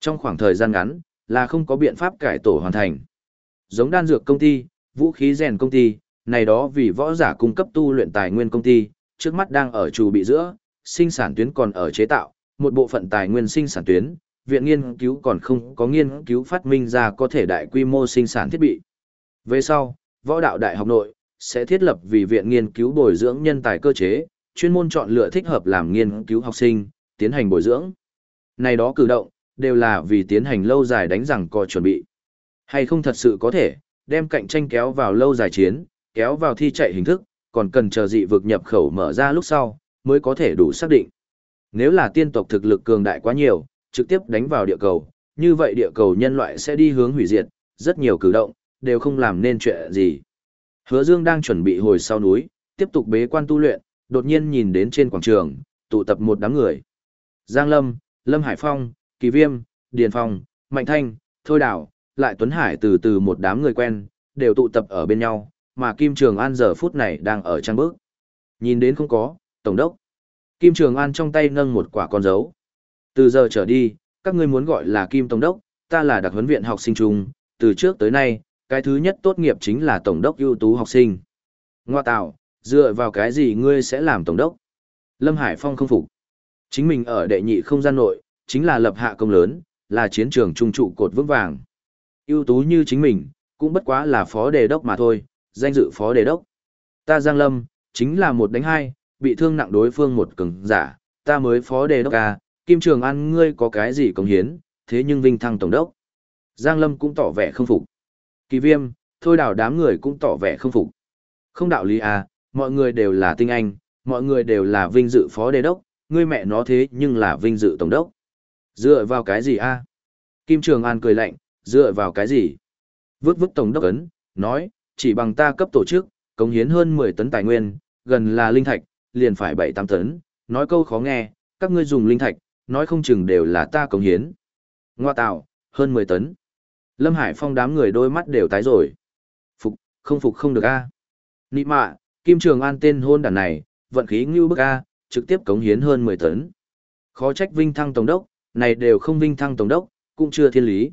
Trong khoảng thời gian ngắn, là không có biện pháp cải tổ hoàn thành. Giống đan dược công ty, vũ khí rèn công ty, này đó vì võ giả cung cấp tu luyện tài nguyên công ty, trước mắt đang ở chủ bị giữa, sinh sản tuyến còn ở chế tạo, một bộ phận tài nguyên sinh sản tuyến, viện nghiên cứu còn không có nghiên cứu phát minh ra có thể đại quy mô sinh sản thiết bị. Về sau, võ đạo đại học nội, sẽ thiết lập vì viện nghiên cứu bồi dưỡng nhân tài cơ chế, chuyên môn chọn lựa thích hợp làm nghiên cứu học sinh, tiến hành bồi dưỡng. Này đó cử động, đều là vì tiến hành lâu dài đánh rằng có chuẩn bị. Hay không thật sự có thể, đem cạnh tranh kéo vào lâu dài chiến, kéo vào thi chạy hình thức, còn cần chờ dị vực nhập khẩu mở ra lúc sau, mới có thể đủ xác định. Nếu là tiên tộc thực lực cường đại quá nhiều, trực tiếp đánh vào địa cầu, như vậy địa cầu nhân loại sẽ đi hướng hủy diệt, rất nhiều cử động, đều không làm nên chuyện gì. Hứa Dương đang chuẩn bị hồi sau núi, tiếp tục bế quan tu luyện, đột nhiên nhìn đến trên quảng trường, tụ tập một đám người. Giang Lâm, Lâm Hải Phong, Kỳ Viêm, Điền Phong, Mạnh Thanh, Thôi Đảo, lại Tuấn Hải từ từ một đám người quen, đều tụ tập ở bên nhau, mà Kim Trường An giờ phút này đang ở trang bước. Nhìn đến không có, Tổng đốc. Kim Trường An trong tay nâng một quả con dấu. Từ giờ trở đi, các ngươi muốn gọi là Kim Tổng đốc, ta là đặc huấn viện học sinh trung, từ trước tới nay, cái thứ nhất tốt nghiệp chính là Tổng đốc ưu tú học sinh. Ngoa tạo, dựa vào cái gì ngươi sẽ làm Tổng đốc? Lâm Hải Phong không phục. Chính mình ở đệ nhị không gian nội, chính là lập hạ công lớn, là chiến trường trung trụ cột vững vàng. ưu tú như chính mình, cũng bất quá là phó đề đốc mà thôi, danh dự phó đề đốc. Ta Giang Lâm, chính là một đánh hai, bị thương nặng đối phương một cường giả, ta mới phó đề đốc à? Kim Trường An ngươi có cái gì công hiến, thế nhưng vinh thăng tổng đốc. Giang Lâm cũng tỏ vẻ không phục. Kỳ viêm, thôi đảo đám người cũng tỏ vẻ không phục. Không đạo lý à, mọi người đều là tinh anh, mọi người đều là vinh dự phó đề đốc, ngươi mẹ nó thế nhưng là vinh dự tổng đốc. Dựa vào cái gì a? À? Kim Trường An cười lạnh, dựa vào cái gì? Vứt vứt tổng đốc ấn, nói, chỉ bằng ta cấp tổ chức, cống hiến hơn 10 tấn tài nguyên, gần là linh thạch, liền phải 7-8 tấn, nói câu khó nghe, các ngươi dùng linh thạch, nói không chừng đều là ta cống hiến. Ngoa tạo, hơn 10 tấn. Lâm Hải Phong đám người đôi mắt đều tái rồi. Phục, không phục không được a. Nị mạ, Kim Trường An tên hôn đàn này, vận khí ngưu bức a, trực tiếp cống hiến hơn 10 tấn. Khó trách vinh thăng tổng đốc, này đều không vinh thăng tổng đốc, cũng chưa thiên lý.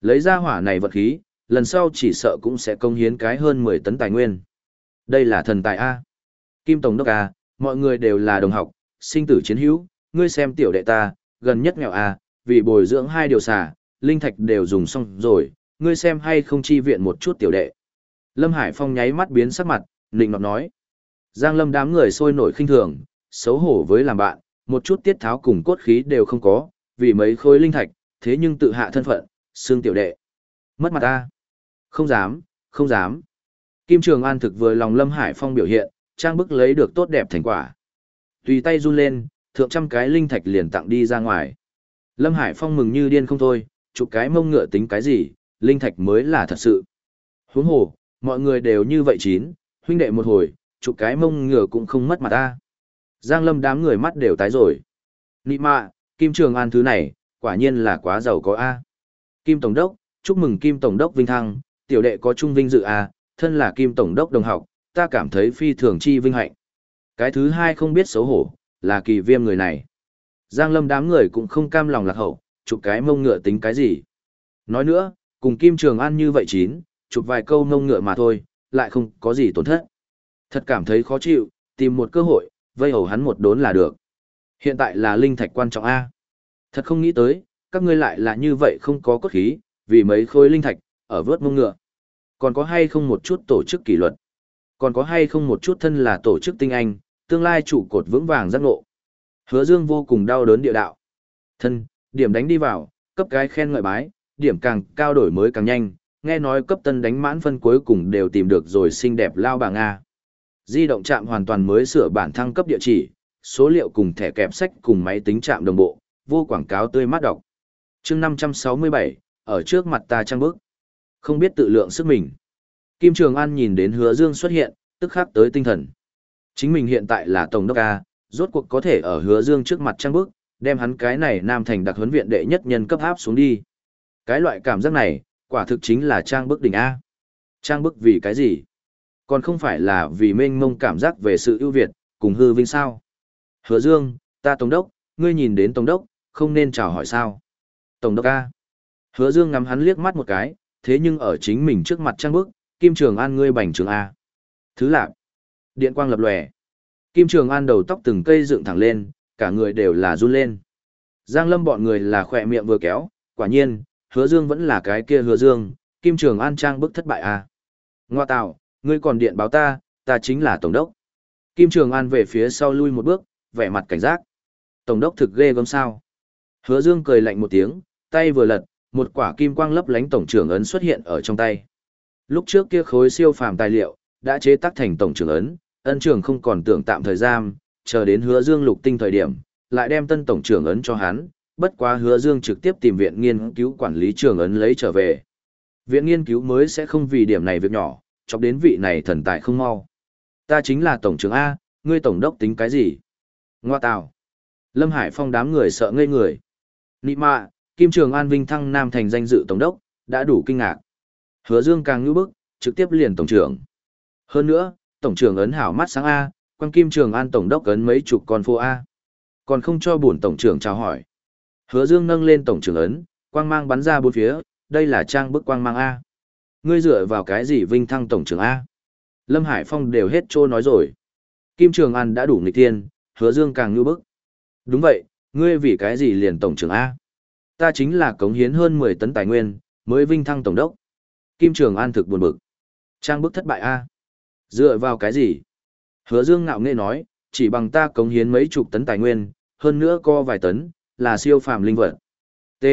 Lấy ra hỏa này vật khí, lần sau chỉ sợ cũng sẽ công hiến cái hơn 10 tấn tài nguyên. Đây là thần tài A. Kim Tổng Đốc A, mọi người đều là đồng học, sinh tử chiến hữu, ngươi xem tiểu đệ ta, gần nhất nghèo A, vì bồi dưỡng hai điều xả, linh thạch đều dùng xong rồi, ngươi xem hay không chi viện một chút tiểu đệ. Lâm Hải Phong nháy mắt biến sắc mặt, nịnh nọt nói. Giang Lâm đám người sôi nổi khinh thường, xấu hổ với làm bạn, một chút tiết tháo cùng cốt khí đều không có, vì mấy khối linh thạch, thế nhưng tự hạ thân phận, xương tiểu đệ. Mất mặt ta. Không dám, không dám. Kim Trường An thực vừa lòng Lâm Hải Phong biểu hiện, trang bức lấy được tốt đẹp thành quả. Tùy tay run lên, thượng trăm cái linh thạch liền tặng đi ra ngoài. Lâm Hải Phong mừng như điên không thôi, chụp cái mông ngựa tính cái gì, linh thạch mới là thật sự. Huống hồ, mọi người đều như vậy chín, huynh đệ một hồi, chụp cái mông ngựa cũng không mất mặt ta. Giang Lâm đám người mắt đều tái rồi. Nị mạ, Kim Trường An thứ này, quả nhiên là quá giàu có A. Kim Tổng Đốc, chúc mừng Kim Tổng Đốc Vinh Thăng, tiểu đệ có trung vinh dự A, thân là Kim Tổng Đốc đồng học, ta cảm thấy phi thường chi vinh hạnh. Cái thứ hai không biết xấu hổ, là kỳ viêm người này. Giang lâm đám người cũng không cam lòng lạc hậu, chụp cái mông ngựa tính cái gì. Nói nữa, cùng Kim Trường An như vậy chín, chụp vài câu mông ngựa mà thôi, lại không có gì tổn thất. Thật cảm thấy khó chịu, tìm một cơ hội, vây hầu hắn một đốn là được. Hiện tại là linh thạch quan trọng A. Thật không nghĩ tới, các ngươi lại là như vậy không có cốt khí, vì mấy khối linh thạch, ở vớt mông ngựa. Còn có hay không một chút tổ chức kỷ luật? Còn có hay không một chút thân là tổ chức tinh anh, tương lai trụ cột vững vàng giác ngộ? Hứa Dương vô cùng đau đớn địa đạo. Thân, điểm đánh đi vào, cấp cái khen ngợi bái, điểm càng cao đổi mới càng nhanh, nghe nói cấp tân đánh mãn phân cuối cùng đều tìm được rồi xinh đẹp lao bà Nga. Di động chạm hoàn toàn mới sửa bản thăng cấp địa chỉ, số liệu cùng thẻ kẹp sách cùng máy tính chạm đồng bộ, vô quảng cáo tươi mát đọc. chương 567, ở trước mặt ta trăng bước. Không biết tự lượng sức mình. Kim Trường An nhìn đến hứa dương xuất hiện, tức khắc tới tinh thần. Chính mình hiện tại là Tổng đốc A, rốt cuộc có thể ở hứa dương trước mặt trăng bước, đem hắn cái này nam thành đặc huấn viện đệ nhất nhân cấp áp xuống đi. Cái loại cảm giác này, quả thực chính là trang bức đỉnh A. Trang bức vì cái gì? Còn không phải là vì mênh mông cảm giác về sự ưu việt, cùng hư vinh sao. Hứa dương, ta Tổng đốc, ngươi nhìn đến Tổng đốc, không nên chào hỏi sao. Tổng đốc A. Hứa Dương ngắm hắn liếc mắt một cái, thế nhưng ở chính mình trước mặt trang bức, Kim Trường An ngươi bành trường A. Thứ lạc. Điện quang lập lòe. Kim Trường An đầu tóc từng cây dựng thẳng lên, cả người đều là run lên. Giang Lâm bọn người là khỏe miệng vừa kéo, quả nhiên, Hứa Dương vẫn là cái kia Hứa Dương, Kim Trường An trang bức thất bại a. Ngoa tạo, ngươi còn điện báo ta, ta chính là tổng đốc. Kim Trường An về phía sau lui một bước, vẻ mặt cảnh giác. Tổng đốc thực ghê gớm sao? Hứa Dương cười lạnh một tiếng, tay vừa lật, một quả kim quang lấp lánh tổng trưởng ấn xuất hiện ở trong tay. Lúc trước kia khối siêu phàm tài liệu đã chế tác thành tổng trưởng ấn, ân trưởng không còn tưởng tạm thời gian, chờ đến Hứa Dương lục tinh thời điểm, lại đem tân tổng trưởng ấn cho hắn, bất quá Hứa Dương trực tiếp tìm viện nghiên cứu quản lý trưởng ấn lấy trở về. Viện nghiên cứu mới sẽ không vì điểm này việc nhỏ, chọc đến vị này thần tài không mau. Ta chính là tổng trưởng A, ngươi tổng đốc tính cái gì? Ngoa tào. Lâm Hải Phong đám người sợ ngây người. Nị mạ, Kim Trường An Vinh thăng Nam thành danh dự tổng đốc, đã đủ kinh ngạc. Hứa Dương càng ngư bức, trực tiếp liền tổng trưởng. Hơn nữa, tổng trưởng ấn hảo mắt sáng A, quan Kim Trường An tổng đốc ấn mấy chục con phô A. Còn không cho bổn tổng trưởng chào hỏi. Hứa Dương nâng lên tổng trưởng ấn, quang mang bắn ra bốn phía, đây là trang bức quang mang A. Ngươi dựa vào cái gì vinh thăng tổng trưởng A? Lâm Hải Phong đều hết trô nói rồi. Kim Trường An đã đủ nghịch tiên, hứa dương càng như bức. Đúng vậy, ngươi vì cái gì liền tổng trưởng A? Ta chính là cống hiến hơn 10 tấn tài nguyên, mới vinh thăng tổng đốc. Kim Trường An thực buồn bực. Trang bức thất bại A. Dựa vào cái gì? Hứa dương ngạo nghễ nói, chỉ bằng ta cống hiến mấy chục tấn tài nguyên, hơn nữa co vài tấn, là siêu phàm linh vật. T.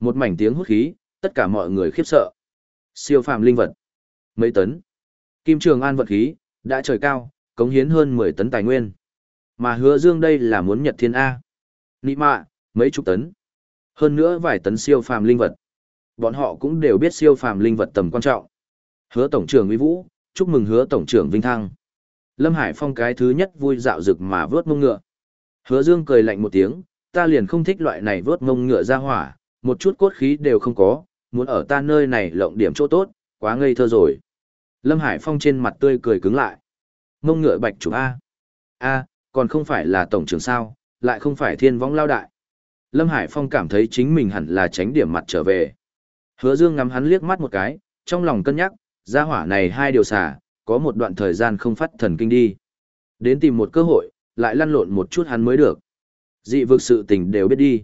Một mảnh tiếng hút khí, tất cả mọi người khiếp sợ. Siêu phàm linh vật. Mấy tấn. Kim Trường An vật khí, đã trời cao, cống hiến hơn 10 tấn tài nguyên. Mà hứa dương đây là muốn nhật thiên A. Nị mạ, mấy chục tấn. Hơn nữa vài tấn siêu phàm linh vật. Bọn họ cũng đều biết siêu phàm linh vật tầm quan trọng. Hứa tổng trưởng uy vũ, chúc mừng hứa tổng trưởng vinh thăng. Lâm Hải Phong cái thứ nhất vui dạo rực mà vớt mông ngựa. Hứa Dương cười lạnh một tiếng, ta liền không thích loại này vớt mông ngựa ra hỏa, một chút cốt khí đều không có, muốn ở ta nơi này lộng điểm chỗ tốt, quá ngây thơ rồi. Lâm Hải Phong trên mặt tươi cười cứng lại. Mông ngựa bạch chủ A. A, còn không phải là tổng trưởng sao, lại không phải thiên võng lao đại. Lâm Hải Phong cảm thấy chính mình hẳn là tránh điểm mặt trở về. Hứa Dương ngắm hắn liếc mắt một cái, trong lòng cân nhắc, gia hỏa này hai điều xả, có một đoạn thời gian không phát thần kinh đi. Đến tìm một cơ hội, lại lăn lộn một chút hắn mới được. Dị vực sự tình đều biết đi.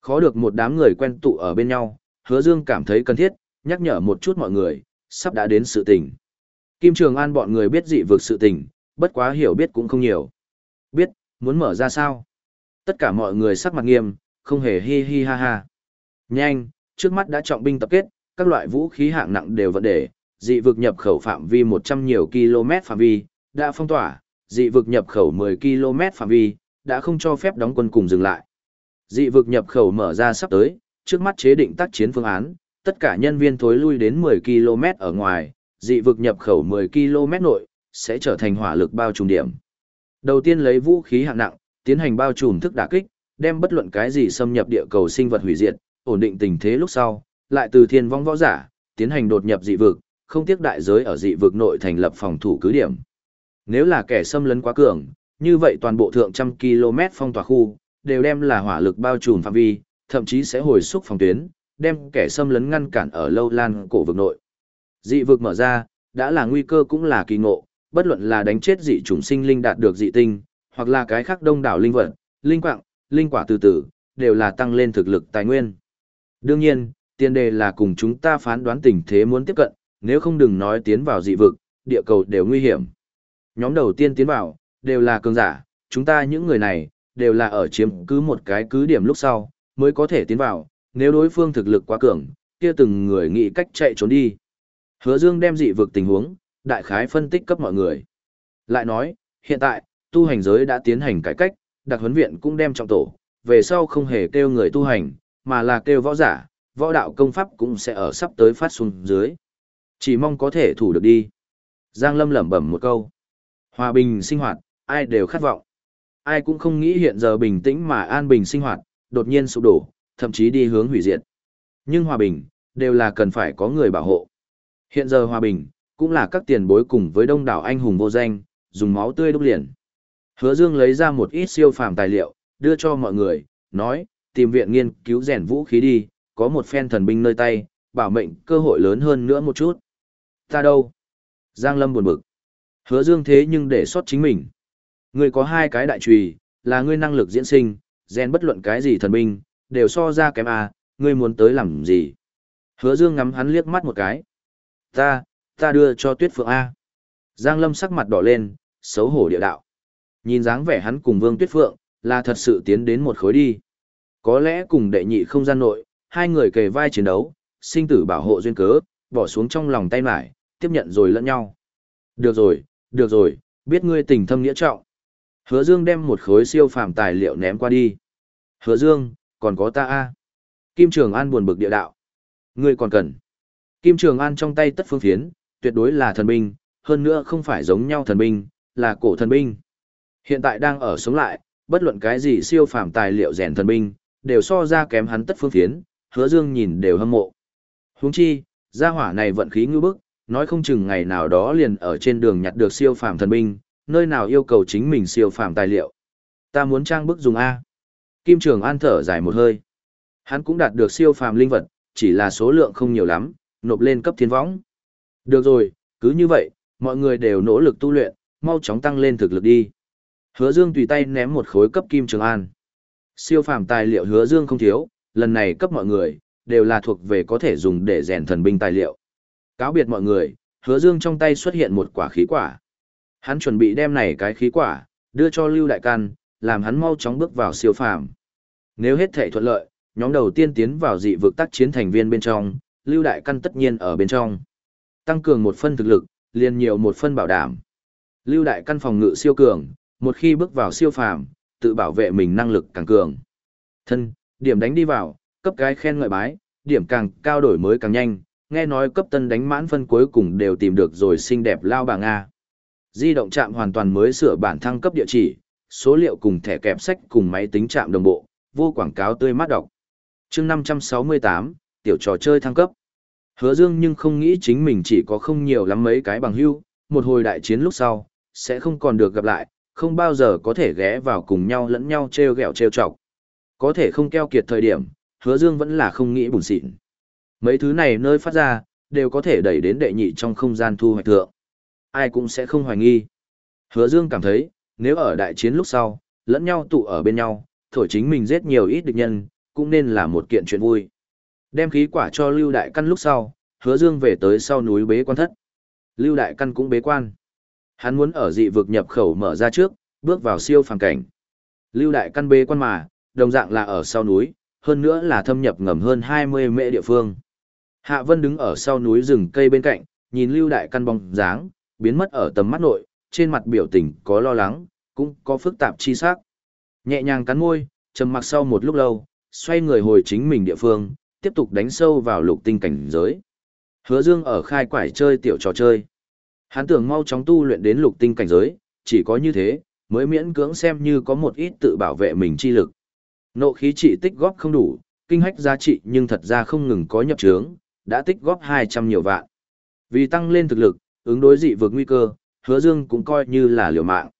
Khó được một đám người quen tụ ở bên nhau, hứa dương cảm thấy cần thiết, nhắc nhở một chút mọi người, sắp đã đến sự tình. Kim Trường An bọn người biết dị vực sự tình, bất quá hiểu biết cũng không nhiều. Muốn mở ra sao? Tất cả mọi người sắc mặt nghiêm, không hề hi hi ha ha. Nhanh, trước mắt đã trọng binh tập kết, các loại vũ khí hạng nặng đều vận để, dị vực nhập khẩu phạm vi 100 nhiều km phạm vi, đã phong tỏa, dị vực nhập khẩu 10 km phạm vi, đã không cho phép đóng quân cùng dừng lại. Dị vực nhập khẩu mở ra sắp tới, trước mắt chế định tác chiến phương án, tất cả nhân viên thối lui đến 10 km ở ngoài, dị vực nhập khẩu 10 km nội, sẽ trở thành hỏa lực bao trùm điểm. Đầu tiên lấy vũ khí hạng nặng, tiến hành bao trùm thức đả kích, đem bất luận cái gì xâm nhập địa cầu sinh vật hủy diệt, ổn định tình thế lúc sau, lại từ thiên vong võ giả, tiến hành đột nhập dị vực, không tiếc đại giới ở dị vực nội thành lập phòng thủ cứ điểm. Nếu là kẻ xâm lấn quá cường, như vậy toàn bộ thượng trăm km phong tỏa khu, đều đem là hỏa lực bao trùm phạm vi, thậm chí sẽ hồi xúc phòng tuyến, đem kẻ xâm lấn ngăn cản ở lâu lan cổ vực nội. Dị vực mở ra, đã là nguy cơ cũng là kỳ ngộ, bất luận là đánh chết dị chủng sinh linh đạt được dị tinh, hoặc là cái khác đông đảo linh vật, linh quạng, linh quả từ từ, đều là tăng lên thực lực tài nguyên. Đương nhiên, tiền đề là cùng chúng ta phán đoán tình thế muốn tiếp cận, nếu không đừng nói tiến vào dị vực, địa cầu đều nguy hiểm. Nhóm đầu tiên tiến vào, đều là cường giả, chúng ta những người này, đều là ở chiếm cứ một cái cứ điểm lúc sau, mới có thể tiến vào, nếu đối phương thực lực quá cường, kia từng người nghĩ cách chạy trốn đi. Hứa Dương đem dị vực tình huống, đại khái phân tích cấp mọi người. Lại nói, hiện tại, tu hành giới đã tiến hành cải cách, đặc huấn viện cũng đem trọng tổ, về sau không hề kêu người tu hành, mà là kêu võ giả, võ đạo công pháp cũng sẽ ở sắp tới phát xuống dưới. Chỉ mong có thể thủ được đi. Giang Lâm lẩm bẩm một câu. Hòa bình sinh hoạt, ai đều khát vọng. Ai cũng không nghĩ hiện giờ bình tĩnh mà an bình sinh hoạt, đột nhiên sụp đổ, thậm chí đi hướng hủy diệt. Nhưng hòa bình, đều là cần phải có người bảo hộ. Hiện giờ hòa bình, cũng là các tiền bối cùng với đông đảo anh hùng vô danh, dùng máu tươi đúc liền. Hứa Dương lấy ra một ít siêu phàm tài liệu, đưa cho mọi người, nói, tìm viện nghiên cứu rèn vũ khí đi, có một phen thần binh nơi tay, bảo mệnh cơ hội lớn hơn nữa một chút. Ta đâu? Giang Lâm buồn bực. Hứa Dương thế nhưng để sót chính mình. Ngươi có hai cái đại trùy, là ngươi năng lực diễn sinh, rèn bất luận cái gì thần binh, đều so ra kém à, ngươi muốn tới làm gì? Hứa Dương ngắm hắn liếc mắt một cái. Ta, ta đưa cho Tuyết Phượng A. Giang Lâm sắc mặt đỏ lên, xấu hổ địa đạo. Nhìn dáng vẻ hắn cùng Vương Tuyết Phượng, là thật sự tiến đến một khối đi. Có lẽ cùng đệ nhị không gian nội, hai người kề vai chiến đấu, sinh tử bảo hộ duyên cớ, bỏ xuống trong lòng tay mải, tiếp nhận rồi lẫn nhau. Được rồi, được rồi, biết ngươi tình thâm nghĩa trọng. Hứa Dương đem một khối siêu phàm tài liệu ném qua đi. Hứa Dương, còn có ta a. Kim Trường An buồn bực địa đạo. Ngươi còn cần. Kim Trường An trong tay tất phương phiến, tuyệt đối là thần binh, hơn nữa không phải giống nhau thần binh, là cổ thần binh. Hiện tại đang ở sống lại, bất luận cái gì siêu phàm tài liệu rèn thần binh, đều so ra kém hắn tất phương phiến, hứa dương nhìn đều hâm mộ. Huống chi, gia hỏa này vận khí ngư bức, nói không chừng ngày nào đó liền ở trên đường nhặt được siêu phàm thần binh, nơi nào yêu cầu chính mình siêu phàm tài liệu. Ta muốn trang bức dùng A. Kim Trường An thở dài một hơi. Hắn cũng đạt được siêu phàm linh vật, chỉ là số lượng không nhiều lắm, nộp lên cấp thiên võng. Được rồi, cứ như vậy, mọi người đều nỗ lực tu luyện, mau chóng tăng lên thực lực đi. Hứa Dương tùy tay ném một khối cấp Kim Trường An. Siêu phàm tài liệu Hứa Dương không thiếu, lần này cấp mọi người, đều là thuộc về có thể dùng để rèn thần binh tài liệu. Cáo biệt mọi người, Hứa Dương trong tay xuất hiện một quả khí quả. Hắn chuẩn bị đem này cái khí quả, đưa cho Lưu Đại Can, làm hắn mau chóng bước vào siêu phàm. Nếu hết thảy thuận lợi, nhóm đầu tiên tiến vào dị vực tác chiến thành viên bên trong, Lưu Đại Căn tất nhiên ở bên trong. Tăng cường một phân thực lực, liền nhiều một phân bảo đảm. Lưu Đại Căn phòng ngự siêu cường, một khi bước vào siêu phàm, tự bảo vệ mình năng lực càng cường. Thân, điểm đánh đi vào, cấp cái khen ngợi bái, điểm càng cao đổi mới càng nhanh, nghe nói cấp tân đánh mãn phân cuối cùng đều tìm được rồi xinh đẹp lao bà Nga. Di động chạm hoàn toàn mới sửa bản thăng cấp địa chỉ, số liệu cùng thẻ kẹp sách cùng máy tính chạm đồng bộ, vô quảng cáo tươi mát đọc. chương 568, tiểu trò chơi thăng cấp. Hứa Dương nhưng không nghĩ chính mình chỉ có không nhiều lắm mấy cái bằng hữu, một hồi đại chiến lúc sau, sẽ không còn được gặp lại, không bao giờ có thể ghé vào cùng nhau lẫn nhau treo gẹo treo chọc. Có thể không keo kiệt thời điểm, Hứa Dương vẫn là không nghĩ buồn xịn. Mấy thứ này nơi phát ra, đều có thể đẩy đến đệ nhị trong không gian thu hoạch thượng. Ai cũng sẽ không hoài nghi. Hứa Dương cảm thấy, nếu ở đại chiến lúc sau, lẫn nhau tụ ở bên nhau, thổi chính mình giết nhiều ít địch nhân, cũng nên là một kiện chuyện vui. Đem khí quả cho Lưu Đại Căn lúc sau, hứa dương về tới sau núi bế quan thất. Lưu Đại Căn cũng bế quan. Hắn muốn ở dị vực nhập khẩu mở ra trước, bước vào siêu phàm cảnh. Lưu Đại Căn bế quan mà, đồng dạng là ở sau núi, hơn nữa là thâm nhập ngầm hơn 20 mệ địa phương. Hạ Vân đứng ở sau núi rừng cây bên cạnh, nhìn Lưu Đại Căn bóng dáng, biến mất ở tầm mắt nội, trên mặt biểu tình có lo lắng, cũng có phức tạp chi sắc. Nhẹ nhàng cắn môi, trầm mặc sau một lúc lâu, xoay người hồi chính mình địa phương, tiếp tục đánh sâu vào lục tinh cảnh giới. Hứa Dương ở khai quải chơi tiểu trò chơi. Hắn tưởng mau chóng tu luyện đến lục tinh cảnh giới, chỉ có như thế, mới miễn cưỡng xem như có một ít tự bảo vệ mình chi lực. Nộ khí trị tích góp không đủ, kinh hách giá trị nhưng thật ra không ngừng có nhập trướng, đã tích góp 200 nhiều vạn. Vì tăng lên thực lực, ứng đối dị vượt nguy cơ, Hứa Dương cũng coi như là liều mạng.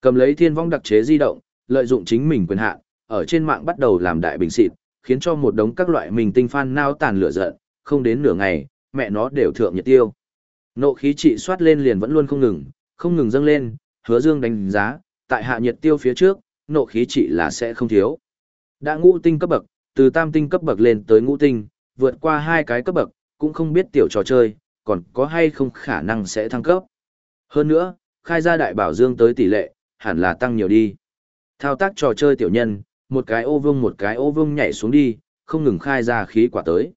Cầm lấy thiên vong đặc chế di động, lợi dụng chính mình quyền hạn, ở trên mạng bắt đầu làm đại bình xịt, khiến cho một đống các loại mình tinh phan nao tàn lửa giận, không đến nửa ngày, mẹ nó đều thượng nhiệt tiêu. Nộ khí trị soát lên liền vẫn luôn không ngừng, không ngừng dâng lên, hứa dương đánh giá, tại hạ nhiệt tiêu phía trước, nộ khí trị là sẽ không thiếu. Đã ngũ tinh cấp bậc, từ tam tinh cấp bậc lên tới ngũ tinh, vượt qua hai cái cấp bậc, cũng không biết tiểu trò chơi, còn có hay không khả năng sẽ thăng cấp. Hơn nữa, khai ra đại bảo dương tới tỷ lệ, hẳn là tăng nhiều đi. Thao tác trò chơi tiểu nhân, một cái ô vương một cái ô vương nhảy xuống đi, không ngừng khai ra khí quả tới.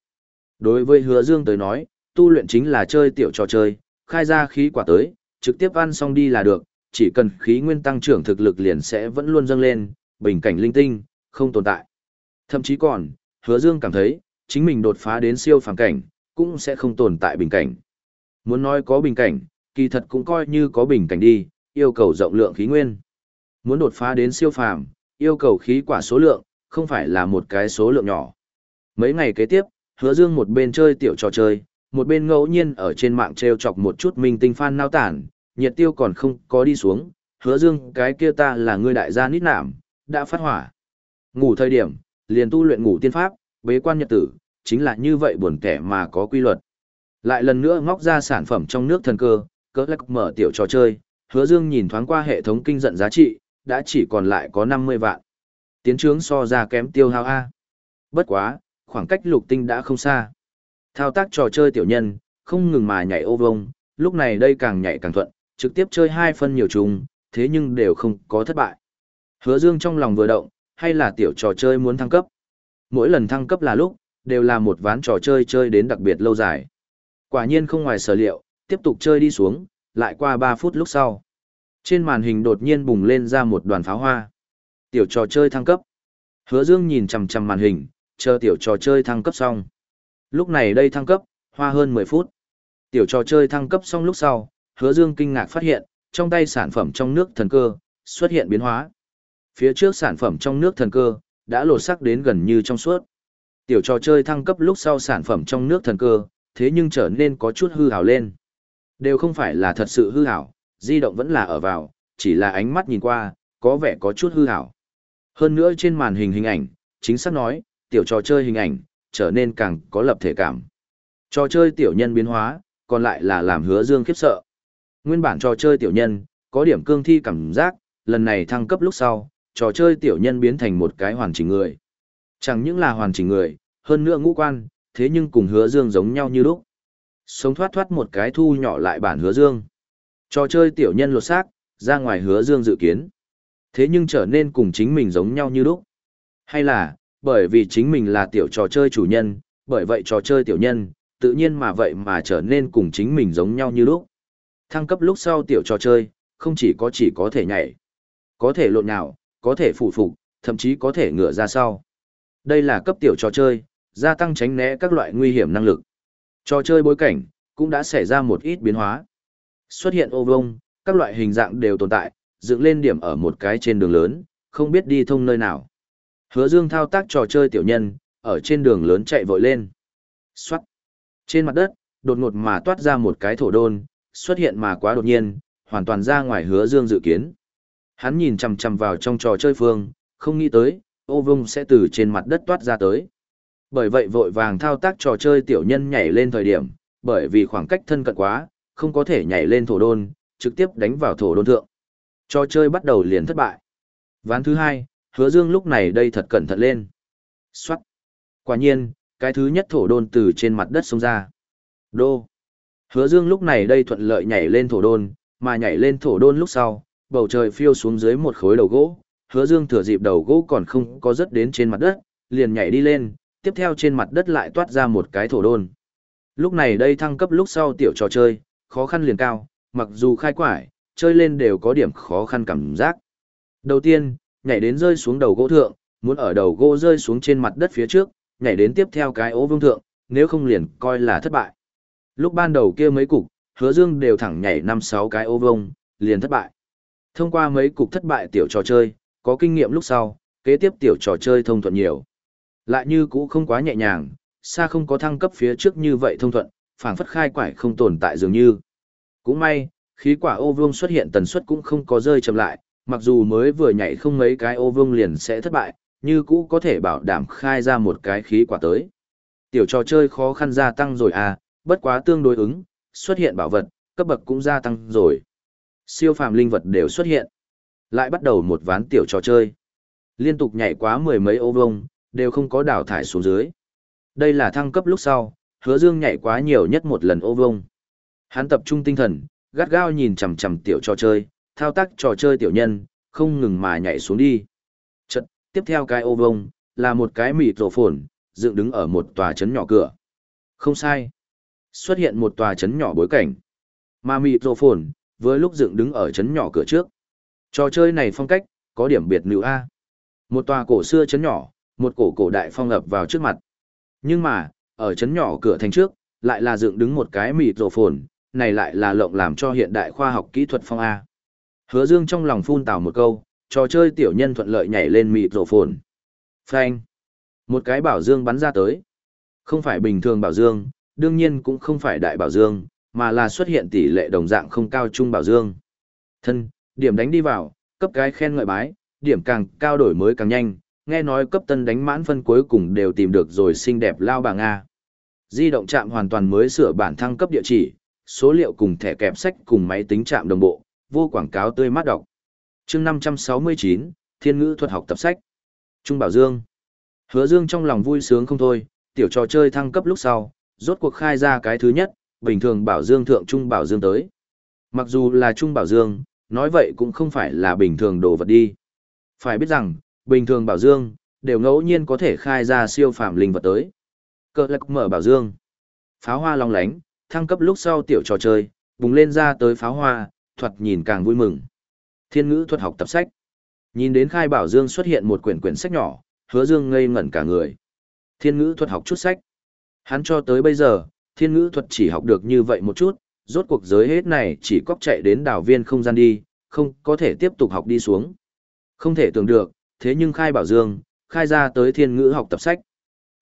Đối với hứa dương tới nói, tu luyện chính là chơi tiểu trò chơi, khai ra khí quả tới, trực tiếp ăn xong đi là được, chỉ cần khí nguyên tăng trưởng thực lực liền sẽ vẫn luôn dâng lên, bình cảnh linh tinh, không tồn tại. Thậm chí còn, hứa dương cảm thấy, chính mình đột phá đến siêu phàm cảnh, cũng sẽ không tồn tại bình cảnh. Muốn nói có bình cảnh, kỳ thật cũng coi như có bình cảnh đi, yêu cầu rộng lượng khí nguyên. Muốn đột phá đến siêu phàm, yêu cầu khí quả số lượng, không phải là một cái số lượng nhỏ. Mấy ngày kế tiếp, hứa dương một bên chơi tiểu trò chơi, một bên ngẫu nhiên ở trên mạng treo chọc một chút minh tinh fan nao tản, nhiệt tiêu còn không có đi xuống, hứa dương cái kia ta là người đại gia nít nảm, đã phát hỏa. Ngủ thời điểm, liền tu luyện ngủ tiên pháp, bế quan nhật tử, chính là như vậy buồn kẻ mà có quy luật. Lại lần nữa ngóc ra sản phẩm trong nước thần cơ, cỡ lắc mở tiểu trò chơi, hứa dương nhìn thoáng qua hệ thống kinh giận giá trị, đã chỉ còn lại có 50 vạn. Tiến trướng so ra kém tiêu hao A. Bất quá, khoảng cách lục tinh đã không xa. Thao tác trò chơi tiểu nhân, không ngừng mà nhảy ô vông, lúc này đây càng nhảy càng thuận, trực tiếp chơi hai phân nhiều trùng, thế nhưng đều không có thất bại. Hứa Dương trong lòng vừa động, hay là tiểu trò chơi muốn thăng cấp. Mỗi lần thăng cấp là lúc, đều là một ván trò chơi chơi đến đặc biệt lâu dài. Quả nhiên không ngoài sở liệu, tiếp tục chơi đi xuống, lại qua 3 phút lúc sau. Trên màn hình đột nhiên bùng lên ra một đoàn pháo hoa. Tiểu trò chơi thăng cấp. Hứa Dương nhìn chằm chằm màn hình, chờ tiểu trò chơi thăng cấp xong. Lúc này đây thăng cấp, hoa hơn 10 phút. Tiểu trò chơi thăng cấp xong lúc sau, Hứa Dương kinh ngạc phát hiện, trong tay sản phẩm trong nước thần cơ xuất hiện biến hóa. Phía trước sản phẩm trong nước thần cơ đã lột sắc đến gần như trong suốt. Tiểu trò chơi thăng cấp lúc sau sản phẩm trong nước thần cơ, thế nhưng trở nên có chút hư hảo lên. Đều không phải là thật sự hư hảo, di động vẫn là ở vào, chỉ là ánh mắt nhìn qua, có vẻ có chút hư hảo. Hơn nữa trên màn hình hình ảnh, chính xác nói, tiểu trò chơi hình ảnh, trở nên càng có lập thể cảm. Trò chơi tiểu nhân biến hóa, còn lại là làm hứa dương khiếp sợ. Nguyên bản trò chơi tiểu nhân, có điểm cương thi cảm giác, lần này thăng cấp lúc sau, trò chơi tiểu nhân biến thành một cái hoàn chỉnh người. Chẳng những là hoàn chỉnh người, hơn nữa ngũ quan, thế nhưng cùng hứa dương giống nhau như lúc. Sống thoát thoát một cái thu nhỏ lại bản hứa dương. Trò chơi tiểu nhân lột xác, ra ngoài hứa dương dự kiến. Thế nhưng trở nên cùng chính mình giống nhau như lúc. Hay là, bởi vì chính mình là tiểu trò chơi chủ nhân, bởi vậy trò chơi tiểu nhân, tự nhiên mà vậy mà trở nên cùng chính mình giống nhau như lúc. Thăng cấp lúc sau tiểu trò chơi, không chỉ có chỉ có thể nhảy, có thể lộn nhào, có thể phụ phục, thậm chí có thể ngựa ra sau. Đây là cấp tiểu trò chơi, gia tăng tránh né các loại nguy hiểm năng lực. Trò chơi bối cảnh, cũng đã xảy ra một ít biến hóa. Xuất hiện ô vông, các loại hình dạng đều tồn tại, dựng lên điểm ở một cái trên đường lớn, không biết đi thông nơi nào. Hứa Dương thao tác trò chơi tiểu nhân, ở trên đường lớn chạy vội lên. Xoát. Trên mặt đất, đột ngột mà toát ra một cái thổ đôn, xuất hiện mà quá đột nhiên, hoàn toàn ra ngoài hứa Dương dự kiến. Hắn nhìn chằm chằm vào trong trò chơi phương, không nghĩ tới, ô vông sẽ từ trên mặt đất toát ra tới. Bởi vậy vội vàng thao tác trò chơi tiểu nhân nhảy lên thời điểm, bởi vì khoảng cách thân cận quá, không có thể nhảy lên thổ đôn, trực tiếp đánh vào thổ đôn thượng. Trò chơi bắt đầu liền thất bại. Ván thứ hai, hứa dương lúc này đây thật cẩn thận lên. Xoát. Quả nhiên, cái thứ nhất thổ đôn từ trên mặt đất xông ra. Đô. Hứa dương lúc này đây thuận lợi nhảy lên thổ đôn, mà nhảy lên thổ đôn lúc sau, bầu trời phiêu xuống dưới một khối đầu gỗ. Hứa dương thừa dịp đầu gỗ còn không có rớt đến trên mặt đất, liền nhảy đi lên, tiếp theo trên mặt đất lại toát ra một cái thổ đôn. Lúc này đây thăng cấp lúc sau tiểu trò chơi, khó khăn liền cao, mặc dù khai quải, chơi lên đều có điểm khó khăn cảm giác. Đầu tiên, nhảy đến rơi xuống đầu gỗ thượng, muốn ở đầu gỗ rơi xuống trên mặt đất phía trước, nhảy đến tiếp theo cái ố vương thượng, nếu không liền coi là thất bại. Lúc ban đầu kia mấy cục, hứa dương đều thẳng nhảy 5-6 cái ô vông, liền thất bại. Thông qua mấy cục thất bại tiểu trò chơi, có kinh nghiệm lúc sau, kế tiếp tiểu trò chơi thông thuận nhiều. Lại như cũ không quá nhẹ nhàng, xa không có thăng cấp phía trước như vậy thông thuận, phảng phất khai quải không tồn tại dường như. Cũng may, khí quả ô vương xuất hiện tần suất cũng không có rơi chậm lại, mặc dù mới vừa nhảy không mấy cái ô vương liền sẽ thất bại, như cũ có thể bảo đảm khai ra một cái khí quả tới. Tiểu trò chơi khó khăn gia tăng rồi à, bất quá tương đối ứng, xuất hiện bảo vật, cấp bậc cũng gia tăng rồi. Siêu phàm linh vật đều xuất hiện. Lại bắt đầu một ván tiểu trò chơi. Liên tục nhảy quá mười mấy ô vông, đều không có đào thải xuống dưới. Đây là thăng cấp lúc sau, hứa dương nhảy quá nhiều nhất một lần ô vông. Hắn tập trung tinh thần, gắt gao nhìn chằm chằm tiểu trò chơi, thao tác trò chơi tiểu nhân, không ngừng mà nhảy xuống đi. Chật, tiếp theo cái ô vông, là một cái mịt rổ phồn, dựng đứng ở một tòa trấn nhỏ cửa. Không sai. Xuất hiện một tòa trấn nhỏ bối cảnh. Mà mịt rổ phồn, với lúc dựng đứng ở trấn nhỏ cửa trước. Trò chơi này phong cách, có điểm biệt nữ A. Một tòa cổ xưa trấn nhỏ, một cổ cổ đại phong ập vào trước mặt. Nhưng mà, ở chấn nhỏ cửa thành trước, lại là dựng đứng một cái mịt rổ phồn, này lại là lộng làm cho hiện đại khoa học kỹ thuật phong A. Hứa Dương trong lòng phun tào một câu, trò chơi tiểu nhân thuận lợi nhảy lên mịt rổ phồn. Phanh. Một cái bảo dương bắn ra tới. Không phải bình thường bảo dương, đương nhiên cũng không phải đại bảo dương, mà là xuất hiện tỷ lệ đồng dạng không cao trung bảo dương. Thân, điểm đánh đi vào, cấp cái khen ngợi bái, điểm càng cao đổi mới càng nhanh, nghe nói cấp tân đánh mãn phân cuối cùng đều tìm được rồi xinh đẹp lao bà Nga. Di động trạm hoàn toàn mới sửa bản thăng cấp địa chỉ, số liệu cùng thẻ kẹp sách cùng máy tính trạm đồng bộ, vô quảng cáo tươi mát đọc. chương 569, Thiên ngữ thuật học tập sách. Trung Bảo Dương. Hứa Dương trong lòng vui sướng không thôi, tiểu trò chơi thăng cấp lúc sau, rốt cuộc khai ra cái thứ nhất, bình thường Bảo Dương thượng Trung Bảo Dương tới. Mặc dù là Trung Bảo Dương, nói vậy cũng không phải là bình thường đồ vật đi. Phải biết rằng, bình thường Bảo Dương, đều ngẫu nhiên có thể khai ra siêu phàm linh vật tới. Cơ lạc mở Bảo Dương. Pháo hoa long lánh, thăng cấp lúc sau tiểu trò chơi, bùng lên ra tới pháo hoa, thuật nhìn càng vui mừng. Thiên ngữ thuật học tập sách. Nhìn đến khai bảo dương xuất hiện một quyển quyển sách nhỏ, hứa dương ngây ngẩn cả người. Thiên ngữ thuật học chút sách. Hắn cho tới bây giờ, thiên ngữ thuật chỉ học được như vậy một chút, rốt cuộc giới hết này chỉ cóc chạy đến đảo viên không gian đi, không có thể tiếp tục học đi xuống. Không thể tưởng được, thế nhưng khai bảo dương, khai ra tới thiên ngữ học tập sách.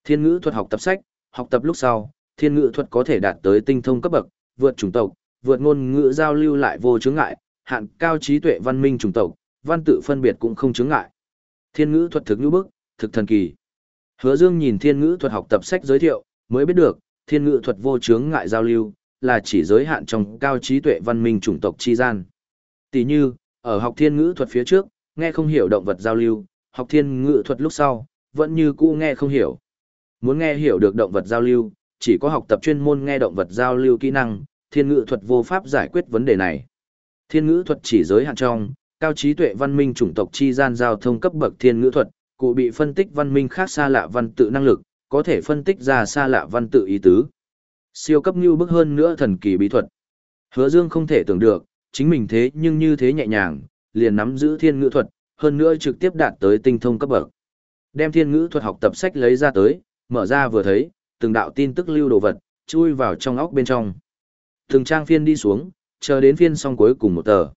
Thiên ngữ thuật học tập sách, học tập lúc sau, thiên ngữ thuật có thể đạt tới tinh thông cấp bậc, vượt chủng tộc, vượt ngôn ngữ giao lưu lại vô chướng ngại, hạn cao trí tuệ văn minh chủng tộc, văn tự phân biệt cũng không chướng ngại. Thiên ngữ thuật thực như bức, thực thần kỳ. Hứa Dương nhìn thiên ngữ thuật học tập sách giới thiệu, mới biết được, thiên ngữ thuật vô chướng ngại giao lưu, là chỉ giới hạn trong cao trí tuệ văn minh chủng tộc chi gian. Tỷ như, ở học thiên ngữ thuật phía trước, nghe không hiểu động vật giao lưu, học thiên ngữ thuật lúc sau, vẫn như cũ nghe không hiểu. Muốn nghe hiểu được động vật giao lưu, chỉ có học tập chuyên môn nghe động vật giao lưu kỹ năng, thiên ngữ thuật vô pháp giải quyết vấn đề này. Thiên ngữ thuật chỉ giới hạn trong, cao trí tuệ văn minh chủng tộc chi gian giao thông cấp bậc thiên ngữ thuật, cụ bị phân tích văn minh khác xa lạ văn tự năng lực, có thể phân tích ra xa lạ văn tự ý tứ. Siêu cấp như bức hơn nữa thần kỳ bí thuật. Hứa Dương không thể tưởng được, chính mình thế nhưng như thế nhẹ nhàng, liền nắm giữ thiên ngữ thuật, hơn nữa trực tiếp đạt tới tinh thông cấp bậc. Đem thiên ngữ thuật học tập sách lấy ra tới, mở ra vừa thấy, từng đạo tin tức lưu đồ vật, chui vào trong óc bên trong. Từng trang phiên đi xuống, chờ đến phiên xong cuối cùng một tờ.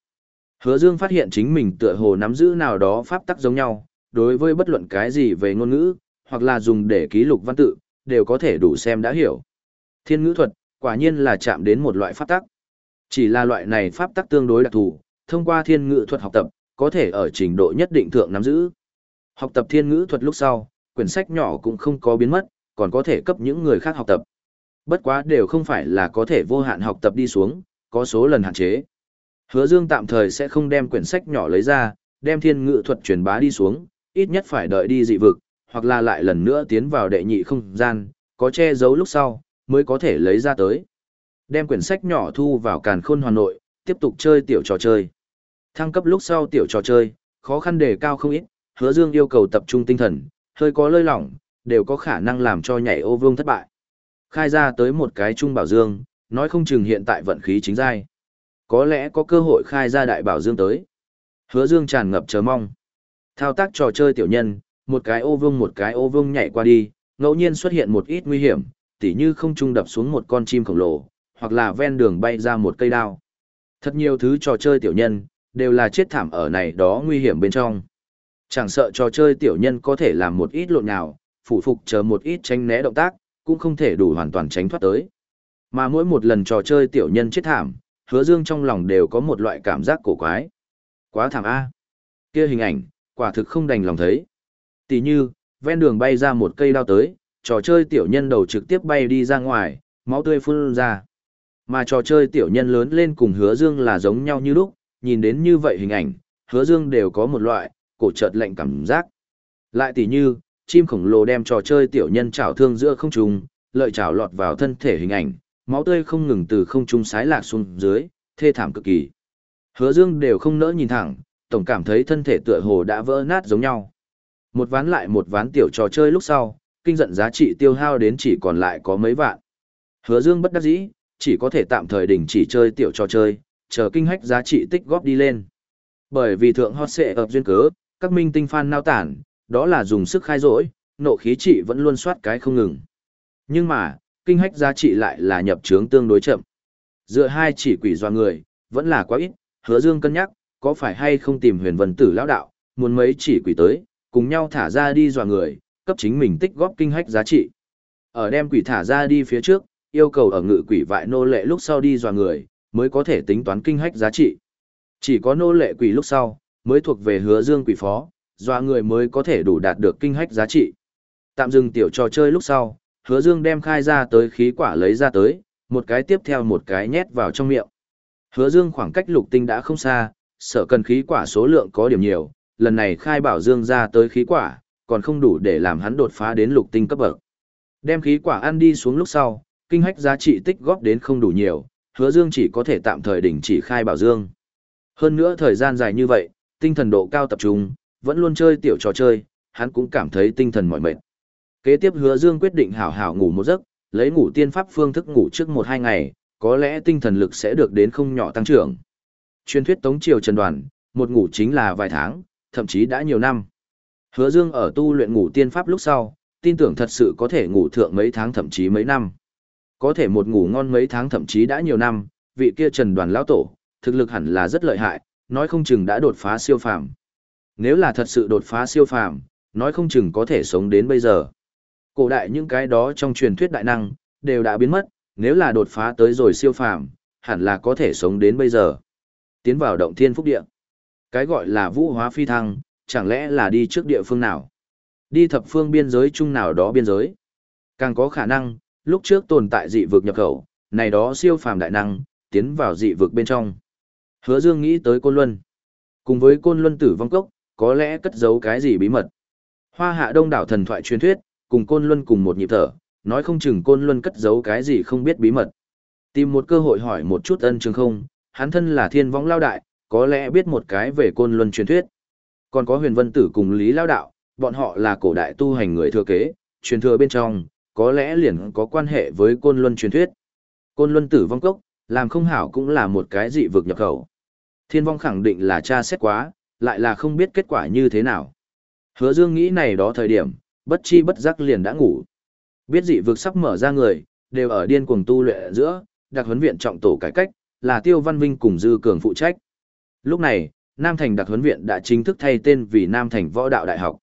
Hứa Dương phát hiện chính mình tựa hồ nắm giữ nào đó pháp tắc giống nhau, đối với bất luận cái gì về ngôn ngữ, hoặc là dùng để ký lục văn tự, đều có thể đủ xem đã hiểu. Thiên ngữ thuật, quả nhiên là chạm đến một loại pháp tắc. Chỉ là loại này pháp tắc tương đối đặc thù, thông qua thiên ngữ thuật học tập, có thể ở trình độ nhất định thượng nắm giữ. Học tập thiên ngữ thuật lúc sau, quyển sách nhỏ cũng không có biến mất, còn có thể cấp những người khác học tập. Bất quá đều không phải là có thể vô hạn học tập đi xuống, có số lần hạn chế. Hứa Dương tạm thời sẽ không đem quyển sách nhỏ lấy ra, đem thiên ngữ thuật truyền bá đi xuống, ít nhất phải đợi đi dị vực, hoặc là lại lần nữa tiến vào đệ nhị không gian, có che giấu lúc sau, mới có thể lấy ra tới. Đem quyển sách nhỏ thu vào càn khôn hoàn nội, tiếp tục chơi tiểu trò chơi. Thăng cấp lúc sau tiểu trò chơi, khó khăn đề cao không ít, hứa dương yêu cầu tập trung tinh thần, hơi có lơi lỏng, đều có khả năng làm cho nhảy ô vương thất bại. Khai ra tới một cái trung bảo dương, nói không chừng hiện tại vận khí chính giai. Có lẽ có cơ hội khai ra đại bảo dương tới. Hứa dương tràn ngập chờ mong. Thao tác trò chơi tiểu nhân, một cái ô vương một cái ô vương nhảy qua đi, ngẫu nhiên xuất hiện một ít nguy hiểm, tỉ như không trung đập xuống một con chim khổng lồ, hoặc là ven đường bay ra một cây đao. Thật nhiều thứ trò chơi tiểu nhân, đều là chết thảm ở này đó nguy hiểm bên trong. Chẳng sợ trò chơi tiểu nhân có thể làm một ít lộn nhào, phủ phục chờ một ít tránh né động tác, cũng không thể đủ hoàn toàn tránh thoát tới. Mà mỗi một lần trò chơi tiểu nhân chết thảm, hứa dương trong lòng đều có một loại cảm giác cổ quái. Quá thảm A. kia hình ảnh, quả thực không đành lòng thấy. Tỷ như, ven đường bay ra một cây đao tới, trò chơi tiểu nhân đầu trực tiếp bay đi ra ngoài, máu tươi phun ra. Mà trò chơi tiểu nhân lớn lên cùng hứa dương là giống nhau như lúc, nhìn đến như vậy hình ảnh, hứa dương đều có một loại, cổ chợt lạnh cảm giác. Lại tỷ như, chim khổng lồ đem trò chơi tiểu nhân chảo thương giữa không trung, lợi chảo lọt vào thân thể hình ảnh, máu tươi không ngừng từ không trung sái lạc xuống dưới, thê thảm cực kỳ. Hứa Dương đều không nỡ nhìn thẳng, tổng cảm thấy thân thể tựa hồ đã vỡ nát giống nhau. Một ván lại một ván tiểu trò chơi lúc sau, kinh giận giá trị tiêu hao đến chỉ còn lại có mấy vạn. Hứa Dương bất đắc dĩ, chỉ có thể tạm thời đình chỉ chơi tiểu trò chơi, chờ kinh hách giá trị tích góp đi lên. Bởi vì thượng hot sẽ ập duyên cớ, các minh tinh fan nao tản, đó là dùng sức khai rỗi, nộ khí trị vẫn luôn soát cái không ngừng. Nhưng mà, kinh hách giá trị lại là nhập trướng tương đối chậm. Dựa hai chỉ quỷ doa người, vẫn là quá ít, hứa dương cân nhắc, có phải hay không tìm huyền vân tử lão đạo, muốn mấy chỉ quỷ tới, cùng nhau thả ra đi dọa người, cấp chính mình tích góp kinh hách giá trị. Ở đem quỷ thả ra đi phía trước, yêu cầu ở ngự quỷ vại nô lệ lúc sau đi dọa người, mới có thể tính toán kinh hách giá trị. Chỉ có nô lệ quỷ lúc sau, mới thuộc về hứa dương quỷ phó, doa người mới có thể đủ đạt được kinh hách giá trị. Tạm dừng tiểu trò chơi lúc sau, hứa dương đem khai ra tới khí quả lấy ra tới, một cái tiếp theo một cái nhét vào trong miệng. Hứa dương khoảng cách lục tinh đã không xa, sợ cần khí quả số lượng có điểm nhiều, lần này khai bảo dương ra tới khí quả, còn không đủ để làm hắn đột phá đến lục tinh cấp bậc. Đem khí quả ăn đi xuống lúc sau, kinh hách giá trị tích góp đến không đủ nhiều, hứa dương chỉ có thể tạm thời đình chỉ khai bảo dương. Hơn nữa thời gian dài như vậy, tinh thần độ cao tập trung, vẫn luôn chơi tiểu trò chơi, hắn cũng cảm thấy tinh thần mỏi mệt. Kế tiếp hứa dương quyết định hảo hảo ngủ một giấc, lấy ngủ tiên pháp phương thức ngủ trước một hai ngày, có lẽ tinh thần lực sẽ được đến không nhỏ tăng trưởng. Truyền thuyết Tống Triều Trần Đoàn, một ngủ chính là vài tháng, thậm chí đã nhiều năm. Hứa Dương ở tu luyện ngủ tiên pháp lúc sau, tin tưởng thật sự có thể ngủ thượng mấy tháng thậm chí mấy năm. Có thể một ngủ ngon mấy tháng thậm chí đã nhiều năm, vị kia Trần Đoàn lão tổ, thực lực hẳn là rất lợi hại, nói không chừng đã đột phá siêu phàm. Nếu là thật sự đột phá siêu phàm, nói không chừng có thể sống đến bây giờ. Cổ đại những cái đó trong truyền thuyết đại năng, đều đã biến mất, nếu là đột phá tới rồi siêu phàm, hẳn là có thể sống đến bây giờ. Tiến vào động thiên phúc địa. Cái gọi là vũ hóa phi thăng, chẳng lẽ là đi trước địa phương nào? Đi thập phương biên giới chung nào đó biên giới. Càng có khả năng, lúc trước tồn tại dị vực nhập khẩu, này đó siêu phàm đại năng, tiến vào dị vực bên trong. Hứa Dương nghĩ tới Côn Luân. Cùng với Côn Luân tử vong cốc, có lẽ cất giấu cái gì bí mật. Hoa hạ đông đảo thần thoại truyền thuyết, cùng Côn Luân cùng một nhịp thở, nói không chừng Côn Luân cất giấu cái gì không biết bí mật. Tìm một cơ hội hỏi một chút ân trường không, hắn thân là thiên võng lao đại, có lẽ biết một cái về Côn Luân truyền thuyết. Còn có huyền vân tử cùng Lý lao đạo, bọn họ là cổ đại tu hành người thừa kế, truyền thừa bên trong, có lẽ liền có quan hệ với Côn Luân truyền thuyết. Côn Luân tử vong cốc, làm không hảo cũng là một cái dị vực nhập khẩu. Thiên vong khẳng định là cha xét quá, lại là không biết kết quả như thế nào. Hứa Dương nghĩ này đó thời điểm, bất chi bất giác liền đã ngủ. Biết dị vực sắp mở ra người, đều ở điên cuồng tu luyện giữa, đặc huấn viện trọng tổ cải cách, là Tiêu Văn Vinh cùng Dư Cường phụ trách. Lúc này, Nam Thành đặc huấn viện đã chính thức thay tên vì Nam Thành Võ Đạo Đại học.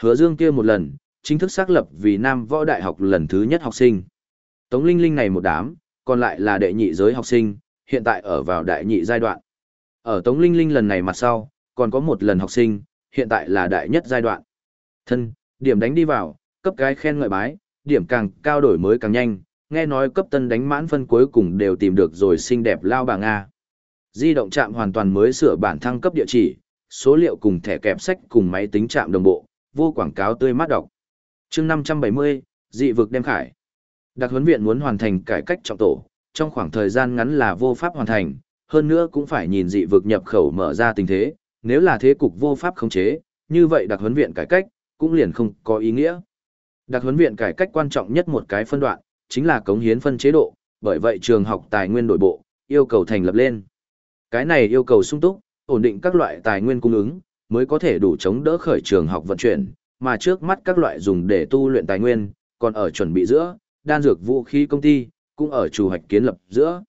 Hứa Dương kia một lần, chính thức xác lập vì Nam Võ Đại học lần thứ nhất học sinh. Tống Linh Linh này một đám, còn lại là đệ nhị giới học sinh, hiện tại ở vào đại nhị giai đoạn. Ở Tống Linh Linh lần này mặt sau, còn có một lần học sinh, hiện tại là đại nhất giai đoạn. Thân, điểm đánh đi vào, cấp cái khen ngợi bái, điểm càng cao đổi mới càng nhanh, nghe nói cấp tân đánh mãn phân cuối cùng đều tìm được rồi xinh đẹp lao bà Nga. Di động chạm hoàn toàn mới sửa bản thăng cấp địa chỉ, số liệu cùng thẻ kẹp sách cùng máy tính chạm đồng bộ, vô quảng cáo tươi mát đọc chương 570, dị vực đem khải. Đặc huấn viện muốn hoàn thành cải cách trọng tổ, trong khoảng thời gian ngắn là vô pháp hoàn thành, hơn nữa cũng phải nhìn dị vực nhập khẩu mở ra tình thế, nếu là thế cục vô pháp khống chế, như vậy đặc huấn viện cải cách, cũng liền không có ý nghĩa. Đặc huấn viện cải cách quan trọng nhất một cái phân đoạn, chính là cống hiến phân chế độ, bởi vậy trường học tài nguyên đổi bộ, yêu cầu thành lập lên. Cái này yêu cầu sung túc, ổn định các loại tài nguyên cung ứng, mới có thể đủ chống đỡ khởi trường học vận chuyển, mà trước mắt các loại dùng để tu luyện tài nguyên, còn ở chuẩn bị giữa, đan dược vũ khí công ty, cũng ở chủ hoạch kiến lập giữa.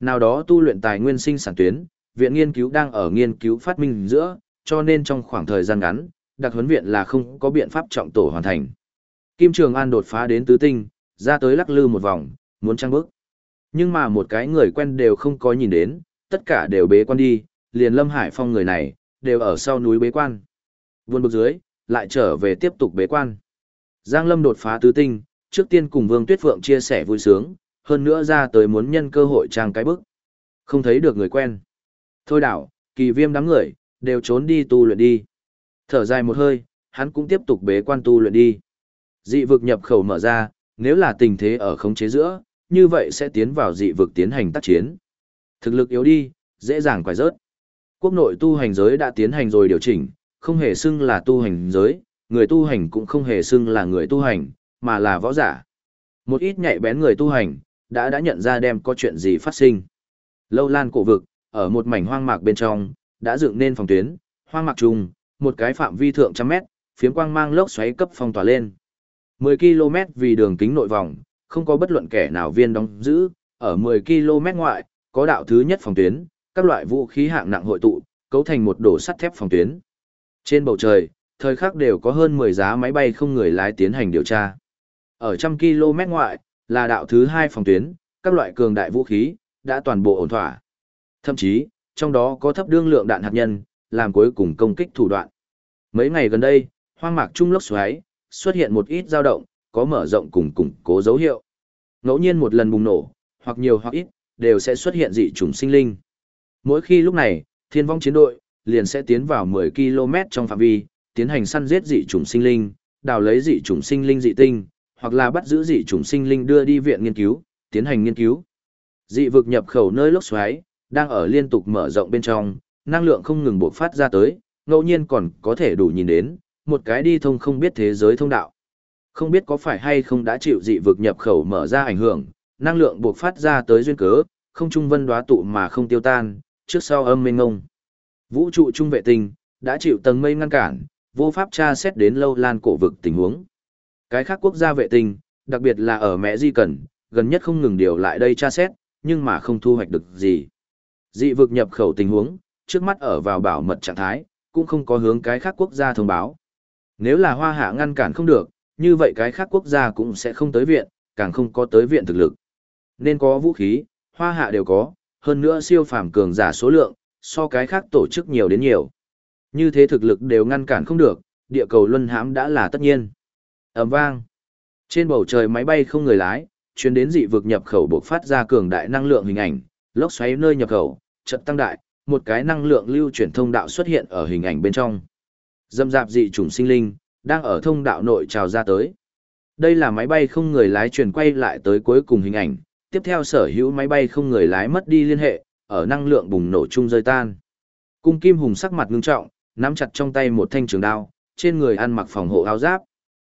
Nào đó tu luyện tài nguyên sinh sản tuyến, viện nghiên cứu đang ở nghiên cứu phát minh giữa, cho nên trong khoảng thời gian ngắn, đặc huấn viện là không có biện pháp trọng tổ hoàn thành. Kim Trường An đột phá đến tứ tinh, ra tới lắc lư một vòng, muốn trăng bước. Nhưng mà một cái người quen đều không có nhìn đến, tất cả đều bế quan đi, liền Lâm Hải Phong người này, đều ở sau núi bế quan. Vườn bực dưới, lại trở về tiếp tục bế quan. Giang Lâm đột phá tứ tinh, trước tiên cùng Vương Tuyết Phượng chia sẻ vui sướng, hơn nữa ra tới muốn nhân cơ hội trang cái bức. Không thấy được người quen. Thôi đảo, kỳ viêm đám người, đều trốn đi tu luyện đi. Thở dài một hơi, hắn cũng tiếp tục bế quan tu luyện đi. Dị vực nhập khẩu mở ra, nếu là tình thế ở khống chế giữa, như vậy sẽ tiến vào dị vực tiến hành tác chiến. Thực lực yếu đi, dễ dàng quải rớt. Quốc nội tu hành giới đã tiến hành rồi điều chỉnh, không hề xưng là tu hành giới, người tu hành cũng không hề xưng là người tu hành, mà là võ giả. Một ít nhạy bén người tu hành, đã đã nhận ra đem có chuyện gì phát sinh. Lâu lan cổ vực, ở một mảnh hoang mạc bên trong, đã dựng nên phòng tuyến, hoang mạc trùng, một cái phạm vi thượng trăm mét, phiếm quang mang lốc xoáy cấp phong tỏa lên. 10 km vì đường kính nội vòng, không có bất luận kẻ nào viên đóng giữ, ở 10 km ngoại, có đạo thứ nhất phòng tuyến, các loại vũ khí hạng nặng hội tụ, cấu thành một đổ sắt thép phòng tuyến. Trên bầu trời, thời khắc đều có hơn 10 giá máy bay không người lái tiến hành điều tra. Ở trăm km ngoại, là đạo thứ hai phòng tuyến, các loại cường đại vũ khí, đã toàn bộ ổn thỏa. Thậm chí, trong đó có thấp đương lượng đạn hạt nhân, làm cuối cùng công kích thủ đoạn. Mấy ngày gần đây, hoang mạc trung lốc xoáy, xuất hiện một ít dao động, có mở rộng cùng củng cố dấu hiệu. Ngẫu nhiên một lần bùng nổ, hoặc nhiều hoặc ít, đều sẽ xuất hiện dị chủng sinh linh. Mỗi khi lúc này, thiên vong chiến đội, liền sẽ tiến vào 10 km trong phạm vi, tiến hành săn giết dị chủng sinh linh, đào lấy dị chủng sinh linh dị tinh, hoặc là bắt giữ dị chủng sinh linh đưa đi viện nghiên cứu, tiến hành nghiên cứu. Dị vực nhập khẩu nơi lốc xoáy, đang ở liên tục mở rộng bên trong, năng lượng không ngừng bộc phát ra tới, ngẫu nhiên còn có thể đủ nhìn đến, một cái đi thông không biết thế giới thông đạo. Không biết có phải hay không đã chịu dị vực nhập khẩu mở ra ảnh hưởng, năng lượng bộc phát ra tới duyên cớ, không trung vân đóa tụ mà không tiêu tan, trước sau âm mênh ngông. Vũ trụ trung vệ tinh đã chịu tầng mây ngăn cản, vô pháp tra xét đến lâu lan cổ vực tình huống. Cái khác quốc gia vệ tinh, đặc biệt là ở mẹ di cần, gần nhất không ngừng điều lại đây tra xét, nhưng mà không thu hoạch được gì. Dị vực nhập khẩu tình huống, trước mắt ở vào bảo mật trạng thái, cũng không có hướng cái khác quốc gia thông báo. Nếu là hoa hạ ngăn cản không được, như vậy cái khác quốc gia cũng sẽ không tới viện, càng không có tới viện thực lực. Nên có vũ khí, hoa hạ đều có, hơn nữa siêu phàm cường giả số lượng, so cái khác tổ chức nhiều đến nhiều. Như thế thực lực đều ngăn cản không được, địa cầu luân hãm đã là tất nhiên. ầm vang. Trên bầu trời máy bay không người lái, chuyến đến dị vực nhập khẩu buộc phát ra cường đại năng lượng hình ảnh, lốc xoáy nơi nhập khẩu, trận tăng đại, một cái năng lượng lưu chuyển thông đạo xuất hiện ở hình ảnh bên trong. Dâm dạp dị chủng sinh linh, đang ở thông đạo nội trào ra tới. Đây là máy bay không người lái chuyển quay lại tới cuối cùng hình ảnh, tiếp theo sở hữu máy bay không người lái mất đi liên hệ, ở năng lượng bùng nổ chung rơi tan. Cung Kim Hùng sắc mặt ngưng trọng, nắm chặt trong tay một thanh trường đao, trên người ăn mặc phòng hộ áo giáp.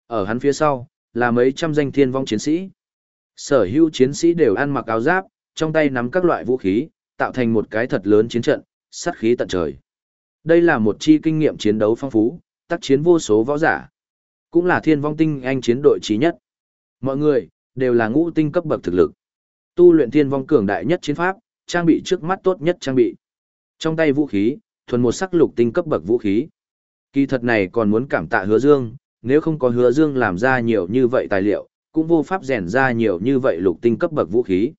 Ở hắn phía sau, là mấy trăm danh thiên vong chiến sĩ. Sở hữu chiến sĩ đều ăn mặc áo giáp, trong tay nắm các loại vũ khí, tạo thành một cái thật lớn chiến trận, sát khí tận trời. Đây là một chi kinh nghiệm chiến đấu phong phú, tác chiến vô số võ giả. Cũng là thiên vong tinh anh chiến đội trí nhất. Mọi người, đều là ngũ tinh cấp bậc thực lực. Tu luyện thiên vong cường đại nhất chiến pháp, trang bị trước mắt tốt nhất trang bị. Trong tay vũ khí, thuần một sắc lục tinh cấp bậc vũ khí. Kỳ thật này còn muốn cảm tạ hứa dương, nếu không có hứa dương làm ra nhiều như vậy tài liệu, cũng vô pháp rèn ra nhiều như vậy lục tinh cấp bậc vũ khí.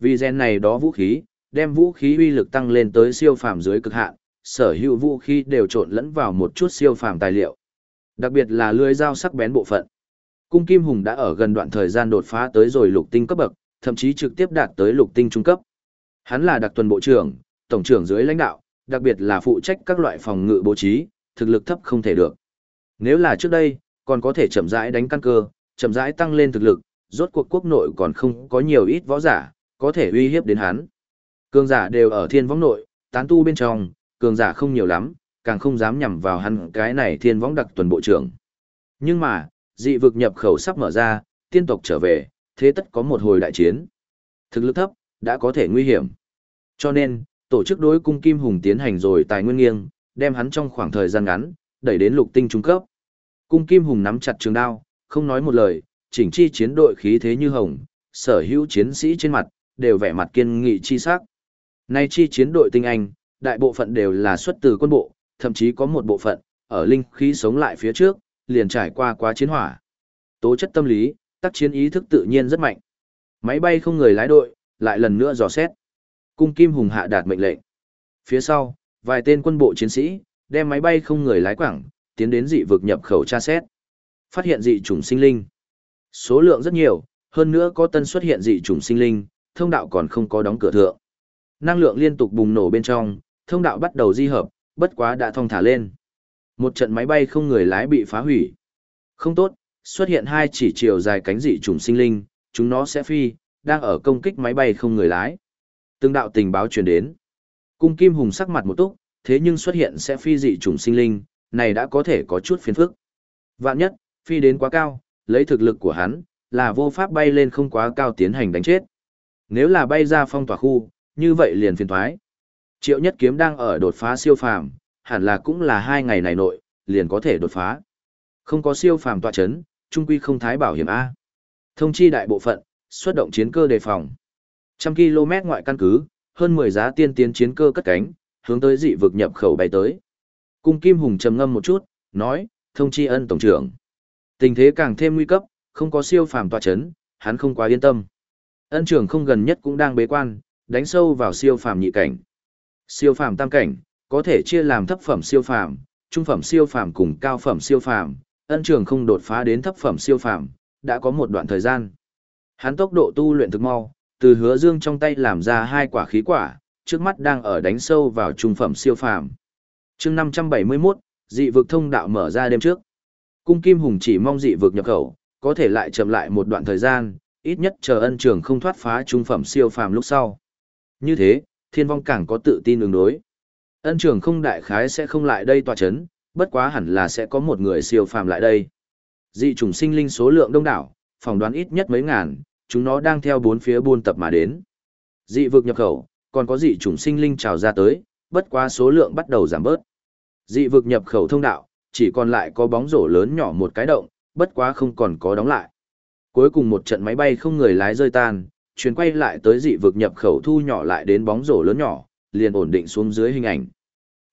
Vì rèn này đó vũ khí, đem vũ khí uy lực tăng lên tới siêu phàm dưới cực hạn, sở hữu vũ khí đều trộn lẫn vào một chút siêu phàm tài liệu. Đặc biệt là lưỡi dao sắc bén bộ phận. Cung Kim Hùng đã ở gần đoạn thời gian đột phá tới rồi lục tinh cấp bậc, thậm chí trực tiếp đạt tới lục tinh trung cấp. Hắn là đặc tuần bộ trưởng, tổng trưởng dưới lãnh đạo, đặc biệt là phụ trách các loại phòng ngự bố trí, thực lực thấp không thể được. Nếu là trước đây, còn có thể chậm rãi đánh căn cơ, chậm rãi tăng lên thực lực, rốt cuộc quốc nội còn không có nhiều ít võ giả, có thể uy hiếp đến hắn. Cường giả đều ở thiên võng nội, tán tu bên trong, cường giả không nhiều lắm, càng không dám nhằm vào hắn cái này thiên võng đặc tuần bộ trưởng. Nhưng mà, dị vực nhập khẩu sắp mở ra, tiên tộc trở về, thế tất có một hồi đại chiến. Thực lực thấp, đã có thể nguy hiểm. Cho nên, tổ chức đối cung Kim Hùng tiến hành rồi tài nguyên nghiêng, đem hắn trong khoảng thời gian ngắn, đẩy đến lục tinh trung cấp. Cung Kim Hùng nắm chặt trường đao, không nói một lời, chỉnh chi chiến đội khí thế như hồng, sở hữu chiến sĩ trên mặt, đều vẻ mặt kiên nghị chi sắc. Nay chi chiến đội tinh anh, đại bộ phận đều là xuất từ quân bộ, thậm chí có một bộ phận, ở linh khí sống lại phía trước, liền trải qua quá chiến hỏa. Tố chất tâm lý, tác chiến ý thức tự nhiên rất mạnh. Máy bay không người lái đội, lại lần nữa dò xét. Cung Kim Hùng hạ đạt mệnh lệnh. Phía sau, vài tên quân bộ chiến sĩ, đem máy bay không người lái quảng, tiến đến dị vực nhập khẩu tra xét. Phát hiện dị chủng sinh linh. Số lượng rất nhiều, hơn nữa có tân xuất hiện dị chủng sinh linh, thông đạo còn không có đóng cửa thượng. Năng lượng liên tục bùng nổ bên trong, thông đạo bắt đầu di hợp, bất quá đã thông thả lên. Một trận máy bay không người lái bị phá hủy. Không tốt, xuất hiện hai chỉ chiều dài cánh dị trùng sinh linh, chúng nó sẽ phi, đang ở công kích máy bay không người lái. Từng đạo tình báo truyền đến. Cung Kim Hùng sắc mặt một túc, thế nhưng xuất hiện sẽ phi dị trùng sinh linh, này đã có thể có chút phiền phức. Vạn nhất, phi đến quá cao, lấy thực lực của hắn, là vô pháp bay lên không quá cao tiến hành đánh chết. Nếu là bay ra phong tỏa khu, như vậy liền phiền thoái. Triệu Nhất Kiếm đang ở đột phá siêu phàm, hẳn là cũng là hai ngày này nội, liền có thể đột phá. Không có siêu phàm tọa chấn, trung quy không thái bảo hiểm A. Thông chi đại bộ phận, xuất động chiến cơ đề phòng. Trăm km ngoại căn cứ, hơn 10 giá tiên tiến chiến cơ cất cánh, hướng tới dị vực nhập khẩu bay tới. Cung Kim Hùng trầm ngâm một chút, nói, thông chi ân tổng trưởng. Tình thế càng thêm nguy cấp, không có siêu phàm tòa chấn, hắn không quá yên tâm. Ân trưởng không gần nhất cũng đang bế quan, đánh sâu vào siêu phàm nhị cảnh. Siêu phàm tam cảnh, có thể chia làm thấp phẩm siêu phàm, trung phẩm siêu phàm cùng cao phẩm siêu phàm, ân trưởng không đột phá đến thấp phẩm siêu phàm, đã có một đoạn thời gian. Hắn tốc độ tu luyện thực mau, từ hứa dương trong tay làm ra hai quả khí quả, trước mắt đang ở đánh sâu vào trung phẩm siêu phàm. chương 571, dị vực thông đạo mở ra đêm trước. Cung Kim Hùng chỉ mong dị vực nhập khẩu, có thể lại chậm lại một đoạn thời gian, ít nhất chờ ân trường không thoát phá trung phẩm siêu phàm lúc sau. Như thế, thiên vong càng có tự tin ứng đối. Ân trường không đại khái sẽ không lại đây tòa chấn, bất quá hẳn là sẽ có một người siêu phàm lại đây. Dị chủng sinh linh số lượng đông đảo, phỏng đoán ít nhất mấy ngàn, chúng nó đang theo bốn phía buôn tập mà đến. Dị vực nhập khẩu, còn có dị chủng sinh linh trào ra tới, bất quá số lượng bắt đầu giảm bớt. Dị vực nhập khẩu thông đạo, chỉ còn lại có bóng rổ lớn nhỏ một cái động, bất quá không còn có đóng lại. Cuối cùng một trận máy bay không người lái rơi tan, chuyến quay lại tới dị vực nhập khẩu thu nhỏ lại đến bóng rổ lớn nhỏ, liền ổn định xuống dưới hình ảnh.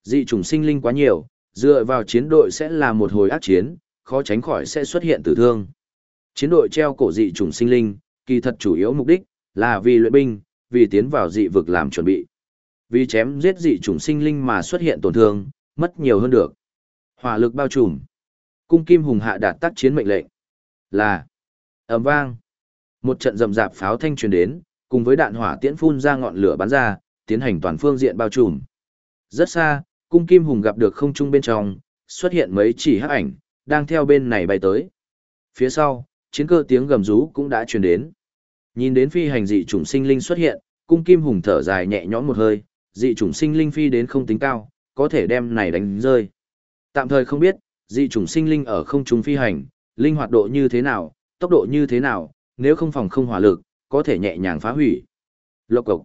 Dị chủng sinh linh quá nhiều, dựa vào chiến đội sẽ là một hồi ác chiến, khó tránh khỏi sẽ xuất hiện tử thương. Chiến đội treo cổ dị chủng sinh linh, kỳ thật chủ yếu mục đích là vì luyện binh, vì tiến vào dị vực làm chuẩn bị. Vì chém giết dị chủng sinh linh mà xuất hiện tổn thương, mất nhiều hơn được. Hỏa lực bao trùm. Cung Kim Hùng hạ đạt tác chiến mệnh lệnh. Là ầm vang. Một trận rầm rạp pháo thanh truyền đến, cùng với đạn hỏa tiễn phun ra ngọn lửa bắn ra, tiến hành toàn phương diện bao trùm. Rất xa, Cung Kim Hùng gặp được không trung bên trong, xuất hiện mấy chỉ hắc ảnh, đang theo bên này bay tới. Phía sau, chiến cơ tiếng gầm rú cũng đã truyền đến. Nhìn đến phi hành dị chủng sinh linh xuất hiện, cung kim hùng thở dài nhẹ nhõm một hơi, dị chủng sinh linh phi đến không tính cao, có thể đem này đánh rơi. Tạm thời không biết, dị chủng sinh linh ở không trung phi hành, linh hoạt độ như thế nào, tốc độ như thế nào, nếu không phòng không hỏa lực, có thể nhẹ nhàng phá hủy. Lộc cộc.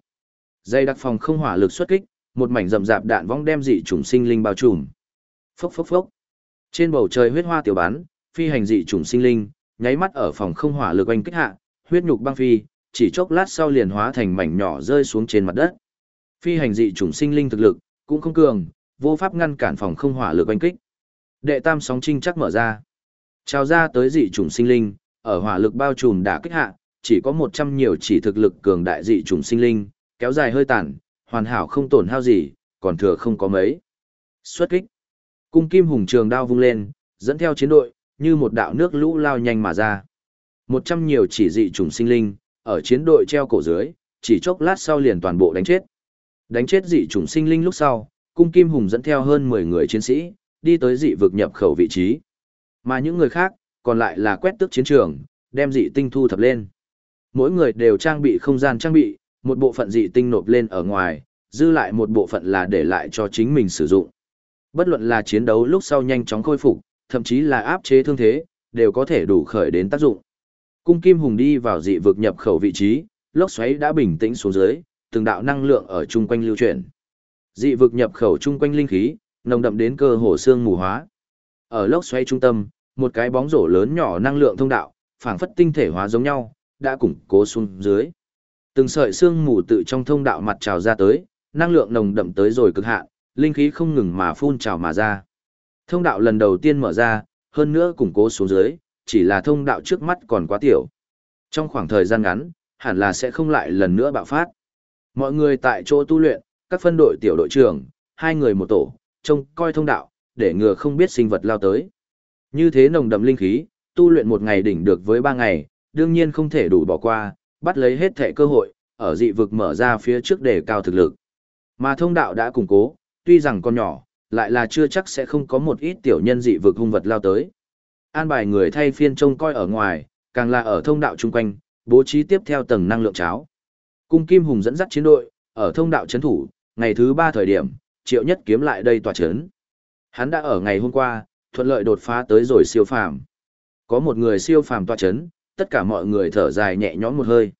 Dây đặc phòng không hỏa lực xuất kích, một mảnh rậm rạp đạn vong đem dị chủng sinh linh bao trùm. Phốc phốc phốc. Trên bầu trời huyết hoa tiểu bán, phi hành dị chủng sinh linh, nháy mắt ở phòng không hỏa lực oanh kích hạ, huyết nhục băng phi, chỉ chốc lát sau liền hóa thành mảnh nhỏ rơi xuống trên mặt đất. Phi hành dị chủng sinh linh thực lực cũng không cường, vô pháp ngăn cản phòng không hỏa lực oanh kích. Đệ tam sóng trinh chắc mở ra. trào ra tới dị chủng sinh linh, ở hỏa lực bao trùm đã kích hạ, chỉ có 100 nhiều chỉ thực lực cường đại dị chủng sinh linh, kéo dài hơi tàn, hoàn hảo không tổn hao gì, còn thừa không có mấy. Xuất kích. Cung kim hùng trường đao vung lên, dẫn theo chiến đội, như một đạo nước lũ lao nhanh mà ra. Một trăm nhiều chỉ dị trùng sinh linh, ở chiến đội treo cổ dưới, chỉ chốc lát sau liền toàn bộ đánh chết. Đánh chết dị trùng sinh linh lúc sau, cung kim hùng dẫn theo hơn 10 người chiến sĩ, đi tới dị vực nhập khẩu vị trí. Mà những người khác, còn lại là quét tước chiến trường, đem dị tinh thu thập lên. Mỗi người đều trang bị không gian trang bị, một bộ phận dị tinh nộp lên ở ngoài, dư lại một bộ phận là để lại cho chính mình sử dụng. Bất luận là chiến đấu lúc sau nhanh chóng khôi phục, thậm chí là áp chế thương thế, đều có thể đủ khởi đến tác dụng. Cung Kim Hùng đi vào dị vực nhập khẩu vị trí, lốc xoáy đã bình tĩnh xuống dưới, từng đạo năng lượng ở chung quanh lưu chuyển. Dị vực nhập khẩu chung quanh linh khí, nồng đậm đến cơ hồ xương mù hóa. Ở lốc xoáy trung tâm, một cái bóng rổ lớn nhỏ năng lượng thông đạo, phảng phất tinh thể hóa giống nhau, đã củng cố xuống dưới. Từng sợi xương mù tự trong thông đạo mặt trào ra tới, năng lượng nồng đậm tới rồi cực hạn, linh khí không ngừng mà phun trào mà ra. Thông đạo lần đầu tiên mở ra, hơn nữa củng cố xuống dưới, chỉ là thông đạo trước mắt còn quá tiểu. Trong khoảng thời gian ngắn, hẳn là sẽ không lại lần nữa bạo phát. Mọi người tại chỗ tu luyện, các phân đội tiểu đội trưởng, hai người một tổ, trông coi thông đạo, để ngừa không biết sinh vật lao tới. Như thế nồng đậm linh khí, tu luyện một ngày đỉnh được với ba ngày, đương nhiên không thể đủ bỏ qua, bắt lấy hết thể cơ hội, ở dị vực mở ra phía trước để cao thực lực. Mà thông đạo đã củng cố, tuy rằng còn nhỏ, lại là chưa chắc sẽ không có một ít tiểu nhân dị vực hung vật lao tới. An bài người thay phiên trông coi ở ngoài, càng là ở thông đạo chung quanh, bố trí tiếp theo tầng năng lượng cháo. Cung Kim Hùng dẫn dắt chiến đội, ở thông đạo chấn thủ, ngày thứ ba thời điểm, triệu nhất kiếm lại đây tòa chấn. Hắn đã ở ngày hôm qua, thuận lợi đột phá tới rồi siêu phàm. Có một người siêu phàm tòa chấn, tất cả mọi người thở dài nhẹ nhõm một hơi.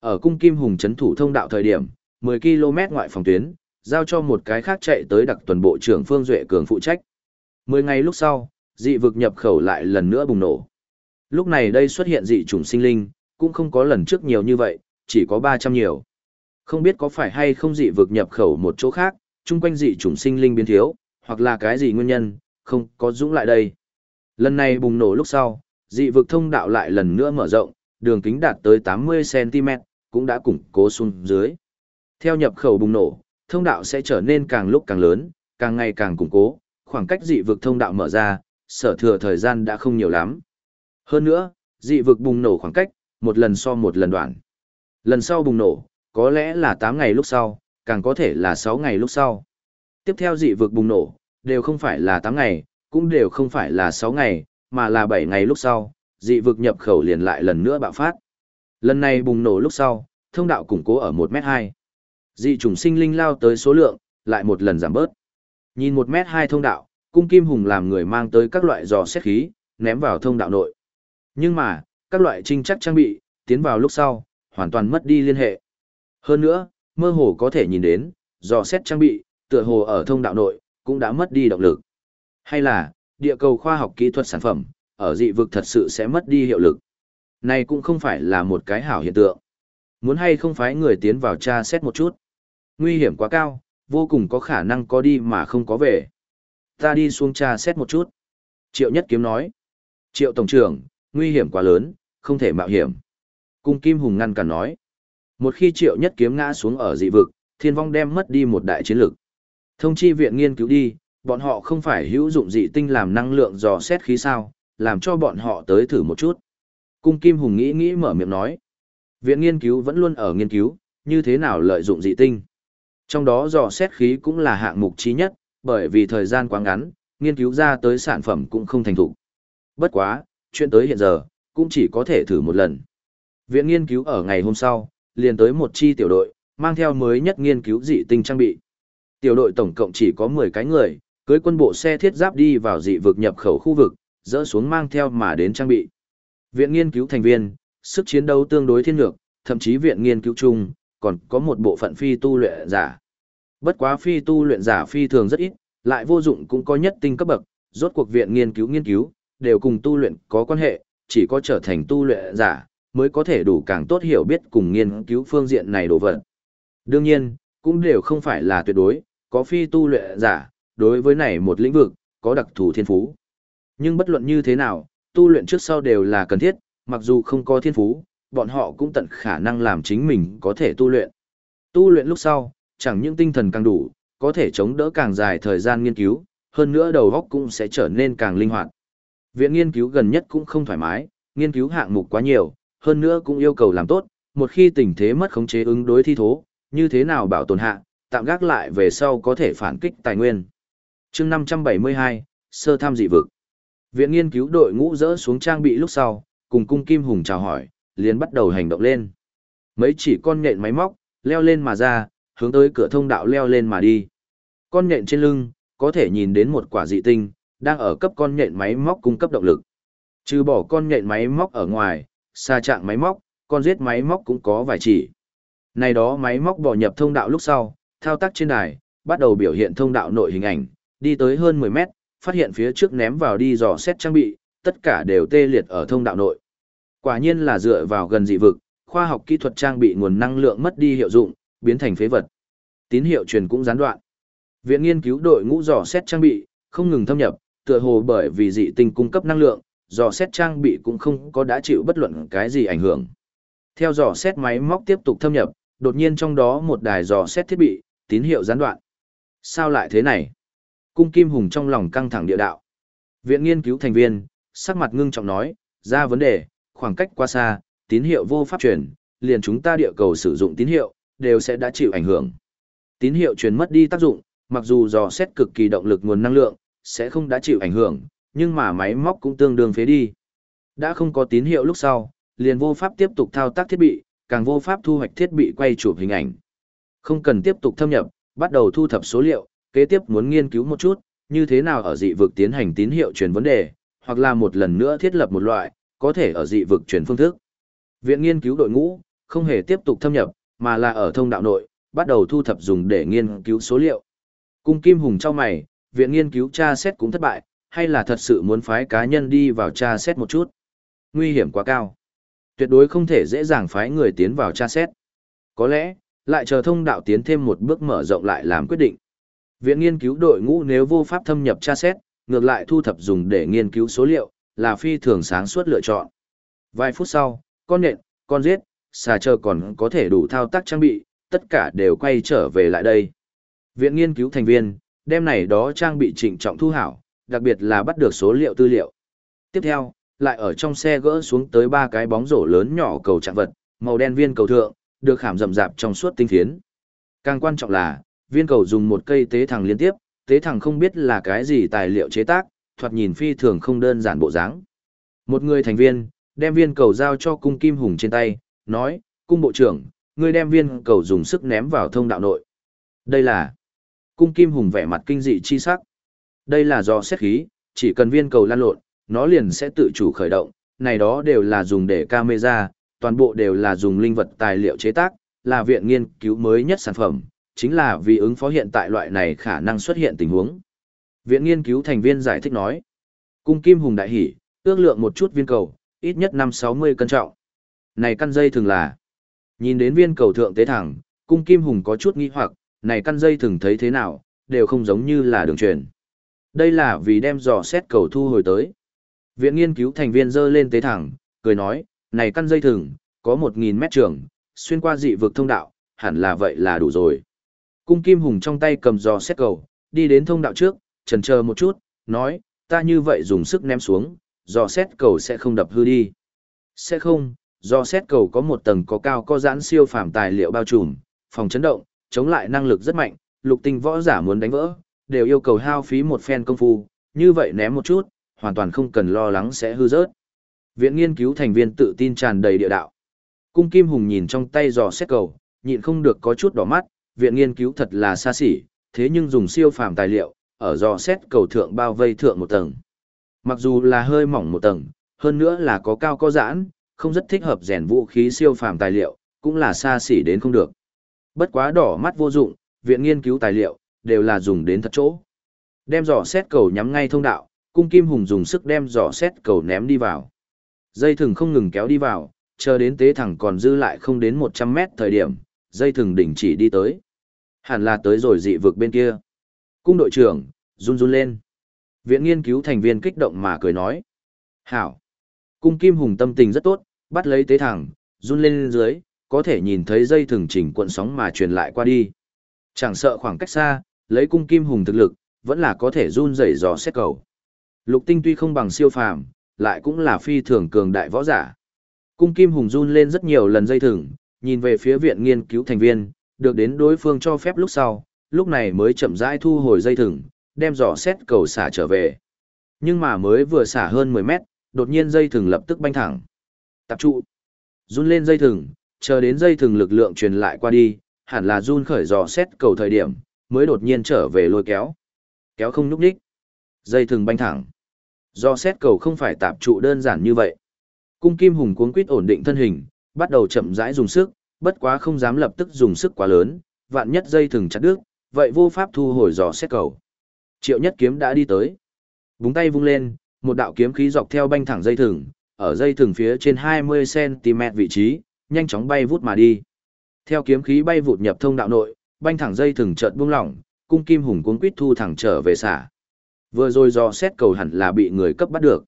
Ở cung Kim Hùng chấn thủ thông đạo thời điểm, 10 km ngoại phòng tuyến, giao cho một cái khác chạy tới đặc tuần bộ trưởng Phương Duệ Cường phụ trách. Mười ngày lúc sau, dị vực nhập khẩu lại lần nữa bùng nổ. Lúc này đây xuất hiện dị chủng sinh linh, cũng không có lần trước nhiều như vậy, chỉ có 300 nhiều. Không biết có phải hay không dị vực nhập khẩu một chỗ khác, chung quanh dị chủng sinh linh biến thiếu, hoặc là cái gì nguyên nhân, không có dũng lại đây. Lần này bùng nổ lúc sau, dị vực thông đạo lại lần nữa mở rộng, đường kính đạt tới 80cm, cũng đã củng cố xuống dưới. Theo nhập khẩu bùng nổ, thông đạo sẽ trở nên càng lúc càng lớn, càng ngày càng củng cố, khoảng cách dị vực thông đạo mở ra, sở thừa thời gian đã không nhiều lắm. Hơn nữa, dị vực bùng nổ khoảng cách, một lần so một lần đoạn. Lần sau bùng nổ, có lẽ là 8 ngày lúc sau, càng có thể là 6 ngày lúc sau. Tiếp theo dị vực bùng nổ, đều không phải là 8 ngày, cũng đều không phải là 6 ngày, mà là 7 ngày lúc sau, dị vực nhập khẩu liền lại lần nữa bạo phát. Lần này bùng nổ lúc sau, thông đạo củng cố ở 1m2. Dị trùng sinh linh lao tới số lượng, lại một lần giảm bớt. Nhìn 1m2 thông đạo, cung kim hùng làm người mang tới các loại dò xét khí, ném vào thông đạo nội. Nhưng mà, các loại trinh chắc trang bị, tiến vào lúc sau, hoàn toàn mất đi liên hệ. Hơn nữa, mơ hồ có thể nhìn đến, dò xét trang bị, tựa hồ ở thông đạo nội, cũng đã mất đi động lực. Hay là, địa cầu khoa học kỹ thuật sản phẩm, ở dị vực thật sự sẽ mất đi hiệu lực. Này cũng không phải là một cái hảo hiện tượng. Muốn hay không phải người tiến vào tra xét một chút. Nguy hiểm quá cao, vô cùng có khả năng có đi mà không có về. Ta đi xuống tra xét một chút. Triệu Nhất Kiếm nói. Triệu Tổng trưởng, nguy hiểm quá lớn, không thể mạo hiểm. Cung Kim Hùng ngăn cản nói. Một khi Triệu Nhất Kiếm ngã xuống ở dị vực, thiên vong đem mất đi một đại chiến lực. Thông chi viện nghiên cứu đi, bọn họ không phải hữu dụng dị tinh làm năng lượng dò xét khí sao, làm cho bọn họ tới thử một chút. Cung Kim Hùng nghĩ nghĩ mở miệng nói. Viện nghiên cứu vẫn luôn ở nghiên cứu, như thế nào lợi dụng dị tinh. Trong đó dò xét khí cũng là hạng mục chí nhất, bởi vì thời gian quá ngắn, nghiên cứu ra tới sản phẩm cũng không thành thục. Bất quá, chuyện tới hiện giờ, cũng chỉ có thể thử một lần. Viện nghiên cứu ở ngày hôm sau, liền tới một chi tiểu đội, mang theo mới nhất nghiên cứu dị tinh trang bị. Tiểu đội tổng cộng chỉ có 10 cái người, cưới quân bộ xe thiết giáp đi vào dị vực nhập khẩu khu vực, dỡ xuống mang theo mà đến trang bị. Viện nghiên cứu thành viên, sức chiến đấu tương đối thiên lược, thậm chí viện nghiên cứu chung, còn có một bộ phận phi tu luyện giả. Bất quá phi tu luyện giả phi thường rất ít, lại vô dụng cũng có nhất tinh cấp bậc, rốt cuộc viện nghiên cứu nghiên cứu, đều cùng tu luyện có quan hệ, chỉ có trở thành tu luyện giả, mới có thể đủ càng tốt hiểu biết cùng nghiên cứu phương diện này đồ vật. Đương nhiên, cũng đều không phải là tuyệt đối, có phi tu luyện giả, đối với này một lĩnh vực, có đặc thù thiên phú. Nhưng bất luận như thế nào, tu luyện trước sau đều là cần thiết, mặc dù không có thiên phú, bọn họ cũng tận khả năng làm chính mình có thể tu luyện. Tu luyện lúc sau, chẳng những tinh thần càng đủ, có thể chống đỡ càng dài thời gian nghiên cứu, hơn nữa đầu óc cũng sẽ trở nên càng linh hoạt. Viện nghiên cứu gần nhất cũng không thoải mái, nghiên cứu hạng mục quá nhiều, hơn nữa cũng yêu cầu làm tốt, một khi tình thế mất khống chế ứng đối thi thố, như thế nào bảo tồn hạ, tạm gác lại về sau có thể phản kích tài nguyên. chương 572, sơ tham dị vực. Viện nghiên cứu đội ngũ dỡ xuống trang bị lúc sau, cùng cung Kim Hùng chào hỏi, liền bắt đầu hành động lên. Mấy chỉ con nhện máy móc, leo lên mà ra, hướng tới cửa thông đạo leo lên mà đi. Con nhện trên lưng, có thể nhìn đến một quả dị tinh, đang ở cấp con nhện máy móc cung cấp động lực. Trừ bỏ con nhện máy móc ở ngoài, xa trạng máy móc, con giết máy móc cũng có vài chỉ. Này đó máy móc bỏ nhập thông đạo lúc sau, thao tác trên đài, bắt đầu biểu hiện thông đạo nội hình ảnh, đi tới hơn 10 mét, phát hiện phía trước ném vào đi dò xét trang bị, tất cả đều tê liệt ở thông đạo nội. Quả nhiên là dựa vào gần dị vực, khoa học kỹ thuật trang bị nguồn năng lượng mất đi hiệu dụng, biến thành phế vật. Tín hiệu truyền cũng gián đoạn. Viện nghiên cứu đội ngũ dò xét trang bị, không ngừng thâm nhập, tựa hồ bởi vì dị tinh cung cấp năng lượng, dò xét trang bị cũng không có đã chịu bất luận cái gì ảnh hưởng. Theo dò xét máy móc tiếp tục thâm nhập, đột nhiên trong đó một đài dò xét thiết bị, tín hiệu gián đoạn. Sao lại thế này? Cung Kim Hùng trong lòng căng thẳng địa đạo. Viện nghiên cứu thành viên, sắc mặt ngưng trọng nói, ra vấn đề, khoảng cách quá xa, tín hiệu vô pháp truyền, liền chúng ta địa cầu sử dụng tín hiệu, đều sẽ đã chịu ảnh hưởng. Tín hiệu truyền mất đi tác dụng, mặc dù dò xét cực kỳ động lực nguồn năng lượng, sẽ không đã chịu ảnh hưởng, nhưng mà máy móc cũng tương đương phế đi. Đã không có tín hiệu lúc sau, liền vô pháp tiếp tục thao tác thiết bị, càng vô pháp thu hoạch thiết bị quay chụp hình ảnh. Không cần tiếp tục thâm nhập, bắt đầu thu thập số liệu, kế tiếp muốn nghiên cứu một chút, như thế nào ở dị vực tiến hành tín hiệu truyền vấn đề, hoặc là một lần nữa thiết lập một loại, có thể ở dị vực truyền phương thức. Viện nghiên cứu đội ngũ, không hề tiếp tục thâm nhập, mà là ở thông đạo nội, bắt đầu thu thập dùng để nghiên cứu số liệu. Cung Kim Hùng trao mày, viện nghiên cứu tra xét cũng thất bại, hay là thật sự muốn phái cá nhân đi vào tra xét một chút. Nguy hiểm quá cao. Tuyệt đối không thể dễ dàng phái người tiến vào tra xét. Có lẽ, lại chờ thông đạo tiến thêm một bước mở rộng lại làm quyết định. Viện nghiên cứu đội ngũ nếu vô pháp thâm nhập tra xét, ngược lại thu thập dùng để nghiên cứu số liệu, là phi thường sáng suốt lựa chọn. Vài phút sau, con nện, con giết, xà chờ còn có thể đủ thao tác trang bị, tất cả đều quay trở về lại đây. Viện nghiên cứu thành viên, đem này đó trang bị trịnh trọng thu hảo, đặc biệt là bắt được số liệu tư liệu. Tiếp theo, lại ở trong xe gỡ xuống tới ba cái bóng rổ lớn nhỏ cầu trạng vật, màu đen viên cầu thượng, được khảm rậm rạp trong suốt tinh thiến. Càng quan trọng là, viên cầu dùng một cây tế thẳng liên tiếp, tế thẳng không biết là cái gì tài liệu chế tác, thoạt nhìn phi thường không đơn giản bộ dáng. Một người thành viên, đem viên cầu giao cho cung kim hùng trên tay, nói, cung bộ trưởng, ngươi đem viên cầu dùng sức ném vào thông đạo nội. Đây là... Cung kim hùng vẻ mặt kinh dị chi sắc. Đây là do xét khí, chỉ cần viên cầu lan lộn, nó liền sẽ tự chủ khởi động, này đó đều là dùng để camera, toàn bộ đều là dùng linh vật tài liệu chế tác, là viện nghiên cứu mới nhất sản phẩm, chính là vì ứng phó hiện tại loại này khả năng xuất hiện tình huống. Viện nghiên cứu thành viên giải thích nói, cung kim hùng đại hỉ, ước lượng một chút viên cầu, ít nhất 5-60 cân trọng. Này căn dây thường là, nhìn đến viên cầu thượng tế thẳng, cung kim hùng có chút nghi hoặc, này căn dây thường thấy thế nào, đều không giống như là đường truyền. Đây là vì đem dò xét cầu thu hồi tới. Viện nghiên cứu thành viên dơ lên tế thẳng, cười nói, này căn dây thừng, có 1.000 mét trường, xuyên qua dị vực thông đạo, hẳn là vậy là đủ rồi. Cung Kim Hùng trong tay cầm dò xét cầu, đi đến thông đạo trước, trần chờ một chút, nói, ta như vậy dùng sức ném xuống, dò xét cầu sẽ không đập hư đi. Sẽ không, do xét cầu có một tầng có cao có giãn siêu phàm tài liệu bao trùm, phòng chấn động, chống lại năng lực rất mạnh, lục tinh võ giả muốn đánh vỡ, đều yêu cầu hao phí một phen công phu, như vậy ném một chút, hoàn toàn không cần lo lắng sẽ hư rớt. Viện nghiên cứu thành viên tự tin tràn đầy địa đạo. Cung Kim Hùng nhìn trong tay dò xét cầu, nhịn không được có chút đỏ mắt, viện nghiên cứu thật là xa xỉ, thế nhưng dùng siêu phàm tài liệu, ở dò xét cầu thượng bao vây thượng một tầng. Mặc dù là hơi mỏng một tầng, hơn nữa là có cao có giãn, không rất thích hợp rèn vũ khí siêu phàm tài liệu, cũng là xa xỉ đến không được. Bất quá đỏ mắt vô dụng, viện nghiên cứu tài liệu, đều là dùng đến thật chỗ. Đem giỏ xét cầu nhắm ngay thông đạo, cung kim hùng dùng sức đem giỏ xét cầu ném đi vào. Dây thừng không ngừng kéo đi vào, chờ đến tế thẳng còn dư lại không đến 100 mét thời điểm, dây thừng đỉnh chỉ đi tới. Hẳn là tới rồi dị vực bên kia. Cung đội trưởng, run run lên. Viện nghiên cứu thành viên kích động mà cười nói. Hảo. Cung kim hùng tâm tình rất tốt, bắt lấy tế thẳng, run lên dưới, có thể nhìn thấy dây thường chỉnh cuộn sóng mà truyền lại qua đi. Chẳng sợ khoảng cách xa, lấy cung kim hùng thực lực, vẫn là có thể run rẩy dò xét cầu. Lục tinh tuy không bằng siêu phàm, lại cũng là phi thường cường đại võ giả. Cung kim hùng run lên rất nhiều lần dây thừng, nhìn về phía viện nghiên cứu thành viên, được đến đối phương cho phép lúc sau, lúc này mới chậm rãi thu hồi dây thừng, đem dò xét cầu xả trở về. Nhưng mà mới vừa xả hơn 10 mét, đột nhiên dây thừng lập tức banh thẳng. Tập trụ. Run lên dây thừng, chờ đến dây thừng lực lượng truyền lại qua đi, hẳn là run khởi dò xét cầu thời điểm, mới đột nhiên trở về lôi kéo. Kéo không nhúc đích. Dây thừng banh thẳng. Do xét cầu không phải tạp trụ đơn giản như vậy. Cung Kim Hùng cuống quýt ổn định thân hình, bắt đầu chậm rãi dùng sức, bất quá không dám lập tức dùng sức quá lớn, vạn nhất dây thừng chặt đứt, vậy vô pháp thu hồi dò xét cầu. Triệu Nhất kiếm đã đi tới. Búng tay vung lên, một đạo kiếm khí dọc theo banh thẳng dây thừng, ở dây thừng phía trên 20 cm vị trí, nhanh chóng bay vút mà đi. Theo kiếm khí bay vụt nhập thông đạo nội, banh thẳng dây thừng chợt buông lỏng, cung kim hùng cuống quýt thu thẳng trở về xả. Vừa rồi dò xét cầu hẳn là bị người cấp bắt được.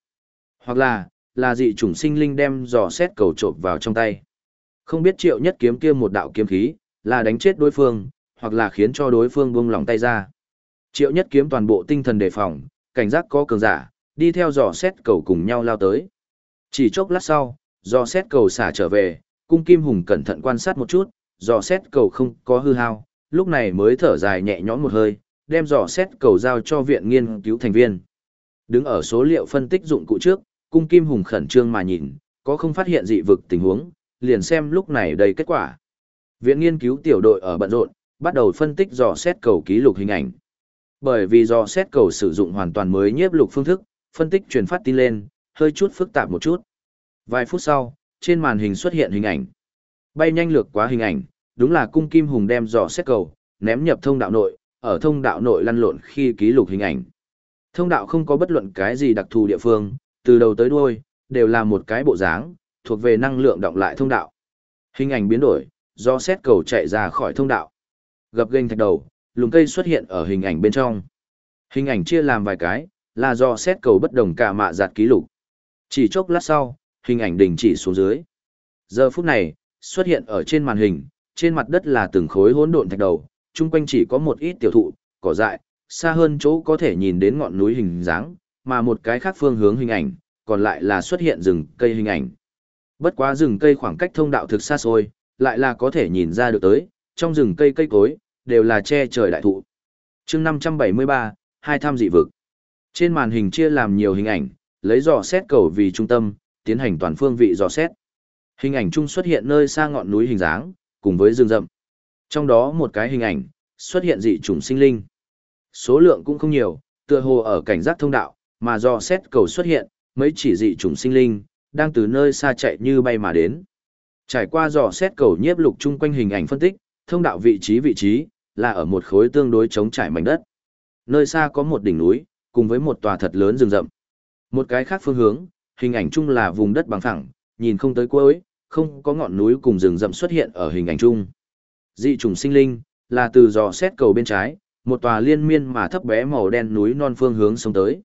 Hoặc là, là dị chủng sinh linh đem dò xét cầu trộm vào trong tay. Không biết triệu nhất kiếm kia một đạo kiếm khí, là đánh chết đối phương, hoặc là khiến cho đối phương buông lỏng tay ra. Triệu nhất kiếm toàn bộ tinh thần đề phòng, cảnh giác có cường giả, đi theo dò xét cầu cùng nhau lao tới. Chỉ chốc lát sau, dò xét cầu xả trở về, cung kim hùng cẩn thận quan sát một chút, dò xét cầu không có hư hao, lúc này mới thở dài nhẹ nhõm một hơi, đem dò xét cầu giao cho viện nghiên cứu thành viên. Đứng ở số liệu phân tích dụng cụ trước, cung kim hùng khẩn trương mà nhìn, có không phát hiện dị vực tình huống, liền xem lúc này đầy kết quả. Viện nghiên cứu tiểu đội ở bận rộn, bắt đầu phân tích dò xét cầu ký lục hình ảnh. Bởi vì dò xét cầu sử dụng hoàn toàn mới nhiếp lục phương thức, phân tích truyền phát tin lên, hơi chút phức tạp một chút. Vài phút sau, trên màn hình xuất hiện hình ảnh. Bay nhanh lược quá hình ảnh, đúng là cung kim hùng đem dò xét cầu, ném nhập thông đạo nội, ở thông đạo nội lăn lộn khi ký lục hình ảnh. Thông đạo không có bất luận cái gì đặc thù địa phương, từ đầu tới đuôi, đều là một cái bộ dáng, thuộc về năng lượng động lại thông đạo. Hình ảnh biến đổi, do xét cầu chạy ra khỏi thông đạo. Gập gênh thạch đầu, lùm cây xuất hiện ở hình ảnh bên trong. Hình ảnh chia làm vài cái, là do xét cầu bất đồng cả mạ giạt ký lục. Chỉ chốc lát sau, hình ảnh đình chỉ xuống dưới. Giờ phút này, xuất hiện ở trên màn hình, trên mặt đất là từng khối hỗn độn thạch đầu, chung quanh chỉ có một ít tiểu thụ, cỏ dại, xa hơn chỗ có thể nhìn đến ngọn núi hình dáng, mà một cái khác phương hướng hình ảnh, còn lại là xuất hiện rừng cây hình ảnh. Bất quá rừng cây khoảng cách thông đạo thực xa xôi, lại là có thể nhìn ra được tới, trong rừng cây cây cối, đều là che trời đại thụ. chương 573, hai tham dị vực. Trên màn hình chia làm nhiều hình ảnh, lấy dò xét cầu vì trung tâm, tiến hành toàn phương vị dò xét. Hình ảnh chung xuất hiện nơi xa ngọn núi hình dáng, cùng với rừng rậm. Trong đó một cái hình ảnh, xuất hiện dị chủng sinh linh. Số lượng cũng không nhiều, tựa hồ ở cảnh giác thông đạo, mà dò xét cầu xuất hiện, mấy chỉ dị chủng sinh linh, đang từ nơi xa chạy như bay mà đến. Trải qua dò xét cầu nhiếp lục chung quanh hình ảnh phân tích, thông đạo vị trí vị trí, là ở một khối tương đối chống trải mảnh đất. Nơi xa có một đỉnh núi, cùng với một tòa thật lớn rừng rậm. Một cái khác phương hướng, hình ảnh chung là vùng đất bằng phẳng, nhìn không tới cuối, không có ngọn núi cùng rừng rậm xuất hiện ở hình ảnh chung. Dị trùng sinh linh, là từ dò xét cầu bên trái, một tòa liên miên mà thấp bé màu đen núi non phương hướng xuống tới.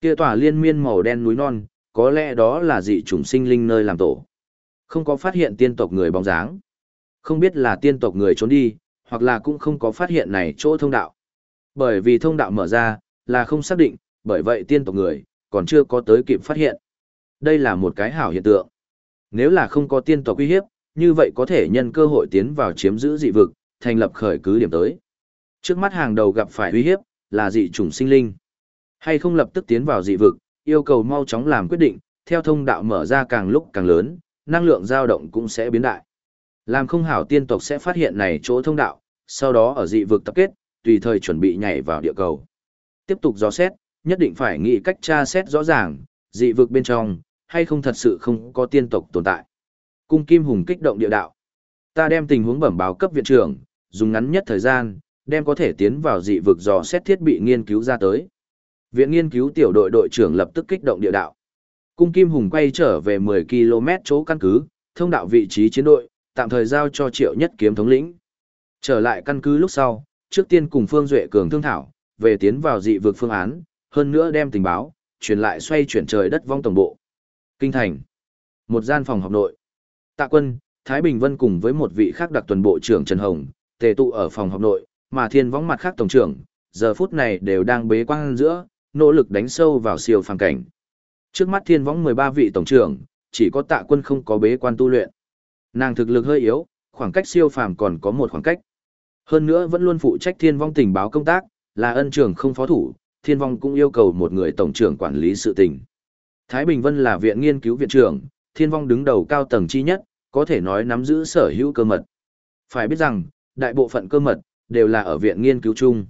Kia tòa liên miên màu đen núi non, có lẽ đó là dị trùng sinh linh nơi làm tổ. Không có phát hiện tiên tộc người bóng dáng. Không biết là tiên tộc người trốn đi, hoặc là cũng không có phát hiện này chỗ thông đạo. Bởi vì thông đạo mở ra, là không xác định, bởi vậy tiên tộc người, còn chưa có tới kịp phát hiện. Đây là một cái hảo hiện tượng. Nếu là không có tiên tộc uy hiếp, như vậy có thể nhân cơ hội tiến vào chiếm giữ dị vực, thành lập khởi cứ điểm tới. Trước mắt hàng đầu gặp phải uy hiếp, là dị chủng sinh linh. Hay không lập tức tiến vào dị vực, yêu cầu mau chóng làm quyết định, theo thông đạo mở ra càng lúc càng lớn, năng lượng dao động cũng sẽ biến đại. Làm không hảo tiên tộc sẽ phát hiện này chỗ thông đạo, sau đó ở dị vực tập kết, tùy thời chuẩn bị nhảy vào địa cầu. Tiếp tục dò xét, nhất định phải nghĩ cách tra xét rõ ràng, dị vực bên trong, hay không thật sự không có tiên tộc tồn tại. Cung Kim Hùng kích động địa đạo. Ta đem tình huống bẩm báo cấp viện trưởng, dùng ngắn nhất thời gian, đem có thể tiến vào dị vực dò xét thiết bị nghiên cứu ra tới. Viện nghiên cứu tiểu đội đội trưởng lập tức kích động địa đạo. Cung Kim Hùng quay trở về 10 km chỗ căn cứ, thông đạo vị trí chiến đội, tạm thời giao cho Triệu Nhất Kiếm thống lĩnh. Trở lại căn cứ lúc sau, trước tiên cùng Phương Duệ Cường thương thảo, về tiến vào dị vực phương án, hơn nữa đem tình báo, truyền lại xoay chuyển trời đất vong tổng bộ. Kinh thành. Một gian phòng học nội. Tạ quân, Thái Bình Vân cùng với một vị khác đặc tuần bộ trưởng Trần Hồng, tề tụ ở phòng học nội, mà thiên võng mặt khác tổng trưởng, giờ phút này đều đang bế quan giữa, nỗ lực đánh sâu vào siêu phàm cảnh. Trước mắt thiên võng 13 vị tổng trưởng, chỉ có tạ quân không có bế quan tu luyện. Nàng thực lực hơi yếu, khoảng cách siêu phàm còn có một khoảng cách. Hơn nữa vẫn luôn phụ trách thiên vong tình báo công tác, là ân trưởng không phó thủ, thiên vong cũng yêu cầu một người tổng trưởng quản lý sự tình. Thái Bình Vân là viện nghiên cứu viện trưởng, thiên vong đứng đầu cao tầng chi nhất, có thể nói nắm giữ sở hữu cơ mật. Phải biết rằng, đại bộ phận cơ mật, đều là ở viện nghiên cứu chung.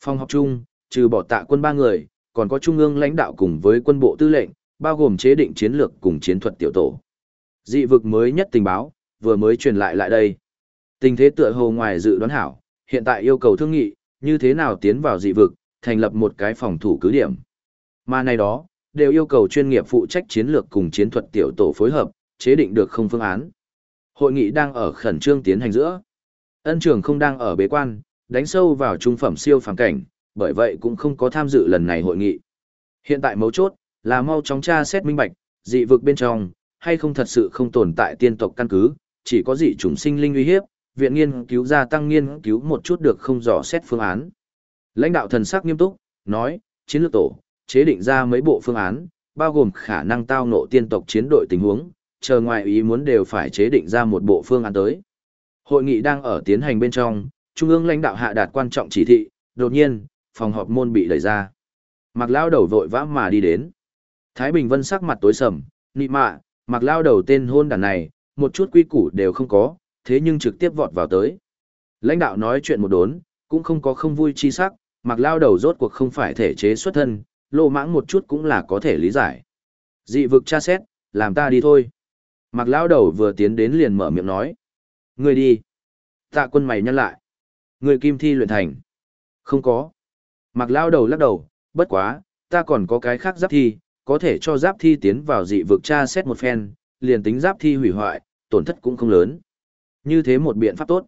Phòng học chung, trừ bỏ tạ quân ba người, còn có trung ương lãnh đạo cùng với quân bộ tư lệnh, bao gồm chế định chiến lược cùng chiến thuật tiểu tổ. Dị vực mới nhất tình báo, vừa mới truyền lại lại đây. Tình thế tựa hồ ngoài dự đoán hảo, hiện tại yêu cầu thương nghị, như thế nào tiến vào dị vực, thành lập một cái phòng thủ cứ điểm. Mà này đó, đều yêu cầu chuyên nghiệp phụ trách chiến lược cùng chiến thuật tiểu tổ phối hợp, chế định được không phương án. Hội nghị đang ở khẩn trương tiến hành giữa. Ân trường không đang ở bế quan, đánh sâu vào trung phẩm siêu phàm cảnh, bởi vậy cũng không có tham dự lần này hội nghị. Hiện tại mấu chốt, là mau chóng tra xét minh bạch, dị vực bên trong, hay không thật sự không tồn tại tiên tộc căn cứ, chỉ có dị chủng sinh linh uy hiếp, viện nghiên cứu gia tăng nghiên cứu một chút được không dò xét phương án. Lãnh đạo thần sắc nghiêm túc, nói, chiến lược tổ, chế định ra mấy bộ phương án, bao gồm khả năng tao ngộ tiên tộc chiến đội tình huống, chờ ngoài ý muốn đều phải chế định ra một bộ phương án tới. Hội nghị đang ở tiến hành bên trong, trung ương lãnh đạo hạ đạt quan trọng chỉ thị, đột nhiên, phòng họp môn bị đẩy ra. Mặc lao đầu vội vã mà đi đến. Thái Bình Vân sắc mặt tối sầm, nị mạ, mặc lao đầu tên hôn đàn này, một chút quy củ đều không có, thế nhưng trực tiếp vọt vào tới. Lãnh đạo nói chuyện một đốn, cũng không có không vui chi sắc, mặc lao đầu rốt cuộc không phải thể chế xuất thân, lô mãng một chút cũng là có thể lý giải. Dị vực tra xét, làm ta đi thôi. Mặc lao đầu vừa tiến đến liền mở miệng nói. Người đi. Tạ quân mày nhăn lại. Người kim thi luyện thành. Không có. Mặc lao đầu lắc đầu, bất quá, ta còn có cái khác giáp thi, có thể cho giáp thi tiến vào dị vực tra xét một phen, liền tính giáp thi hủy hoại, tổn thất cũng không lớn. Như thế một biện pháp tốt.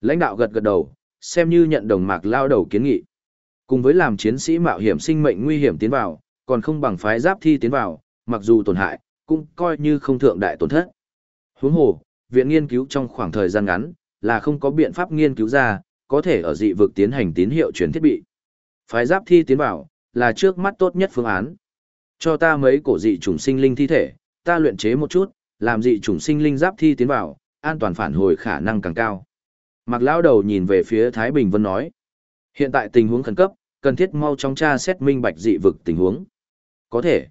Lãnh đạo gật gật đầu, xem như nhận đồng mạc lao đầu kiến nghị. Cùng với làm chiến sĩ mạo hiểm sinh mệnh nguy hiểm tiến vào, còn không bằng phái giáp thi tiến vào, mặc dù tổn hại, cũng coi như không thượng đại tổn thất. Huống hồ, viện nghiên cứu trong khoảng thời gian ngắn, là không có biện pháp nghiên cứu ra, có thể ở dị vực tiến hành tín hiệu truyền thiết bị. Phái giáp thi tiến vào, là trước mắt tốt nhất phương án. Cho ta mấy cổ dị chủng sinh linh thi thể, ta luyện chế một chút, làm dị chủng sinh linh giáp thi tiến vào, an toàn phản hồi khả năng càng cao. Mạc lão đầu nhìn về phía Thái Bình Vân nói. Hiện tại tình huống khẩn cấp, cần thiết mau chóng tra xét minh bạch dị vực tình huống. Có thể.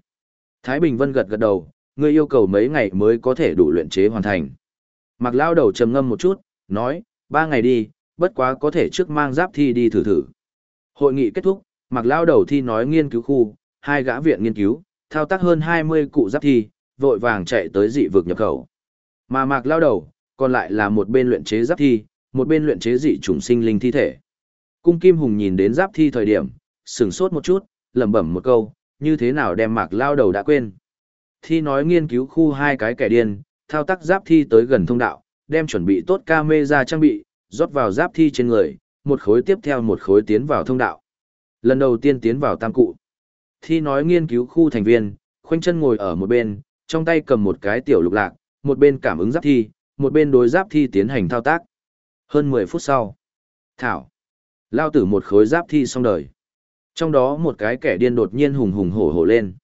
Thái Bình Vân gật gật đầu, ngươi yêu cầu mấy ngày mới có thể đủ luyện chế hoàn thành. Mạc lão đầu trầm ngâm một chút, nói, ba ngày đi, bất quá có thể trước mang giáp thi đi thử thử. Hội nghị kết thúc, Mạc lão đầu thi nói nghiên cứu khu, hai gã viện nghiên cứu, thao tác hơn 20 cụ giáp thi, vội vàng chạy tới dị vực nhập khẩu. Mà Mạc lão đầu, còn lại là một bên luyện chế giáp thi, một bên luyện chế dị chủng sinh linh thi thể. Cung Kim Hùng nhìn đến giáp thi thời điểm, sửng sốt một chút, lẩm bẩm một câu, như thế nào đem mạc lao đầu đã quên. Thi nói nghiên cứu khu hai cái kẻ điên, thao tác giáp thi tới gần thông đạo, đem chuẩn bị tốt ca mê ra trang bị, rót vào giáp thi trên người, một khối tiếp theo một khối tiến vào thông đạo. Lần đầu tiên tiến vào tam cụ. Thi nói nghiên cứu khu thành viên, khoanh chân ngồi ở một bên, trong tay cầm một cái tiểu lục lạc, một bên cảm ứng giáp thi, một bên đối giáp thi tiến hành thao tác. Hơn 10 phút sau. Thảo. Lao tử một khối giáp thi xong đời. Trong đó một cái kẻ điên đột nhiên hùng hùng hổ hổ lên.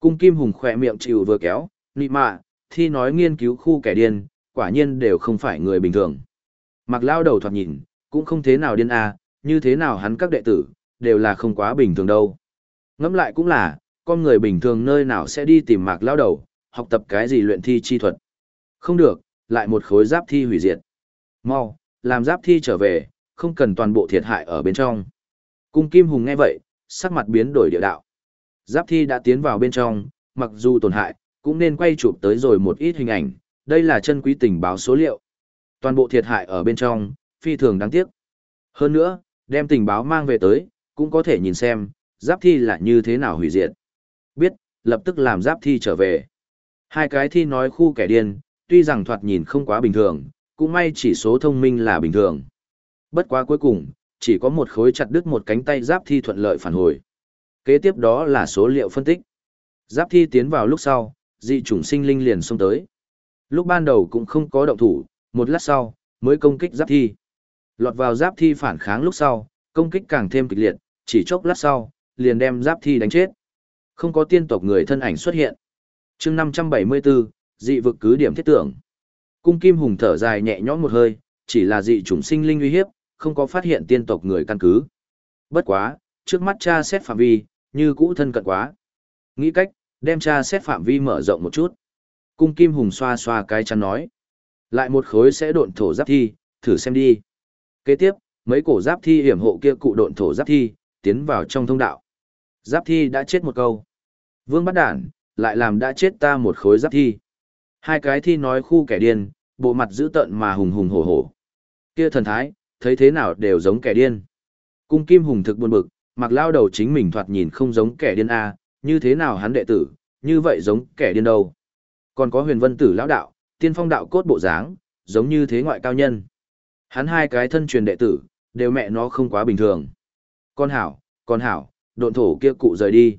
Cung kim hùng khỏe miệng chịu vừa kéo, nị mạ, thi nói nghiên cứu khu kẻ điên, quả nhiên đều không phải người bình thường. Mặc lao đầu thoạt nhìn, cũng không thế nào điên à, như thế nào hắn các đệ tử, đều là không quá bình thường đâu. Ngẫm lại cũng là, con người bình thường nơi nào sẽ đi tìm mạc lao đầu, học tập cái gì luyện thi chi thuật. Không được, lại một khối giáp thi hủy diệt. Mau, làm giáp thi trở về, không cần toàn bộ thiệt hại ở bên trong. Cung Kim Hùng nghe vậy, sắc mặt biến đổi địa đạo. Giáp thi đã tiến vào bên trong, mặc dù tổn hại, cũng nên quay chụp tới rồi một ít hình ảnh, đây là chân quý tình báo số liệu. Toàn bộ thiệt hại ở bên trong, phi thường đáng tiếc. Hơn nữa, đem tình báo mang về tới, cũng có thể nhìn xem, giáp thi là như thế nào hủy diệt. Biết, lập tức làm giáp thi trở về. Hai cái thi nói khu kẻ điên, tuy rằng thoạt nhìn không quá bình thường, cũng may chỉ số thông minh là bình thường. Bất quá cuối cùng, chỉ có một khối chặt đứt một cánh tay giáp thi thuận lợi phản hồi. Kế tiếp đó là số liệu phân tích. Giáp thi tiến vào lúc sau, dị chủng sinh linh liền xông tới. Lúc ban đầu cũng không có động thủ, một lát sau, mới công kích giáp thi. Lọt vào giáp thi phản kháng lúc sau, công kích càng thêm kịch liệt, chỉ chốc lát sau, liền đem giáp thi đánh chết. Không có tiên tộc người thân ảnh xuất hiện. chương 574, dị vực cứ điểm thiết tưởng. Cung Kim Hùng thở dài nhẹ nhõm một hơi, chỉ là dị chủng sinh linh uy hiếp, không có phát hiện tiên tộc người căn cứ. Bất quá, trước mắt cha xét phạm vi, như cũ thân cận quá. Nghĩ cách, đem cha xét phạm vi mở rộng một chút. Cung Kim Hùng xoa xoa cái chăn nói. Lại một khối sẽ độn thổ giáp thi, thử xem đi. Kế tiếp, mấy cổ giáp thi hiểm hộ kia cụ độn thổ giáp thi, tiến vào trong thông đạo. Giáp thi đã chết một câu. Vương bắt đản, lại làm đã chết ta một khối giáp thi. Hai cái thi nói khu kẻ điên, bộ mặt dữ tợn mà hùng hùng hổ hổ. Kia thần thái, thấy thế nào đều giống kẻ điên. Cung Kim Hùng thực buồn bực, mặc lao đầu chính mình thoạt nhìn không giống kẻ điên a, như thế nào hắn đệ tử, như vậy giống kẻ điên đâu. Còn có huyền vân tử lão đạo, tiên phong đạo cốt bộ dáng, giống như thế ngoại cao nhân. Hắn hai cái thân truyền đệ tử, đều mẹ nó không quá bình thường. Con hảo, con hảo, độn thổ kia cụ rời đi.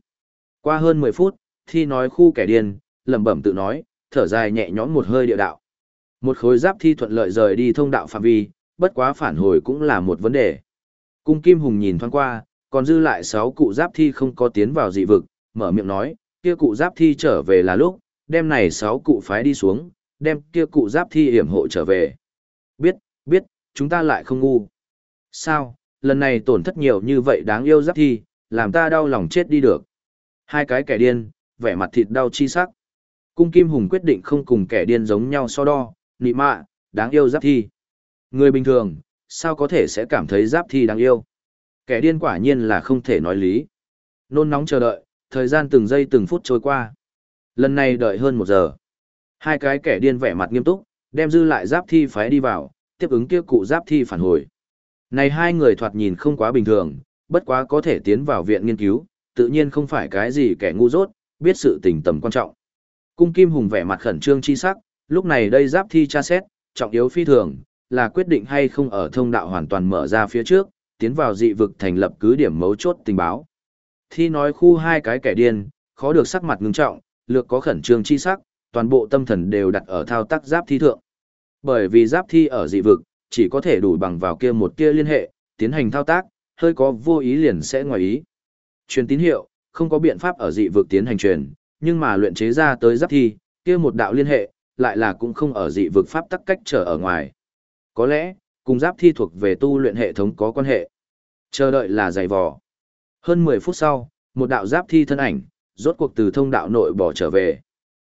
Qua hơn 10 phút, thi nói khu kẻ điên, lẩm bẩm tự nói, thở dài nhẹ nhõm một hơi địa đạo. Một khối giáp thi thuận lợi rời đi thông đạo phạm vi, bất quá phản hồi cũng là một vấn đề. Cung Kim Hùng nhìn thoáng qua, còn dư lại 6 cụ giáp thi không có tiến vào dị vực, mở miệng nói, kia cụ giáp thi trở về là lúc, đem này 6 cụ phái đi xuống, đem kia cụ giáp thi hiểm hộ trở về. Biết, biết, chúng ta lại không ngu. Sao, lần này tổn thất nhiều như vậy đáng yêu giáp thi, làm ta đau lòng chết đi được. Hai cái kẻ điên, vẻ mặt thịt đau chi sắc. Cung Kim Hùng quyết định không cùng kẻ điên giống nhau so đo, nị mạ, đáng yêu giáp thi. Người bình thường, sao có thể sẽ cảm thấy giáp thi đáng yêu? Kẻ điên quả nhiên là không thể nói lý. Nôn nóng chờ đợi, thời gian từng giây từng phút trôi qua. Lần này đợi hơn một giờ. Hai cái kẻ điên vẻ mặt nghiêm túc, đem dư lại giáp thi phái đi vào, tiếp ứng kia cụ giáp thi phản hồi. Này hai người thoạt nhìn không quá bình thường, bất quá có thể tiến vào viện nghiên cứu, tự nhiên không phải cái gì kẻ ngu dốt, biết sự tình tầm quan trọng. Cung Kim Hùng vẻ mặt khẩn trương chi sắc, lúc này đây giáp thi tra xét, trọng yếu phi thường, là quyết định hay không ở thông đạo hoàn toàn mở ra phía trước, tiến vào dị vực thành lập cứ điểm mấu chốt tình báo. Thi nói khu hai cái kẻ điên, khó được sắc mặt ngưng trọng, lược có khẩn trương chi sắc, toàn bộ tâm thần đều đặt ở thao tác giáp thi thượng. Bởi vì giáp thi ở dị vực, chỉ có thể đủ bằng vào kia một kia liên hệ, tiến hành thao tác, hơi có vô ý liền sẽ ngoài ý. Truyền tín hiệu, không có biện pháp ở dị vực tiến hành truyền, nhưng mà luyện chế ra tới giáp thi, kia một đạo liên hệ, lại là cũng không ở dị vực pháp tắc cách trở ở ngoài. Có lẽ, cùng giáp thi thuộc về tu luyện hệ thống có quan hệ. Chờ đợi là giày vò. Hơn 10 phút sau, một đạo giáp thi thân ảnh, rốt cuộc từ thông đạo nội bỏ trở về.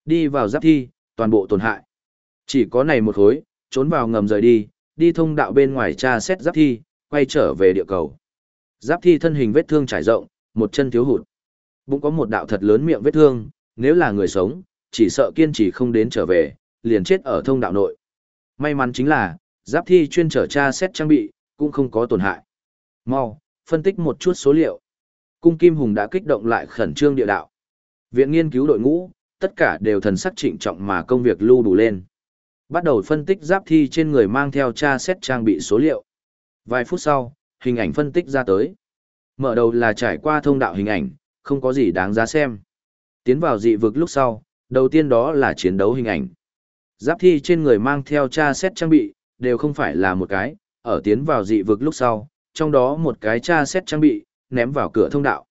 Đi vào giáp thi, toàn bộ tổn hại. Chỉ có này một khối, trốn vào ngầm rời đi, đi thông đạo bên ngoài tra xét giáp thi, quay trở về địa cầu. Giáp thi thân hình vết thương trải rộng, một chân thiếu hụt. Bụng có một đạo thật lớn miệng vết thương, nếu là người sống, chỉ sợ kiên trì không đến trở về, liền chết ở thông đạo nội. May mắn chính là, giáp thi chuyên trở tra xét trang bị, cũng không có tổn hại. Mau, phân tích một chút số liệu. Cung Kim Hùng đã kích động lại khẩn trương địa đạo. Viện nghiên cứu đội ngũ, tất cả đều thần sắc trịnh trọng mà công việc lưu đủ lên. Bắt đầu phân tích giáp thi trên người mang theo tra xét trang bị số liệu. Vài phút sau, hình ảnh phân tích ra tới. Mở đầu là trải qua thông đạo hình ảnh, không có gì đáng giá xem. Tiến vào dị vực lúc sau, đầu tiên đó là chiến đấu hình ảnh. Giáp thi trên người mang theo tra xét trang bị, đều không phải là một cái, ở tiến vào dị vực lúc sau, trong đó một cái tra xét trang bị, ném vào cửa thông đạo.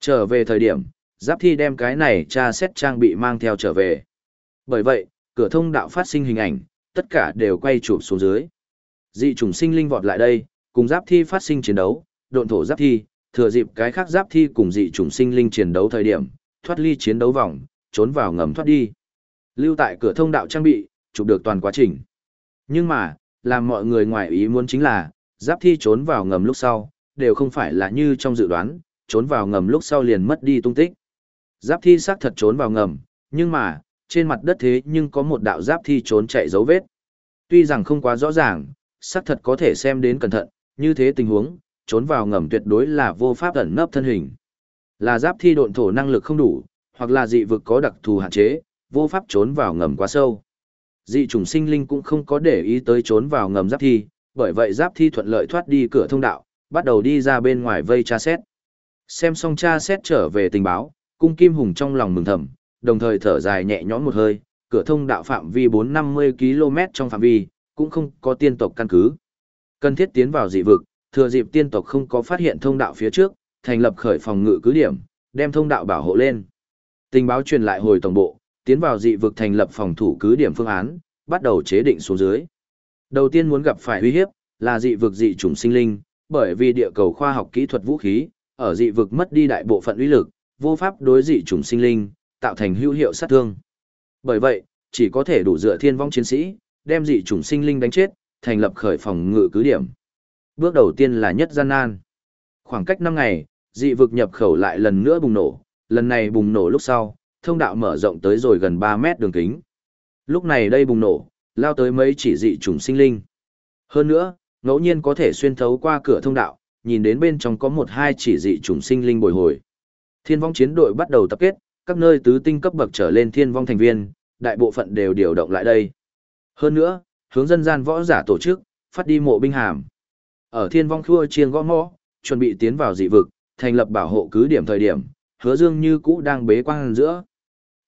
Trở về thời điểm, giáp thi đem cái này tra xét trang bị mang theo trở về. Bởi vậy, cửa thông đạo phát sinh hình ảnh, tất cả đều quay chụp xuống dưới. Dị trùng sinh linh vọt lại đây, cùng giáp thi phát sinh chiến đấu, độn thổ giáp thi, thừa dịp cái khác giáp thi cùng dị trùng sinh linh chiến đấu thời điểm, thoát ly chiến đấu vòng, trốn vào ngầm thoát đi. Lưu tại cửa thông đạo trang bị, chụp được toàn quá trình. Nhưng mà, làm mọi người ngoài ý muốn chính là, giáp thi trốn vào ngầm lúc sau, đều không phải là như trong dự đoán, trốn vào ngầm lúc sau liền mất đi tung tích. Giáp thi xác thật trốn vào ngầm, nhưng mà, trên mặt đất thế nhưng có một đạo giáp thi trốn chạy dấu vết. Tuy rằng không quá rõ ràng, xác thật có thể xem đến cẩn thận, như thế tình huống, trốn vào ngầm tuyệt đối là vô pháp ẩn nấp thân hình. Là giáp thi độn thổ năng lực không đủ, hoặc là dị vực có đặc thù hạn chế, vô pháp trốn vào ngầm quá sâu. Dị chủng sinh linh cũng không có để ý tới trốn vào ngầm giáp thi, bởi vậy giáp thi thuận lợi thoát đi cửa thông đạo, bắt đầu đi ra bên ngoài vây tra xét. Xem xong tra xét trở về tình báo, cung kim hùng trong lòng mừng thầm, đồng thời thở dài nhẹ nhõm một hơi, cửa thông đạo phạm vi 450 km trong phạm vi, cũng không có tiên tộc căn cứ. Cần thiết tiến vào dị vực, thừa dịp tiên tộc không có phát hiện thông đạo phía trước, thành lập khởi phòng ngự cứ điểm, đem thông đạo bảo hộ lên. Tình báo truyền lại hồi tổng bộ, tiến vào dị vực thành lập phòng thủ cứ điểm phương án, bắt đầu chế định xuống dưới. Đầu tiên muốn gặp phải uy hiếp là dị vực dị chủng sinh linh, bởi vì địa cầu khoa học kỹ thuật vũ khí, ở dị vực mất đi đại bộ phận uy lực, vô pháp đối dị chủng sinh linh, tạo thành hữu hiệu sát thương. Bởi vậy, chỉ có thể đủ dựa thiên vong chiến sĩ, đem dị chủng sinh linh đánh chết, thành lập khởi phòng ngự cứ điểm. Bước đầu tiên là nhất gian nan. Khoảng cách 5 ngày, dị vực nhập khẩu lại lần nữa bùng nổ, lần này bùng nổ lúc sau, thông đạo mở rộng tới rồi gần 3 mét đường kính. Lúc này đây bùng nổ, lao tới mấy chỉ dị trùng sinh linh. Hơn nữa, ngẫu nhiên có thể xuyên thấu qua cửa thông đạo, nhìn đến bên trong có một hai chỉ dị trùng sinh linh bồi hồi. Thiên vong chiến đội bắt đầu tập kết, các nơi tứ tinh cấp bậc trở lên thiên vong thành viên, đại bộ phận đều điều động lại đây. Hơn nữa, hướng dân gian võ giả tổ chức, phát đi mộ binh hàm. Ở thiên vong khua chiên gõ mõ, chuẩn bị tiến vào dị vực, thành lập bảo hộ cứ điểm thời điểm, hứa dương như cũ đang bế quang giữa.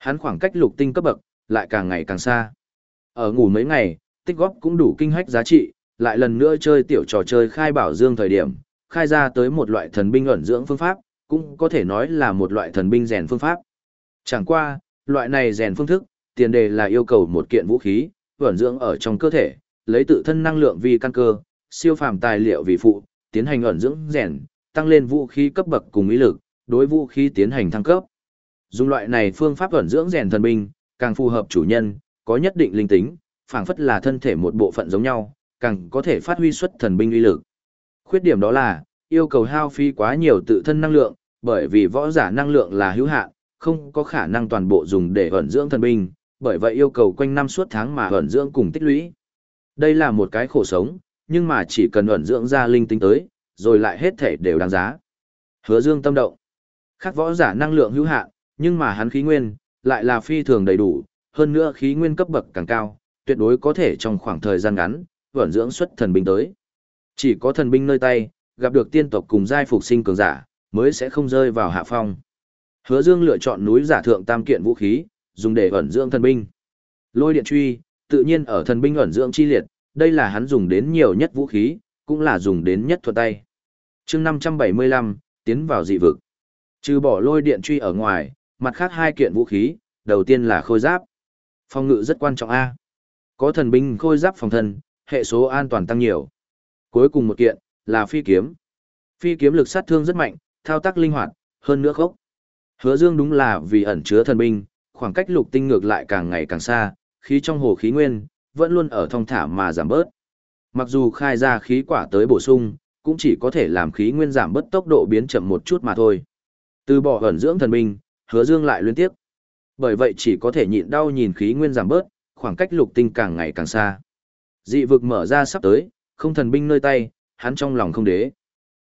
Hắn khoảng cách lục tinh cấp bậc, lại càng ngày càng xa. Ở ngủ mấy ngày, tích góp cũng đủ kinh hách giá trị, lại lần nữa chơi tiểu trò chơi khai bảo dương thời điểm, khai ra tới một loại thần binh ẩn dưỡng phương pháp, cũng có thể nói là một loại thần binh rèn phương pháp. Chẳng qua, loại này rèn phương thức, tiền đề là yêu cầu một kiện vũ khí, ẩn dưỡng ở trong cơ thể, lấy tự thân năng lượng vì căn cơ, siêu phàm tài liệu vì phụ, tiến hành ẩn dưỡng rèn, tăng lên vũ khí cấp bậc cùng ý lực, đối vũ khí tiến hành thăng cấp. Dùng loại này phương pháp thuần dưỡng rèn thần binh, càng phù hợp chủ nhân, có nhất định linh tính, phảng phất là thân thể một bộ phận giống nhau, càng có thể phát huy xuất thần binh uy lực. Khuyết điểm đó là, yêu cầu hao phí quá nhiều tự thân năng lượng, bởi vì võ giả năng lượng là hữu hạn, không có khả năng toàn bộ dùng để ẩn dưỡng thần binh, bởi vậy yêu cầu quanh năm suốt tháng mà ẩn dưỡng cùng tích lũy. Đây là một cái khổ sống, nhưng mà chỉ cần ẩn dưỡng ra linh tính tới, rồi lại hết thể đều đáng giá. Hứa Dương tâm động. Khác võ giả năng lượng hữu hạn, nhưng mà hắn khí nguyên lại là phi thường đầy đủ, hơn nữa khí nguyên cấp bậc càng cao, tuyệt đối có thể trong khoảng thời gian ngắn, vẩn dưỡng xuất thần binh tới. Chỉ có thần binh nơi tay, gặp được tiên tộc cùng giai phục sinh cường giả, mới sẽ không rơi vào hạ phong. Hứa Dương lựa chọn núi giả thượng tam kiện vũ khí, dùng để ẩn dưỡng thần binh. Lôi điện truy, tự nhiên ở thần binh ẩn dưỡng chi liệt, đây là hắn dùng đến nhiều nhất vũ khí, cũng là dùng đến nhất thuật tay. chương 575, tiến vào dị vực. Trừ bỏ lôi điện truy ở ngoài, mặt khác hai kiện vũ khí, đầu tiên là khôi giáp. Phòng ngự rất quan trọng A. Có thần binh khôi giáp phòng thân, hệ số an toàn tăng nhiều. Cuối cùng một kiện, là phi kiếm. Phi kiếm lực sát thương rất mạnh, thao tác linh hoạt, hơn nữa khốc. Hứa Dương đúng là vì ẩn chứa thần binh, khoảng cách lục tinh ngược lại càng ngày càng xa, khí trong hồ khí nguyên, vẫn luôn ở thong thả mà giảm bớt. Mặc dù khai ra khí quả tới bổ sung, cũng chỉ có thể làm khí nguyên giảm bớt tốc độ biến chậm một chút mà thôi. Từ bỏ ẩn dưỡng thần binh, hứa dương lại liên tiếp. Bởi vậy chỉ có thể nhịn đau nhìn khí nguyên giảm bớt, khoảng cách lục tinh càng ngày càng xa. Dị vực mở ra sắp tới, không thần binh nơi tay, hắn trong lòng không đế.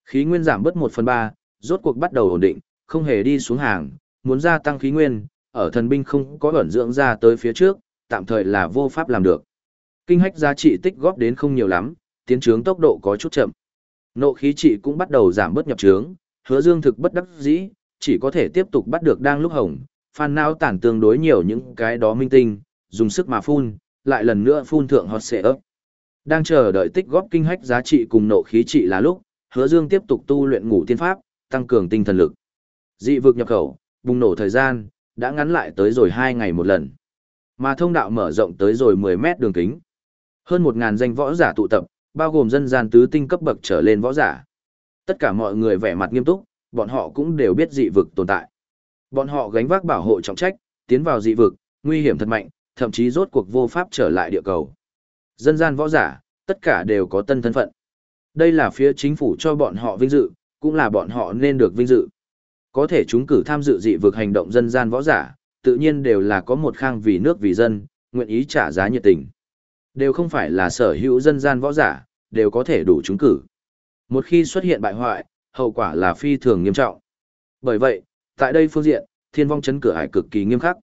Khí nguyên giảm bớt 1 phần 3, rốt cuộc bắt đầu ổn định, không hề đi xuống hàng, muốn gia tăng khí nguyên, ở thần binh không có ẩn dưỡng ra tới phía trước, tạm thời là vô pháp làm được. Kinh hách giá trị tích góp đến không nhiều lắm, tiến trướng tốc độ có chút chậm. Nộ khí trị cũng bắt đầu giảm bớt nhập trướng, hứa dương thực bất đắc dĩ, chỉ có thể tiếp tục bắt được đang lúc hồng, phan não tản tương đối nhiều những cái đó minh tinh, dùng sức mà phun, lại lần nữa phun thượng hot xệ ấp. Đang chờ đợi tích góp kinh hách giá trị cùng nộ khí trị là lúc, hứa dương tiếp tục tu luyện ngủ tiên pháp, tăng cường tinh thần lực. Dị vực nhập khẩu, bùng nổ thời gian, đã ngắn lại tới rồi 2 ngày một lần. Mà thông đạo mở rộng tới rồi 10 mét đường kính. Hơn 1.000 danh võ giả tụ tập, bao gồm dân gian tứ tinh cấp bậc trở lên võ giả. Tất cả mọi người vẻ mặt nghiêm túc, bọn họ cũng đều biết dị vực tồn tại. Bọn họ gánh vác bảo hộ trọng trách, tiến vào dị vực, nguy hiểm thật mạnh, thậm chí rốt cuộc vô pháp trở lại địa cầu. Dân gian võ giả, tất cả đều có tân thân phận. Đây là phía chính phủ cho bọn họ vinh dự, cũng là bọn họ nên được vinh dự. Có thể chúng cử tham dự dị vực hành động dân gian võ giả, tự nhiên đều là có một khang vì nước vì dân, nguyện ý trả giá nhiệt tình. Đều không phải là sở hữu dân gian võ giả, đều có thể đủ chúng cử. Một khi xuất hiện bại hoại, hậu quả là phi thường nghiêm trọng. Bởi vậy, tại đây phương diện, thiên vong chấn cửa hải cực kỳ nghiêm khắc.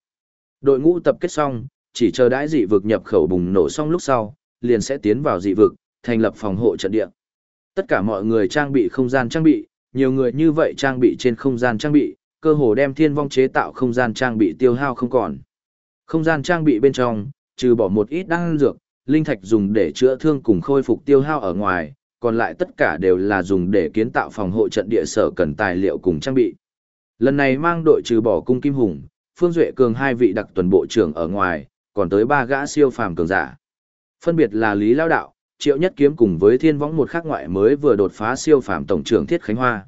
Đội ngũ tập kết xong, chỉ chờ đãi dị vực nhập khẩu bùng nổ xong lúc sau, liền sẽ tiến vào dị vực, thành lập phòng hộ trận địa. Tất cả mọi người trang bị không gian trang bị, nhiều người như vậy trang bị trên không gian trang bị, cơ hồ đem thiên vong chế tạo không gian trang bị tiêu hao không còn. Không gian trang bị bên trong, trừ bỏ một ít đan dược, linh thạch dùng để chữa thương cùng khôi phục tiêu hao ở ngoài, còn lại tất cả đều là dùng để kiến tạo phòng hộ trận địa sở cần tài liệu cùng trang bị. Lần này mang đội trừ bỏ cung Kim Hùng, Phương Duệ Cường hai vị đặc tuần bộ trưởng ở ngoài, còn tới ba gã siêu phàm cường giả. Phân biệt là Lý Lao Đạo, Triệu Nhất Kiếm cùng với Thiên Võng một khắc ngoại mới vừa đột phá siêu phàm tổng trưởng Thiết Khánh Hoa.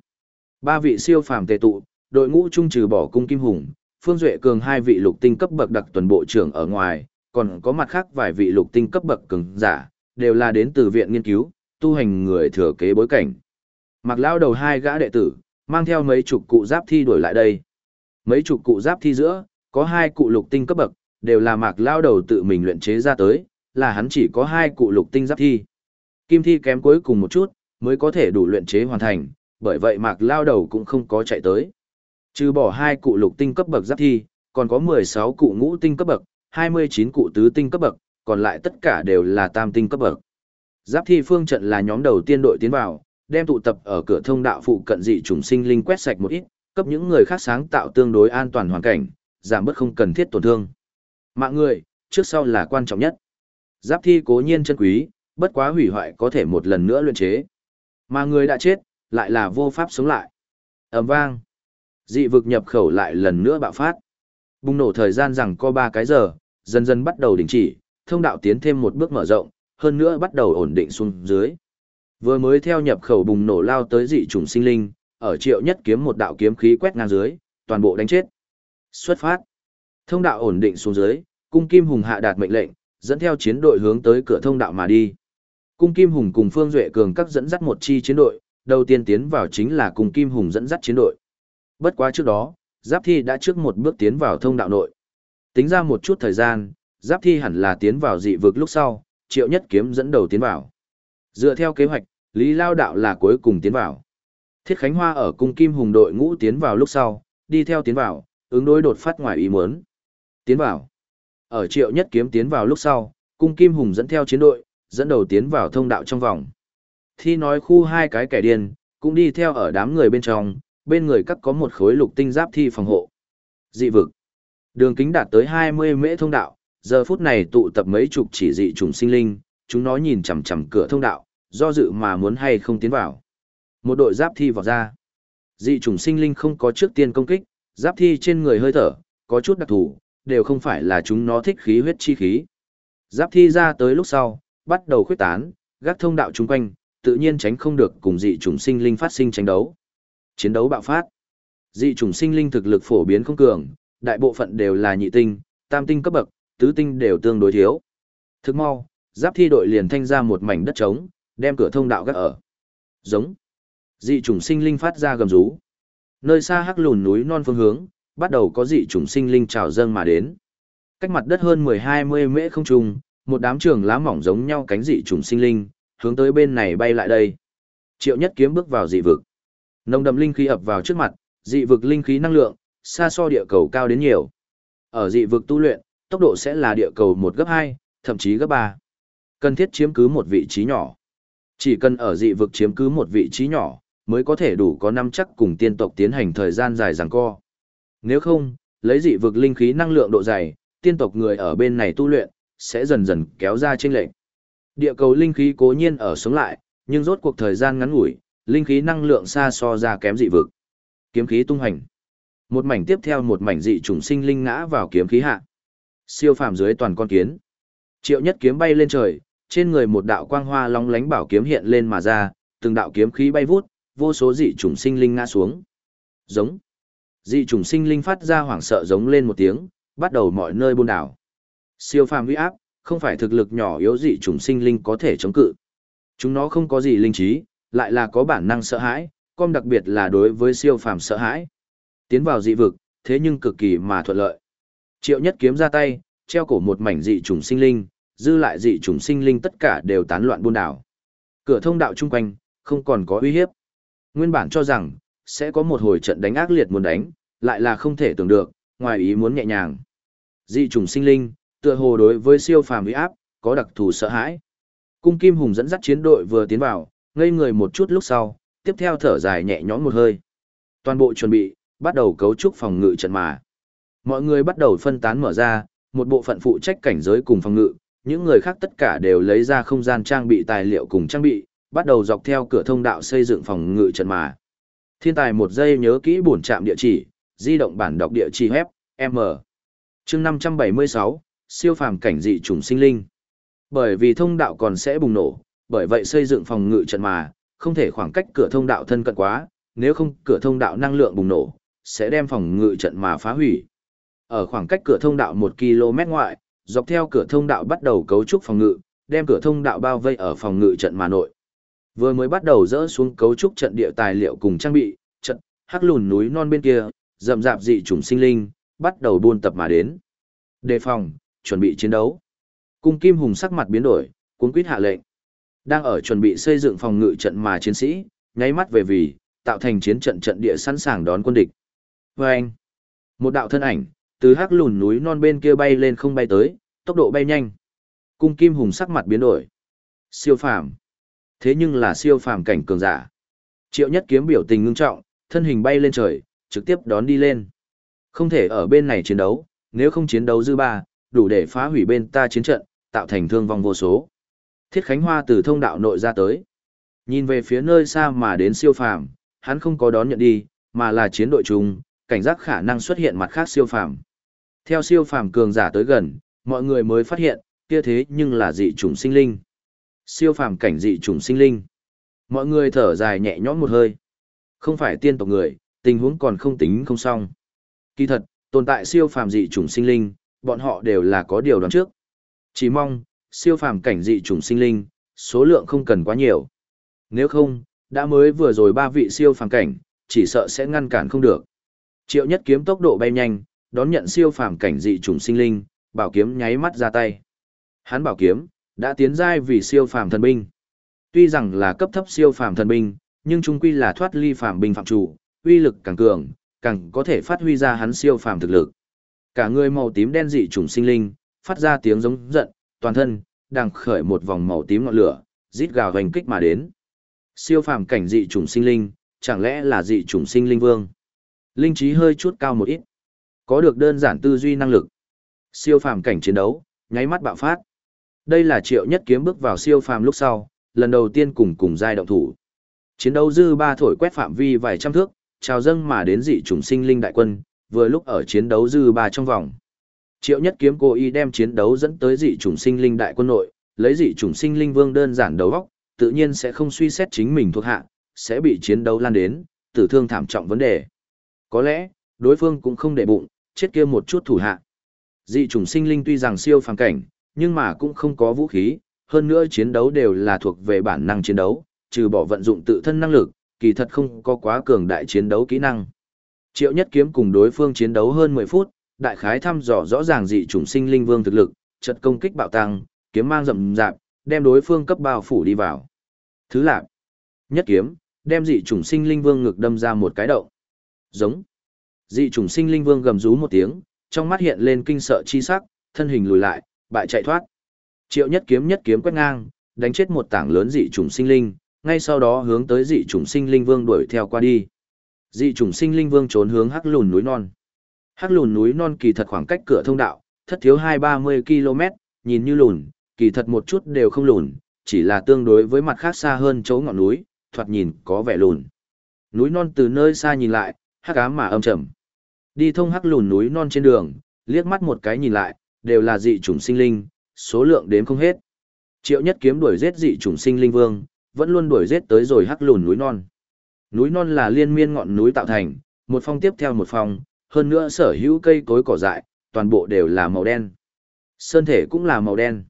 Ba vị siêu phàm tề tụ, đội ngũ trung trừ bỏ cung Kim Hùng, Phương Duệ Cường hai vị lục tinh cấp bậc đặc tuần bộ trưởng ở ngoài, còn có mặt khác vài vị lục tinh cấp bậc cường giả, đều là đến từ viện nghiên cứu, tu hành người thừa kế bối cảnh. Mặc lão đầu hai gã đệ tử, mang theo mấy chục cụ giáp thi đuổi lại đây. Mấy chục cụ giáp thi giữa, có hai cụ lục tinh cấp bậc, đều là mạc lão đầu tự mình luyện chế ra tới, là hắn chỉ có hai cụ lục tinh giáp thi. Kim thi kém cuối cùng một chút, mới có thể đủ luyện chế hoàn thành, bởi vậy mạc lao đầu cũng không có chạy tới. Trừ bỏ hai cụ lục tinh cấp bậc giáp thi, còn có 16 cụ ngũ tinh cấp bậc, 29 cụ tứ tinh cấp bậc, còn lại tất cả đều là tam tinh cấp bậc. Giáp thi phương trận là nhóm đầu tiên đội tiến vào, đem tụ tập ở cửa thông đạo phụ cận dị trùng sinh linh quét sạch một ít, cấp những người khác sáng tạo tương đối an toàn hoàn cảnh, giảm bớt không cần thiết tổn thương. Mạng người, trước sau là quan trọng nhất. Giáp thi cố nhiên chân quý, bất quá hủy hoại có thể một lần nữa luyện chế. Mà người đã chết, lại là vô pháp sống lại. ầm vang. Dị vực nhập khẩu lại lần nữa bạo phát. Bùng nổ thời gian rằng có 3 cái giờ, dần dần bắt đầu đình chỉ, thông đạo tiến thêm một bước mở rộng, hơn nữa bắt đầu ổn định xuống dưới. Vừa mới theo nhập khẩu bùng nổ lao tới dị trùng sinh linh, ở triệu nhất kiếm một đạo kiếm khí quét ngang dưới, toàn bộ đánh chết. Xuất phát. Thông đạo ổn định xuống dưới, cung kim hùng hạ đạt mệnh lệnh, dẫn theo chiến đội hướng tới cửa thông đạo mà đi. Cung kim hùng cùng Phương Duệ cường các dẫn dắt một chi chiến đội, đầu tiên tiến vào chính là cung kim hùng dẫn dắt chiến đội. Bất quá trước đó, Giáp Thi đã trước một bước tiến vào thông đạo nội. Tính ra một chút thời gian, Giáp Thi hẳn là tiến vào dị vực lúc sau, Triệu Nhất Kiếm dẫn đầu tiến vào. Dựa theo kế hoạch, Lý Lao Đạo là cuối cùng tiến vào. Thiết Khánh Hoa ở cung Kim Hùng đội ngũ tiến vào lúc sau, đi theo tiến vào, ứng đối đột phát ngoài ý muốn. Tiến vào. Ở Triệu Nhất Kiếm tiến vào lúc sau, cung Kim Hùng dẫn theo chiến đội, dẫn đầu tiến vào thông đạo trong vòng. Thi nói khu hai cái kẻ điên, cũng đi theo ở đám người bên trong, bên người các có một khối lục tinh giáp thi phòng hộ. Dị vực. Đường kính đạt tới 20 mễ thông đạo, giờ phút này tụ tập mấy chục chỉ dị trùng sinh linh, chúng nó nhìn chằm chằm cửa thông đạo, do dự mà muốn hay không tiến vào. Một đội giáp thi vào ra. Dị trùng sinh linh không có trước tiên công kích, giáp thi trên người hơi thở, có chút đặc thù, đều không phải là chúng nó thích khí huyết chi khí. Giáp thi ra tới lúc sau, bắt đầu khuyết tán, gác thông đạo chung quanh, tự nhiên tránh không được cùng dị trùng sinh linh phát sinh tranh đấu. Chiến đấu bạo phát. Dị trùng sinh linh thực lực phổ biến không cường, đại bộ phận đều là nhị tinh, tam tinh cấp bậc, tứ tinh đều tương đối thiếu. Thức mau, giáp thi đội liền thanh ra một mảnh đất trống, đem cửa thông đạo gác ở. Giống. Dị chủng sinh linh phát ra gầm rú. Nơi xa hắc lùn núi non phương hướng, bắt đầu có dị chủng sinh linh trào dâng mà đến. Cách mặt đất hơn 10-20 mễ không trùng, một đám trường lá mỏng giống nhau cánh dị chủng sinh linh, hướng tới bên này bay lại đây. Triệu Nhất Kiếm bước vào dị vực. Nồng đậm linh khí ập vào trước mặt, dị vực linh khí năng lượng, xa so địa cầu cao đến nhiều. Ở dị vực tu luyện, tốc độ sẽ là địa cầu một gấp hai, thậm chí gấp ba. Cần thiết chiếm cứ một vị trí nhỏ. Chỉ cần ở dị vực chiếm cứ một vị trí nhỏ, mới có thể đủ có năm chắc cùng tiên tộc tiến hành thời gian dài giằng co. Nếu không, lấy dị vực linh khí năng lượng độ dày, tiên tộc người ở bên này tu luyện, sẽ dần dần kéo ra trên lệch. Địa cầu linh khí cố nhiên ở sống lại, nhưng rốt cuộc thời gian ngắn ngủi, linh khí năng lượng xa so ra kém dị vực. Kiếm khí tung hành. Một mảnh tiếp theo một mảnh dị trùng sinh linh ngã vào kiếm khí hạ. Siêu phàm dưới toàn con kiến. Triệu Nhất kiếm bay lên trời, trên người một đạo quang hoa long lánh bảo kiếm hiện lên mà ra, từng đạo kiếm khí bay vút, vô số dị trùng sinh linh ngã xuống. Giống. Dị trùng sinh linh phát ra hoảng sợ giống lên một tiếng, bắt đầu mọi nơi buôn đảo. Siêu phàm uy áp, không phải thực lực nhỏ yếu dị trùng sinh linh có thể chống cự. Chúng nó không có gì linh trí, lại là có bản năng sợ hãi, com đặc biệt là đối với siêu phàm sợ hãi. Tiến vào dị vực, thế nhưng cực kỳ mà thuận lợi. Triệu nhất kiếm ra tay, treo cổ một mảnh dị trùng sinh linh, dư lại dị trùng sinh linh tất cả đều tán loạn buôn đảo. Cửa thông đạo chung quanh, không còn có uy hiếp. Nguyên bản cho rằng, sẽ có một hồi trận đánh ác liệt muốn đánh, lại là không thể tưởng được, ngoài ý muốn nhẹ nhàng. Dị trùng sinh linh, tựa hồ đối với siêu phàm uy áp, có đặc thù sợ hãi. Cung Kim Hùng dẫn dắt chiến đội vừa tiến vào, ngây người một chút lúc sau, tiếp theo thở dài nhẹ nhõm một hơi. Toàn bộ chuẩn bị, bắt đầu cấu trúc phòng ngự trận mà. Mọi người bắt đầu phân tán mở ra, một bộ phận phụ trách cảnh giới cùng phòng ngự, những người khác tất cả đều lấy ra không gian trang bị tài liệu cùng trang bị, bắt đầu dọc theo cửa thông đạo xây dựng phòng ngự trận mà. Thiên tài một giây nhớ kỹ bổn trạm địa chỉ, di động bản đọc địa chỉ web, M. chương 576, siêu phàm cảnh dị trùng sinh linh. Bởi vì thông đạo còn sẽ bùng nổ, bởi vậy xây dựng phòng ngự trận mà, không thể khoảng cách cửa thông đạo thân cận quá, nếu không cửa thông đạo năng lượng bùng nổ, sẽ đem phòng ngự trận mà phá hủy. Ở khoảng cách cửa thông đạo 1 km ngoại, dọc theo cửa thông đạo bắt đầu cấu trúc phòng ngự, đem cửa thông đạo bao vây ở phòng ngự trận mà nội. Vừa mới bắt đầu dỡ xuống cấu trúc trận địa tài liệu cùng trang bị, trận hắc lùn núi non bên kia, rậm rạp dị trùng sinh linh, bắt đầu buôn tập mà đến. Đề phòng, chuẩn bị chiến đấu. Cung Kim Hùng sắc mặt biến đổi, cuốn quýt hạ lệnh. Đang ở chuẩn bị xây dựng phòng ngự trận mà chiến sĩ, nháy mắt về vì, tạo thành chiến trận trận địa sẵn sàng đón quân địch. Và anh, một đạo thân ảnh, từ hắc lùn núi non bên kia bay lên không bay tới, tốc độ bay nhanh. Cung Kim Hùng sắc mặt biến đổi. Siêu phàm. Thế nhưng là siêu phàm cảnh cường giả. Triệu Nhất Kiếm biểu tình ngưng trọng, thân hình bay lên trời, trực tiếp đón đi lên. Không thể ở bên này chiến đấu, nếu không chiến đấu dư ba, đủ để phá hủy bên ta chiến trận, tạo thành thương vong vô số. Thiết Khánh Hoa từ thông đạo nội ra tới. Nhìn về phía nơi xa mà đến siêu phàm, hắn không có đón nhận đi, mà là chiến đội chung, cảnh giác khả năng xuất hiện mặt khác siêu phàm. Theo siêu phàm cường giả tới gần, mọi người mới phát hiện, kia thế nhưng là dị chủng sinh linh. Siêu phàm cảnh dị chủng sinh linh. Mọi người thở dài nhẹ nhõm một hơi. Không phải tiên tộc người, tình huống còn không tính không xong. Kỳ thật, tồn tại siêu phàm dị chủng sinh linh, bọn họ đều là có điều đoán trước. Chỉ mong, siêu phàm cảnh dị chủng sinh linh, số lượng không cần quá nhiều. Nếu không, đã mới vừa rồi ba vị siêu phàm cảnh, chỉ sợ sẽ ngăn cản không được. Triệu nhất kiếm tốc độ bay nhanh, đón nhận siêu phàm cảnh dị trùng sinh linh, bảo kiếm nháy mắt ra tay. Hắn bảo kiếm, đã tiến giai vì siêu phàm thần binh. Tuy rằng là cấp thấp siêu phàm thần binh, nhưng chung quy là thoát ly phàm binh phạm chủ, uy lực càng cường, càng có thể phát huy ra hắn siêu phàm thực lực. Cả người màu tím đen dị trùng sinh linh, phát ra tiếng giống giận, toàn thân đang khởi một vòng màu tím ngọn lửa, rít gào hoành kích mà đến. Siêu phàm cảnh dị trùng sinh linh, chẳng lẽ là dị trùng sinh linh vương? Linh trí hơi chút cao một ít, có được đơn giản tư duy năng lực. Siêu phàm cảnh chiến đấu, nháy mắt bạo phát. Đây là Triệu Nhất Kiếm bước vào siêu phàm lúc sau, lần đầu tiên cùng cùng giai động thủ. Chiến đấu dư ba thổi quét phạm vi vài trăm thước, trào dâng mà đến dị chủng sinh linh đại quân, vừa lúc ở chiến đấu dư ba trong vòng. Triệu Nhất Kiếm cố ý đem chiến đấu dẫn tới dị chủng sinh linh đại quân nội, lấy dị chủng sinh linh vương đơn giản đấu góc, tự nhiên sẽ không suy xét chính mình thuộc hạ, sẽ bị chiến đấu lan đến, tử thương thảm trọng vấn đề. Có lẽ, đối phương cũng không để bụng, chết kia một chút thủ hạ. Dị chủng sinh linh tuy rằng siêu phàm cảnh, nhưng mà cũng không có vũ khí, hơn nữa chiến đấu đều là thuộc về bản năng chiến đấu, trừ bỏ vận dụng tự thân năng lực, kỳ thật không có quá cường đại chiến đấu kỹ năng. Triệu Nhất Kiếm cùng đối phương chiến đấu hơn 10 phút, đại khái thăm dò rõ ràng dị chủng sinh linh vương thực lực, chật công kích bạo tăng, kiếm mang rậm rạp, đem đối phương cấp bao phủ đi vào. Thứ lạc, nhất kiếm, đem dị chủng sinh linh vương ngực đâm ra một cái động. Giống. Dị chủng sinh linh vương gầm rú một tiếng, trong mắt hiện lên kinh sợ chi sắc, thân hình lùi lại, bại chạy thoát. Triệu nhất kiếm nhất kiếm quét ngang, đánh chết một tảng lớn dị chủng sinh linh, ngay sau đó hướng tới dị chủng sinh linh vương đuổi theo qua đi. Dị chủng sinh linh vương trốn hướng hắc lùn núi non. Hắc lùn núi non kỳ thật khoảng cách cửa thông đạo, thất thiếu hai ba mươi km, nhìn như lùn, kỳ thật một chút đều không lùn, chỉ là tương đối với mặt khác xa hơn chỗ ngọn núi, thoạt nhìn có vẻ lùn. Núi non từ nơi xa nhìn lại, hắc ám mà âm trầm. Đi thông hắc lùn núi non trên đường, liếc mắt một cái nhìn lại, đều là dị chủng sinh linh, số lượng đếm không hết. Triệu Nhất Kiếm đuổi giết dị chủng sinh linh vương, vẫn luôn đuổi giết tới rồi hắc lùn núi non. Núi non là liên miên ngọn núi tạo thành, một phong tiếp theo một phong, hơn nữa sở hữu cây cối cỏ dại, toàn bộ đều là màu đen. Sơn thể cũng là màu đen.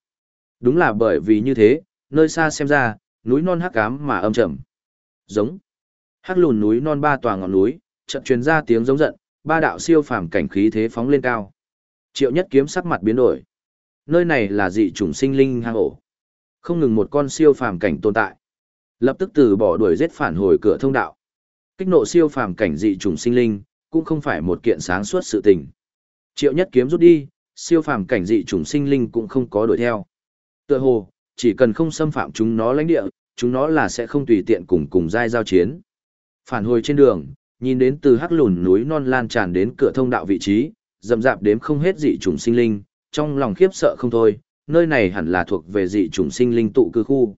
Đúng là bởi vì như thế, nơi xa xem ra, núi non hắc ám mà âm trầm. Giống. Hắc lùn núi non ba tòa ngọn núi, chợt truyền ra tiếng giống giận, ba đạo siêu phàm cảnh khí thế phóng lên cao. Triệu Nhất kiếm sắc mặt biến đổi. Nơi này là dị chủng sinh linh hang ổ. Không ngừng một con siêu phàm cảnh tồn tại. Lập tức từ bỏ đuổi giết phản hồi cửa thông đạo. Kích nộ siêu phàm cảnh dị chủng sinh linh, cũng không phải một kiện sáng suốt sự tình. Triệu Nhất kiếm rút đi, siêu phàm cảnh dị chủng sinh linh cũng không có đuổi theo. Tựa hồ, chỉ cần không xâm phạm chúng nó lãnh địa, chúng nó là sẽ không tùy tiện cùng cùng giai giao chiến. Phản hồi trên đường, nhìn đến từ hắc lùn núi non lan tràn đến cửa thông đạo vị trí, dầm dạp đếm không hết dị chủng sinh linh, trong lòng khiếp sợ không thôi, nơi này hẳn là thuộc về dị chủng sinh linh tụ cư khu.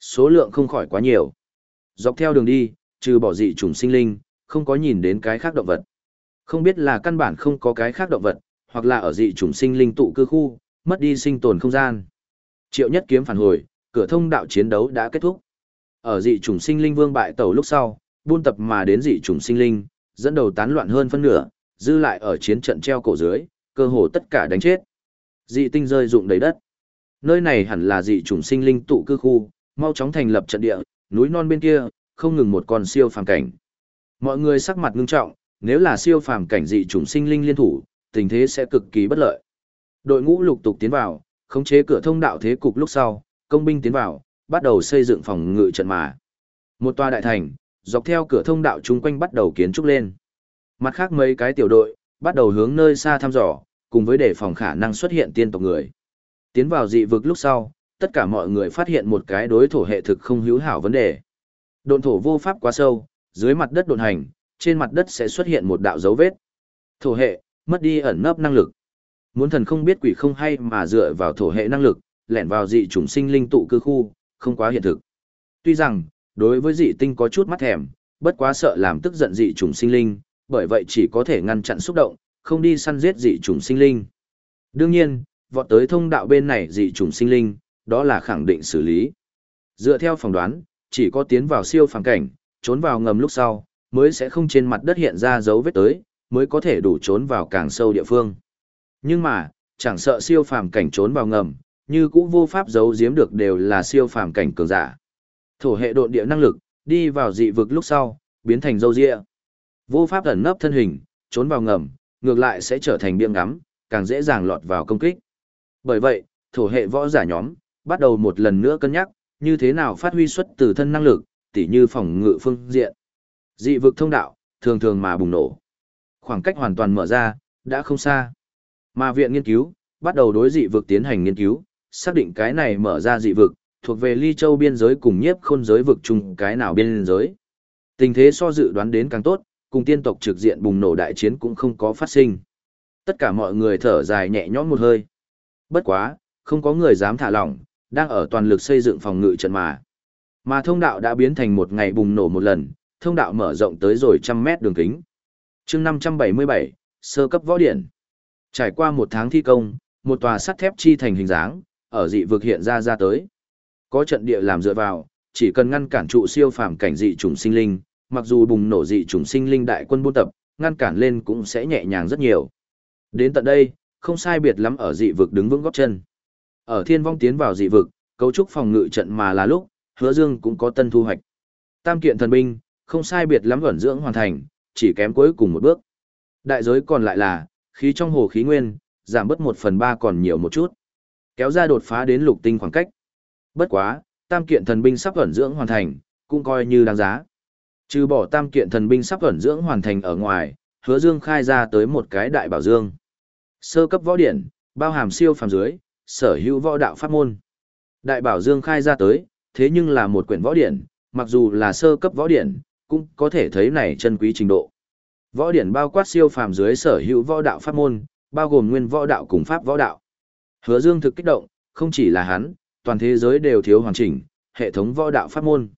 Số lượng không khỏi quá nhiều. Dọc theo đường đi, trừ bỏ dị chủng sinh linh, không có nhìn đến cái khác động vật. Không biết là căn bản không có cái khác động vật, hoặc là ở dị chủng sinh linh tụ cư khu, mất đi sinh tồn không gian. Triệu nhất kiếm phản hồi, cửa thông đạo chiến đấu đã kết thúc. Ở dị chủng sinh linh vương bại tàu lúc sau, buôn tập mà đến dị chủng sinh linh, dẫn đầu tán loạn hơn phân nửa, dư lại ở chiến trận treo cổ dưới, cơ hồ tất cả đánh chết. Dị tinh rơi rụng đầy đất. Nơi này hẳn là dị chủng sinh linh tụ cư khu, mau chóng thành lập trận địa, núi non bên kia, không ngừng một con siêu phàm cảnh. Mọi người sắc mặt ngưng trọng, nếu là siêu phàm cảnh dị chủng sinh linh liên thủ, tình thế sẽ cực kỳ bất lợi. Đội ngũ lục tục tiến vào, khống chế cửa thông đạo thế cục lúc sau, công binh tiến vào, bắt đầu xây dựng phòng ngự trận mà. Một tòa đại thành, dọc theo cửa thông đạo chung quanh bắt đầu kiến trúc lên. Mặt khác mấy cái tiểu đội, bắt đầu hướng nơi xa thăm dò, cùng với đề phòng khả năng xuất hiện tiên tộc người. Tiến vào dị vực lúc sau, tất cả mọi người phát hiện một cái đối thổ hệ thực không hữu hảo vấn đề. Độn thổ vô pháp quá sâu, dưới mặt đất độn hành, trên mặt đất sẽ xuất hiện một đạo dấu vết. Thổ hệ, mất đi ẩn nấp năng lực. Muốn thần không biết quỷ không hay mà dựa vào thổ hệ năng lực, lẻn vào dị chủng sinh linh tụ cư khu, không quá hiện thực. Tuy rằng, đối với dị tinh có chút mắt thèm, bất quá sợ làm tức giận dị chủng sinh linh, bởi vậy chỉ có thể ngăn chặn xúc động, không đi săn giết dị chủng sinh linh. Đương nhiên, vọt tới thông đạo bên này dị chủng sinh linh, đó là khẳng định xử lý. Dựa theo phỏng đoán, chỉ có tiến vào siêu phàm cảnh, trốn vào ngầm lúc sau, mới sẽ không trên mặt đất hiện ra dấu vết tới, mới có thể đủ trốn vào càng sâu địa phương. Nhưng mà, chẳng sợ siêu phàm cảnh trốn vào ngầm, như cũ vô pháp giấu giếm được đều là siêu phàm cảnh cường giả. Thổ hệ độn địa năng lực, đi vào dị vực lúc sau, biến thành dâu dịa Vô pháp ẩn nấp thân hình, trốn vào ngầm, ngược lại sẽ trở thành biêng ngắm, càng dễ dàng lọt vào công kích. Bởi vậy, thổ hệ võ giả nhóm, bắt đầu một lần nữa cân nhắc, như thế nào phát huy xuất từ thân năng lực, tỉ như phòng ngự phương diện. Dị vực thông đạo, thường thường mà bùng nổ. Khoảng cách hoàn toàn mở ra, đã không xa. Mà viện nghiên cứu, bắt đầu đối dị vực tiến hành nghiên cứu, xác định cái này mở ra dị vực, thuộc về ly châu biên giới cùng nhiếp khôn giới vực chung cái nào biên giới. Tình thế so dự đoán đến càng tốt, cùng tiên tộc trực diện bùng nổ đại chiến cũng không có phát sinh. Tất cả mọi người thở dài nhẹ nhõm một hơi. Bất quá, không có người dám thả lỏng, đang ở toàn lực xây dựng phòng ngự trận mà. Mà thông đạo đã biến thành một ngày bùng nổ một lần, thông đạo mở rộng tới rồi trăm mét đường kính. chương 577, sơ cấp võ điện. Trải qua một tháng thi công, một tòa sắt thép chi thành hình dáng, ở dị vực hiện ra ra tới. Có trận địa làm dựa vào, chỉ cần ngăn cản trụ siêu phàm cảnh dị trùng sinh linh, mặc dù bùng nổ dị trùng sinh linh đại quân buôn tập, ngăn cản lên cũng sẽ nhẹ nhàng rất nhiều. Đến tận đây, không sai biệt lắm ở dị vực đứng vững gót chân. Ở thiên vong tiến vào dị vực, cấu trúc phòng ngự trận mà là lúc, hứa dương cũng có tân thu hoạch. Tam kiện thần binh, không sai biệt lắm ẩn dưỡng hoàn thành, chỉ kém cuối cùng một bước. Đại giới còn lại là, khí trong hồ khí nguyên, giảm bớt một phần ba còn nhiều một chút. Kéo ra đột phá đến lục tinh khoảng cách. Bất quá, tam kiện thần binh sắp ẩn dưỡng hoàn thành, cũng coi như đáng giá. Trừ bỏ tam kiện thần binh sắp ẩn dưỡng hoàn thành ở ngoài, hứa dương khai ra tới một cái đại bảo dương. Sơ cấp võ điển, bao hàm siêu phàm dưới, sở hữu võ đạo pháp môn. Đại bảo dương khai ra tới, thế nhưng là một quyển võ điển, mặc dù là sơ cấp võ điển, cũng có thể thấy này chân quý trình độ. Võ điển bao quát siêu phàm dưới sở hữu võ đạo pháp môn, bao gồm nguyên võ đạo cùng pháp võ đạo. Hứa Dương thực kích động, không chỉ là hắn, toàn thế giới đều thiếu hoàn chỉnh, hệ thống võ đạo pháp môn.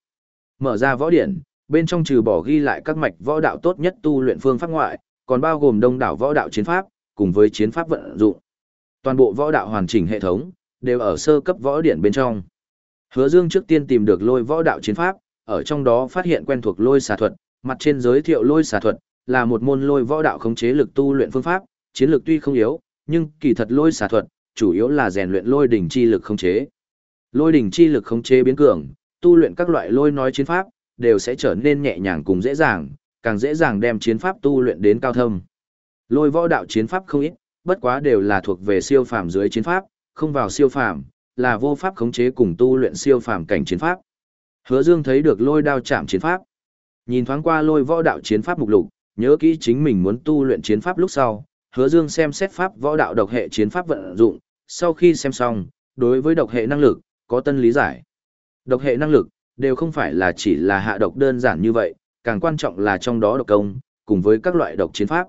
Mở ra võ điển, bên trong trừ bỏ ghi lại các mạch võ đạo tốt nhất tu luyện phương pháp ngoại, còn bao gồm đông đảo võ đạo chiến pháp, cùng với chiến pháp vận dụng. Toàn bộ võ đạo hoàn chỉnh hệ thống, đều ở sơ cấp võ điển bên trong. Hứa Dương trước tiên tìm được lôi võ đạo chiến pháp, ở trong đó phát hiện quen thuộc lôi xà thuật, mặt trên giới thiệu lôi xà thuật, là một môn lôi võ đạo khống chế lực tu luyện phương pháp, chiến lược tuy không yếu, nhưng kỳ thật lôi xà thuật, chủ yếu là rèn luyện lôi đỉnh chi lực khống chế. Lôi đỉnh chi lực khống chế biến cường, tu luyện các loại lôi nói chiến pháp, đều sẽ trở nên nhẹ nhàng cùng dễ dàng, càng dễ dàng đem chiến pháp tu luyện đến cao thâm. Lôi võ đạo chiến pháp không ít, bất quá đều là thuộc về siêu phàm dưới chiến pháp, không vào siêu phàm, là vô pháp khống chế cùng tu luyện siêu phàm cảnh chiến pháp. Hứa Dương thấy được lôi đao chạm chiến pháp. Nhìn thoáng qua lôi võ đạo chiến pháp mục lục, nhớ kỹ chính mình muốn tu luyện chiến pháp lúc sau, Hứa Dương xem xét pháp võ đạo độc hệ chiến pháp vận dụng, sau khi xem xong, đối với độc hệ năng lực, có tân lý giải. Độc hệ năng lực, đều không phải là chỉ là hạ độc đơn giản như vậy, càng quan trọng là trong đó độc công, cùng với các loại độc chiến pháp.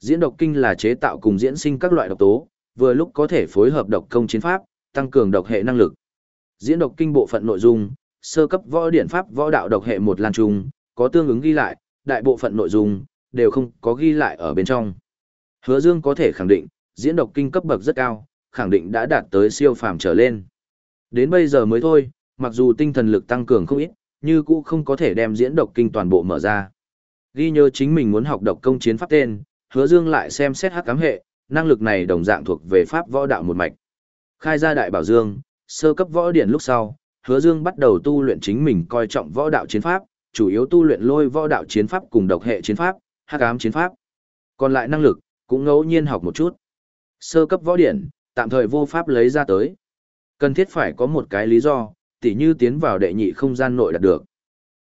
Diễn độc kinh là chế tạo cùng diễn sinh các loại độc tố, vừa lúc có thể phối hợp độc công chiến pháp, tăng cường độc hệ năng lực. Diễn độc kinh bộ phận nội dung, sơ cấp võ điển pháp võ đạo độc hệ một lan trung, có tương ứng ghi lại, đại bộ phận nội dung đều không có ghi lại ở bên trong. Hứa Dương có thể khẳng định, diễn độc kinh cấp bậc rất cao, khẳng định đã đạt tới siêu phàm trở lên. Đến bây giờ mới thôi, mặc dù tinh thần lực tăng cường không ít, như cũ không có thể đem diễn độc kinh toàn bộ mở ra. Ghi nhớ chính mình muốn học độc công chiến pháp tên, Hứa Dương lại xem xét hắc ám hệ, năng lực này đồng dạng thuộc về pháp võ đạo một mạch. Khai ra đại bảo dương, sơ cấp võ điển lúc sau, Hứa Dương bắt đầu tu luyện chính mình coi trọng võ đạo chiến pháp, chủ yếu tu luyện lôi võ đạo chiến pháp cùng độc hệ chiến pháp, hắc ám chiến pháp. Còn lại năng lực, cũng ngẫu nhiên học một chút. Sơ cấp võ điển, tạm thời vô pháp lấy ra tới. Cần thiết phải có một cái lý do, tỉ như tiến vào đệ nhị không gian nội đạt được.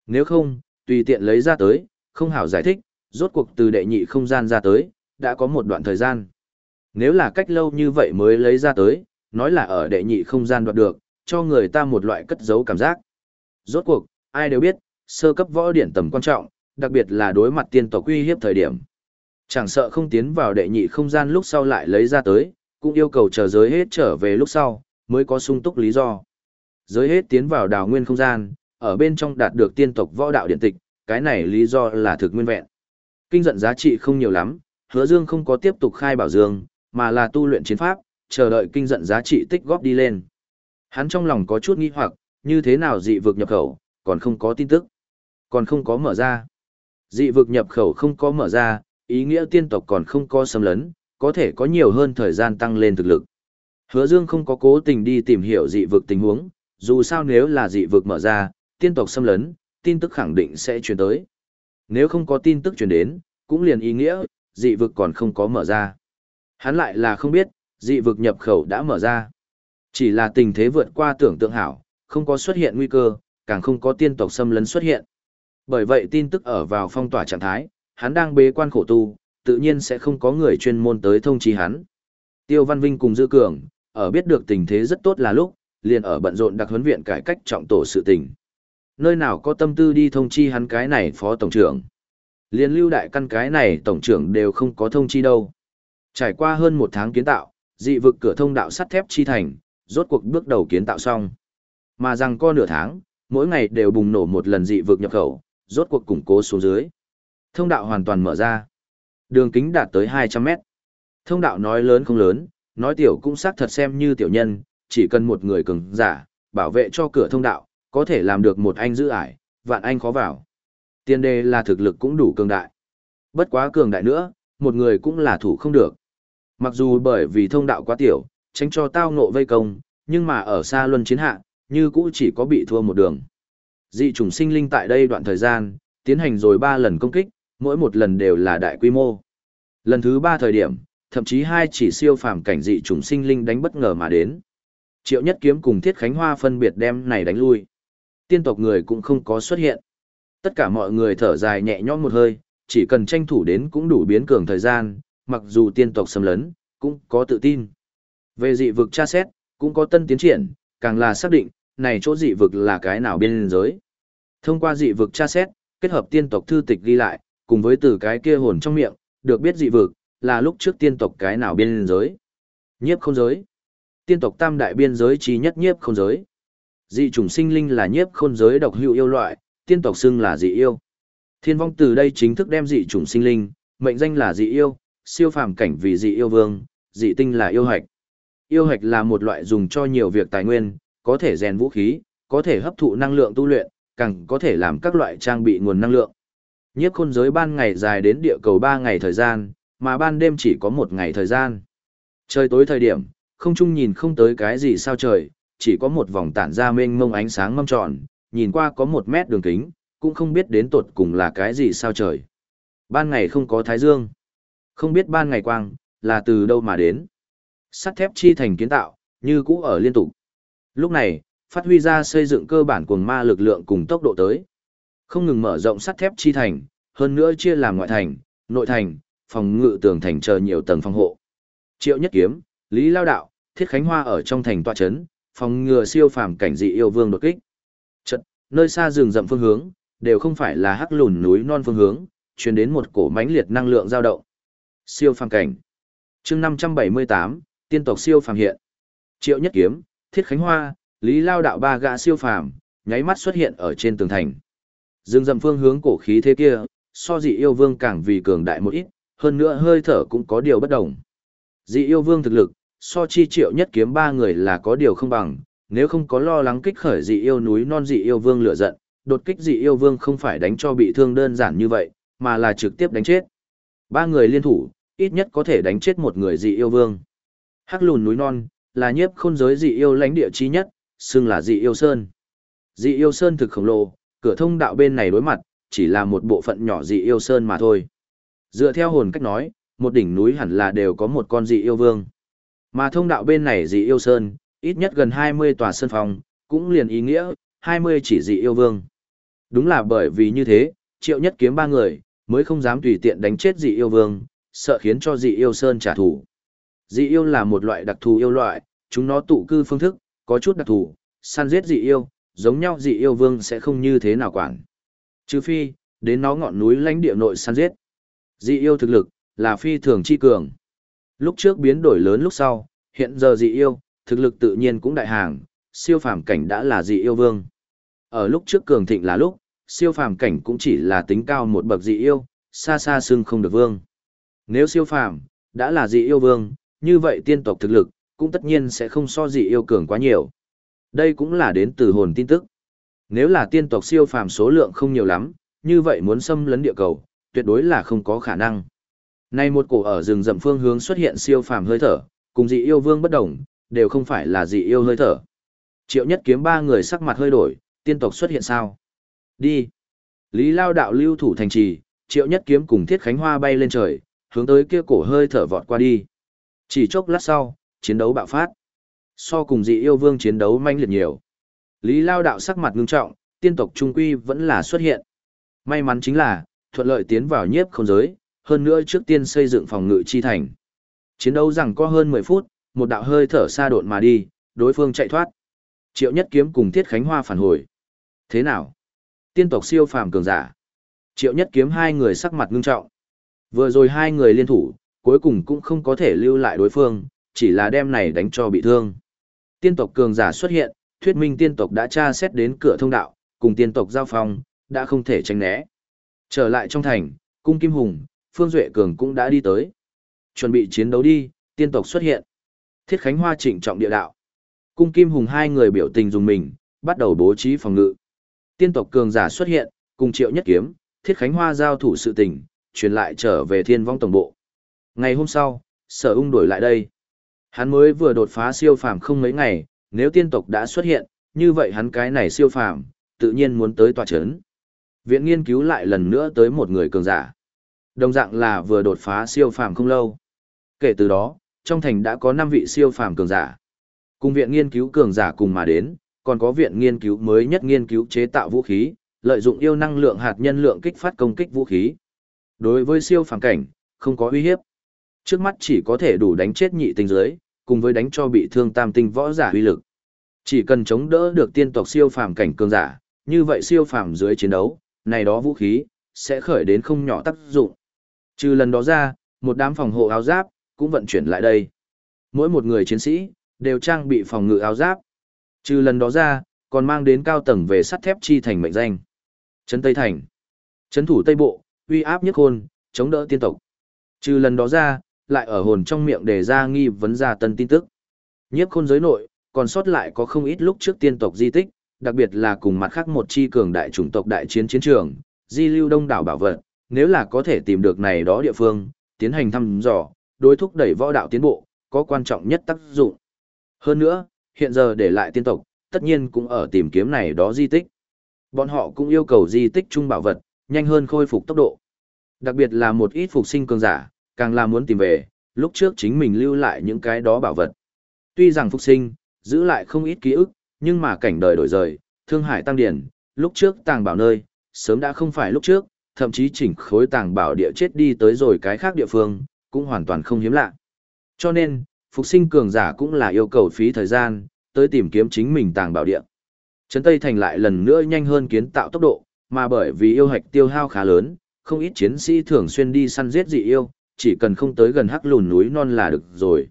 Nếu không, tùy tiện lấy ra tới, không hảo giải thích, rốt cuộc từ đệ nhị không gian ra tới, đã có một đoạn thời gian. Nếu là cách lâu như vậy mới lấy ra tới, nói là ở đệ nhị không gian đoạt được, cho người ta một loại cất giấu cảm giác. Rốt cuộc, ai đều biết, sơ cấp võ điển tầm quan trọng, đặc biệt là đối mặt tiên tộc uy hiếp thời điểm. Chẳng sợ không tiến vào đệ nhị không gian lúc sau lại lấy ra tới, cũng yêu cầu chờ giới hết trở về lúc sau, mới có sung túc lý do. Giới hết tiến vào đào nguyên không gian, ở bên trong đạt được tiên tộc võ đạo điện tịch, cái này lý do là thực nguyên vẹn. Kinh giận giá trị không nhiều lắm, hứa dương không có tiếp tục khai bảo dương, mà là tu luyện chiến pháp, chờ đợi kinh giận giá trị tích góp đi lên. Hắn trong lòng có chút nghi hoặc, như thế nào dị vực nhập khẩu, còn không có tin tức, còn không có mở ra. Dị vực nhập khẩu không có mở ra, ý nghĩa tiên tộc còn không có xâm lấn, có thể có nhiều hơn thời gian tăng lên thực lực. Hứa Dương không có cố tình đi tìm hiểu dị vực tình huống, dù sao nếu là dị vực mở ra, tiên tộc xâm lấn, tin tức khẳng định sẽ truyền tới. Nếu không có tin tức truyền đến, cũng liền ý nghĩa, dị vực còn không có mở ra. Hắn lại là không biết, dị vực nhập khẩu đã mở ra. Chỉ là tình thế vượt qua tưởng tượng hảo, không có xuất hiện nguy cơ, càng không có tiên tộc xâm lấn xuất hiện. Bởi vậy tin tức ở vào phong tỏa trạng thái, hắn đang bế quan khổ tu, tự nhiên sẽ không có người chuyên môn tới thông chi hắn. Tiêu Văn Vinh cùng Dư Cường, ở biết được tình thế rất tốt là lúc, liền ở bận rộn đặc huấn viện cải cách trọng tổ sự tình. Nơi nào có tâm tư đi thông chi hắn cái này phó tổng trưởng. Liên lưu đại căn cái này tổng trưởng đều không có thông chi đâu. Trải qua hơn một tháng kiến tạo, dị vực cửa thông đạo sắt thép chi thành, rốt cuộc bước đầu kiến tạo xong. Mà rằng co nửa tháng, mỗi ngày đều bùng nổ một lần dị vực nhập khẩu, rốt cuộc củng cố xuống dưới. Thông đạo hoàn toàn mở ra. Đường kính đạt tới 200 mét. Thông đạo nói lớn không lớn, nói tiểu cũng xác thật xem như tiểu nhân, chỉ cần một người cường giả, bảo vệ cho cửa thông đạo, có thể làm được một anh giữ ải, vạn anh khó vào. Tiên đề là thực lực cũng đủ cường đại. Bất quá cường đại nữa, một người cũng là thủ không được. Mặc dù bởi vì thông đạo quá tiểu, tránh cho tao ngộ vây công, nhưng mà ở xa luân chiến hạ, như cũ chỉ có bị thua một đường. Dị chủng sinh linh tại đây đoạn thời gian, tiến hành rồi 3 lần công kích, mỗi một lần đều là đại quy mô. Lần thứ 3 thời điểm, thậm chí hai chỉ siêu phàm cảnh dị trùng sinh linh đánh bất ngờ mà đến. Triệu Nhất Kiếm cùng Thiết Khánh Hoa phân biệt đem này đánh lui. Tiên tộc người cũng không có xuất hiện. Tất cả mọi người thở dài nhẹ nhõm một hơi, chỉ cần tranh thủ đến cũng đủ biến cường thời gian, mặc dù tiên tộc xâm lấn, cũng có tự tin. Về dị vực tra xét, cũng có tân tiến triển, càng là xác định, này chỗ dị vực là cái nào biên giới. Thông qua dị vực tra xét, kết hợp tiên tộc thư tịch ghi lại, cùng với từ cái kia hồn trong miệng, được biết dị vực, là lúc trước tiên tộc cái nào biên giới. Nhiếp không giới. Tiên tộc tam đại biên giới trí nhất nhiếp không giới. Dị chủng sinh linh là nhiếp không giới độc hữu yêu loại, tiên tộc xưng là dị yêu. Thiên vong từ đây chính thức đem dị chủng sinh linh, mệnh danh là dị yêu, siêu phàm cảnh vì dị yêu vương, dị tinh là yêu hạch. Yêu hạch là một loại dùng cho nhiều việc tài nguyên, có thể rèn vũ khí, có thể hấp thụ năng lượng tu luyện, càng có thể làm các loại trang bị nguồn năng lượng. Nhiếp khôn giới ban ngày dài đến địa cầu 3 ngày thời gian, mà ban đêm chỉ có một ngày thời gian. Trời tối thời điểm, không Chung nhìn không tới cái gì sao trời, chỉ có một vòng tản ra mênh mông ánh sáng mâm tròn, nhìn qua có một mét đường kính, cũng không biết đến tột cùng là cái gì sao trời. Ban ngày không có thái dương, không biết ban ngày quang, là từ đâu mà đến. Sắt thép chi thành kiến tạo, như cũ ở liên tục. Lúc này, phát huy ra xây dựng cơ bản cuồng ma lực lượng cùng tốc độ tới. Không ngừng mở rộng sắt thép chi thành, hơn nữa chia làm ngoại thành, nội thành, phòng ngự tường thành chờ nhiều tầng phòng hộ. Triệu Nhất Kiếm, Lý Lao Đạo, Thiết Khánh Hoa ở trong thành tọa trấn, phòng ngừa siêu phàm cảnh dị yêu vương đột kích. Chợt, nơi xa rừng rậm phương hướng, đều không phải là hắc lùn núi non phương hướng, truyền đến một cổ mãnh liệt năng lượng dao động. Siêu phàm cảnh. Chương 578, tiên tộc siêu phàm hiện. Triệu Nhất Kiếm, Thiết Khánh Hoa, Lý Lao Đạo ba gã siêu phàm, nháy mắt xuất hiện ở trên tường thành. Dương dầm phương hướng cổ khí thế kia, so dị yêu vương càng vì cường đại một ít, hơn nữa hơi thở cũng có điều bất đồng. Dị yêu vương thực lực, so chi triệu nhất kiếm ba người là có điều không bằng, nếu không có lo lắng kích khởi dị yêu núi non dị yêu vương lửa giận, đột kích dị yêu vương không phải đánh cho bị thương đơn giản như vậy, mà là trực tiếp đánh chết. Ba người liên thủ, ít nhất có thể đánh chết một người dị yêu vương. Hắc lùn núi non, là nhiếp khôn giới dị yêu lãnh địa chi nhất, xưng là dị yêu sơn. Dị yêu sơn thực khổng lồ, cửa thông đạo bên này đối mặt, chỉ là một bộ phận nhỏ dị yêu sơn mà thôi. Dựa theo hồn cách nói, một đỉnh núi hẳn là đều có một con dị yêu vương. Mà thông đạo bên này dị yêu sơn, ít nhất gần 20 tòa sơn phòng, cũng liền ý nghĩa, 20 chỉ dị yêu vương. Đúng là bởi vì như thế, triệu nhất kiếm ba người, mới không dám tùy tiện đánh chết dị yêu vương, sợ khiến cho dị yêu sơn trả thù. Dị yêu là một loại đặc thù yêu loại, chúng nó tụ cư phương thức, có chút đặc thù, săn giết dị yêu, giống nhau dị yêu vương sẽ không như thế nào quản. Trừ phi, đến nó ngọn núi lãnh địa nội săn giết. Dị yêu thực lực, là phi thường chi cường. Lúc trước biến đổi lớn lúc sau, hiện giờ dị yêu, thực lực tự nhiên cũng đại hàng, siêu phàm cảnh đã là dị yêu vương. Ở lúc trước cường thịnh là lúc, siêu phàm cảnh cũng chỉ là tính cao một bậc dị yêu, xa xa xưng không được vương. Nếu siêu phàm, đã là dị yêu vương, như vậy tiên tộc thực lực, cũng tất nhiên sẽ không so dị yêu cường quá nhiều. Đây cũng là đến từ hồn tin tức. Nếu là tiên tộc siêu phàm số lượng không nhiều lắm, như vậy muốn xâm lấn địa cầu, tuyệt đối là không có khả năng. Nay một cổ ở rừng rậm phương hướng xuất hiện siêu phàm hơi thở, cùng dị yêu vương bất đồng, đều không phải là dị yêu hơi thở. Triệu nhất kiếm ba người sắc mặt hơi đổi, tiên tộc xuất hiện sao? Đi. Lý Lao đạo lưu thủ thành trì, triệu nhất kiếm cùng thiết khánh hoa bay lên trời, hướng tới kia cổ hơi thở vọt qua đi. Chỉ chốc lát sau, chiến đấu bạo phát. So cùng dị yêu vương chiến đấu manh liệt nhiều. Lý Lao đạo sắc mặt ngưng trọng, tiên tộc trung quy vẫn là xuất hiện. May mắn chính là, thuận lợi tiến vào nhiếp không giới, hơn nữa trước tiên xây dựng phòng ngự chi thành. Chiến đấu rằng có hơn 10 phút, một đạo hơi thở xa độn mà đi, đối phương chạy thoát. Triệu Nhất Kiếm cùng Thiết Khánh Hoa phản hồi. Thế nào? Tiên tộc siêu phàm cường giả. Triệu Nhất Kiếm hai người sắc mặt ngưng trọng. Vừa rồi hai người liên thủ, cuối cùng cũng không có thể lưu lại đối phương, chỉ là đem này đánh cho bị thương. Tiên tộc cường giả xuất hiện, thuyết minh tiên tộc đã tra xét đến cửa thông đạo, cùng tiên tộc giao phong, đã không thể tránh né. Trở lại trong thành, cung Kim Hùng, Phương Duệ Cường cũng đã đi tới. Chuẩn bị chiến đấu đi, tiên tộc xuất hiện. Thiết Khánh Hoa trịnh trọng địa đạo. Cung Kim Hùng hai người biểu tình dùng mình, bắt đầu bố trí phòng ngự. Tiên tộc cường giả xuất hiện, cùng Triệu Nhất Kiếm, Thiết Khánh Hoa giao thủ sự tình, truyền lại trở về Thiên Vong tổng bộ. Ngày hôm sau, Sở Ung đổi lại đây. Hắn mới vừa đột phá siêu phàm không mấy ngày, nếu tiên tộc đã xuất hiện, như vậy hắn cái này siêu phàm, tự nhiên muốn tới tòa chấn. Viện nghiên cứu lại lần nữa tới một người cường giả. Đồng dạng là vừa đột phá siêu phàm không lâu. Kể từ đó, trong thành đã có 5 vị siêu phàm cường giả. Cùng viện nghiên cứu cường giả cùng mà đến, còn có viện nghiên cứu mới nhất nghiên cứu chế tạo vũ khí, lợi dụng yêu năng lượng hạt nhân lượng kích phát công kích vũ khí. Đối với siêu phàm cảnh, không có uy hiếp. Trước mắt chỉ có thể đủ đánh chết nhị tinh giới, cùng với đánh cho bị thương tam tinh võ giả uy lực. Chỉ cần chống đỡ được tiên tộc siêu phàm cảnh cường giả, như vậy siêu phàm dưới chiến đấu, này đó vũ khí sẽ khởi đến không nhỏ tác dụng. Trừ lần đó ra, một đám phòng hộ áo giáp cũng vận chuyển lại đây. Mỗi một người chiến sĩ đều trang bị phòng ngự áo giáp. Trừ lần đó ra, còn mang đến cao tầng về sắt thép chi thành mệnh danh. Trấn Tây Thành. Trấn thủ Tây Bộ, uy áp nhất hôn, chống đỡ tiên tộc. Trừ lần đó ra, lại ở hồn trong miệng đề ra nghi vấn ra tân tin tức. Nhiếp khôn giới nội, còn sót lại có không ít lúc trước tiên tộc di tích, đặc biệt là cùng mặt khác một chi cường đại chủng tộc đại chiến chiến trường, di lưu đông đảo bảo vật, nếu là có thể tìm được này đó địa phương, tiến hành thăm dò, đối thúc đẩy võ đạo tiến bộ, có quan trọng nhất tác dụng. Hơn nữa, hiện giờ để lại tiên tộc, tất nhiên cũng ở tìm kiếm này đó di tích. Bọn họ cũng yêu cầu di tích trung bảo vật, nhanh hơn khôi phục tốc độ. Đặc biệt là một ít phục sinh cường giả, càng là muốn tìm về, lúc trước chính mình lưu lại những cái đó bảo vật. Tuy rằng phục sinh, giữ lại không ít ký ức, nhưng mà cảnh đời đổi rời, thương hải tăng điển, lúc trước tàng bảo nơi, sớm đã không phải lúc trước, thậm chí chỉnh khối tàng bảo địa chết đi tới rồi cái khác địa phương, cũng hoàn toàn không hiếm lạ. Cho nên, phục sinh cường giả cũng là yêu cầu phí thời gian, tới tìm kiếm chính mình tàng bảo địa. Trấn Tây Thành lại lần nữa nhanh hơn kiến tạo tốc độ, mà bởi vì yêu hạch tiêu hao khá lớn, không ít chiến sĩ thường xuyên đi săn giết dị yêu, chỉ cần không tới gần hắc lùn núi non là được rồi.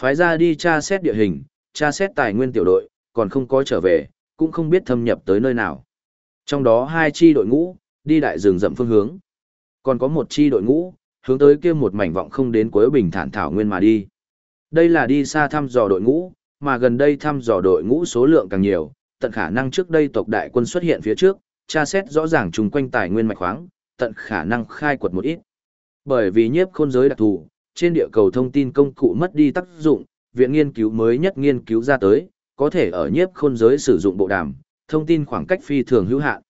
Phái ra đi tra xét địa hình, tra xét tài nguyên tiểu đội, còn không có trở về, cũng không biết thâm nhập tới nơi nào. Trong đó hai chi đội ngũ, đi đại rừng rậm phương hướng. Còn có một chi đội ngũ, hướng tới kia một mảnh vọng không đến cuối bình thản thảo nguyên mà đi. Đây là đi xa thăm dò đội ngũ, mà gần đây thăm dò đội ngũ số lượng càng nhiều, tận khả năng trước đây tộc đại quân xuất hiện phía trước, tra xét rõ ràng chung quanh tài nguyên mạch khoáng, tận khả năng khai quật một ít. Bởi vì nhiếp khôn giới đặc thù, trên địa cầu thông tin công cụ mất đi tác dụng, viện nghiên cứu mới nhất nghiên cứu ra tới, có thể ở nhiếp khôn giới sử dụng bộ đàm, thông tin khoảng cách phi thường hữu hạn.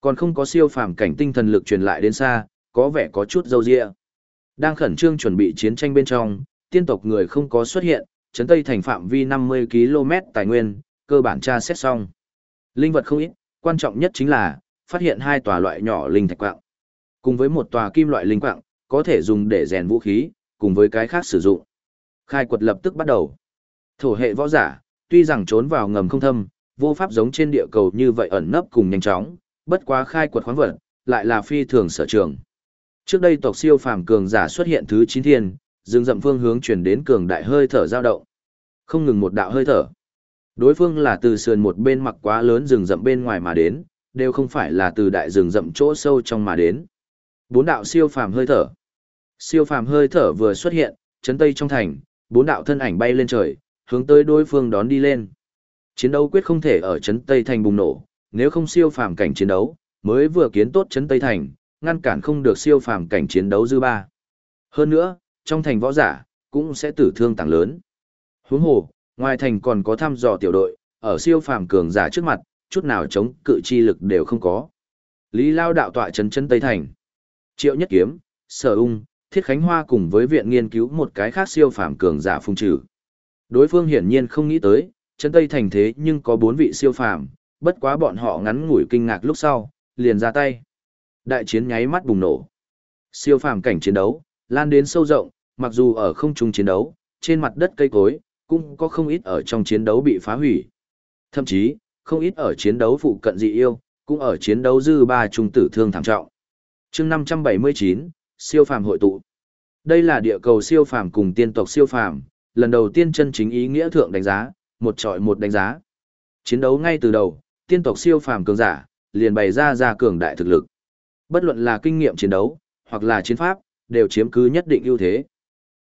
Còn không có siêu phàm cảnh tinh thần lực truyền lại đến xa, có vẻ có chút dâu dịa. Đang khẩn trương chuẩn bị chiến tranh bên trong, tiên tộc người không có xuất hiện, chấn tây thành phạm vi 50 km tài nguyên, cơ bản tra xét xong. Linh vật không ít, quan trọng nhất chính là, phát hiện hai tòa loại nhỏ linh thạch quạng. Cùng với một tòa kim loại linh quạng, có thể dùng để rèn vũ khí, cùng với cái khác sử dụng. Khai quật lập tức bắt đầu. Thổ hệ võ giả, tuy rằng trốn vào ngầm không thâm, vô pháp giống trên địa cầu như vậy ẩn nấp cùng nhanh chóng, bất quá khai quật khoáng vật, lại là phi thường sở trường. Trước đây tộc siêu phàm cường giả xuất hiện thứ 9 thiên, rừng rậm phương hướng chuyển đến cường đại hơi thở dao động. Không ngừng một đạo hơi thở. Đối phương là từ sườn một bên mặc quá lớn rừng rậm bên ngoài mà đến, đều không phải là từ đại rừng rậm chỗ sâu trong mà đến. Bốn đạo siêu phàm hơi thở. Siêu phàm hơi thở vừa xuất hiện, chấn tây trong thành, bốn đạo thân ảnh bay lên trời, hướng tới đối phương đón đi lên. Chiến đấu quyết không thể ở chấn tây thành bùng nổ, nếu không siêu phàm cảnh chiến đấu, mới vừa kiến tốt chấn tây thành, ngăn cản không được siêu phàm cảnh chiến đấu dư ba. Hơn nữa, trong thành võ giả, cũng sẽ tử thương tàng lớn. Huống hồ, ngoài thành còn có thăm dò tiểu đội, ở siêu phàm cường giả trước mặt, chút nào chống cự chi lực đều không có. Lý Lao đạo tọa chấn chấn Tây Thành. Triệu Nhất Kiếm, Sở Ung, Thiết Khánh Hoa cùng với viện nghiên cứu một cái khác siêu phàm cường giả phung trừ. Đối phương hiển nhiên không nghĩ tới, chân Tây thành thế nhưng có bốn vị siêu phàm, bất quá bọn họ ngắn ngủi kinh ngạc lúc sau, liền ra tay. Đại chiến nháy mắt bùng nổ. Siêu phàm cảnh chiến đấu, lan đến sâu rộng, mặc dù ở không trung chiến đấu, trên mặt đất cây cối, cũng có không ít ở trong chiến đấu bị phá hủy. Thậm chí, không ít ở chiến đấu phụ cận dị yêu, cũng ở chiến đấu dư ba trung tử thương thảm trọng. chương 579, siêu phàm hội tụ. Đây là địa cầu siêu phàm cùng tiên tộc siêu phàm, lần đầu tiên chân chính ý nghĩa thượng đánh giá, một trọi một đánh giá. Chiến đấu ngay từ đầu, tiên tộc siêu phàm cường giả, liền bày ra ra cường đại thực lực. Bất luận là kinh nghiệm chiến đấu, hoặc là chiến pháp, đều chiếm cứ nhất định ưu thế.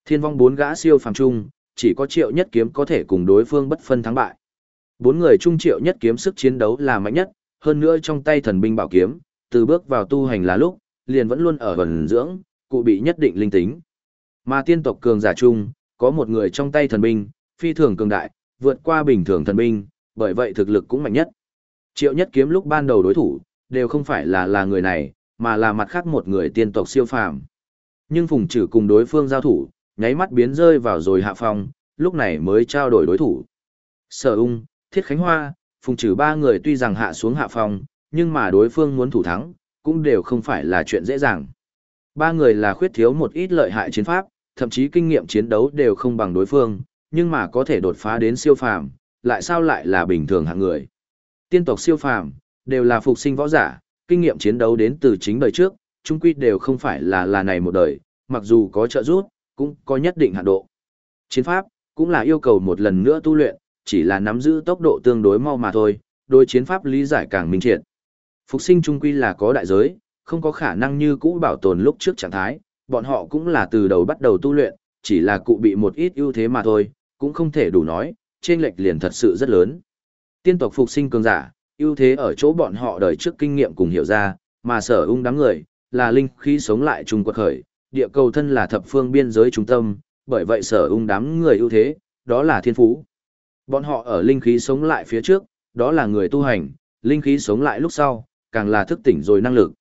Thiên vong bốn gã siêu phàm chung, chỉ có triệu nhất kiếm có thể cùng đối phương bất phân thắng bại. Bốn người trung triệu nhất kiếm sức chiến đấu là mạnh nhất, hơn nữa trong tay thần binh bảo kiếm, từ bước vào tu hành là lúc, liền vẫn luôn ở vần dưỡng, cụ bị nhất định linh tính. Mà tiên tộc cường giả chung, có một người trong tay thần binh, phi thường cường đại, vượt qua bình thường thần binh, bởi vậy thực lực cũng mạnh nhất. Triệu nhất kiếm lúc ban đầu đối thủ, đều không phải là là người này, mà là mặt khác một người tiên tộc siêu phàm. Nhưng phùng trừ cùng đối phương giao thủ, nháy mắt biến rơi vào rồi hạ phong, lúc này mới trao đổi đối thủ. Sở ung, thiết khánh hoa, phùng trừ ba người tuy rằng hạ xuống hạ phong, nhưng mà đối phương muốn thủ thắng, cũng đều không phải là chuyện dễ dàng. Ba người là khuyết thiếu một ít lợi hại chiến pháp, thậm chí kinh nghiệm chiến đấu đều không bằng đối phương, nhưng mà có thể đột phá đến siêu phàm, lại sao lại là bình thường hạng người. Tiên tộc siêu phàm, đều là phục sinh võ giả, kinh nghiệm chiến đấu đến từ chính đời trước, chung quy đều không phải là là này một đời, mặc dù có trợ giúp, cũng có nhất định hạn độ. Chiến pháp, cũng là yêu cầu một lần nữa tu luyện, chỉ là nắm giữ tốc độ tương đối mau mà thôi, Đối chiến pháp lý giải càng minh triệt. Phục sinh chung quy là có đại giới, không có khả năng như cũ bảo tồn lúc trước trạng thái, bọn họ cũng là từ đầu bắt đầu tu luyện, chỉ là cụ bị một ít ưu thế mà thôi, cũng không thể đủ nói, trên lệch liền thật sự rất lớn. Tiên tộc phục sinh cường giả, ưu thế ở chỗ bọn họ đời trước kinh nghiệm cùng hiểu ra, mà sở ung đám người, là linh khí sống lại trùng quật khởi, địa cầu thân là thập phương biên giới trung tâm, bởi vậy sở ung đám người ưu thế, đó là thiên phú. Bọn họ ở linh khí sống lại phía trước, đó là người tu hành, linh khí sống lại lúc sau, càng là thức tỉnh rồi năng lực.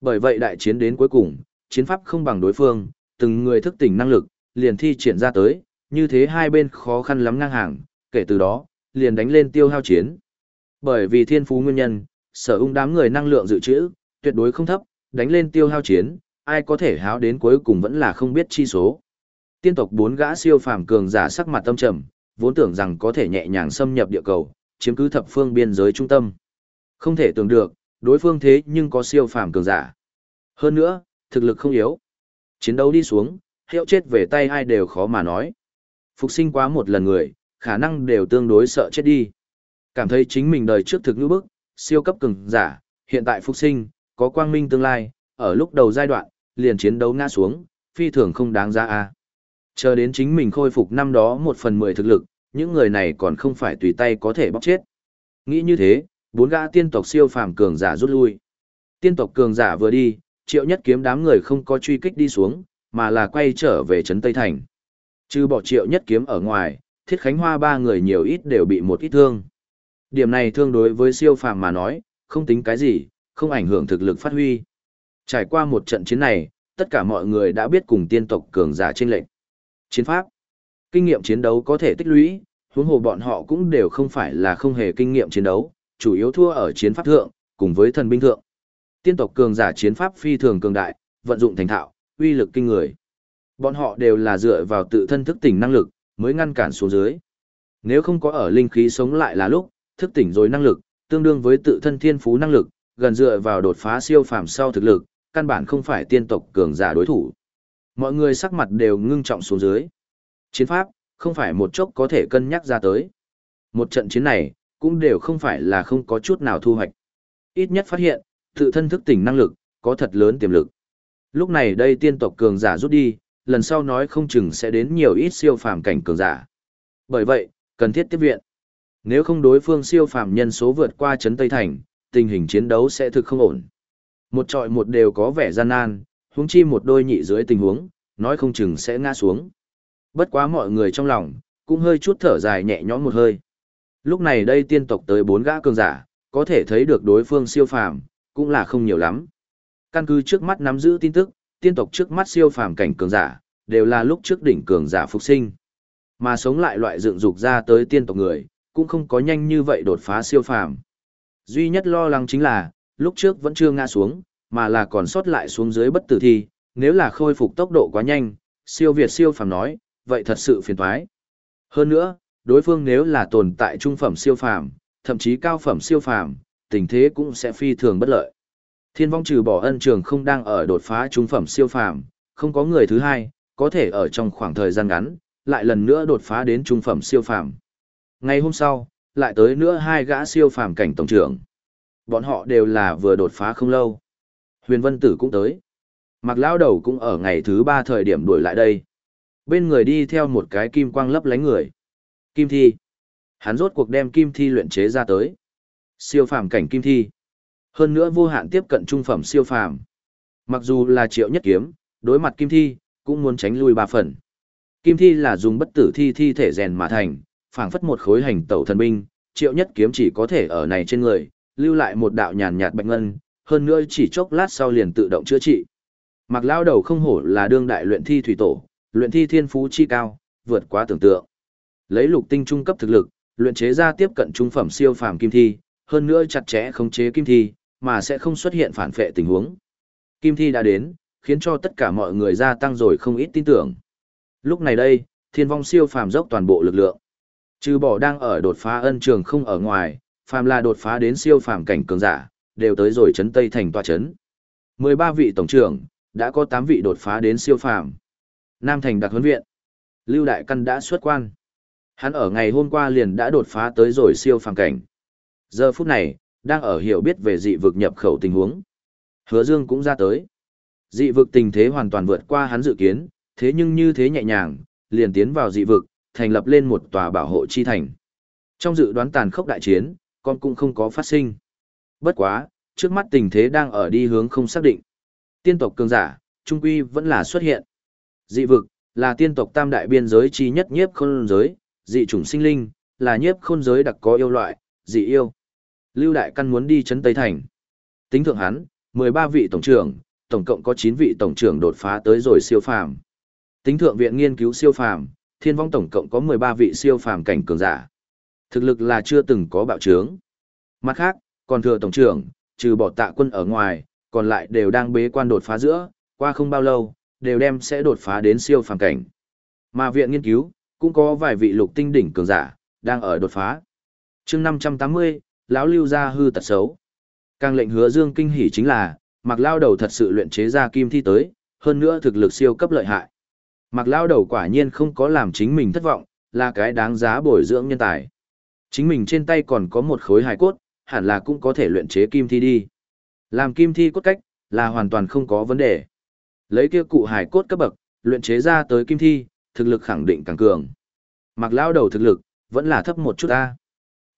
Bởi vậy đại chiến đến cuối cùng, chiến pháp không bằng đối phương, từng người thức tỉnh năng lực, liền thi triển ra tới, như thế hai bên khó khăn lắm ngang hàng, kể từ đó, liền đánh lên tiêu hao chiến. Bởi vì thiên phú nguyên nhân, sở ung đám người năng lượng dự trữ, tuyệt đối không thấp, đánh lên tiêu hao chiến, ai có thể háo đến cuối cùng vẫn là không biết chi số. Tiên tộc bốn gã siêu phàm cường giả sắc mặt tâm trầm, vốn tưởng rằng có thể nhẹ nhàng xâm nhập địa cầu, chiếm cứ thập phương biên giới trung tâm. Không thể tưởng được, đối phương thế nhưng có siêu phàm cường giả. Hơn nữa, thực lực không yếu. Chiến đấu đi xuống, hiệu chết về tay ai đều khó mà nói. Phục sinh quá một lần người, khả năng đều tương đối sợ chết đi. Cảm thấy chính mình đời trước thực nữ bức, siêu cấp cường giả, hiện tại phục sinh, có quang minh tương lai, ở lúc đầu giai đoạn, liền chiến đấu ngã xuống, phi thường không đáng giá a. Chờ đến chính mình khôi phục năm đó một phần mười thực lực, những người này còn không phải tùy tay có thể bóc chết. Nghĩ như thế, bốn gã tiên tộc siêu phàm cường giả rút lui. Tiên tộc cường giả vừa đi, triệu nhất kiếm đám người không có truy kích đi xuống, mà là quay trở về trấn Tây Thành. Chứ bỏ triệu nhất kiếm ở ngoài, thiết khánh hoa ba người nhiều ít đều bị một ít thương. Điểm này thương đối với siêu phàm mà nói, không tính cái gì, không ảnh hưởng thực lực phát huy. Trải qua một trận chiến này, tất cả mọi người đã biết cùng tiên tộc cường giả trên lệnh. Chiến pháp, kinh nghiệm chiến đấu có thể tích lũy, huống hồ bọn họ cũng đều không phải là không hề kinh nghiệm chiến đấu, chủ yếu thua ở chiến pháp thượng, cùng với thần binh thượng. Tiên tộc cường giả chiến pháp phi thường cường đại, vận dụng thành thạo, uy lực kinh người. Bọn họ đều là dựa vào tự thân thức tỉnh năng lực, mới ngăn cản xuống dưới. Nếu không có ở linh khí sống lại là lúc, thức tỉnh rồi năng lực, tương đương với tự thân thiên phú năng lực, gần dựa vào đột phá siêu phàm sau thực lực, căn bản không phải tiên tộc cường giả đối thủ. Mọi người sắc mặt đều ngưng trọng xuống dưới. Chiến pháp, không phải một chốc có thể cân nhắc ra tới. Một trận chiến này, cũng đều không phải là không có chút nào thu hoạch. Ít nhất phát hiện, tự thân thức tỉnh năng lực, có thật lớn tiềm lực. Lúc này đây tiên tộc cường giả rút đi, lần sau nói không chừng sẽ đến nhiều ít siêu phàm cảnh cường giả. Bởi vậy, cần thiết tiếp viện. Nếu không đối phương siêu phàm nhân số vượt qua chấn Tây Thành, tình hình chiến đấu sẽ thực không ổn. Một trọi một đều có vẻ gian nan, huống chi một đôi nhị dưới tình huống, nói không chừng sẽ ngã xuống. Bất quá mọi người trong lòng, cũng hơi chút thở dài nhẹ nhõm một hơi. Lúc này đây tiên tộc tới bốn gã cường giả, có thể thấy được đối phương siêu phàm, cũng là không nhiều lắm. Căn cứ trước mắt nắm giữ tin tức, tiên tộc trước mắt siêu phàm cảnh cường giả, đều là lúc trước đỉnh cường giả phục sinh. Mà sống lại loại dựng dục ra tới tiên tộc người, cũng không có nhanh như vậy đột phá siêu phàm. Duy nhất lo lắng chính là, lúc trước vẫn chưa ngã xuống, mà là còn sót lại xuống dưới bất tử thi, nếu là khôi phục tốc độ quá nhanh, siêu việt siêu phàm nói, vậy thật sự phiền toái. Hơn nữa, đối phương nếu là tồn tại trung phẩm siêu phàm, thậm chí cao phẩm siêu phàm, tình thế cũng sẽ phi thường bất lợi. Thiên vong trừ bỏ ân trường không đang ở đột phá trung phẩm siêu phàm, không có người thứ hai, có thể ở trong khoảng thời gian ngắn, lại lần nữa đột phá đến trung phẩm siêu phàm. Ngày hôm sau, lại tới nữa hai gã siêu phàm cảnh tổng trưởng. Bọn họ đều là vừa đột phá không lâu. Huyền Vân Tử cũng tới. Mặc lao đầu cũng ở ngày thứ ba thời điểm đuổi lại đây. Bên người đi theo một cái kim quang lấp lánh người. Kim thi. Hắn rốt cuộc đem kim thi luyện chế ra tới. Siêu phàm cảnh kim thi. Hơn nữa vô hạn tiếp cận trung phẩm siêu phàm. Mặc dù là triệu nhất kiếm, đối mặt kim thi, cũng muốn tránh lui ba phần. Kim thi là dùng bất tử thi thi thể rèn mà thành, phảng phất một khối hành tẩu thần binh, triệu nhất kiếm chỉ có thể ở này trên người, lưu lại một đạo nhàn nhạt bạch ngân, hơn nữa chỉ chốc lát sau liền tự động chữa trị. Mặc lao đầu không hổ là đương đại luyện thi thủy tổ, luyện thi thiên phú chi cao, vượt quá tưởng tượng. Lấy lục tinh trung cấp thực lực, luyện chế ra tiếp cận trung phẩm siêu phàm kim thi, hơn nữa chặt chẽ khống chế kim thi, mà sẽ không xuất hiện phản phệ tình huống. Kim thi đã đến, khiến cho tất cả mọi người gia tăng rồi không ít tin tưởng. Lúc này đây, thiên vong siêu phàm dốc toàn bộ lực lượng. Trừ bỏ đang ở đột phá ân trường không ở ngoài, phàm là đột phá đến siêu phàm cảnh cường giả, đều tới rồi chấn Tây thành tòa chấn. 13 vị tổng trưởng, đã có 8 vị đột phá đến siêu phàm. Nam thành đặc huấn viện. Lưu Đại Căn đã xuất quan. Hắn ở ngày hôm qua liền đã đột phá tới rồi siêu phàm cảnh. Giờ phút này, đang ở hiểu biết về dị vực nhập khẩu tình huống. Hứa Dương cũng ra tới. Dị vực tình thế hoàn toàn vượt qua hắn dự kiến, thế nhưng như thế nhẹ nhàng, liền tiến vào dị vực, thành lập lên một tòa bảo hộ chi thành. Trong dự đoán tàn khốc đại chiến, con cũng không có phát sinh. Bất quá, trước mắt tình thế đang ở đi hướng không xác định. Tiên tộc cường giả, trung quy vẫn là xuất hiện. Dị vực, là tiên tộc tam đại biên giới chi nhất nhiếp khôn giới, dị chủng sinh linh, là nhiếp khôn giới đặc có yêu loại, dị yêu. Lưu Đại Căn muốn đi chấn Tây Thành. Tính thượng hắn, 13 vị tổng trưởng, tổng cộng có 9 vị tổng trưởng đột phá tới rồi siêu phàm. Tính thượng viện nghiên cứu siêu phàm, thiên vong tổng cộng có 13 vị siêu phàm cảnh cường giả. Thực lực là chưa từng có bạo trướng. Mặt khác, còn thừa tổng trưởng, trừ bỏ tạ quân ở ngoài, còn lại đều đang bế quan đột phá giữa, qua không bao lâu, đều đem sẽ đột phá đến siêu phàm cảnh. Mà viện nghiên cứu, cũng có vài vị lục tinh đỉnh cường giả, đang ở đột phá. chương 580, lão lưu ra hư tật xấu. Càng lệnh hứa dương kinh hỉ chính là, mặc lao đầu thật sự luyện chế ra kim thi tới, hơn nữa thực lực siêu cấp lợi hại. Mặc lao đầu quả nhiên không có làm chính mình thất vọng, là cái đáng giá bồi dưỡng nhân tài. Chính mình trên tay còn có một khối hài cốt, hẳn là cũng có thể luyện chế kim thi đi. Làm kim thi cốt cách, là hoàn toàn không có vấn đề. Lấy kia cụ hài cốt cấp bậc, luyện chế ra tới kim thi, thực lực khẳng định càng cường. Mặc lao đầu thực lực, vẫn là thấp một chút ta.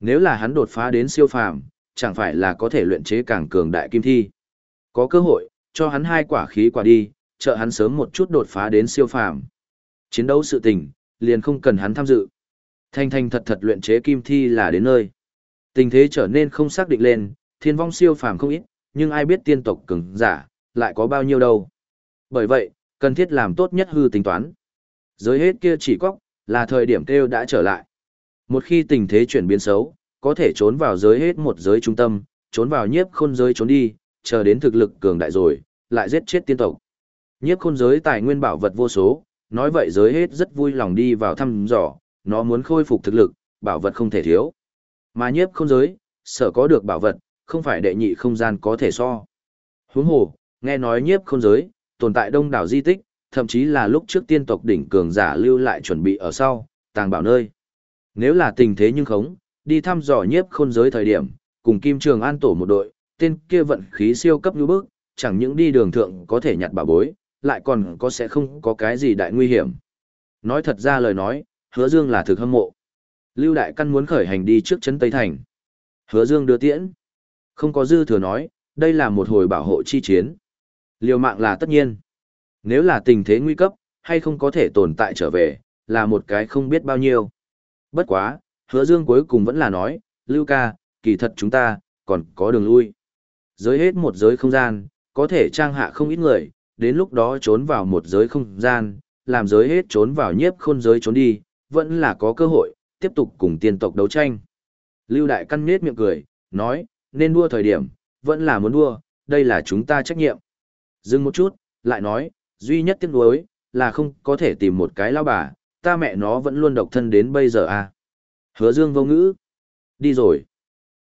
Nếu là hắn đột phá đến siêu phàm, chẳng phải là có thể luyện chế càng cường đại kim thi. Có cơ hội, cho hắn hai quả khí quả đi, trợ hắn sớm một chút đột phá đến siêu phàm. Chiến đấu sự tình, liền không cần hắn tham dự. Thanh thanh thật thật luyện chế kim thi là đến nơi. Tình thế trở nên không xác định lên, thiên vong siêu phàm không ít, nhưng ai biết tiên tộc cường giả, lại có bao nhiêu đâu. Bởi vậy, cần thiết làm tốt nhất hư tính toán. Giới hết kia chỉ có, là thời điểm kêu đã trở lại. Một khi tình thế chuyển biến xấu, có thể trốn vào giới hết một giới trung tâm, trốn vào nhiếp khôn giới trốn đi, chờ đến thực lực cường đại rồi, lại giết chết tiên tộc. Nhiếp khôn giới tài nguyên bảo vật vô số, nói vậy giới hết rất vui lòng đi vào thăm dò, nó muốn khôi phục thực lực, bảo vật không thể thiếu. Mà nhiếp khôn giới, sợ có được bảo vật, không phải đệ nhị không gian có thể so. Huống hồ, nghe nói nhiếp khôn giới, tồn tại đông đảo di tích, thậm chí là lúc trước tiên tộc đỉnh cường giả lưu lại chuẩn bị ở sau, tàng bảo nơi. Nếu là tình thế nhưng khống, đi thăm dò nhiếp khôn giới thời điểm, cùng Kim Trường An tổ một đội, tên kia vận khí siêu cấp như bước, chẳng những đi đường thượng có thể nhặt bảo bối, lại còn có sẽ không có cái gì đại nguy hiểm. Nói thật ra lời nói, hứa dương là thực hâm mộ. Lưu Đại Căn muốn khởi hành đi trước chân Tây Thành. Hứa dương đưa tiễn. Không có dư thừa nói, đây là một hồi bảo hộ chi chiến. Liều mạng là tất nhiên. Nếu là tình thế nguy cấp, hay không có thể tồn tại trở về, là một cái không biết bao nhiêu. Bất quá, hứa dương cuối cùng vẫn là nói, Lưu ca, kỳ thật chúng ta, còn có đường lui. Giới hết một giới không gian, có thể trang hạ không ít người, đến lúc đó trốn vào một giới không gian, làm giới hết trốn vào nhiếp khôn giới trốn đi, vẫn là có cơ hội, tiếp tục cùng tiên tộc đấu tranh. Lưu Đại Căn nết miệng cười, nói, nên đua thời điểm, vẫn là muốn đua, đây là chúng ta trách nhiệm. Dừng một chút, lại nói, duy nhất tiếc nuối là không có thể tìm một cái lao bà, ta mẹ nó vẫn luôn độc thân đến bây giờ à. Hứa Dương vô ngữ. Đi rồi.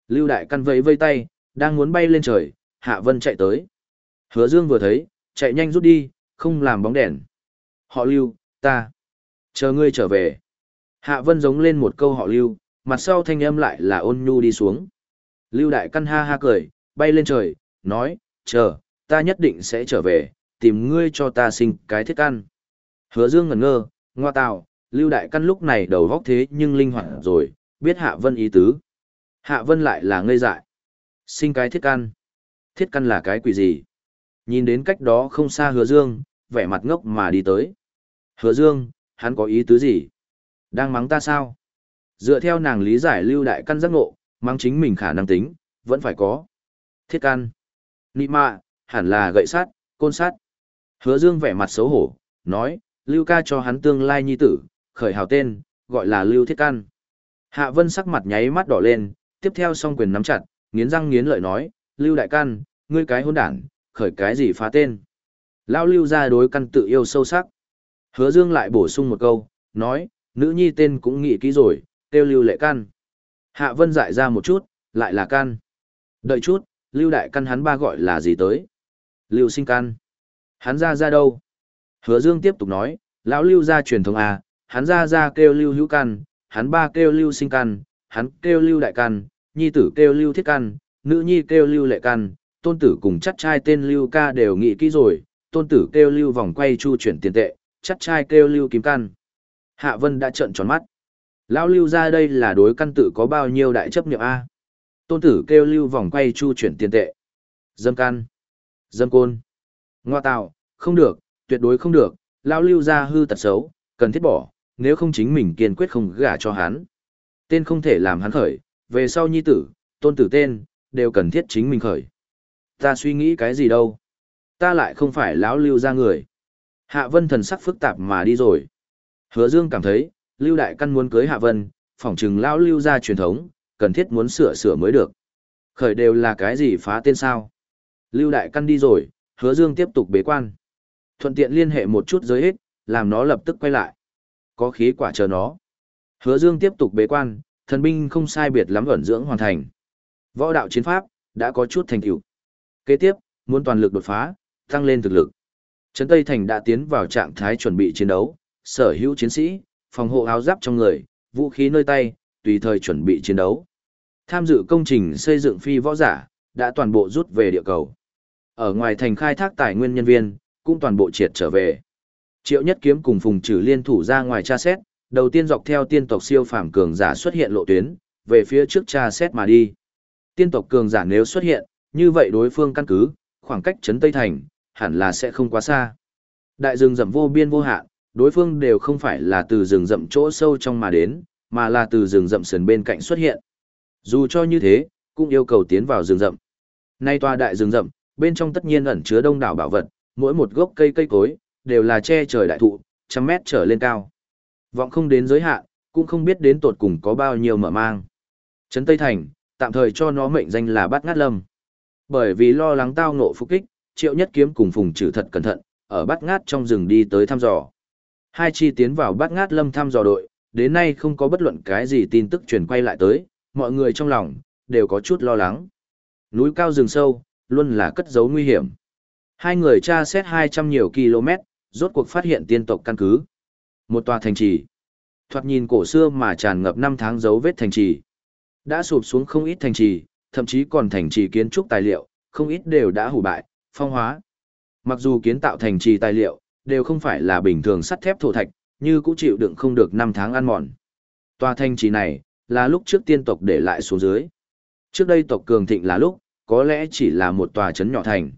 Lưu Đại Căn vẫy vây tay, đang muốn bay lên trời, Hạ Vân chạy tới. Hứa Dương vừa thấy, chạy nhanh rút đi, không làm bóng đèn. Họ Lưu, ta. Chờ ngươi trở về. Hạ Vân giống lên một câu họ Lưu, mặt sau thanh âm lại là ôn nhu đi xuống. Lưu Đại Căn ha ha cười, bay lên trời, nói, chờ, ta nhất định sẽ trở về, tìm ngươi cho ta sinh cái thiết căn. Hứa Dương ngẩn ngơ, ngoa tào. Lưu Đại Căn lúc này đầu góc thế nhưng linh hoạt rồi, biết Hạ Vân ý tứ. Hạ Vân lại là ngây dại. Sinh cái thiết căn. Thiết căn là cái quỷ gì? Nhìn đến cách đó không xa Hứa Dương, vẻ mặt ngốc mà đi tới. Hứa Dương, hắn có ý tứ gì? Đang mắng ta sao? Dựa theo nàng lý giải Lưu Đại Căn giác ngộ, mắng chính mình khả năng tính, vẫn phải có. Thiết căn. Nị mạ, hẳn là gậy sắt, côn sắt. Hứa Dương vẻ mặt xấu hổ, nói, Lưu ca cho hắn tương lai nhi tử, khởi hào tên, gọi là Lưu Thiết Căn. Hạ Vân sắc mặt nháy mắt đỏ lên, tiếp theo song quyền nắm chặt, nghiến răng nghiến lợi nói, Lưu Đại Căn, ngươi cái hôn đản, khởi cái gì phá tên. Lao Lưu ra đối căn tự yêu sâu sắc. Hứa Dương lại bổ sung một câu, nói, nữ nhi tên cũng nghĩ kỹ rồi, tiêu Lưu Lệ Căn. Hạ Vân dại ra một chút, lại là Căn. Đợi chút, Lưu Đại Căn hắn ba gọi là gì tới? Lưu Sinh Căn. Hắn ra ra đâu? Hứa Dương tiếp tục nói, lão Lưu ra truyền thống à, hắn ra ra kêu Lưu Hữu Căn, hắn ba kêu Lưu Sinh Căn, hắn kêu Lưu Đại Căn, nhi tử kêu Lưu Thiết Căn, nữ nhi kêu Lưu Lệ Căn, tôn tử cùng chắc trai tên Lưu Ca đều nghĩ kỹ rồi, tôn tử kêu Lưu vòng quay chu chuyển tiền tệ, chắc trai kêu Lưu kiếm Căn. Hạ Vân đã trợn tròn mắt. Lão Lưu ra đây là đối căn tử có bao nhiêu đại chấp niệm A. Tôn tử kêu Lưu vòng quay chu chuyển tiền tệ. Dâm căn. Dâm côn. Ngoa tạo, không được, tuyệt đối không được, Lão Lưu ra hư tật xấu, cần thiết bỏ, nếu không chính mình kiên quyết không gả cho hắn. Tên không thể làm hắn khởi, về sau nhi tử, tôn tử tên, đều cần thiết chính mình khởi. Ta suy nghĩ cái gì đâu. Ta lại không phải lão lưu ra người. Hạ Vân thần sắc phức tạp mà đi rồi. Hứa Dương cảm thấy, Lưu Đại Căn muốn cưới Hạ Vân, phỏng chừng lão lưu ra truyền thống, cần thiết muốn sửa sửa mới được. Khởi đều là cái gì phá tên sao? Lưu Đại Căn đi rồi, Hứa Dương tiếp tục bế quan. Thuận tiện liên hệ một chút giới hết, làm nó lập tức quay lại. Có khí quả chờ nó. Hứa Dương tiếp tục bế quan, thần binh không sai biệt lắm ẩn dưỡng hoàn thành. Võ đạo chiến pháp đã có chút thành tựu. Kế tiếp, muốn toàn lực đột phá, tăng lên thực lực. Trấn Tây Thành đã tiến vào trạng thái chuẩn bị chiến đấu, sở hữu chiến sĩ, phòng hộ áo giáp trong người, vũ khí nơi tay, tùy thời chuẩn bị chiến đấu. Tham dự công trình xây dựng phi võ giả, đã toàn bộ rút về địa cầu. Ở ngoài thành khai thác tài nguyên nhân viên, cũng toàn bộ triệt trở về. Triệu Nhất Kiếm cùng Phùng Trử liên thủ ra ngoài tra xét, đầu tiên dọc theo tiên tộc siêu phàm cường giả xuất hiện lộ tuyến, về phía trước tra xét mà đi. Tiên tộc cường giả nếu xuất hiện, như vậy đối phương căn cứ, khoảng cách trấn Tây Thành, hẳn là sẽ không quá xa. Đại rừng rậm vô biên vô hạn, đối phương đều không phải là từ rừng rậm chỗ sâu trong mà đến, mà là từ rừng rậm sườn bên cạnh xuất hiện. Dù cho như thế, cũng yêu cầu tiến vào rừng rậm. Nay tòa đại rừng rậm, bên trong tất nhiên ẩn chứa đông đảo bảo vật, mỗi một gốc cây cây cối, đều là che trời đại thụ, trăm mét trở lên cao. Vọng không đến giới hạn, cũng không biết đến tột cùng có bao nhiêu mở mang. Trấn Tây Thành, tạm thời cho nó mệnh danh là Bát Ngát Lâm. Bởi vì lo lắng tao ngộ phục kích, Triệu Nhất Kiếm cùng Phùng Trử thật cẩn thận, ở Bát Ngát trong rừng đi tới thăm dò. Hai chi tiến vào Bát Ngát Lâm thăm dò đội, đến nay không có bất luận cái gì tin tức truyền quay lại tới, mọi người trong lòng đều có chút lo lắng. Núi cao rừng sâu, luôn là cất giấu nguy hiểm. Hai người tra xét 200 nhiều km, rốt cuộc phát hiện tiên tộc căn cứ. Một tòa thành trì. Thoạt nhìn cổ xưa mà tràn ngập năm tháng dấu vết thành trì. Đã sụp xuống không ít thành trì, thậm chí còn thành trì kiến trúc tài liệu, không ít đều đã hủ bại, phong hóa. Mặc dù kiến tạo thành trì tài liệu, đều không phải là bình thường sắt thép thổ thạch, như cũng chịu đựng không được năm tháng ăn mòn. Tòa thành trì này, là lúc trước tiên tộc để lại xuống dưới. Trước đây tộc cường thịnh là lúc, có lẽ chỉ là một tòa trấn nhỏ thành.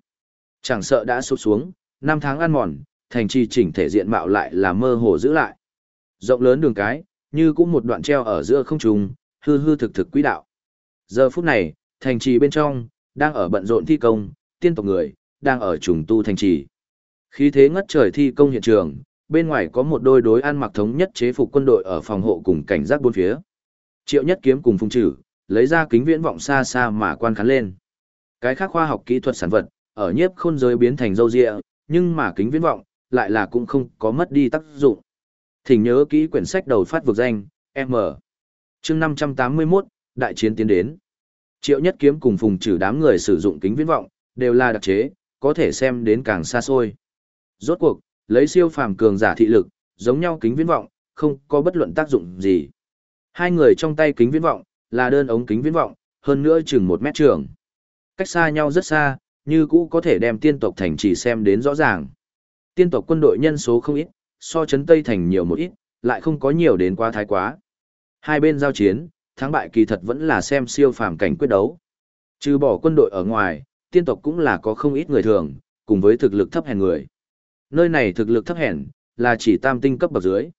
Chẳng sợ đã sụp xuống, năm tháng ăn mòn, thành trì chỉnh thể diện mạo lại là mơ hồ giữ lại. Rộng lớn đường cái, như cũng một đoạn treo ở giữa không trung, hư hư thực thực quỹ đạo. Giờ phút này, thành trì bên trong, đang ở bận rộn thi công, tiên tộc người, đang ở trùng tu thành trì. Khí thế ngất trời thi công hiện trường, bên ngoài có một đôi đối ăn mặc thống nhất chế phục quân đội ở phòng hộ cùng cảnh giác bốn phía. Triệu nhất kiếm cùng phung trừ, lấy ra kính viễn vọng xa xa mà quan khán lên. Cái khác khoa học kỹ thuật sản vật, ở nhiếp khôn giới biến thành dâu dịa, nhưng mà kính viễn vọng, lại là cũng không có mất đi tác dụng. Thỉnh nhớ kỹ quyển sách đầu phát vực danh, M. chương 581, Đại chiến tiến đến. Triệu nhất kiếm cùng phùng trừ đám người sử dụng kính viễn vọng, đều là đặc chế, có thể xem đến càng xa xôi. Rốt cuộc, lấy siêu phàm cường giả thị lực, giống nhau kính viễn vọng, không có bất luận tác dụng gì. Hai người trong tay kính viễn vọng, là đơn ống kính viễn vọng, hơn nữa chừng một mét trường. Cách xa nhau rất xa, như cũ có thể đem tiên tộc thành trì xem đến rõ ràng. Tiên tộc quân đội nhân số không ít, so chấn Tây Thành nhiều một ít, lại không có nhiều đến quá thái quá. Hai bên giao chiến, thắng bại kỳ thật vẫn là xem siêu phàm cảnh quyết đấu. Trừ bỏ quân đội ở ngoài, tiên tộc cũng là có không ít người thường, cùng với thực lực thấp hèn người. Nơi này thực lực thấp hèn, là chỉ tam tinh cấp bậc dưới.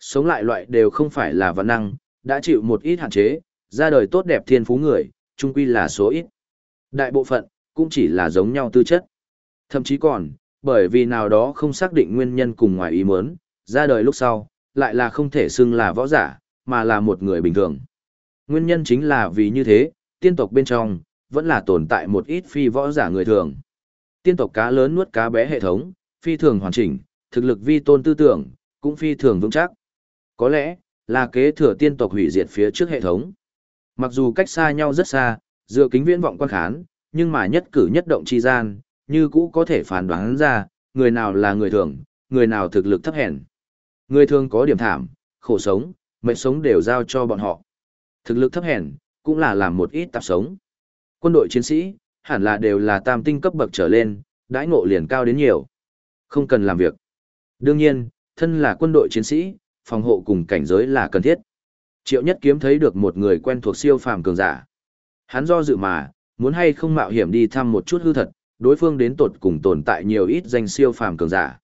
Sống lại loại đều không phải là văn năng, đã chịu một ít hạn chế, ra đời tốt đẹp thiên phú người, chung quy là số ít. Đại bộ phận, cũng chỉ là giống nhau tư chất. Thậm chí còn, bởi vì nào đó không xác định nguyên nhân cùng ngoài ý muốn, ra đời lúc sau, lại là không thể xưng là võ giả, mà là một người bình thường. Nguyên nhân chính là vì như thế, tiên tộc bên trong, vẫn là tồn tại một ít phi võ giả người thường. Tiên tộc cá lớn nuốt cá bé hệ thống, phi thường hoàn chỉnh, thực lực vi tôn tư tưởng, cũng phi thường vững chắc. Có lẽ, là kế thừa tiên tộc hủy diệt phía trước hệ thống. Mặc dù cách xa nhau rất xa, dựa kính viễn vọng quan khán, nhưng mà nhất cử nhất động chi gian, như cũ có thể phán đoán ra, người nào là người thường, người nào thực lực thấp hèn. Người thường có điểm thảm, khổ sống, mệnh sống đều giao cho bọn họ. Thực lực thấp hèn, cũng là làm một ít tạp sống. Quân đội chiến sĩ, hẳn là đều là tam tinh cấp bậc trở lên, đãi ngộ liền cao đến nhiều. Không cần làm việc. Đương nhiên, thân là quân đội chiến sĩ, phòng hộ cùng cảnh giới là cần thiết. Triệu Nhất Kiếm thấy được một người quen thuộc siêu phàm cường giả. Hắn do dự mà, muốn hay không mạo hiểm đi thăm một chút hư thật, đối phương đến tột cùng tồn tại nhiều ít danh siêu phàm cường giả.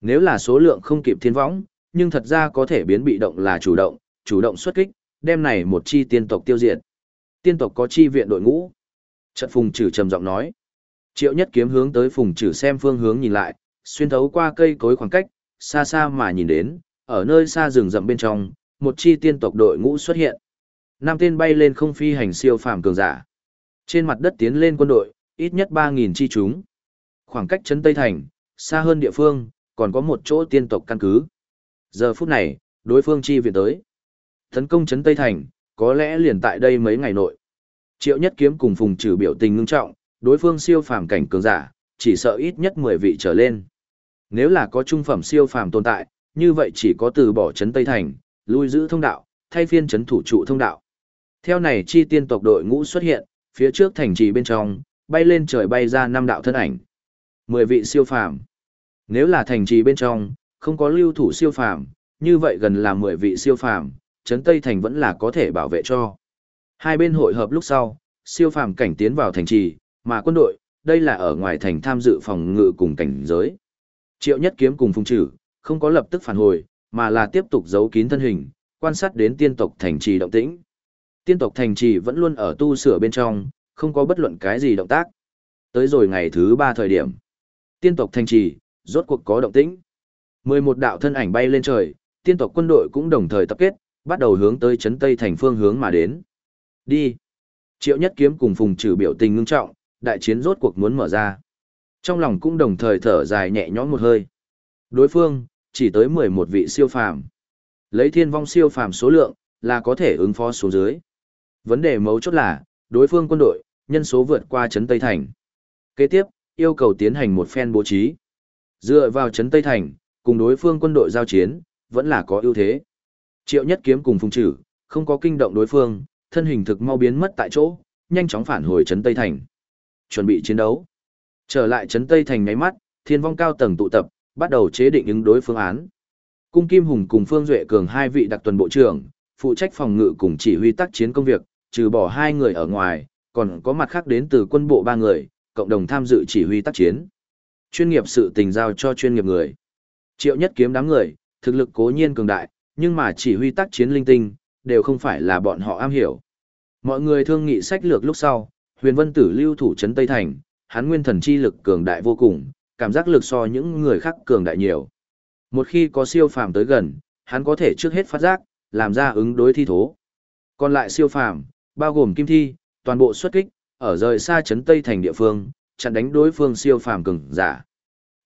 Nếu là số lượng không kịp thiên võng, nhưng thật ra có thể biến bị động là chủ động, chủ động xuất kích, đem này một chi tiên tộc tiêu diệt. Tiên tộc có chi viện đội ngũ. Trận Phùng Trử trầm giọng nói. Triệu Nhất Kiếm hướng tới Phùng Trử xem phương hướng nhìn lại, xuyên thấu qua cây cối khoảng cách, xa xa mà nhìn đến, ở nơi xa rừng rậm bên trong, một chi tiên tộc đội ngũ xuất hiện. Nam tên bay lên không phi hành siêu phàm cường giả. Trên mặt đất tiến lên quân đội, ít nhất 3.000 chi chúng. Khoảng cách trấn Tây Thành, xa hơn địa phương, còn có một chỗ tiên tộc căn cứ. Giờ phút này, đối phương chi viện tới. Tấn công trấn Tây Thành, có lẽ liền tại đây mấy ngày nội. Triệu Nhất Kiếm cùng Phùng Trừ biểu tình ngưng trọng, đối phương siêu phàm cảnh cường giả, chỉ sợ ít nhất 10 vị trở lên. Nếu là có trung phẩm siêu phàm tồn tại, như vậy chỉ có từ bỏ trấn Tây Thành, lui giữ thông đạo, thay phiên trấn thủ trụ thông đạo. Theo này chi tiên tộc đội ngũ xuất hiện, phía trước thành trì bên trong, bay lên trời bay ra năm đạo thân ảnh. Mười vị siêu phàm. Nếu là thành trì bên trong, không có lưu thủ siêu phàm, như vậy gần là mười vị siêu phàm, trấn Tây Thành vẫn là có thể bảo vệ cho. Hai bên hội hợp lúc sau, siêu phàm cảnh tiến vào thành trì, mà quân đội, đây là ở ngoài thành tham dự phòng ngự cùng cảnh giới. Triệu Nhất Kiếm cùng Phùng trừ, không có lập tức phản hồi, mà là tiếp tục giấu kín thân hình, quan sát đến tiên tộc thành trì động tĩnh. Tiên tộc thành trì vẫn luôn ở tu sửa bên trong, không có bất luận cái gì động tác. Tới rồi ngày thứ ba thời điểm, tiên tộc thanh trì, rốt cuộc có động tĩnh. 11 đạo thân ảnh bay lên trời, tiên tộc quân đội cũng đồng thời tập kết, bắt đầu hướng tới chấn Tây thành phương hướng mà đến. Đi. Triệu Nhất Kiếm cùng Phùng Trừ biểu tình ngưng trọng, đại chiến rốt cuộc muốn mở ra. Trong lòng cũng đồng thời thở dài nhẹ nhõm một hơi. Đối phương, chỉ tới 11 vị siêu phàm. Lấy thiên vong siêu phàm số lượng, là có thể ứng phó xuống dưới. Vấn đề mấu chốt là, đối phương quân đội, nhân số vượt qua Trấn Tây Thành. Kế tiếp, yêu cầu tiến hành một phen bố trí. Dựa vào Trấn Tây Thành, cùng đối phương quân đội giao chiến, vẫn là có ưu thế. Triệu nhất kiếm cùng phùng Trử, không có kinh động đối phương, thân hình thực mau biến mất tại chỗ, nhanh chóng phản hồi Trấn Tây Thành. Chuẩn bị chiến đấu. Trở lại Trấn Tây Thành ngáy mắt, thiên vong cao tầng tụ tập, bắt đầu chế định ứng đối phương án. Cung Kim Hùng cùng Phương Duệ Cường hai vị đặc tuần bộ trưởng, phụ trách phòng ngự cùng chỉ huy tác chiến công việc, trừ bỏ hai người ở ngoài, còn có mặt khác đến từ quân bộ ba người, cộng đồng tham dự chỉ huy tác chiến. Chuyên nghiệp sự tình giao cho chuyên nghiệp người. Triệu nhất kiếm đám người, thực lực cố nhiên cường đại, nhưng mà chỉ huy tác chiến linh tinh, đều không phải là bọn họ am hiểu. Mọi người thương nghị sách lược lúc sau, huyền vân tử lưu thủ trấn Tây Thành, hắn nguyên thần chi lực cường đại vô cùng, cảm giác lực so những người khác cường đại nhiều. Một khi có siêu phàm tới gần, hắn có thể trước hết phát giác, làm ra ứng đối thi thố. Còn lại siêu phàm, bao gồm kim thi, toàn bộ xuất kích, ở rời xa chấn Tây thành địa phương, chặn đánh đối phương siêu phàm cường giả.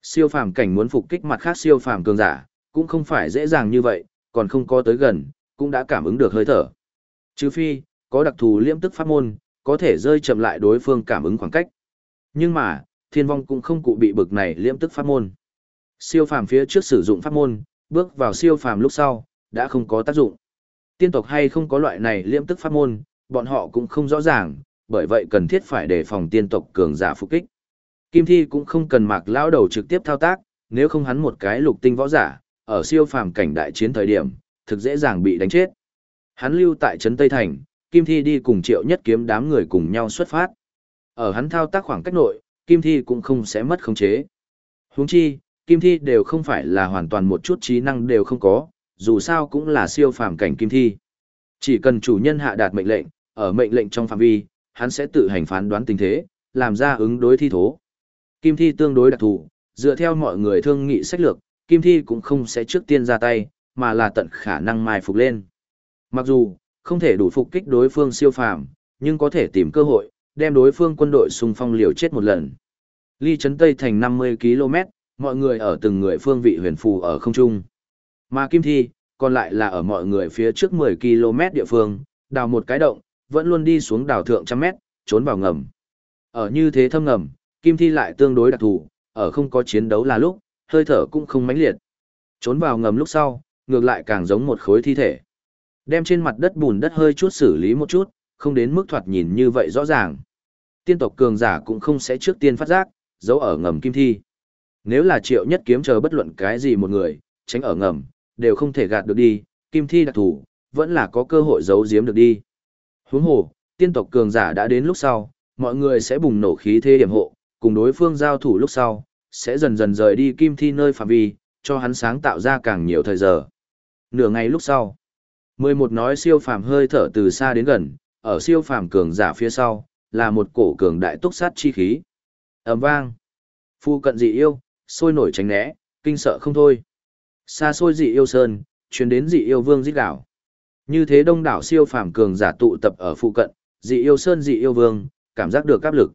Siêu phàm cảnh muốn phục kích mặt khác siêu phàm cường giả, cũng không phải dễ dàng như vậy, còn không có tới gần, cũng đã cảm ứng được hơi thở. Trừ phi, có đặc thù liễm tức pháp môn, có thể rơi chậm lại đối phương cảm ứng khoảng cách. Nhưng mà, thiên vong cũng không cụ bị bực này liễm tức pháp môn. Siêu phàm phía trước sử dụng pháp môn, bước vào siêu phàm lúc sau, đã không có tác dụng. Tiên tộc hay không có loại này liễm tức pháp môn, Bọn họ cũng không rõ ràng, bởi vậy cần thiết phải đề phòng tiên tộc cường giả phục kích. Kim Thi cũng không cần mạc lão đầu trực tiếp thao tác, nếu không hắn một cái lục tinh võ giả, ở siêu phàm cảnh đại chiến thời điểm, thực dễ dàng bị đánh chết. Hắn lưu tại trấn Tây Thành, Kim Thi đi cùng triệu nhất kiếm đám người cùng nhau xuất phát. Ở hắn thao tác khoảng cách nội, Kim Thi cũng không sẽ mất khống chế. Huống chi, Kim Thi đều không phải là hoàn toàn một chút trí năng đều không có, dù sao cũng là siêu phàm cảnh Kim Thi. Chỉ cần chủ nhân hạ đạt mệnh lệnh, ở mệnh lệnh trong phạm vi, hắn sẽ tự hành phán đoán tình thế, làm ra ứng đối thi thố. Kim Thi tương đối đặc thù, dựa theo mọi người thương nghị sách lược, Kim Thi cũng không sẽ trước tiên ra tay, mà là tận khả năng mai phục lên. Mặc dù, không thể đủ phục kích đối phương siêu phàm, nhưng có thể tìm cơ hội, đem đối phương quân đội xung phong liều chết một lần. Ly trấn Tây thành 50 km, mọi người ở từng người phương vị huyền phù ở không trung. Mà Kim Thi, còn lại là ở mọi người phía trước 10 km địa phương, đào một cái động, vẫn luôn đi xuống đào thượng trăm mét, trốn vào ngầm. Ở như thế thâm ngầm, Kim Thi lại tương đối đặc thù, ở không có chiến đấu là lúc, hơi thở cũng không mãnh liệt. Trốn vào ngầm lúc sau, ngược lại càng giống một khối thi thể. Đem trên mặt đất bùn đất hơi chút xử lý một chút, không đến mức thoạt nhìn như vậy rõ ràng. Tiên tộc cường giả cũng không sẽ trước tiên phát giác, giấu ở ngầm kim thi. Nếu là triệu nhất kiếm chờ bất luận cái gì một người, tránh ở ngầm, đều không thể gạt được đi, kim thi đặc thủ, vẫn là có cơ hội giấu giếm được đi. Huống hồ, tiên tộc cường giả đã đến lúc sau, mọi người sẽ bùng nổ khí thế hiểm hộ, cùng đối phương giao thủ lúc sau, sẽ dần dần rời đi kim thi nơi phạm vi, cho hắn sáng tạo ra càng nhiều thời giờ. Nửa ngày lúc sau, 11 nói siêu phàm hơi thở từ xa đến gần, ở siêu phàm cường giả phía sau, là một cổ cường đại túc sát chi khí. ầm vang. Phu cận dị yêu, sôi nổi tránh né, kinh sợ không thôi. Xa xôi dị yêu sơn, chuyến đến dị yêu vương giết đảo. Như thế đông đảo siêu phàm cường giả tụ tập ở phụ cận, dị yêu sơn dị yêu vương, cảm giác được áp lực.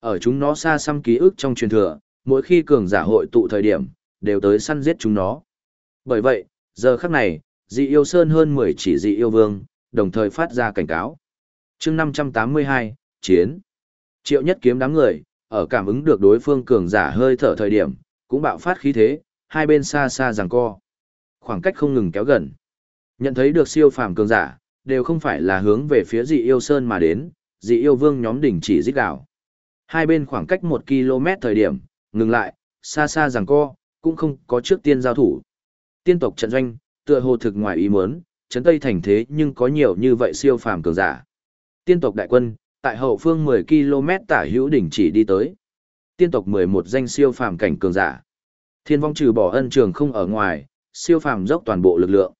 Ở chúng nó xa xăm ký ức trong truyền thừa, mỗi khi cường giả hội tụ thời điểm, đều tới săn giết chúng nó. Bởi vậy, giờ khắc này, dị yêu sơn hơn 10 chỉ dị yêu vương, đồng thời phát ra cảnh cáo. chương 582, Chiến. Triệu nhất kiếm đám người, ở cảm ứng được đối phương cường giả hơi thở thời điểm, cũng bạo phát khí thế, hai bên xa xa giằng co. Khoảng cách không ngừng kéo gần. Nhận thấy được siêu phàm cường giả, đều không phải là hướng về phía dị yêu sơn mà đến, dị yêu vương nhóm đỉnh chỉ giết đảo. Hai bên khoảng cách 1 km thời điểm, ngừng lại, xa xa giằng co, cũng không có trước tiên giao thủ. Tiên tộc trận doanh, tựa hồ thực ngoài ý muốn, chấn tây thành thế nhưng có nhiều như vậy siêu phàm cường giả. Tiên tộc đại quân, tại hậu phương 10 km tả hữu đỉnh chỉ đi tới. Tiên tộc 11 danh siêu phàm cảnh cường giả. Thiên vong trừ bỏ ân trường không ở ngoài, siêu phàm dốc toàn bộ lực lượng.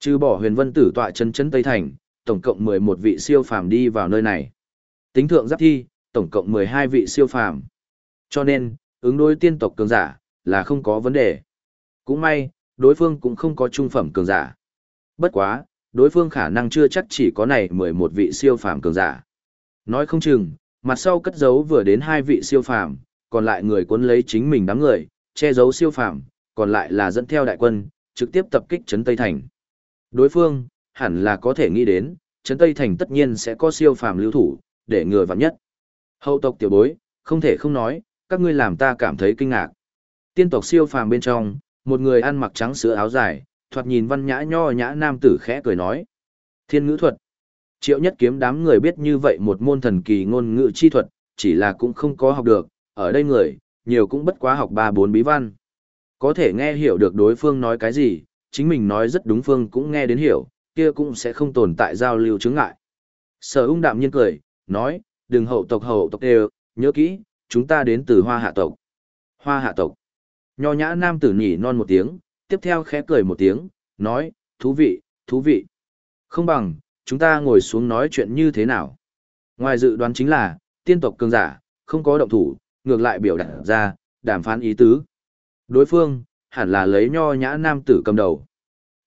Trừ bỏ huyền vân tử tọa chân chân Tây Thành, tổng cộng 11 vị siêu phàm đi vào nơi này. Tính thượng giáp thi, tổng cộng 12 vị siêu phàm. Cho nên, ứng đối tiên tộc cường giả, là không có vấn đề. Cũng may, đối phương cũng không có trung phẩm cường giả. Bất quá, đối phương khả năng chưa chắc chỉ có này 11 vị siêu phàm cường giả. Nói không chừng, mặt sau cất giấu vừa đến hai vị siêu phàm, còn lại người cuốn lấy chính mình đám người, che giấu siêu phàm, còn lại là dẫn theo đại quân, trực tiếp tập kích trấn Tây Thành. Đối phương, hẳn là có thể nghĩ đến, trấn Tây Thành tất nhiên sẽ có siêu phàm lưu thủ, để ngừa vặn nhất. Hậu tộc tiểu bối, không thể không nói, các ngươi làm ta cảm thấy kinh ngạc. Tiên tộc siêu phàm bên trong, một người ăn mặc trắng sữa áo dài, thoạt nhìn văn nhã nho nhã nam tử khẽ cười nói. Thiên ngữ thuật. Triệu nhất kiếm đám người biết như vậy một môn thần kỳ ngôn ngữ chi thuật, chỉ là cũng không có học được, ở đây người, nhiều cũng bất quá học ba bốn bí văn. Có thể nghe hiểu được đối phương nói cái gì, chính mình nói rất đúng phương cũng nghe đến hiểu, kia cũng sẽ không tồn tại giao lưu chứng ngại. Sở ung đạm nhiên cười, nói, đừng hậu tộc hậu tộc đều, nhớ kỹ, chúng ta đến từ hoa hạ tộc. Hoa hạ tộc. Nho nhã nam tử nhỉ non một tiếng, tiếp theo khẽ cười một tiếng, nói, thú vị, thú vị. Không bằng, chúng ta ngồi xuống nói chuyện như thế nào. Ngoài dự đoán chính là, tiên tộc cường giả, không có động thủ, ngược lại biểu đạt ra, đàm phán ý tứ. Đối phương, hẳn là lấy nho nhã nam tử cầm đầu.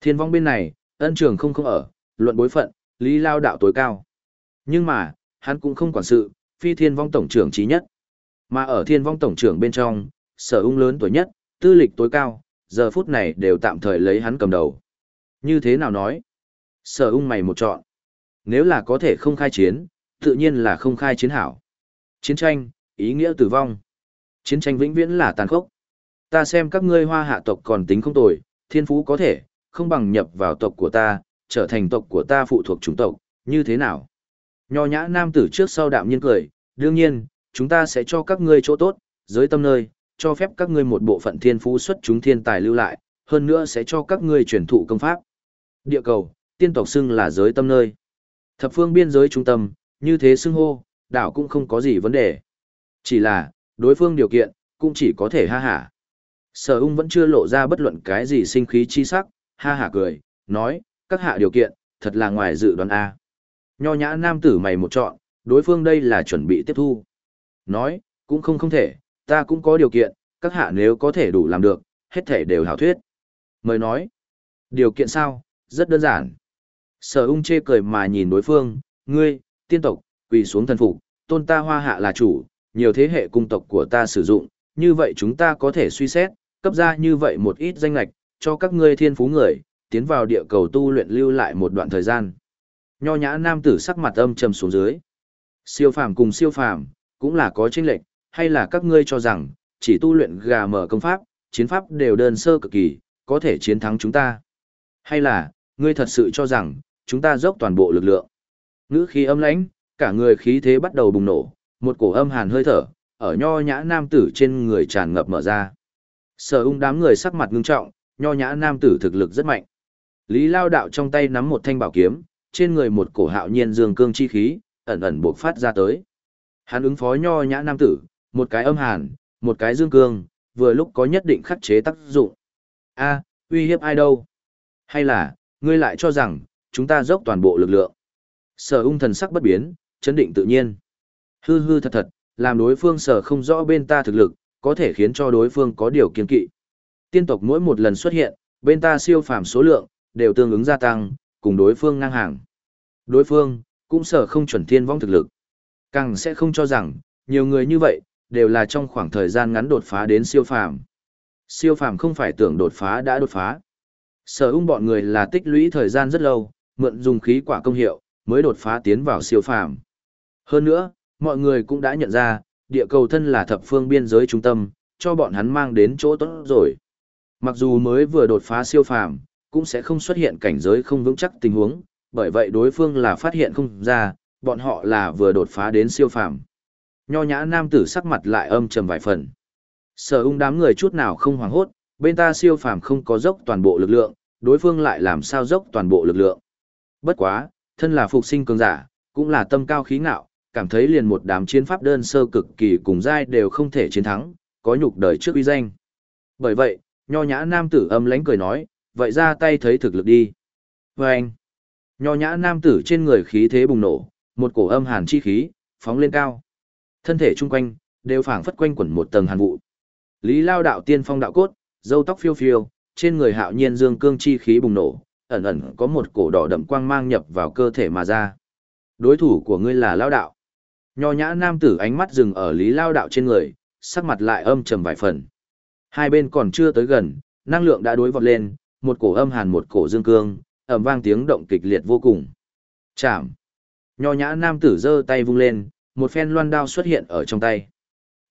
Thiên vong bên này, ân trường không không ở, luận bối phận, lý lao đạo tối cao. Nhưng mà, hắn cũng không quản sự, phi thiên vong tổng trưởng trí nhất. Mà ở thiên vong tổng trưởng bên trong, sở ung lớn tuổi nhất, tư lịch tối cao, giờ phút này đều tạm thời lấy hắn cầm đầu. Như thế nào nói? Sở ung mày một chọn. Nếu là có thể không khai chiến, tự nhiên là không khai chiến hảo. Chiến tranh, ý nghĩa tử vong. Chiến tranh vĩnh viễn là tàn khốc. Ta xem các ngươi hoa hạ tộc còn tính không tồi, thiên phú có thể, không bằng nhập vào tộc của ta, trở thành tộc của ta phụ thuộc chủng tộc, như thế nào? Nho nhã nam tử trước sau đạm nhiên cười, đương nhiên, chúng ta sẽ cho các ngươi chỗ tốt, giới tâm nơi, cho phép các ngươi một bộ phận thiên phú xuất chúng thiên tài lưu lại, hơn nữa sẽ cho các ngươi truyền thụ công pháp. Địa cầu, tiên tộc xưng là giới tâm nơi. Thập phương biên giới trung tâm, như thế xưng hô, đảo cũng không có gì vấn đề. Chỉ là, đối phương điều kiện, cũng chỉ có thể ha hả. Sở ung vẫn chưa lộ ra bất luận cái gì sinh khí chi sắc, ha hả cười, nói, các hạ điều kiện, thật là ngoài dự đoán A. Nho nhã nam tử mày một chọn, đối phương đây là chuẩn bị tiếp thu. Nói, cũng không không thể, ta cũng có điều kiện, các hạ nếu có thể đủ làm được, hết thể đều hảo thuyết. Mời nói, điều kiện sao, rất đơn giản. Sở ung chê cười mà nhìn đối phương, ngươi, tiên tộc, quỳ xuống thần phục, tôn ta hoa hạ là chủ, nhiều thế hệ cung tộc của ta sử dụng, như vậy chúng ta có thể suy xét, cấp ra như vậy một ít danh lạch, cho các ngươi thiên phú người, tiến vào địa cầu tu luyện lưu lại một đoạn thời gian. Nho nhã nam tử sắc mặt âm trầm xuống dưới. Siêu phàm cùng siêu phàm, cũng là có chênh lệch, hay là các ngươi cho rằng, chỉ tu luyện gà mở công pháp, chiến pháp đều đơn sơ cực kỳ, có thể chiến thắng chúng ta. Hay là, ngươi thật sự cho rằng, chúng ta dốc toàn bộ lực lượng. Ngữ khí âm lãnh, cả người khí thế bắt đầu bùng nổ, một cổ âm hàn hơi thở, ở nho nhã nam tử trên người tràn ngập mở ra. Sở ung đám người sắc mặt ngưng trọng, nho nhã nam tử thực lực rất mạnh. Lý lao đạo trong tay nắm một thanh bảo kiếm, trên người một cổ hạo nhiên dương cương chi khí, ẩn ẩn buộc phát ra tới. Hắn ứng phó nho nhã nam tử, một cái âm hàn, một cái dương cương, vừa lúc có nhất định khắc chế tác dụng. A, uy hiếp ai đâu? Hay là, ngươi lại cho rằng, chúng ta dốc toàn bộ lực lượng. Sở ung thần sắc bất biến, chấn định tự nhiên. Hư hư thật thật, làm đối phương sở không rõ bên ta thực lực, có thể khiến cho đối phương có điều kiên kỵ. Tiên tộc mỗi một lần xuất hiện, bên ta siêu phàm số lượng, đều tương ứng gia tăng, cùng đối phương ngang hàng. Đối phương, cũng sở không chuẩn thiên vong thực lực. Càng sẽ không cho rằng, nhiều người như vậy, đều là trong khoảng thời gian ngắn đột phá đến siêu phàm. Siêu phàm không phải tưởng đột phá đã đột phá. Sở ung bọn người là tích lũy thời gian rất lâu, mượn dùng khí quả công hiệu, mới đột phá tiến vào siêu phàm. Hơn nữa, mọi người cũng đã nhận ra, địa cầu thân là thập phương biên giới trung tâm, cho bọn hắn mang đến chỗ tốt rồi. Mặc dù mới vừa đột phá siêu phàm, cũng sẽ không xuất hiện cảnh giới không vững chắc tình huống, bởi vậy đối phương là phát hiện không ra, bọn họ là vừa đột phá đến siêu phàm. Nho nhã nam tử sắc mặt lại âm trầm vài phần. Sở ung đám người chút nào không hoảng hốt, bên ta siêu phàm không có dốc toàn bộ lực lượng, đối phương lại làm sao dốc toàn bộ lực lượng. Bất quá, thân là phục sinh cường giả, cũng là tâm cao khí ngạo, cảm thấy liền một đám chiến pháp đơn sơ cực kỳ cùng giai đều không thể chiến thắng, có nhục đời trước uy danh. Bởi vậy, nho nhã nam tử âm lãnh cười nói, vậy ra tay thấy thực lực đi. Và anh, nho nhã nam tử trên người khí thế bùng nổ, một cổ âm hàn chi khí, phóng lên cao. Thân thể chung quanh, đều phảng phất quanh quẩn một tầng hàn vụ. Lý lao đạo tiên phong đạo cốt, dâu tóc phiêu phiêu, trên người hạo nhiên dương cương chi khí bùng nổ, ẩn ẩn có một cổ đỏ đậm quang mang nhập vào cơ thể mà ra. Đối thủ của ngươi là lao đạo. Nho nhã nam tử ánh mắt dừng ở lý lao đạo trên người, sắc mặt lại âm trầm vài phần. Hai bên còn chưa tới gần, năng lượng đã đối vọt lên, một cổ âm hàn một cổ dương cương, ầm vang tiếng động kịch liệt vô cùng. Chạm. Nho nhã nam tử giơ tay vung lên, một phen loan đao xuất hiện ở trong tay.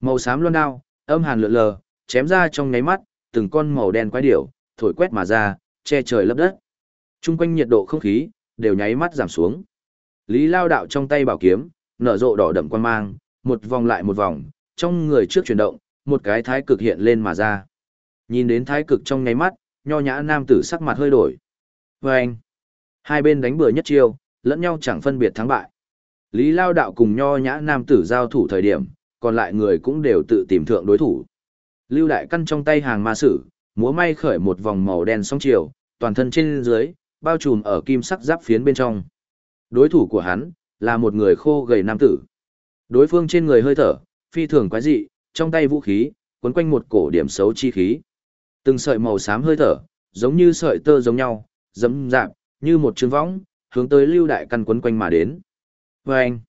Màu xám loan đao, âm hàn lượn lờ, chém ra trong nháy mắt, từng con màu đen quái điểu, thổi quét mà ra, che trời lấp đất. Trung quanh nhiệt độ không khí, đều nháy mắt giảm xuống. Lý lao đạo trong tay bảo kiếm, nở rộ đỏ đậm quan mang, một vòng lại một vòng, trong người trước chuyển động, một cái thái cực hiện lên mà ra. Nhìn đến thái cực trong nháy mắt, nho nhã nam tử sắc mặt hơi đổi. Và anh, hai bên đánh bừa nhất chiêu, lẫn nhau chẳng phân biệt thắng bại. Lý lao đạo cùng nho nhã nam tử giao thủ thời điểm, còn lại người cũng đều tự tìm thượng đối thủ. Lưu đại căn trong tay hàng ma sử, múa may khởi một vòng màu đen song chiều, toàn thân trên dưới, bao trùm ở kim sắc giáp phiến bên trong. Đối thủ của hắn, là một người khô gầy nam tử. Đối phương trên người hơi thở, phi thường quái dị, trong tay vũ khí, quấn quanh một cổ điểm xấu chi khí. Từng sợi màu xám hơi thở, giống như sợi tơ giống nhau, dẫm dạp, như một trường võng, hướng tới lưu đại căn quấn quanh mà đến. Vâng!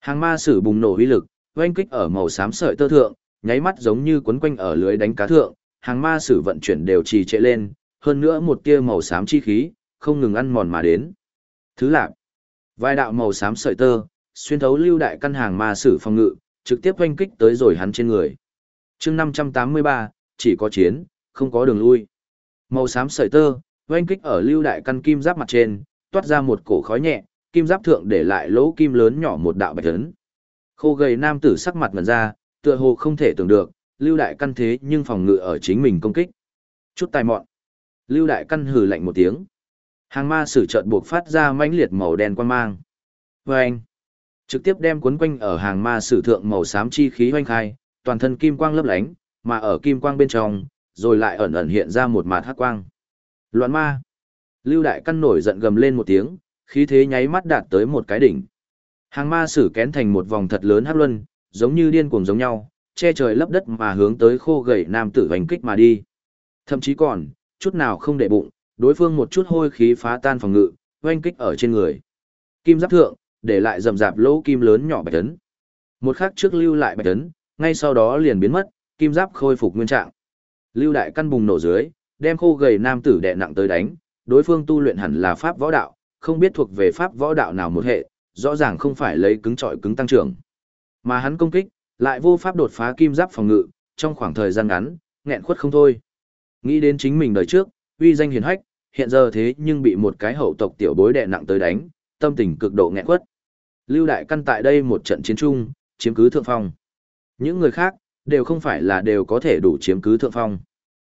Hàng ma sử bùng nổ uy lực, oanh kích ở màu xám sợi tơ thượng, nháy mắt giống như quấn quanh ở lưới đánh cá thượng, hàng ma sử vận chuyển đều trì trệ lên, hơn nữa một tia màu xám chi khí, không ngừng ăn mòn mà đến. Thứ lạc, vài đạo màu xám sợi tơ, xuyên thấu lưu đại căn hàng ma sử phòng ngự, trực tiếp oanh kích tới rồi hắn trên người. chương 583, chỉ có chiến, không có đường lui. Màu xám sợi tơ, oanh kích ở lưu đại căn kim giáp mặt trên, toát ra một cổ khói nhẹ, kim giáp thượng để lại lỗ kim lớn nhỏ một đạo bạch ấn. Khô gầy nam tử sắc mặt ngần ra, tựa hồ không thể tưởng được, lưu đại căn thế nhưng phòng ngự ở chính mình công kích. Chút tài mọn. Lưu đại căn hừ lạnh một tiếng. Hàng ma sử trợn buộc phát ra mãnh liệt màu đen quan mang. Vâng! Trực tiếp đem cuốn quanh ở hàng ma sử thượng màu xám chi khí hoanh khai, toàn thân kim quang lấp lánh, mà ở kim quang bên trong, rồi lại ẩn ẩn hiện ra một mạt hắc quang. Loạn ma! Lưu đại căn nổi giận gầm lên một tiếng, khí thế nháy mắt đạt tới một cái đỉnh. Hàng ma sử kén thành một vòng thật lớn hắc luân, giống như điên cuồng giống nhau, che trời lấp đất mà hướng tới khô gầy nam tử hành kích mà đi. Thậm chí còn, chút nào không để bụng, đối phương một chút hôi khí phá tan phòng ngự, oanh kích ở trên người. Kim giáp thượng, để lại rầm rạp lỗ kim lớn nhỏ bạch tấn. Một khắc trước lưu lại bạch tấn, ngay sau đó liền biến mất, kim giáp khôi phục nguyên trạng. Lưu đại căn bùng nổ dưới, đem khô gầy nam tử đè nặng tới đánh, đối phương tu luyện hẳn là pháp võ đạo, không biết thuộc về pháp võ đạo nào một hệ, rõ ràng không phải lấy cứng trọi cứng tăng trưởng. Mà hắn công kích, lại vô pháp đột phá kim giáp phòng ngự, trong khoảng thời gian ngắn, nghẹn khuất không thôi. Nghĩ đến chính mình đời trước, uy danh hiền hách, hiện giờ thế nhưng bị một cái hậu tộc tiểu bối đè nặng tới đánh, tâm tình cực độ nghẹn quất. Lưu Đại Căn tại đây một trận chiến chung, chiếm cứ thượng phong. Những người khác, đều không phải là đều có thể đủ chiếm cứ thượng phong.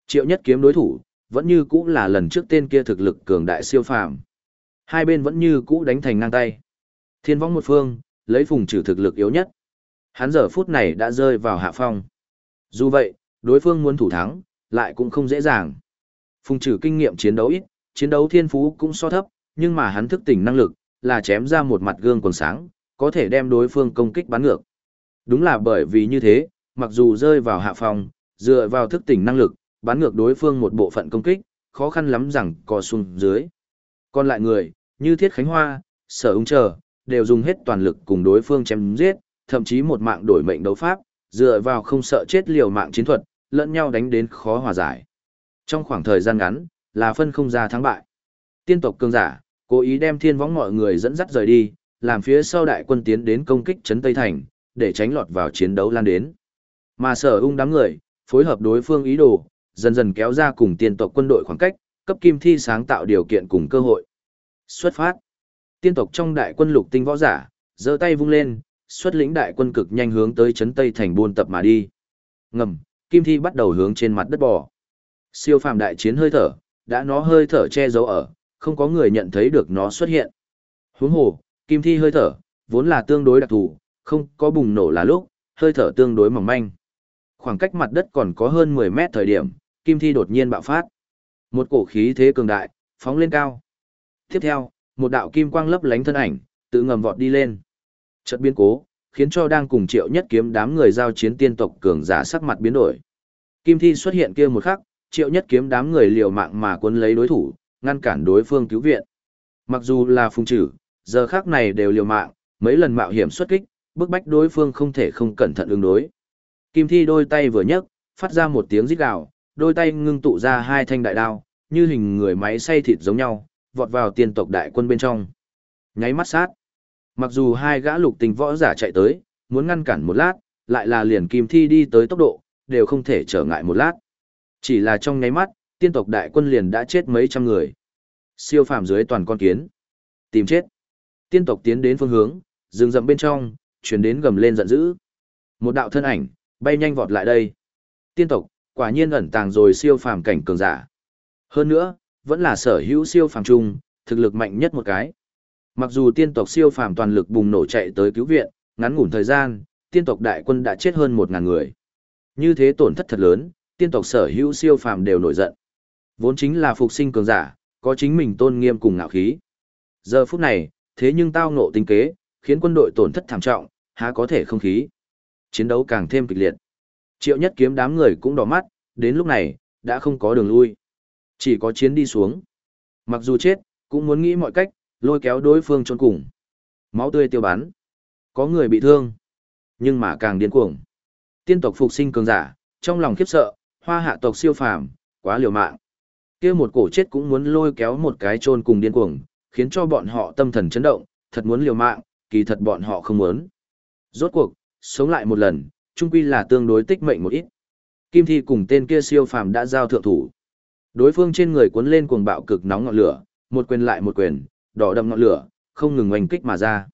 Triệu nhất kiếm đối thủ, vẫn như cũ là lần trước tên kia thực lực cường đại siêu phàm. Hai bên vẫn như cũ đánh thành ngang tay. Thiên võng một phương, lấy phùng trừ thực lực yếu nhất. Hắn giờ phút này đã rơi vào hạ phong. Dù vậy, đối phương muốn thủ thắng, lại cũng không dễ dàng. Phùng trừ kinh nghiệm chiến đấu ít, chiến đấu thiên phú cũng so thấp, nhưng mà hắn thức tỉnh năng lực, là chém ra một mặt gương quần sáng, có thể đem đối phương công kích bắn ngược. Đúng là bởi vì như thế, mặc dù rơi vào hạ phòng, dựa vào thức tỉnh năng lực, bắn ngược đối phương một bộ phận công kích, khó khăn lắm rằng co xuống dưới. Còn lại người, như Thiết Khánh Hoa, Sở Ung Chờ, đều dùng hết toàn lực cùng đối phương chém giết, thậm chí một mạng đổi mệnh đấu pháp, dựa vào không sợ chết liều mạng chiến thuật, lẫn nhau đánh đến khó hòa giải. Trong khoảng thời gian ngắn, là phân không ra thắng bại. Tiên tộc cường giả, cố ý đem thiên võng mọi người dẫn dắt rời đi, làm phía sau đại quân tiến đến công kích trấn Tây Thành, để tránh lọt vào chiến đấu lan đến. Mà sở ung đám người, phối hợp đối phương ý đồ, dần dần kéo ra cùng tiên tộc quân đội khoảng cách, cấp kim thi sáng tạo điều kiện cùng cơ hội. Xuất phát. Tiên tộc trong đại quân lục tinh võ giả, giơ tay vung lên, xuất lĩnh đại quân cực nhanh hướng tới trấn Tây Thành buôn tập mà đi. Ngầm, kim thi bắt đầu hướng trên mặt đất bò. Siêu phàm đại chiến hơi thở, đã nó hơi thở che giấu ở, không có người nhận thấy được nó xuất hiện. Huống hồ, kim thi hơi thở, vốn là tương đối đặc thù, không có bùng nổ là lúc, hơi thở tương đối mỏng manh. Khoảng cách mặt đất còn có hơn 10 mét thời điểm, kim thi đột nhiên bạo phát. Một cổ khí thế cường đại, phóng lên cao. Tiếp theo, một đạo kim quang lấp lánh thân ảnh, tự ngầm vọt đi lên. Chợt biến cố, khiến cho đang cùng triệu nhất kiếm đám người giao chiến tiên tộc cường giả sắc mặt biến đổi. Kim thi xuất hiện kia một khắc, triệu nhất kiếm đám người liều mạng mà cuốn lấy đối thủ, ngăn cản đối phương cứu viện. Mặc dù là phung trừ, giờ khắc này đều liều mạng, mấy lần mạo hiểm xuất kích, bức bách đối phương không thể không cẩn thận ứng đối. Kim thi đôi tay vừa nhấc, phát ra một tiếng rít gào, đôi tay ngưng tụ ra hai thanh đại đao, như hình người máy xay thịt giống nhau, vọt vào tiên tộc đại quân bên trong. Nháy mắt sát. Mặc dù hai gã lục tình võ giả chạy tới, muốn ngăn cản một lát, lại là liền kim thi đi tới tốc độ, đều không thể trở ngại một lát. Chỉ là trong nháy mắt, tiên tộc đại quân liền đã chết mấy trăm người. Siêu phàm dưới toàn con kiến. Tìm chết. Tiên tộc tiến đến phương hướng, rừng rậm bên trong, chuyển đến gầm lên giận dữ. Một đạo thân ảnh, bay nhanh vọt lại đây. Tiên tộc, quả nhiên ẩn tàng rồi siêu phàm cảnh cường giả. Hơn nữa, vẫn là sở hữu siêu phàm chung, thực lực mạnh nhất một cái. Mặc dù tiên tộc siêu phàm toàn lực bùng nổ chạy tới cứu viện, ngắn ngủn thời gian, tiên tộc đại quân đã chết hơn một ngàn người. Như thế tổn thất thật lớn, tiên tộc sở hữu siêu phàm đều nổi giận. Vốn chính là phục sinh cường giả, có chính mình tôn nghiêm cùng ngạo khí. Giờ phút này, thế nhưng tao ngộ tinh kế, khiến quân đội tổn thất thảm trọng, há có thể không khí. Chiến đấu càng thêm kịch liệt. Triệu nhất kiếm đám người cũng đỏ mắt, đến lúc này, đã không có đường lui. Chỉ có chiến đi xuống. Mặc dù chết, cũng muốn nghĩ mọi cách, lôi kéo đối phương trốn cùng. Máu tươi tiêu bắn. Có người bị thương. Nhưng mà càng điên cuồng. Tiên tộc phục sinh cường giả, trong lòng khiếp sợ, hoa hạ tộc siêu phàm, quá liều mạng kia một cổ chết cũng muốn lôi kéo một cái chôn cùng điên cuồng, khiến cho bọn họ tâm thần chấn động, thật muốn liều mạng, kỳ thật bọn họ không muốn. Rốt cuộc, sống lại một lần, chung quy là tương đối tích mệnh một ít. Kim Thi cùng tên kia siêu phàm đã giao thượng thủ. Đối phương trên người cuốn lên cuồng bạo cực nóng ngọn lửa, một quyền lại một quyền, đỏ đậm ngọn lửa, không ngừng oanh kích mà ra.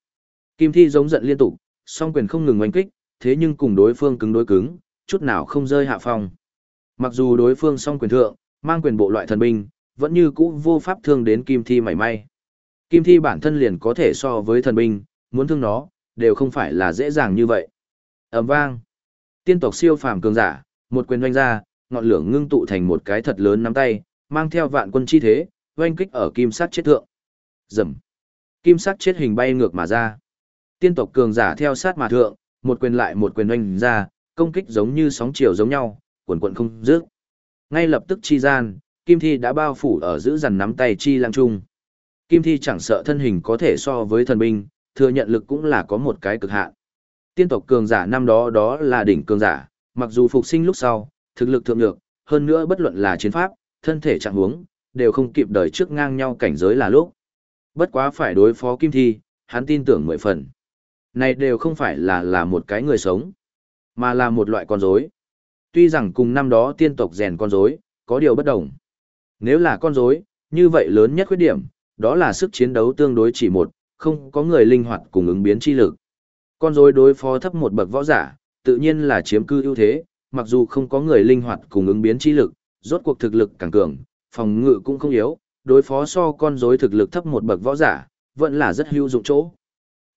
Kim thi giống giận liên tục, song quyền không ngừng oanh kích, thế nhưng cùng đối phương cứng đối cứng, chút nào không rơi hạ phong. Mặc dù đối phương song quyền thượng, mang quyền bộ loại thần binh, vẫn như cũ vô pháp thương đến kim thi mảy may. Kim thi bản thân liền có thể so với thần binh, muốn thương nó, đều không phải là dễ dàng như vậy. ầm vang. Tiên tộc siêu phàm cường giả, một quyền doanh ra, ngọn lửa ngưng tụ thành một cái thật lớn nắm tay, mang theo vạn quân chi thế, oanh kích ở kim sắc chết thượng. Rầm. Kim sắc chết hình bay ngược mà ra. Tiên tộc cường giả theo sát mà thượng, một quyền lại một quyền doanh ra, công kích giống như sóng chiều giống nhau, quần quần không dứt. Ngay lập tức chi gian, Kim Thi đã bao phủ ở giữ dằn nắm tay chi lang trung. Kim Thi chẳng sợ thân hình có thể so với thần binh, thừa nhận lực cũng là có một cái cực hạn. Tiên tộc cường giả năm đó đó là đỉnh cường giả, mặc dù phục sinh lúc sau, thực lực thượng nhược, hơn nữa bất luận là chiến pháp, thân thể trạng huống, đều không kịp đời trước ngang nhau cảnh giới là lúc. Bất quá phải đối phó Kim Thi, hắn tin tưởng mười phần. Này đều không phải là là một cái người sống, mà là một loại con rối. Tuy rằng cùng năm đó tiên tộc rèn con rối, có điều bất đồng. Nếu là con rối, như vậy lớn nhất khuyết điểm, đó là sức chiến đấu tương đối chỉ một, không có người linh hoạt cùng ứng biến chi lực. Con rối đối phó thấp một bậc võ giả, tự nhiên là chiếm cư ưu thế, mặc dù không có người linh hoạt cùng ứng biến chi lực, rốt cuộc thực lực càng cường, phòng ngự cũng không yếu, đối phó so con rối thực lực thấp một bậc võ giả, vẫn là rất hữu dụng chỗ.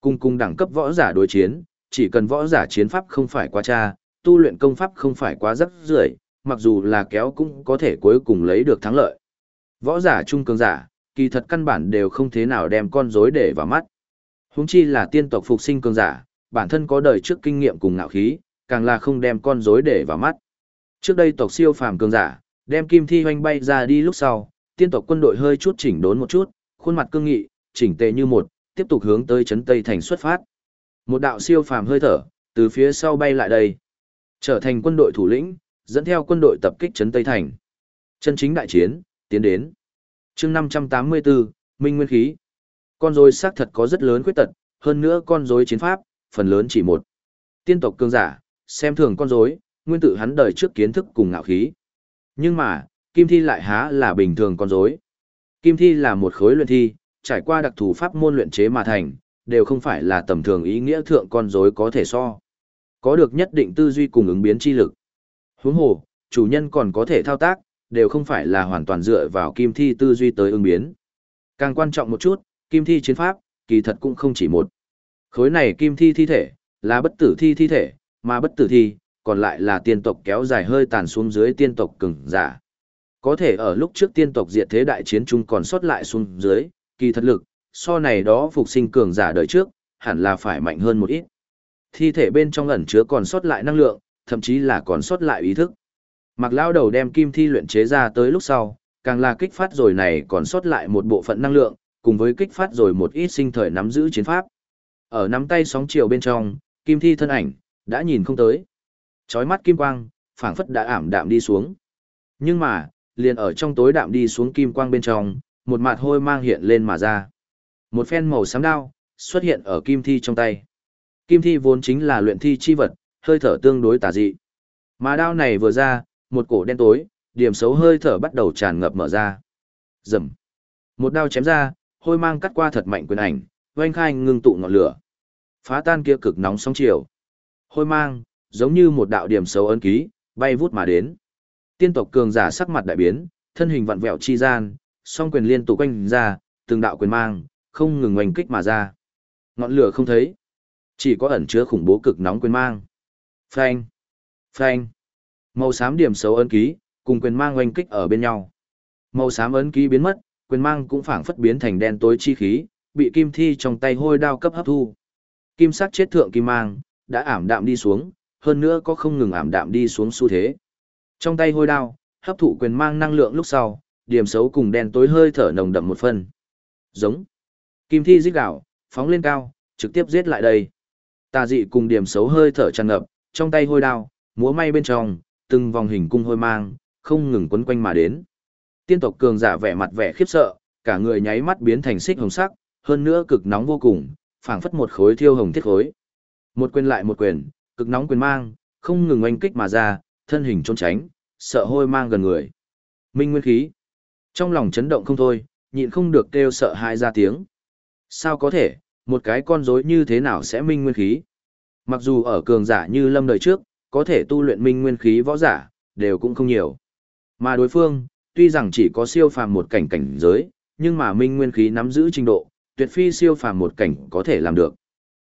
Cùng cùng đẳng cấp võ giả đối chiến, chỉ cần võ giả chiến pháp không phải quá tra, tu luyện công pháp không phải quá rất rưởi, mặc dù là kéo cũng có thể cuối cùng lấy được thắng lợi. Võ giả trung cường giả, kỳ thật căn bản đều không thế nào đem con rối để vào mắt. Huống chi là tiên tộc phục sinh cường giả, bản thân có đời trước kinh nghiệm cùng ngạo khí, càng là không đem con rối để vào mắt. Trước đây tộc siêu phàm cường giả, đem kim thi hoanh bay ra đi lúc sau, tiên tộc quân đội hơi chút chỉnh đốn một chút, khuôn mặt cương nghị, chỉnh tề như một, tiếp tục hướng tới trấn Tây thành xuất phát. Một đạo siêu phàm hơi thở, từ phía sau bay lại đây, trở thành quân đội thủ lĩnh, dẫn theo quân đội tập kích trấn Tây thành. Chân chính đại chiến, tiến đến. Chương 584, Minh Nguyên khí. Con rối xác thật có rất lớn khuyết tật, hơn nữa con rối chiến pháp, phần lớn chỉ một. Tiên tộc cương giả, xem thường con rối, nguyên tử hắn đời trước kiến thức cùng ngạo khí. Nhưng mà, kim thi lại há là bình thường con rối. Kim thi là một khối luyện thi, trải qua đặc thù pháp môn luyện chế mà thành, đều không phải là tầm thường ý nghĩa thượng con rối có thể so. Có được nhất định tư duy cùng ứng biến chi lực. Huống hồ, chủ nhân còn có thể thao tác, đều không phải là hoàn toàn dựa vào kim thi tư duy tới ứng biến. Càng quan trọng một chút, kim thi chiến pháp, kỳ thật cũng không chỉ một. Khối này kim thi thi thể, là bất tử thi thi thể, mà bất tử thi, còn lại là tiên tộc kéo dài hơi tàn xuống dưới tiên tộc cứng giả. Có thể ở lúc trước tiên tộc diệt thế đại chiến chung còn sót lại xuống dưới, kỳ thật lực, so này đó phục sinh cường giả đời trước, hẳn là phải mạnh hơn một ít. Thi thể bên trong ẩn chứa còn sót lại năng lượng, thậm chí là còn sót lại ý thức. Mặc lao đầu đem kim thi luyện chế ra tới lúc sau, càng là kích phát rồi này còn sót lại một bộ phận năng lượng, cùng với kích phát rồi một ít sinh thời nắm giữ chiến pháp. Ở nắm tay sóng chiều bên trong, kim thi thân ảnh, đã nhìn không tới. Chói mắt kim quang, phảng phất đã ảm đạm đi xuống. Nhưng mà, liền ở trong tối đạm đi xuống kim quang bên trong, một mạt hôi mang hiện lên mà ra. Một phen màu xám đao, xuất hiện ở kim thi trong tay. Kim thi vốn chính là luyện thi chi vật, hơi thở tương đối tà dị. Mà đao này vừa ra, một cổ đen tối, điểm xấu hơi thở bắt đầu tràn ngập mở ra. Rầm. Một đao chém ra, hôi mang cắt qua thật mạnh quyền ảnh, oanh khai ngưng tụ ngọn lửa. Phá tan kia cực nóng sóng chiều. Hôi mang, giống như một đạo điểm xấu ấn ký, bay vút mà đến. Tiên tộc cường giả sắc mặt đại biến, thân hình vặn vẹo chi gian, song quyền liên tục quanh ra, từng đạo quyền mang, không ngừng oanh kích mà ra. Ngọn lửa không thấy, chỉ có ẩn chứa khủng bố cực nóng quyền mang. Phanh, phanh. Màu xám điểm xấu ấn ký, cùng quyền mang oanh kích ở bên nhau. Màu xám ấn ký biến mất, quyền mang cũng phảng phất biến thành đen tối chi khí, bị kim thi trong tay hôi đao cấp hấp thu. Kim sắc chết thượng kim mang, đã ảm đạm đi xuống, hơn nữa có không ngừng ảm đạm đi xuống xu thế. Trong tay hôi đao, hấp thụ quyền mang năng lượng lúc sau, điểm xấu cùng đen tối hơi thở nồng đậm một phân. Giống. Kim thi giết gạo, phóng lên cao, trực tiếp giết lại đây. Tà dị cùng điểm xấu hơi thở tràn ngập, trong tay hôi đao, múa may bên trong, từng vòng hình cung hôi mang, không ngừng quấn quanh mà đến. Tiên tộc cường giả vẻ mặt vẻ khiếp sợ, cả người nháy mắt biến thành xích hồng sắc, hơn nữa cực nóng vô cùng, phảng phất một khối thiêu hồng thiết khối. Một quyền lại một quyền, cực nóng quyền mang, không ngừng oanh kích mà ra, thân hình trốn tránh, sợ hôi mang gần người. Minh nguyên khí. Trong lòng chấn động không thôi, nhịn không được kêu sợ hãi ra tiếng. Sao có thể, một cái con rối như thế nào sẽ minh nguyên khí? Mặc dù ở cường giả như lâm đời trước, có thể tu luyện minh nguyên khí võ giả, đều cũng không nhiều. Mà đối phương, tuy rằng chỉ có siêu phàm một cảnh cảnh giới, nhưng mà minh nguyên khí nắm giữ trình độ, tuyệt phi siêu phàm một cảnh có thể làm được.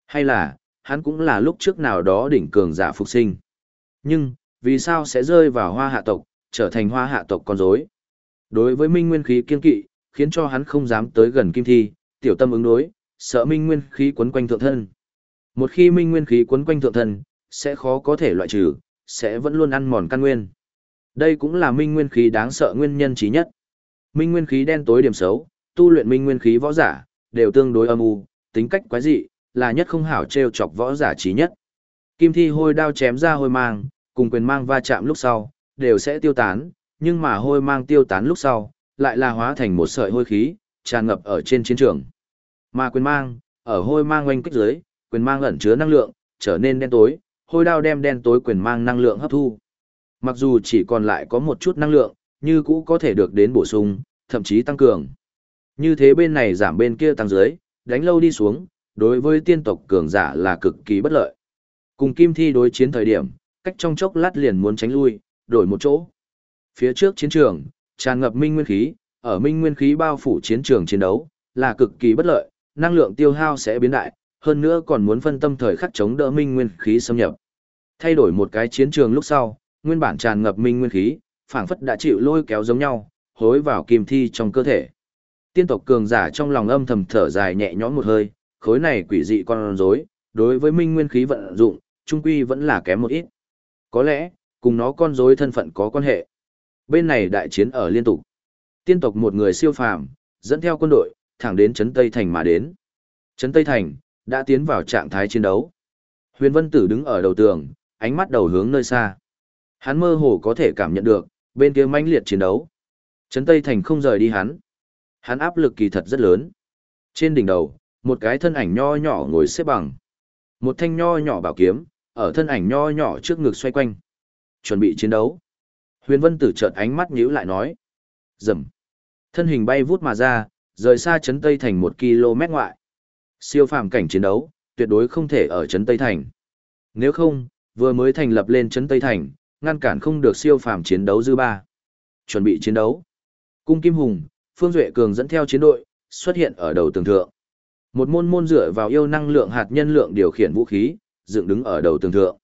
Hay là, hắn cũng là lúc trước nào đó đỉnh cường giả phục sinh. Nhưng, vì sao sẽ rơi vào hoa hạ tộc, trở thành hoa hạ tộc con rối? Đối với minh nguyên khí kiên kỵ, khiến cho hắn không dám tới gần kim thi, tiểu tâm ứng đối, sợ minh nguyên khí quấn quanh thượng thân. Một khi minh nguyên khí quấn quanh thượng thân, sẽ khó có thể loại trừ, sẽ vẫn luôn ăn mòn căn nguyên. Đây cũng là minh nguyên khí đáng sợ nguyên nhân chí nhất. Minh nguyên khí đen tối điểm xấu, tu luyện minh nguyên khí võ giả, đều tương đối âm u, tính cách quái dị, là nhất không hảo trêu chọc võ giả chí nhất. Kim thi hôi đao chém ra hôi mang, cùng quyền mang va chạm lúc sau, đều sẽ tiêu tán, nhưng mà hôi mang tiêu tán lúc sau, lại là hóa thành một sợi hôi khí, tràn ngập ở trên chiến trường. Mà quyền mang, ở hôi mang oanh kích dưới, quyền mang ẩn chứa năng lượng, trở nên đen tối, hôi đao đem đen tối quyền mang năng lượng hấp thu. Mặc dù chỉ còn lại có một chút năng lượng, như cũ có thể được đến bổ sung, thậm chí tăng cường. Như thế bên này giảm bên kia tăng dưới, đánh lâu đi xuống, đối với tiên tộc cường giả là cực kỳ bất lợi. Cùng kim thi đối chiến thời điểm, cách trong chốc lát liền muốn tránh lui, đổi một chỗ. Phía trước chiến trường, tràn ngập minh nguyên khí, ở minh nguyên khí bao phủ chiến trường chiến đấu, là cực kỳ bất lợi, năng lượng tiêu hao sẽ biến đại, hơn nữa còn muốn phân tâm thời khắc chống đỡ minh nguyên khí xâm nhập. Thay đổi một cái chiến trường lúc sau, nguyên bản tràn ngập minh nguyên khí, phảng phất đã chịu lôi kéo giống nhau, hối vào kim thi trong cơ thể. Tiên tộc cường giả trong lòng âm thầm thở dài nhẹ nhõm một hơi, khối này quỷ dị con rối, đối với minh nguyên khí vận dụng, trung quy vẫn là kém một ít. Có lẽ, cùng nó con rối thân phận có quan hệ. Bên này đại chiến ở liên tục. Tiên tộc một người siêu phàm, dẫn theo quân đội, thẳng đến Trấn Tây Thành mà đến. Trấn Tây Thành, đã tiến vào trạng thái chiến đấu. Huyền Vân Tử đứng ở đầu tường, ánh mắt đầu hướng nơi xa. Hắn mơ hồ có thể cảm nhận được, bên kia mãnh liệt chiến đấu. Trấn Tây Thành không rời đi hắn. Hắn áp lực kỳ thật rất lớn. Trên đỉnh đầu, một cái thân ảnh nho nhỏ ngồi xếp bằng. Một thanh nho nhỏ bảo kiếm, ở thân ảnh nho nhỏ trước ngực xoay quanh. Chuẩn bị chiến đấu. Huyền Vân Tử chợt ánh mắt nhíu lại nói. Rầm. Thân hình bay vút mà ra, rời xa Trấn Tây Thành một km ngoại. Siêu phàm cảnh chiến đấu, tuyệt đối không thể ở Trấn Tây Thành. Nếu không, vừa mới thành lập lên Trấn Tây Thành, ngăn cản không được siêu phàm chiến đấu dư ba. Chuẩn bị chiến đấu. Cung Kim Hùng, Phương Duệ Cường dẫn theo chiến đội, xuất hiện ở đầu tường thượng. Một môn môn dựa vào yêu năng lượng hạt nhân lượng điều khiển vũ khí, dựng đứng ở đầu tường thượng.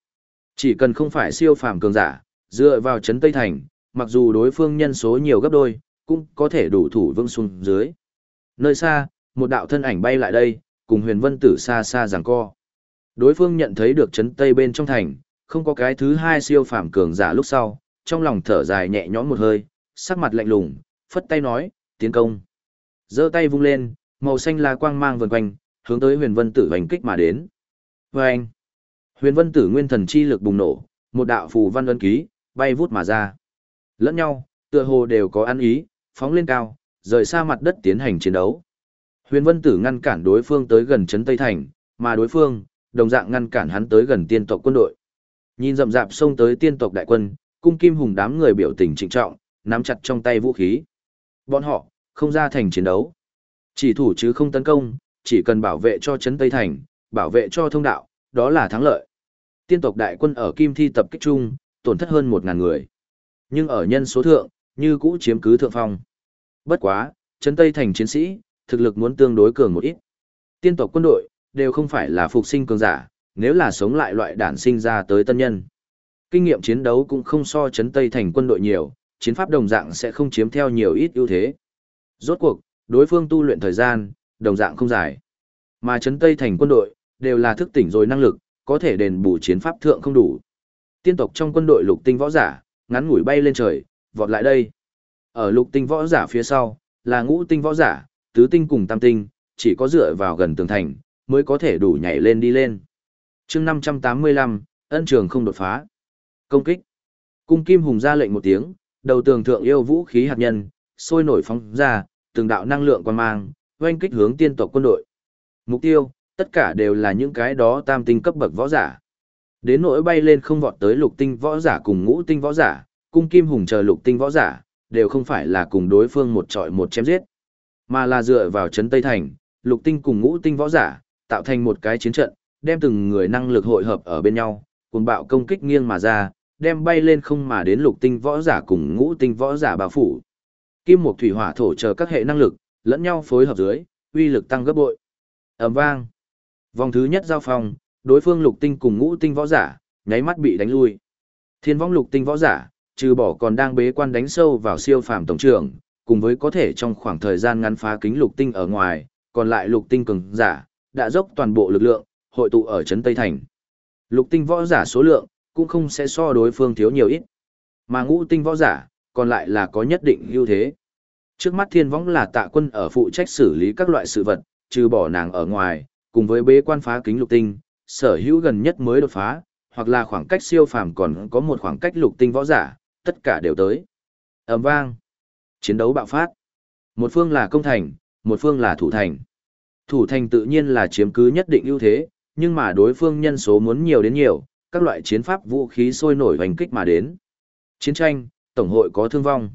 Chỉ cần không phải siêu phàm cường giả, dựa vào chấn Tây Thành, mặc dù đối phương nhân số nhiều gấp đôi, cũng có thể đủ thủ vững xuống dưới. Nơi xa, một đạo thân ảnh bay lại đây, cùng huyền vân tử xa xa giằng co. Đối phương nhận thấy được chấn Tây bên trong thành, không có cái thứ hai siêu phàm cường giả lúc sau, trong lòng thở dài nhẹ nhõm một hơi, sắc mặt lạnh lùng, phất tay nói, tiến công. giơ tay vung lên, màu xanh là quang mang vần quanh, hướng tới huyền vân tử hành kích mà đến. Và anh, huyền vân tử nguyên thần chi lực bùng nổ, một đạo phù văn ân ký, bay vút mà ra. Lẫn nhau, tựa hồ đều có ăn ý, phóng lên cao, rời xa mặt đất tiến hành chiến đấu. Huyền vân tử ngăn cản đối phương tới gần trấn Tây Thành, mà đối phương, đồng dạng ngăn cản hắn tới gần tiên tộc quân đội. Nhìn rậm rạp xông tới tiên tộc đại quân, cung kim hùng đám người biểu tình trịnh trọng, nắm chặt trong tay vũ khí. Bọn họ, không ra thành chiến đấu. Chỉ thủ chứ không tấn công, chỉ cần bảo vệ cho trấn Tây Thành, bảo vệ cho thông đạo, đó là thắng lợi. Tiên tộc đại quân ở Kim Thi tập kích chung, tổn thất hơn 1.000 người. Nhưng ở nhân số thượng, như cũ chiếm cứ thượng phong. Bất quá, trấn Tây Thành chiến sĩ, thực lực muốn tương đối cường một ít. Tiên tộc quân đội, đều không phải là phục sinh cường giả, nếu là sống lại loại đản sinh ra tới tân nhân. Kinh nghiệm chiến đấu cũng không so chấn Tây thành quân đội nhiều, chiến pháp đồng dạng sẽ không chiếm theo nhiều ít ưu thế. Rốt cuộc, đối phương tu luyện thời gian, đồng dạng không dài. Mà chấn Tây thành quân đội, đều là thức tỉnh rồi năng lực, có thể đền bù chiến pháp thượng không đủ. Tiên tộc trong quân đội lục tinh võ giả, ngắn ngủi bay lên trời, vọt lại đây. Ở lục tinh võ giả phía sau, là ngũ tinh võ giả, tứ tinh cùng tam tinh, chỉ có dựa vào gần tường thành, mới có thể đủ nhảy lên đi lên. Chương năm trăm tám mươi lăm ân trường không đột phá. Công kích. Cung kim hùng ra lệnh một tiếng đầu tường thượng yêu vũ khí hạt nhân sôi nổi phóng ra từng đạo năng lượng quan mang oanh kích hướng tiên tộc quân đội. Mục tiêu tất cả đều là những cái đó tam tinh cấp bậc võ giả. Đến nỗi bay lên không vọt tới lục tinh võ giả cùng ngũ tinh võ giả cung kim hùng chờ lục tinh võ giả đều không phải là cùng đối phương một trọi một chém giết mà là dựa vào chấn tây thành lục tinh cùng ngũ tinh võ giả, tạo thành một cái chiến trận, đem từng người năng lực hội hợp ở bên nhau, cùng bạo công kích nghiêng mà ra, đem bay lên không mà đến lục tinh võ giả cùng ngũ tinh võ giả bao phủ. Kim Mục thủy hỏa thổ chờ các hệ năng lực, lẫn nhau phối hợp dưới, uy lực tăng gấp bội. Ầm vang. Vòng thứ nhất giao phòng đối phương lục tinh cùng ngũ tinh võ giả, nháy mắt bị đánh lui. Thiên vong lục tinh võ giả, trừ bỏ còn đang bế quan đánh sâu vào siêu phàm tổng trưởng, cùng với có thể trong khoảng thời gian ngắn phá kính lục tinh ở ngoài, còn lại lục tinh cường giả, đã dốc toàn bộ lực lượng, hội tụ ở trấn Tây Thành. Lục tinh võ giả số lượng, cũng không sẽ so đối phương thiếu nhiều ít. Mà ngũ tinh võ giả, còn lại là có nhất định ưu thế. Trước mắt thiên võng là tạ quân ở phụ trách xử lý các loại sự vật, trừ bỏ nàng ở ngoài, cùng với bế quan phá kính lục tinh, sở hữu gần nhất mới đột phá, hoặc là khoảng cách siêu phàm còn có một khoảng cách lục tinh võ giả, tất cả đều tới. ầm vang. Chiến đấu bạo phát. Một phương là công thành, một phương là thủ thành. Thủ thành tự nhiên là chiếm cứ nhất định ưu thế, nhưng mà đối phương nhân số muốn nhiều đến nhiều, các loại chiến pháp vũ khí sôi nổi hoành kích mà đến. Chiến tranh, tổng hội có thương vong.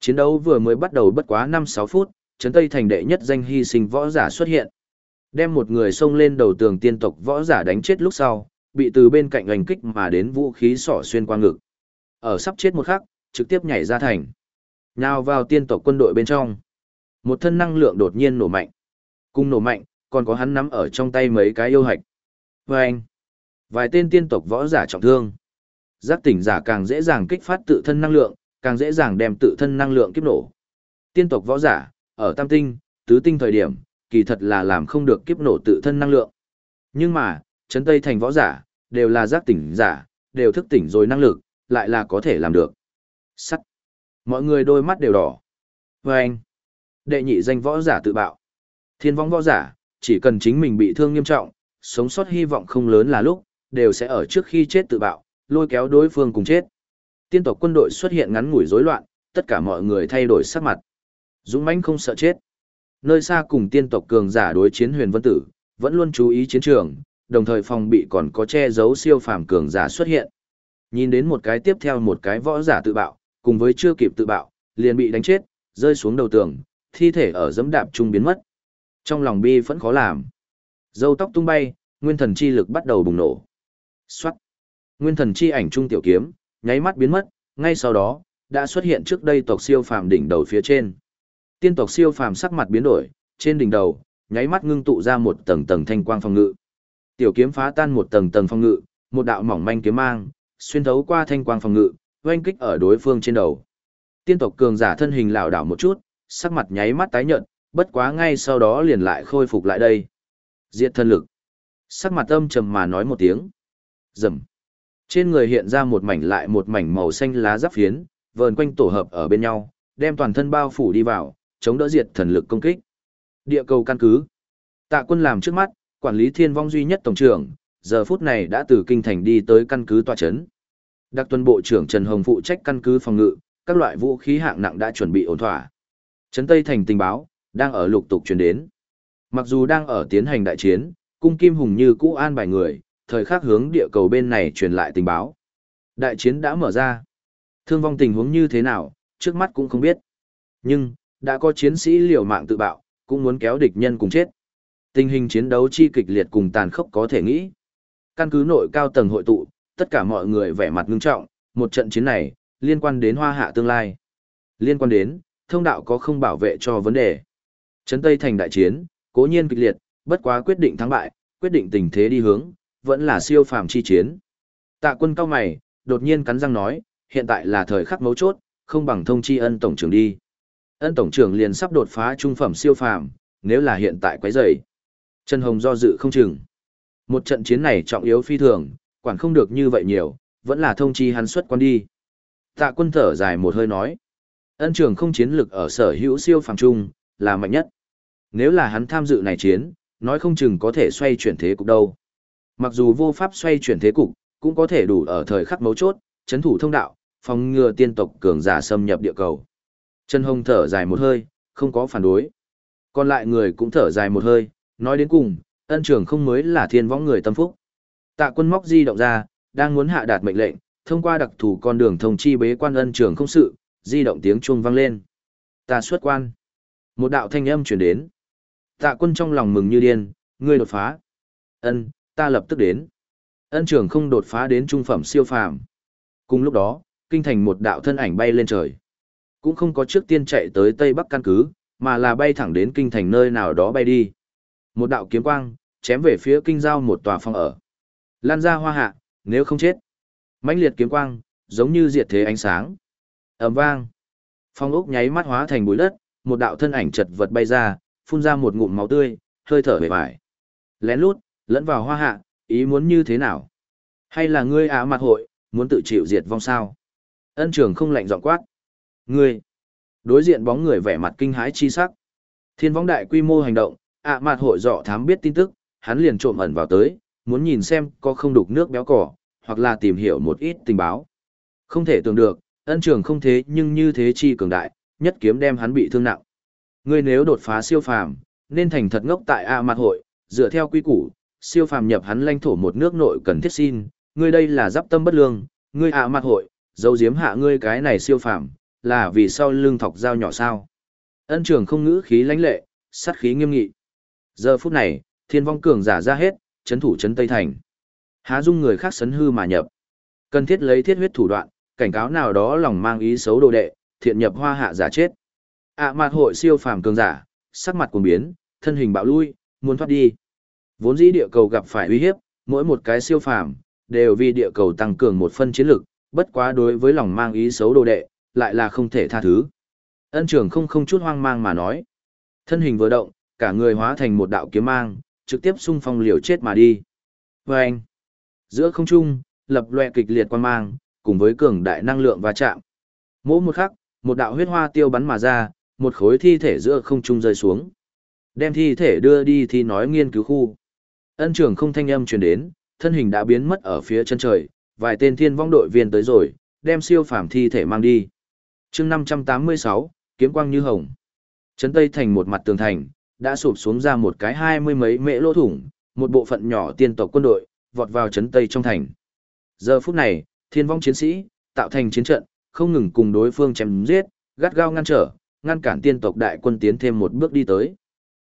Chiến đấu vừa mới bắt đầu bất quá 5-6 phút, Trấn Tây thành đệ nhất danh hy sinh võ giả xuất hiện. Đem một người xông lên đầu tường tiên tộc võ giả đánh chết lúc sau, bị từ bên cạnh hoành kích mà đến vũ khí sỏ xuyên qua ngực. Ở sắp chết một khắc, trực tiếp nhảy ra thành. Nhào vào tiên tộc quân đội bên trong. Một thân năng lượng đột nhiên nổ mạnh. Cung nổ mạnh, còn có hắn nắm ở trong tay mấy cái yêu hạch. Và anh, vài tên tiên tộc võ giả trọng thương. Giác tỉnh giả càng dễ dàng kích phát tự thân năng lượng, càng dễ dàng đem tự thân năng lượng kiếp nổ. Tiên tộc võ giả, ở tam tinh, tứ tinh thời điểm, kỳ thật là làm không được kiếp nổ tự thân năng lượng. Nhưng mà, chấn tây thành võ giả, đều là giác tỉnh giả, đều thức tỉnh rồi năng lực, lại là có thể làm được. Sắt. Mọi người đôi mắt đều đỏ. Và anh, đệ nhị danh võ giả tự bạo. Thiên vong võ giả, chỉ cần chính mình bị thương nghiêm trọng, sống sót hy vọng không lớn là lúc, đều sẽ ở trước khi chết tự bạo, lôi kéo đối phương cùng chết. Tiên tộc quân đội xuất hiện ngắn ngủi rối loạn, tất cả mọi người thay đổi sắc mặt. Dũng mãnh không sợ chết. Nơi xa cùng tiên tộc cường giả đối chiến huyền vân tử, vẫn luôn chú ý chiến trường, đồng thời phòng bị còn có che giấu siêu phàm cường giả xuất hiện. Nhìn đến một cái tiếp theo một cái võ giả tự bạo, cùng với chưa kịp tự bạo, liền bị đánh chết, rơi xuống đầu tường, thi thể ở dẫm đạp trung biến mất. Trong lòng bi vẫn khó làm. Dâu tóc tung bay, nguyên thần chi lực bắt đầu bùng nổ. Xoát. Nguyên thần chi ảnh trung tiểu kiếm, nháy mắt biến mất, ngay sau đó, đã xuất hiện trước đây tộc siêu phàm đỉnh đầu phía trên. Tiên tộc siêu phàm sắc mặt biến đổi, trên đỉnh đầu, nháy mắt ngưng tụ ra một tầng tầng thanh quang phong ngự. Tiểu kiếm phá tan một tầng tầng phong ngự, một đạo mỏng manh kiếm mang, xuyên thấu qua thanh quang phòng ngự, oanh kích ở đối phương trên đầu. Tiên tộc cường giả thân hình lảo đảo một chút, sắc mặt nháy mắt tái nhợt, bất quá ngay sau đó liền lại khôi phục lại đây. Diệt thân lực. Sắc mặt âm trầm mà nói một tiếng. Rầm. Trên người hiện ra một mảnh lại một mảnh màu xanh lá giáp phiến, vờn quanh tổ hợp ở bên nhau, đem toàn thân bao phủ đi vào, chống đỡ diệt thần lực công kích. Địa cầu căn cứ. Tạ quân làm trước mắt, quản lý thiên vong duy nhất tổng trưởng, giờ phút này đã từ kinh thành đi tới căn cứ tòa trấn. Đặc tuần bộ trưởng Trần Hồng phụ trách căn cứ phòng ngự, các loại vũ khí hạng nặng đã chuẩn bị ổn thỏa. Trấn Tây thành tình báo, đang ở lục tục truyền đến. Mặc dù đang ở tiến hành đại chiến, cung Kim Hùng như cũ an bài người, thời khắc hướng địa cầu bên này truyền lại tình báo. Đại chiến đã mở ra. Thương vong tình huống như thế nào, trước mắt cũng không biết. Nhưng, đã có chiến sĩ liều mạng tự bạo, cũng muốn kéo địch nhân cùng chết. Tình hình chiến đấu chi kịch liệt cùng tàn khốc có thể nghĩ. Căn cứ nội cao tầng hội tụ, tất cả mọi người vẻ mặt ngưng trọng, một trận chiến này, liên quan đến hoa hạ tương lai. Liên quan đến, thông đạo có không bảo vệ cho vấn đề. Trấn Tây thành đại chiến, cố nhiên kịch liệt, bất quá quyết định thắng bại, quyết định tình thế đi hướng, vẫn là siêu phàm chi chiến. Tạ quân cao mày, đột nhiên cắn răng nói, hiện tại là thời khắc mấu chốt, không bằng thông chi ân tổng trưởng đi. Ân tổng trưởng liền sắp đột phá trung phẩm siêu phàm, nếu là hiện tại quấy rầy. Trần Hồng do dự không chừng. Một trận chiến này trọng yếu phi thường, quản không được như vậy nhiều, vẫn là thông chi hắn xuất quan đi. Tạ quân thở dài một hơi nói. Ân trưởng không chiến lực ở sở hữu siêu phàm trung, là mạnh nhất. Nếu là hắn tham dự này chiến, nói không chừng có thể xoay chuyển thế cục đâu. Mặc dù vô pháp xoay chuyển thế cục, cũng có thể đủ ở thời khắc mấu chốt, chấn thủ thông đạo, phòng ngừa tiên tộc cường giả xâm nhập địa cầu. Trần Hồng thở dài một hơi, không có phản đối. Còn lại người cũng thở dài một hơi, nói đến cùng, ân trưởng không mới là thiên võng người tâm phúc. Tạ quân móc di động ra, đang muốn hạ đạt mệnh lệnh, thông qua đặc thù con đường thông chi bế quan ân trưởng không sự, di động tiếng chuông vang lên. Ta xuất quan. Một đạo thanh âm truyền đến. Tạ quân trong lòng mừng như điên, ngươi đột phá. Ân, ta lập tức đến. Ân trưởng không đột phá đến trung phẩm siêu phàm. Cùng lúc đó, kinh thành một đạo thân ảnh bay lên trời. Cũng không có trước tiên chạy tới Tây Bắc căn cứ, mà là bay thẳng đến kinh thành nơi nào đó bay đi. Một đạo kiếm quang, chém về phía kinh giao một tòa phòng ở. Lan ra hoa hạ, nếu không chết. mãnh liệt kiếm quang, giống như diệt thế ánh sáng. ầm vang. Phong ốc nháy mắt hóa thành bụi đất, một đạo thân ảnh chật vật bay ra, phun ra một ngụm máu tươi, hơi thở bề vải. Lén lút, lẫn vào hoa hạ, ý muốn như thế nào? Hay là ngươi ả mặt hội, muốn tự chịu diệt vong sao? Ân trường không lạnh giọng quát. Ngươi! Đối diện bóng người vẻ mặt kinh hãi chi sắc. Thiên võng đại quy mô hành động, ạ à mặt hội dọ thám biết tin tức, hắn liền trộm ẩn vào tới, muốn nhìn xem có không đục nước béo cỏ, hoặc là tìm hiểu một ít tình báo. Không thể tưởng được, ân trường không thế nhưng như thế chi cường đại, nhất kiếm đem hắn bị thương nặng. Ngươi nếu đột phá siêu phàm, nên thành thật ngốc tại A mặt hội, dựa theo quy củ, siêu phàm nhập hắn lãnh thổ một nước nội cần thiết xin, ngươi đây là giáp tâm bất lương, ngươi A mặt hội, dấu diếm hạ ngươi cái này siêu phàm, là vì sau lưng thọc dao nhỏ sao. Ân trường không ngữ khí lãnh lệ, sát khí nghiêm nghị. Giờ phút này, thiên vong cường giả ra hết, chấn thủ chấn Tây Thành. Há dung người khác sấn hư mà nhập. Cần thiết lấy thiết huyết thủ đoạn, cảnh cáo nào đó lòng mang ý xấu đồ đệ, thiện nhập hoa hạ giả chết. ạ à, mặt hội siêu phàm cường giả, sắc mặt cuồng biến, thân hình bạo lui, muốn thoát đi. Vốn dĩ địa cầu gặp phải uy hiếp, mỗi một cái siêu phàm, đều vì địa cầu tăng cường một phân chiến lực, bất quá đối với lòng mang ý xấu đồ đệ, lại là không thể tha thứ. Ân trưởng không không chút hoang mang mà nói. Thân hình vừa động, cả người hóa thành một đạo kiếm mang, trực tiếp xung phong liều chết mà đi. Và anh, giữa không trung, lập loè kịch liệt quan mang, cùng với cường đại năng lượng va chạm. Mỗi một khắc, một đạo huyết hoa tiêu bắn mà ra, một khối thi thể giữa không trung rơi xuống. Đem thi thể đưa đi thì nói nghiên cứu khu. Ân trưởng không thanh âm truyền đến, thân hình đã biến mất ở phía chân trời, vài tên thiên vong đội viên tới rồi, đem siêu phàm thi thể mang đi. chương 586, kiếm quang như hồng. Trấn Tây thành một mặt tường thành, đã sụp xuống ra một cái hai mươi mấy mễ lỗ thủng, một bộ phận nhỏ tiên tộc quân đội, vọt vào trấn Tây trong thành. Giờ phút này, thiên vong chiến sĩ, tạo thành chiến trận, không ngừng cùng đối phương chém giết, gắt gao ngăn trở, ngăn cản tiên tộc đại quân tiến thêm một bước đi tới.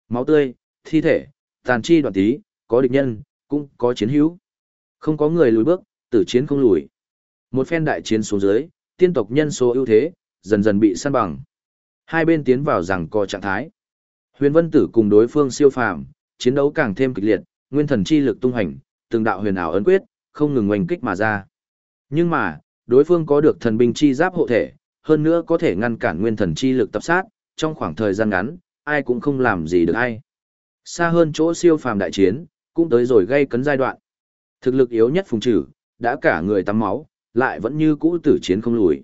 Máu tươi, thi thể, tàn chi đoạn tí, có địch nhân, cũng có chiến hữu. Không có người lùi bước, tử chiến không lùi. Một phen đại chiến xuống dưới, tiên tộc nhân số ưu thế, dần dần bị săn bằng. Hai bên tiến vào rằng co trạng thái. Huyền Vân Tử cùng đối phương siêu phàm, chiến đấu càng thêm kịch liệt, nguyên thần chi lực tung hành, từng đạo huyền ảo ấn quyết, không ngừng oanh kích mà ra. Nhưng mà, đối phương có được thần binh chi giáp hộ thể, hơn nữa có thể ngăn cản nguyên thần chi lực tập sát, trong khoảng thời gian ngắn, ai cũng không làm gì được ai. Xa hơn chỗ siêu phàm đại chiến, cũng tới rồi gây cấn giai đoạn. Thực lực yếu nhất phùng trừ, đã cả người tắm máu, lại vẫn như cũ tử chiến không lùi.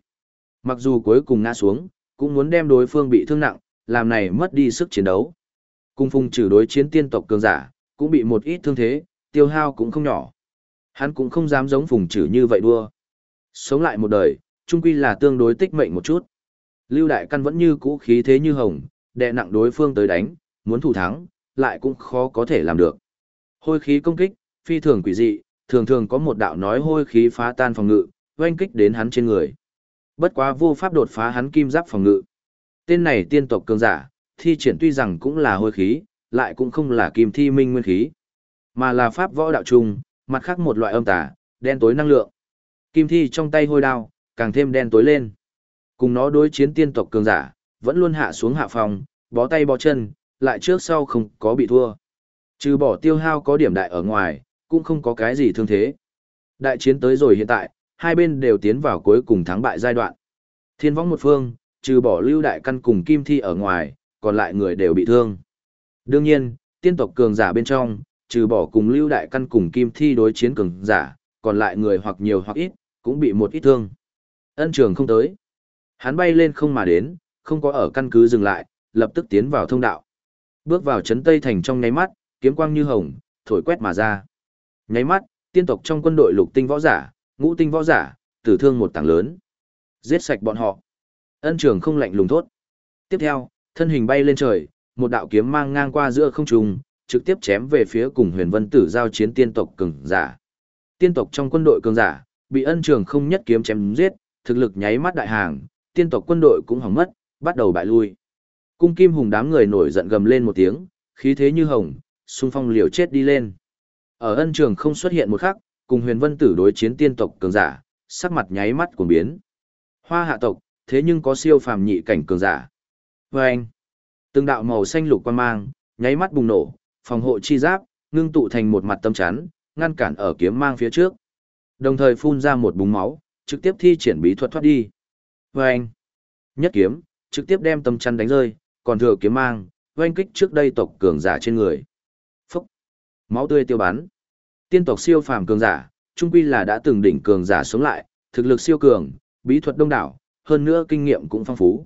Mặc dù cuối cùng ngã xuống, cũng muốn đem đối phương bị thương nặng, làm này mất đi sức chiến đấu. Cung phùng trừ đối chiến tiên tộc cường giả, cũng bị một ít thương thế, tiêu hao cũng không nhỏ. Hắn cũng không dám giống phùng trừ như vậy đua. Sống lại một đời, chung quy là tương đối tích mệnh một chút. Lưu Đại Căn vẫn như cũ khí thế như hồng, đè nặng đối phương tới đánh, muốn thủ thắng, lại cũng khó có thể làm được. Hôi khí công kích, phi thường quỷ dị, thường thường có một đạo nói hôi khí phá tan phòng ngự, oanh kích đến hắn trên người. Bất quá vô pháp đột phá hắn kim giáp phòng ngự. Tên này tiên tộc cường giả, thi triển tuy rằng cũng là hôi khí, lại cũng không là kim thi minh nguyên khí, mà là pháp võ đạo trung, mặt khác một loại âm tà, đen tối năng lượng. Kim thi trong tay hôi đao, càng thêm đen tối lên. Cùng nó đối chiến tiên tộc cường giả, vẫn luôn hạ xuống hạ phòng, bó tay bó chân, lại trước sau không có bị thua. Trừ bỏ tiêu hao có điểm đại ở ngoài, cũng không có cái gì thương thế. Đại chiến tới rồi hiện tại, hai bên đều tiến vào cuối cùng thắng bại giai đoạn. Thiên võng một phương, trừ bỏ lưu đại căn cùng kim thi ở ngoài, còn lại người đều bị thương. Đương nhiên, tiên tộc cường giả bên trong, trừ bỏ cùng lưu đại căn cùng kim thi đối chiến cường giả, còn lại người hoặc nhiều hoặc ít, cũng bị một ít thương. Ân trường không tới. Hắn bay lên không mà đến, không có ở căn cứ dừng lại, lập tức tiến vào thông đạo. Bước vào trấn Tây Thành trong nháy mắt, kiếm quang như hồng, thổi quét mà ra. Nháy mắt, tiên tộc trong quân đội lục tinh võ giả, ngũ tinh võ giả, tử thương một tảng lớn. Giết sạch bọn họ. Ân trường không lạnh lùng thốt. Tiếp theo, thân hình bay lên trời, một đạo kiếm mang ngang qua giữa không trung, trực tiếp chém về phía cùng huyền vân tử giao chiến tiên tộc cường giả. Tiên tộc trong quân đội cường giả, bị ân trường không nhất kiếm chém giết, thực lực nháy mắt đại hàng, tiên tộc quân đội cũng hỏng mất, bắt đầu bại lui. Cung kim hùng đám người nổi giận gầm lên một tiếng, khí thế như hồng, xung phong liều chết đi lên. Ở ân trường không xuất hiện một khắc, cùng huyền vân tử đối chiến tiên tộc cường giả, sắc mặt nháy mắt cuồng biến. Hoa hạ tộc, thế nhưng có siêu phàm nhị cảnh cường giả. Và anh, từng đạo màu xanh lục quan mang, nháy mắt bùng nổ, phòng hộ chi giáp, ngưng tụ thành một mặt tâm chắn, ngăn cản ở kiếm mang phía trước. Đồng thời phun ra một búng máu, trực tiếp thi triển bí thuật thoát đi. Và anh, nhất kiếm, trực tiếp đem tâm chắn đánh rơi, còn thừa kiếm mang, oanh kích trước đây tộc cường giả trên người. Phúc, máu tươi tiêu bắn. Tiên tộc siêu phàm cường giả, trung quy là đã từng đỉnh cường giả sống lại, thực lực siêu cường, bí thuật đông đảo, hơn nữa kinh nghiệm cũng phong phú.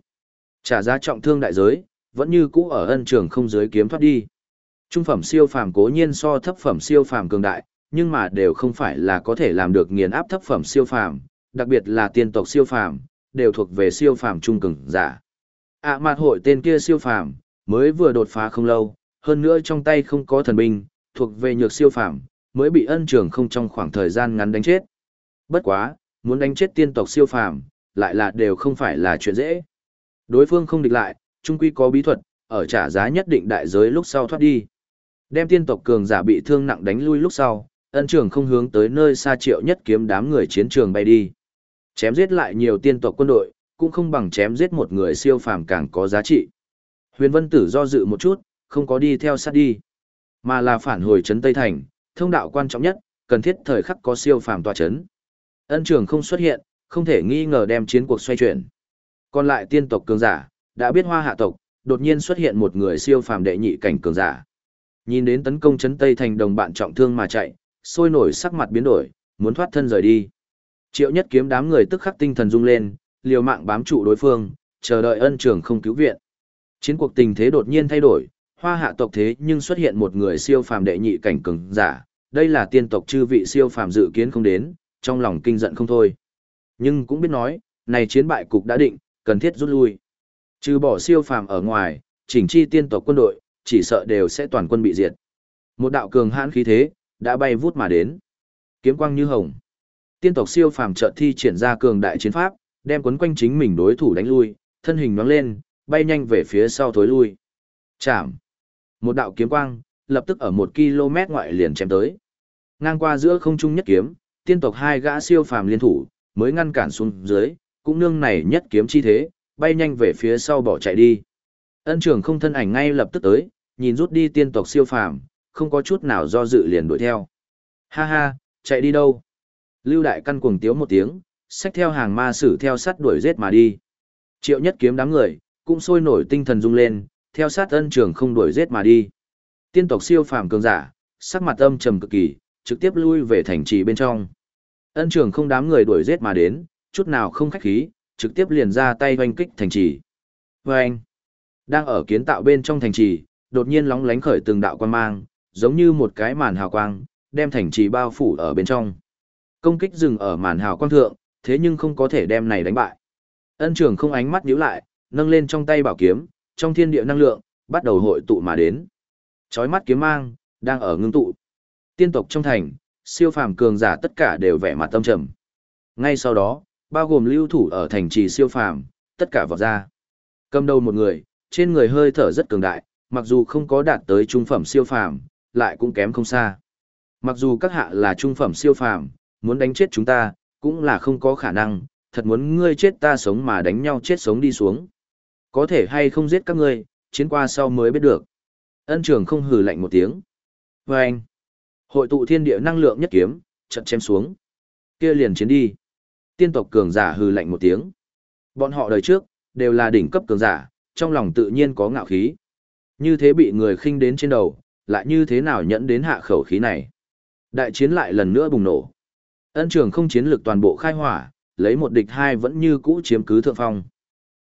Trả giá trọng thương đại giới, vẫn như cũ ở ân trường không giới kiếm thoát đi. Trung phẩm siêu phàm cố nhiên so thấp phẩm siêu phàm cường đại, nhưng mà đều không phải là có thể làm được nghiền áp thấp phẩm siêu phàm, đặc biệt là tiên tộc siêu phàm, đều thuộc về siêu phàm trung cường giả. ạ à, mạt hội tên kia siêu phàm, mới vừa đột phá không lâu, hơn nữa trong tay không có thần binh, thuộc về nhược siêu phàm, mới bị ân trường không trong khoảng thời gian ngắn đánh chết. Bất quá, muốn đánh chết tiên tộc siêu phàm, lại là đều không phải là chuyện dễ. Đối phương không địch lại, trung quy có bí thuật, ở trả giá nhất định đại giới lúc sau thoát đi. Đem tiên tộc cường giả bị thương nặng đánh lui lúc sau, ân trường không hướng tới nơi xa triệu nhất kiếm đám người chiến trường bay đi. Chém giết lại nhiều tiên tộc quân đội, cũng không bằng chém giết một người siêu phàm càng có giá trị. Huyền Vân Tử do dự một chút, không có đi theo sát đi, mà là phản hồi trấn Tây Thành, thông đạo quan trọng nhất, cần thiết thời khắc có siêu phàm tòa chấn. Ân trường không xuất hiện, không thể nghi ngờ đem chiến cuộc xoay chuyển. Còn lại tiên tộc cường giả, đã biết hoa hạ tộc, đột nhiên xuất hiện một người siêu phàm đệ nhị cảnh cường giả. Nhìn đến tấn công chấn Tây thành đồng bạn trọng thương mà chạy, sôi nổi sắc mặt biến đổi, muốn thoát thân rời đi. Triệu nhất kiếm đám người tức khắc tinh thần rung lên, liều mạng bám trụ đối phương, chờ đợi ân trường không cứu viện. Chiến cuộc tình thế đột nhiên thay đổi, hoa hạ tộc thế nhưng xuất hiện một người siêu phàm đệ nhị cảnh cường giả, đây là tiên tộc chư vị siêu phàm dự kiến không đến, trong lòng kinh giận không thôi. Nhưng cũng biết nói, này chiến bại cục đã định, cần thiết rút lui. Trừ bỏ siêu phàm ở ngoài, chỉnh chi tiên tộc quân đội, chỉ sợ đều sẽ toàn quân bị diệt. Một đạo cường hãn khí thế, đã bay vút mà đến. Kiếm quang như hồng. Tiên tộc siêu phàm trợ thi triển ra cường đại chiến pháp, đem quấn quanh chính mình đối thủ đánh lui, thân hình nhoáng lên, bay nhanh về phía sau thối lui. Chạm. Một đạo kiếm quang, lập tức ở một km ngoại liền chém tới. Ngang qua giữa không trung nhất kiếm, tiên tộc hai gã siêu phàm liên thủ, mới ngăn cản xuống dưới, cũng nương này nhất kiếm chi thế, bay nhanh về phía sau bỏ chạy đi. Ân trưởng không thân ảnh ngay lập tức tới, nhìn rút đi tiên tộc siêu phàm, không có chút nào do dự liền đuổi theo. Ha ha, chạy đi đâu? Lưu đại căn cuồng tiếu một tiếng, xách theo hàng ma sử theo sát đuổi giết mà đi. Triệu nhất kiếm đám người, cũng sôi nổi tinh thần rung lên, theo sát ân Trường không đuổi giết mà đi. Tiên tộc siêu phàm cường giả, sắc mặt âm trầm cực kỳ, trực tiếp lui về thành trì bên trong. Ân Trường không đám người đuổi giết mà đến, chút nào không khách khí, trực tiếp liền ra tay oanh kích thành trì. Vâng! Đang ở kiến tạo bên trong thành trì, đột nhiên lóng lánh khởi từng đạo quan mang, giống như một cái màn hào quang, đem thành trì bao phủ ở bên trong. Công kích dừng ở màn hào quang thượng, thế nhưng không có thể đem này đánh bại. Ân Trường không ánh mắt nhíu lại, nâng lên trong tay bảo kiếm, trong thiên địa năng lượng, bắt đầu hội tụ mà đến. Chói mắt kiếm mang, đang ở ngưng tụ. Tiên tộc trong thành, siêu phàm cường giả tất cả đều vẻ mặt tâm trầm. Ngay sau đó, bao gồm lưu thủ ở thành trì siêu phàm, tất cả vọt ra. Cầm đầu một người, trên người hơi thở rất cường đại, mặc dù không có đạt tới trung phẩm siêu phàm, lại cũng kém không xa. Mặc dù các hạ là trung phẩm siêu phàm, muốn đánh chết chúng ta, cũng là không có khả năng, thật muốn ngươi chết ta sống mà đánh nhau chết sống đi xuống. Có thể hay không giết các ngươi, chiến qua sau mới biết được. Ân trường không hừ lạnh một tiếng. Vâng. anh, Hội tụ thiên địa năng lượng nhất kiếm, chật chém xuống. Kia liền chiến đi. Tiên tộc cường giả hừ lạnh một tiếng. Bọn họ đời trước, đều là đỉnh cấp cường giả, trong lòng tự nhiên có ngạo khí. Như thế bị người khinh đến trên đầu, lại như thế nào nhẫn đến hạ khẩu khí này. Đại chiến lại lần nữa bùng nổ. Ân trường không chiến lực toàn bộ khai hỏa, lấy một địch hai vẫn như cũ chiếm cứ thượng phong.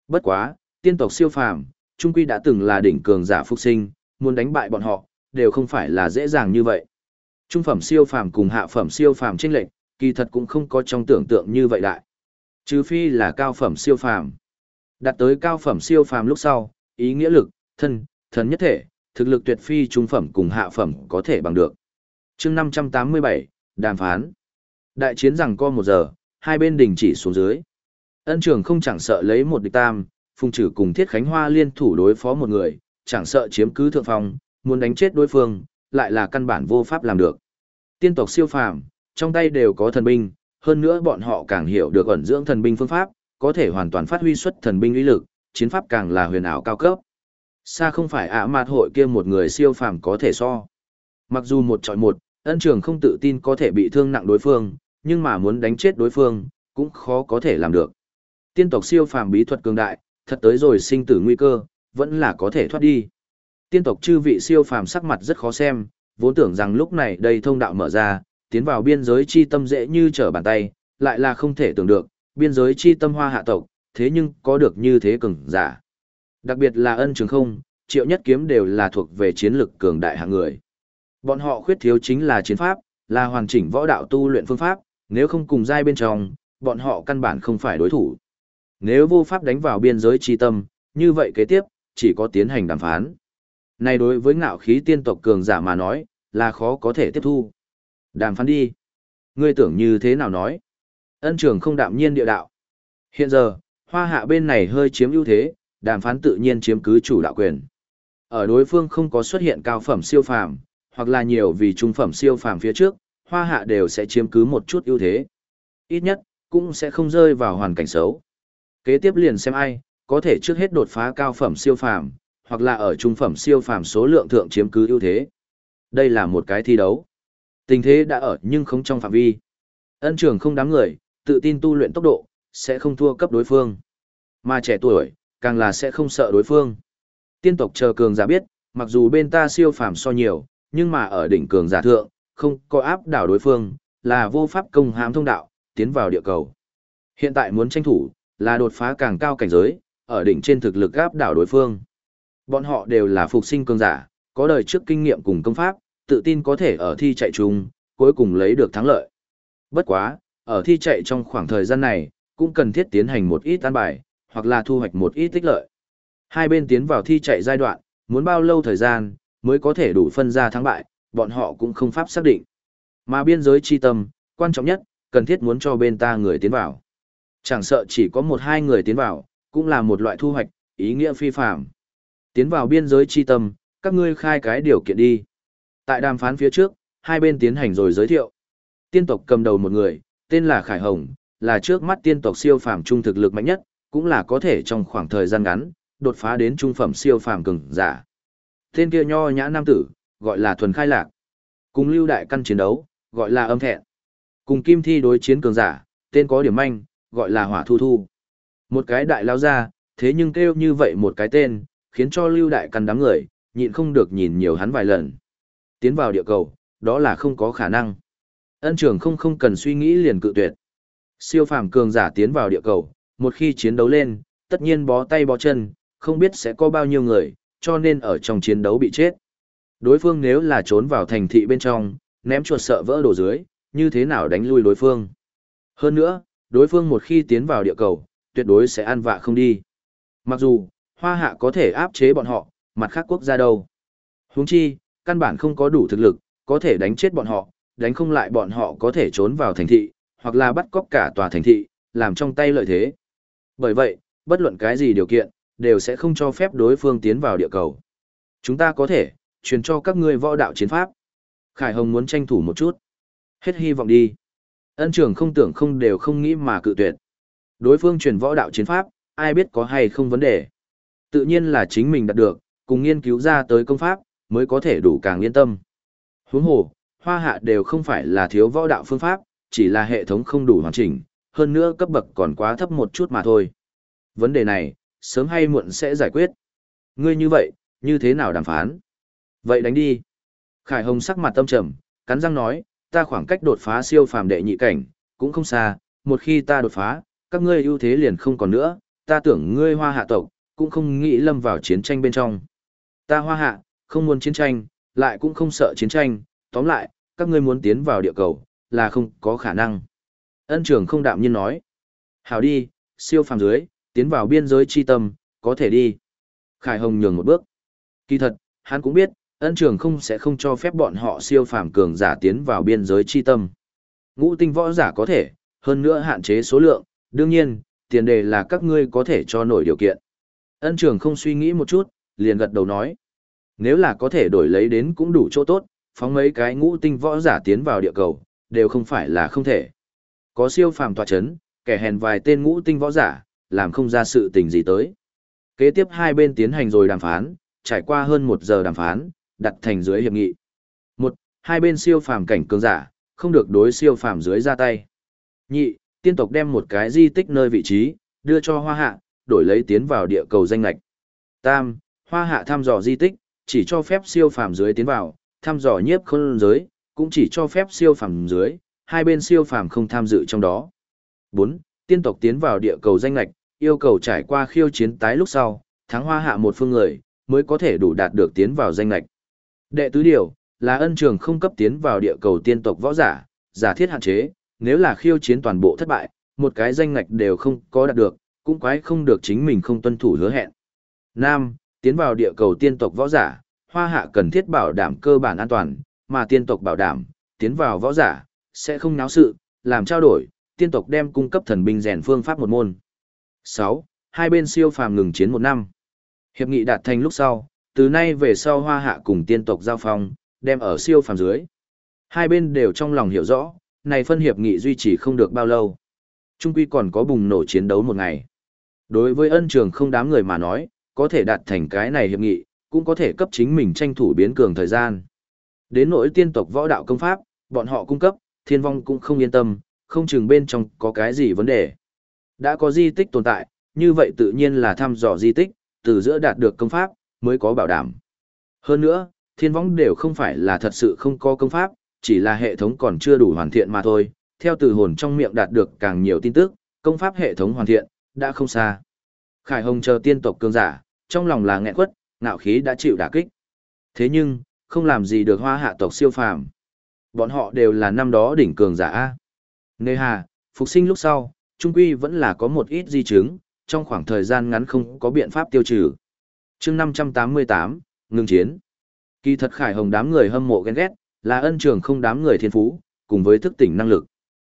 Bất quá, tiên tộc siêu phàm, trung quy đã từng là đỉnh cường giả phục sinh, muốn đánh bại bọn họ, đều không phải là dễ dàng như vậy. Trung phẩm siêu phàm cùng hạ phẩm siêu phàm chênh lệch, kỳ thật cũng không có trong tưởng tượng như vậy đại. Trừ phi là cao phẩm siêu phàm. Đạt tới cao phẩm siêu phàm lúc sau, ý nghĩa lực, thân, thần nhất thể, thực lực tuyệt phi trung phẩm cùng hạ phẩm có thể bằng được. Chương 587, đàm phán. Đại chiến rằng co một giờ, hai bên đình chỉ xuống dưới. Ân trường không chẳng sợ lấy một địch tam, phùng trừ cùng Thiết Khánh Hoa liên thủ đối phó một người, chẳng sợ chiếm cứ thượng phong, muốn đánh chết đối phương, lại là căn bản vô pháp làm được. Tiên tộc siêu phàm, trong tay đều có thần binh, hơn nữa bọn họ càng hiểu được ẩn dưỡng thần binh phương pháp, có thể hoàn toàn phát huy xuất thần binh uy lực, chiến pháp càng là huyền ảo cao cấp. Xa không phải ạ mạt hội kia một người siêu phàm có thể so. Mặc dù một trọi một, ân trường không tự tin có thể bị thương nặng đối phương, nhưng mà muốn đánh chết đối phương, cũng khó có thể làm được. Tiên tộc siêu phàm bí thuật cường đại, thật tới rồi sinh tử nguy cơ, vẫn là có thể thoát đi. Tiên tộc chư vị siêu phàm sắc mặt rất khó xem, vốn tưởng rằng lúc này đây thông đạo mở ra, tiến vào biên giới chi tâm dễ như trở bàn tay, lại là không thể tưởng được, biên giới chi tâm hoa hạ tộc, thế nhưng có được như thế cường giả. Đặc biệt là ân trường không, triệu nhất kiếm đều là thuộc về chiến lực cường đại hạng người. Bọn họ khuyết thiếu chính là chiến pháp, là hoàn chỉnh võ đạo tu luyện phương pháp, nếu không cùng giai bên trong, bọn họ căn bản không phải đối thủ. Nếu vô pháp đánh vào biên giới chi tâm, như vậy kế tiếp, chỉ có tiến hành đàm phán. Này đối với ngạo khí tiên tộc cường giả mà nói, là khó có thể tiếp thu. Đàm phán đi. Ngươi tưởng như thế nào nói? Ân trưởng không đạm nhiên địa đạo. Hiện giờ, hoa hạ bên này hơi chiếm ưu thế, đàm phán tự nhiên chiếm cứ chủ đạo quyền. Ở đối phương không có xuất hiện cao phẩm siêu phàm, hoặc là nhiều vì trung phẩm siêu phàm phía trước, hoa hạ đều sẽ chiếm cứ một chút ưu thế. Ít nhất, cũng sẽ không rơi vào hoàn cảnh xấu. Kế tiếp liền xem ai, có thể trước hết đột phá cao phẩm siêu phàm, hoặc là ở trung phẩm siêu phàm số lượng thượng chiếm cứ ưu thế. Đây là một cái thi đấu. Tình thế đã ở nhưng không trong phạm vi. Ân trường không đám người, tự tin tu luyện tốc độ, sẽ không thua cấp đối phương. Mà trẻ tuổi, càng là sẽ không sợ đối phương. Tiên tộc chờ cường giả biết, mặc dù bên ta siêu phàm so nhiều, nhưng mà ở đỉnh cường giả thượng, không có áp đảo đối phương, là vô pháp công hãm thông đạo, tiến vào địa cầu. Hiện tại muốn tranh thủ, là đột phá càng cao cảnh giới, ở đỉnh trên thực lực áp đảo đối phương. Bọn họ đều là phục sinh cường giả, có đời trước kinh nghiệm cùng công pháp, tự tin có thể ở thi chạy chung, cuối cùng lấy được thắng lợi. Bất quá, ở thi chạy trong khoảng thời gian này, cũng cần thiết tiến hành một ít an bài, hoặc là thu hoạch một ít tích lợi. Hai bên tiến vào thi chạy giai đoạn, muốn bao lâu thời gian, mới có thể đủ phân ra thắng bại, bọn họ cũng không pháp xác định. Mà biên giới chi tâm, quan trọng nhất, cần thiết muốn cho bên ta người tiến vào. Chẳng sợ chỉ có một hai người tiến vào, cũng là một loại thu hoạch, ý nghĩa phi phạm. Tiến vào biên giới chi tâm, các ngươi khai cái điều kiện đi. Tại đàm phán phía trước, hai bên tiến hành rồi giới thiệu. Tiên tộc cầm đầu một người, tên là Khải Hồng, là trước mắt tiên tộc siêu phàm trung thực lực mạnh nhất, cũng là có thể trong khoảng thời gian ngắn, đột phá đến trung phẩm siêu phàm cường giả. Tên kia nho nhã nam tử, gọi là thuần khai lạc. Cùng lưu đại căn chiến đấu, gọi là âm thẹn. Cùng kim thi đối chiến cường giả, tên có điểm manh, gọi là hỏa thu thu. Một cái đại lao ra, thế nhưng kêu như vậy một cái tên, khiến cho lưu đại căn đám người, nhịn không được nhìn nhiều hắn vài lần. Tiến vào địa cầu, đó là không có khả năng. Ân trường không không cần suy nghĩ liền cự tuyệt. Siêu phàm cường giả tiến vào địa cầu, một khi chiến đấu lên, tất nhiên bó tay bó chân, không biết sẽ có bao nhiêu người, cho nên ở trong chiến đấu bị chết. Đối phương nếu là trốn vào thành thị bên trong, ném chuột sợ vỡ đổ dưới, như thế nào đánh lui đối phương. Hơn nữa, đối phương một khi tiến vào địa cầu, tuyệt đối sẽ ăn vạ không đi. Mặc dù, hoa hạ có thể áp chế bọn họ, mặt khác quốc gia đâu. Huống chi, căn bản không có đủ thực lực, có thể đánh chết bọn họ, đánh không lại bọn họ có thể trốn vào thành thị, hoặc là bắt cóc cả tòa thành thị, làm trong tay lợi thế. Bởi vậy, bất luận cái gì điều kiện, đều sẽ không cho phép đối phương tiến vào địa cầu. Chúng ta có thể, truyền cho các ngươi võ đạo chiến pháp. Khải Hồng muốn tranh thủ một chút. Hết hy vọng đi. Ân trưởng không tưởng không đều không nghĩ mà cự tuyệt. Đối phương truyền võ đạo chiến pháp, ai biết có hay không vấn đề. Tự nhiên là chính mình đạt được, cùng nghiên cứu ra tới công pháp, mới có thể đủ càng yên tâm. Huống hồ, hoa hạ đều không phải là thiếu võ đạo phương pháp, chỉ là hệ thống không đủ hoàn chỉnh, hơn nữa cấp bậc còn quá thấp một chút mà thôi. Vấn đề này, sớm hay muộn sẽ giải quyết. Ngươi như vậy, như thế nào đàm phán? Vậy đánh đi. Khải Hồng sắc mặt tâm trầm, cắn răng nói, ta khoảng cách đột phá siêu phàm đệ nhị cảnh, cũng không xa, một khi ta đột phá, các ngươi ưu thế liền không còn nữa, ta tưởng ngươi hoa hạ tộc, cũng không nghĩ lâm vào chiến tranh bên trong. Ta hoa hạ, không muốn chiến tranh, lại cũng không sợ chiến tranh, tóm lại, các ngươi muốn tiến vào địa cầu, là không có khả năng. Ân trưởng không đạm nhiên nói. Hảo đi, siêu phàm dưới, tiến vào biên giới chi tâm, có thể đi. Khải Hồng nhường một bước. Kỳ thật, hắn cũng biết, ân trưởng không sẽ không cho phép bọn họ siêu phàm cường giả tiến vào biên giới chi tâm. Ngũ tinh võ giả có thể, hơn nữa hạn chế số lượng, đương nhiên, tiền đề là các ngươi có thể cho nổi điều kiện. Ân trường không suy nghĩ một chút, liền gật đầu nói. Nếu là có thể đổi lấy đến cũng đủ chỗ tốt, phóng mấy cái ngũ tinh võ giả tiến vào địa cầu, đều không phải là không thể. Có siêu phàm tòa chấn, kẻ hèn vài tên ngũ tinh võ giả, làm không ra sự tình gì tới. Kế tiếp hai bên tiến hành rồi đàm phán, trải qua hơn một giờ đàm phán, đặt thành dưới hiệp nghị. Một, hai bên siêu phàm cảnh cường giả, không được đối siêu phàm dưới ra tay. Nhị, tiên tộc đem một cái di tích nơi vị trí, đưa cho hoa hạ, đổi lấy tiến vào địa cầu danh lệch. Tam, hoa hạ thăm dò di tích, chỉ cho phép siêu phàm dưới tiến vào, thăm dò nhiếp khôn giới, cũng chỉ cho phép siêu phàm dưới, hai bên siêu phàm không tham dự trong đó. 4. Tiên tộc tiến vào địa cầu danh lệch, yêu cầu trải qua khiêu chiến tái lúc sau, thắng hoa hạ một phương người, mới có thể đủ đạt được tiến vào danh lệch. Đệ tứ điều, là ân trường không cấp tiến vào địa cầu tiên tộc võ giả, giả thiết hạn chế, nếu là khiêu chiến toàn bộ thất bại, một cái danh ngạch đều không có đạt được, cũng quái không được chính mình không tuân thủ hứa hẹn. Nam, tiến vào địa cầu tiên tộc võ giả, hoa hạ cần thiết bảo đảm cơ bản an toàn, mà tiên tộc bảo đảm, tiến vào võ giả, sẽ không náo sự, làm trao đổi, tiên tộc đem cung cấp thần binh rèn phương pháp một môn. 6. Hai bên siêu phàm ngừng chiến một năm. Hiệp nghị đạt thành lúc sau, từ nay về sau hoa hạ cùng tiên tộc giao phong, đem ở siêu phàm dưới. Hai bên đều trong lòng hiểu rõ, này phân hiệp nghị duy trì không được bao lâu. Trung quy còn có bùng nổ chiến đấu một ngày. Đối với ân trường không đám người mà nói, có thể đạt thành cái này hiệp nghị, cũng có thể cấp chính mình tranh thủ biến cường thời gian. Đến nỗi tiên tộc võ đạo công pháp, bọn họ cung cấp, thiên vong cũng không yên tâm, không chừng bên trong có cái gì vấn đề. Đã có di tích tồn tại, như vậy tự nhiên là thăm dò di tích, từ giữa đạt được công pháp, mới có bảo đảm. Hơn nữa, thiên vong đều không phải là thật sự không có công pháp, chỉ là hệ thống còn chưa đủ hoàn thiện mà thôi. Theo từ hồn trong miệng đạt được càng nhiều tin tức, công pháp hệ thống hoàn thiện, đã không xa. Khải Hồng chờ tiên tộc cường giả, trong lòng là nghẹn quất, ngạo khí đã chịu đả kích. Thế nhưng, không làm gì được hoa hạ tộc siêu phàm. Bọn họ đều là năm đó đỉnh cường giả A. Nê hà, phục sinh lúc sau, trung quy vẫn là có một ít di chứng, trong khoảng thời gian ngắn không có biện pháp tiêu trừ. chương 588, ngừng chiến. Kỳ thật khải hồng đám người hâm mộ ghen ghét, là ân trường không đám người thiên phú, cùng với thức tỉnh năng lực.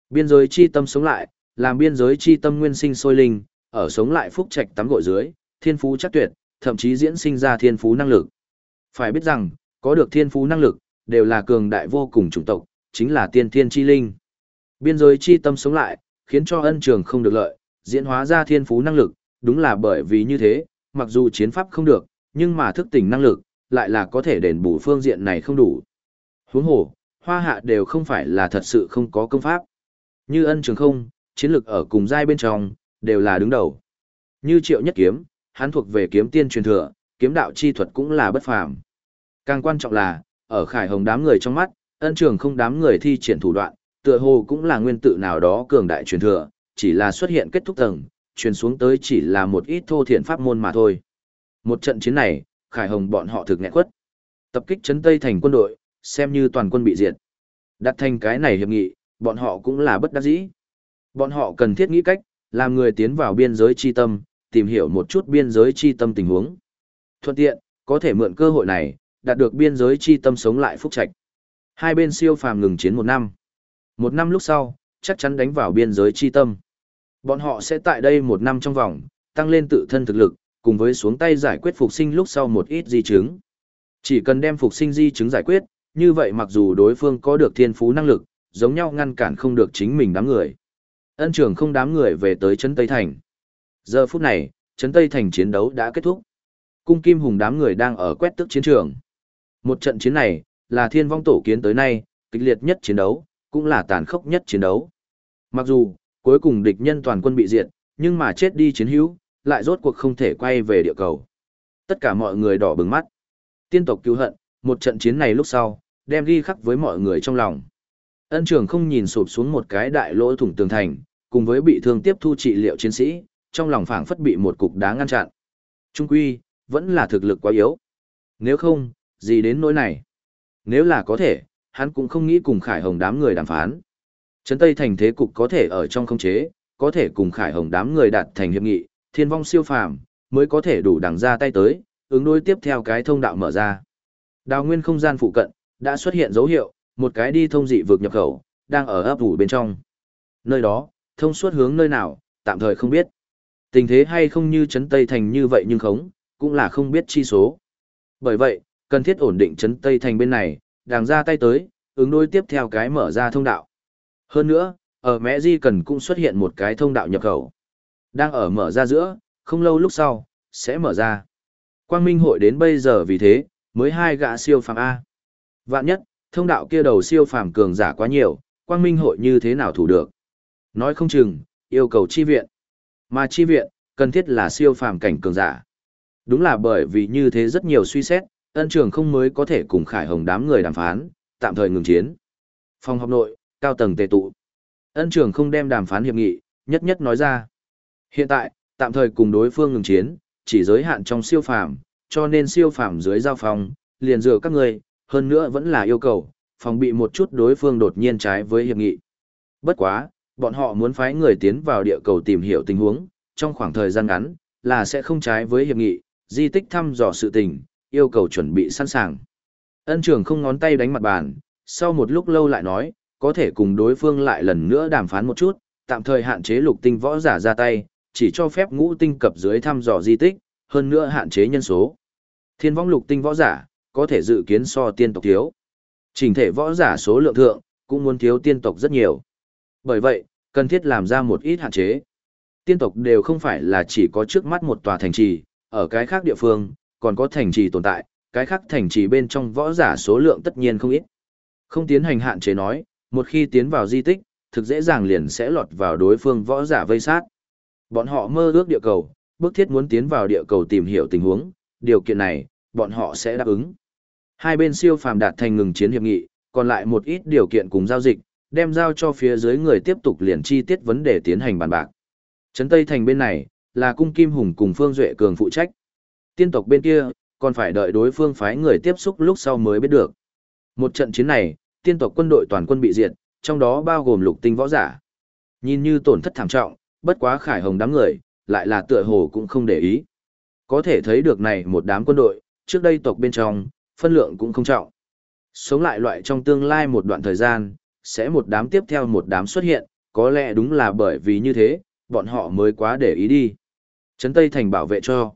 Biên giới chi tâm sống lại, làm biên giới chi tâm nguyên sinh sôi linh, ở sống lại phúc trạch tắm gội dưới, thiên phú chắc tuyệt, thậm chí diễn sinh ra thiên phú năng lực. Phải biết rằng, có được thiên phú năng lực, đều là cường đại vô cùng chủng tộc, chính là tiên thiên chi linh. Biên giới chi tâm sống lại, khiến cho ân trường không được lợi, diễn hóa ra thiên phú năng lực, đúng là bởi vì như thế, mặc dù chiến pháp không được, nhưng mà thức tỉnh năng lực, lại là có thể đền bù phương diện này không đủ. Huống hồ, hoa hạ đều không phải là thật sự không có công pháp. Như ân trường không, chiến lực ở cùng giai bên trong, đều là đứng đầu. Như triệu nhất kiếm, hắn thuộc về kiếm tiên truyền thừa, kiếm đạo chi thuật cũng là bất phàm. Càng quan trọng là, ở khải hồng đám người trong mắt, ân trường không đám người thi triển thủ đoạn, tựa hồ cũng là nguyên tự nào đó cường đại truyền thừa, chỉ là xuất hiện kết thúc tầng, truyền xuống tới chỉ là một ít thô thiện pháp môn mà thôi. Một trận chiến này, khải hồng bọn họ thực nghẹn quất. Tập kích chấn Tây thành quân đội, xem như toàn quân bị diệt. Đặt thành cái này hiệp nghị, bọn họ cũng là bất đắc dĩ. Bọn họ cần thiết nghĩ cách, làm người tiến vào biên giới chi tâm, tìm hiểu một chút biên giới chi tâm tình huống. Thuận tiện, có thể mượn cơ hội này, đạt được biên giới chi tâm sống lại phúc trạch. Hai bên siêu phàm ngừng chiến một năm. Một năm lúc sau, chắc chắn đánh vào biên giới chi tâm. Bọn họ sẽ tại đây một năm trong vòng, tăng lên tự thân thực lực, cùng với xuống tay giải quyết phục sinh lúc sau một ít di chứng. Chỉ cần đem phục sinh di chứng giải quyết, như vậy mặc dù đối phương có được thiên phú năng lực, giống nhau ngăn cản không được chính mình đám người. Ân Trường không đám người về tới Trấn Tây Thành. Giờ phút này, Trấn Tây Thành chiến đấu đã kết thúc. Cung Kim Hùng đám người đang ở quét tức chiến trường. Một trận chiến này, là thiên vong tổ kiến tới nay, kịch liệt nhất chiến đấu, cũng là tàn khốc nhất chiến đấu. Mặc dù, cuối cùng địch nhân toàn quân bị diệt, nhưng mà chết đi chiến hữu, lại rốt cuộc không thể quay về địa cầu. Tất cả mọi người đỏ bừng mắt. Tiên tộc cứu hận, một trận chiến này lúc sau, đem ghi khắc với mọi người trong lòng. Ân trường không nhìn sụp xuống một cái đại lỗ thủng tường thành, cùng với bị thương tiếp thu trị liệu chiến sĩ, trong lòng phảng phất bị một cục đá ngăn chặn. Trung quy, vẫn là thực lực quá yếu. Nếu không, gì đến nỗi này? Nếu là có thể, hắn cũng không nghĩ cùng Khải Hồng đám người đàm phán. Trấn Tây thành thế cục có thể ở trong không chế, có thể cùng Khải Hồng đám người đạt thành hiệp nghị, thiên vong siêu phàm, mới có thể đủ đằng ra tay tới, ứng đối tiếp theo cái thông đạo mở ra. Đào nguyên không gian phụ cận, đã xuất hiện dấu hiệu, một cái đi thông dị vực nhập khẩu, đang ở ấp ủ bên trong. Nơi đó, thông suốt hướng nơi nào, tạm thời không biết. Tình thế hay không như Trấn Tây thành như vậy nhưng khống, cũng là không biết chi số. Bởi vậy, Cần thiết ổn định chấn Tây Thành bên này, đang ra tay tới, ứng đối tiếp theo cái mở ra thông đạo. Hơn nữa, ở Mẹ Di Cần cũng xuất hiện một cái thông đạo nhập khẩu. Đang ở mở ra giữa, không lâu lúc sau, sẽ mở ra. Quang Minh hội đến bây giờ vì thế, mới hai gã siêu phàm A. Vạn nhất, thông đạo kia đầu siêu phàm cường giả quá nhiều, Quang Minh hội như thế nào thủ được. Nói không chừng, yêu cầu chi viện. Mà chi viện, cần thiết là siêu phàm cảnh cường giả. Đúng là bởi vì như thế rất nhiều suy xét, ân trường không mới có thể cùng Khải Hồng đám người đàm phán, tạm thời ngừng chiến. Phòng học nội, cao tầng tề tụ. Ân trường không đem đàm phán hiệp nghị, nhất nhất nói ra. Hiện tại, tạm thời cùng đối phương ngừng chiến, chỉ giới hạn trong siêu phàm, cho nên siêu phàm dưới giao phòng, liền dựa các người, hơn nữa vẫn là yêu cầu, phòng bị một chút đối phương đột nhiên trái với hiệp nghị. Bất quá, bọn họ muốn phái người tiến vào địa cầu tìm hiểu tình huống, trong khoảng thời gian ngắn, là sẽ không trái với hiệp nghị, di tích thăm dò sự tình, yêu cầu chuẩn bị sẵn sàng. Ân trưởng không ngón tay đánh mặt bàn, sau một lúc lâu lại nói, có thể cùng đối phương lại lần nữa đàm phán một chút, tạm thời hạn chế lục tinh võ giả ra tay, chỉ cho phép ngũ tinh cập dưới thăm dò di tích, hơn nữa hạn chế nhân số. Thiên vong lục tinh võ giả, có thể dự kiến so tiên tộc thiếu. Trình thể võ giả số lượng thượng, cũng muốn thiếu tiên tộc rất nhiều. Bởi vậy, cần thiết làm ra một ít hạn chế. Tiên tộc đều không phải là chỉ có trước mắt một tòa thành trì, ở cái khác địa phương, còn có thành trì tồn tại, cái khác thành trì bên trong võ giả số lượng tất nhiên không ít. Không tiến hành hạn chế nói, một khi tiến vào di tích, thực dễ dàng liền sẽ lọt vào đối phương võ giả vây sát. Bọn họ mơ ước địa cầu, bước thiết muốn tiến vào địa cầu tìm hiểu tình huống, điều kiện này, bọn họ sẽ đáp ứng. Hai bên siêu phàm đạt thành ngừng chiến hiệp nghị, còn lại một ít điều kiện cùng giao dịch, đem giao cho phía dưới người tiếp tục liền chi tiết vấn đề tiến hành bàn bạc. Trấn Tây Thành bên này, là cung Kim Hùng cùng Phương Duệ Cường phụ trách. Tiên tộc bên kia, còn phải đợi đối phương phái người tiếp xúc lúc sau mới biết được. Một trận chiến này, tiên tộc quân đội toàn quân bị diệt, trong đó bao gồm lục tinh võ giả. Nhìn như tổn thất thảm trọng, bất quá khải hồng đám người, lại là tựa hồ cũng không để ý. Có thể thấy được này một đám quân đội, trước đây tộc bên trong, phân lượng cũng không trọng. Sống lại loại trong tương lai một đoạn thời gian, sẽ một đám tiếp theo một đám xuất hiện, có lẽ đúng là bởi vì như thế, bọn họ mới quá để ý đi. Trấn Tây Thành bảo vệ cho.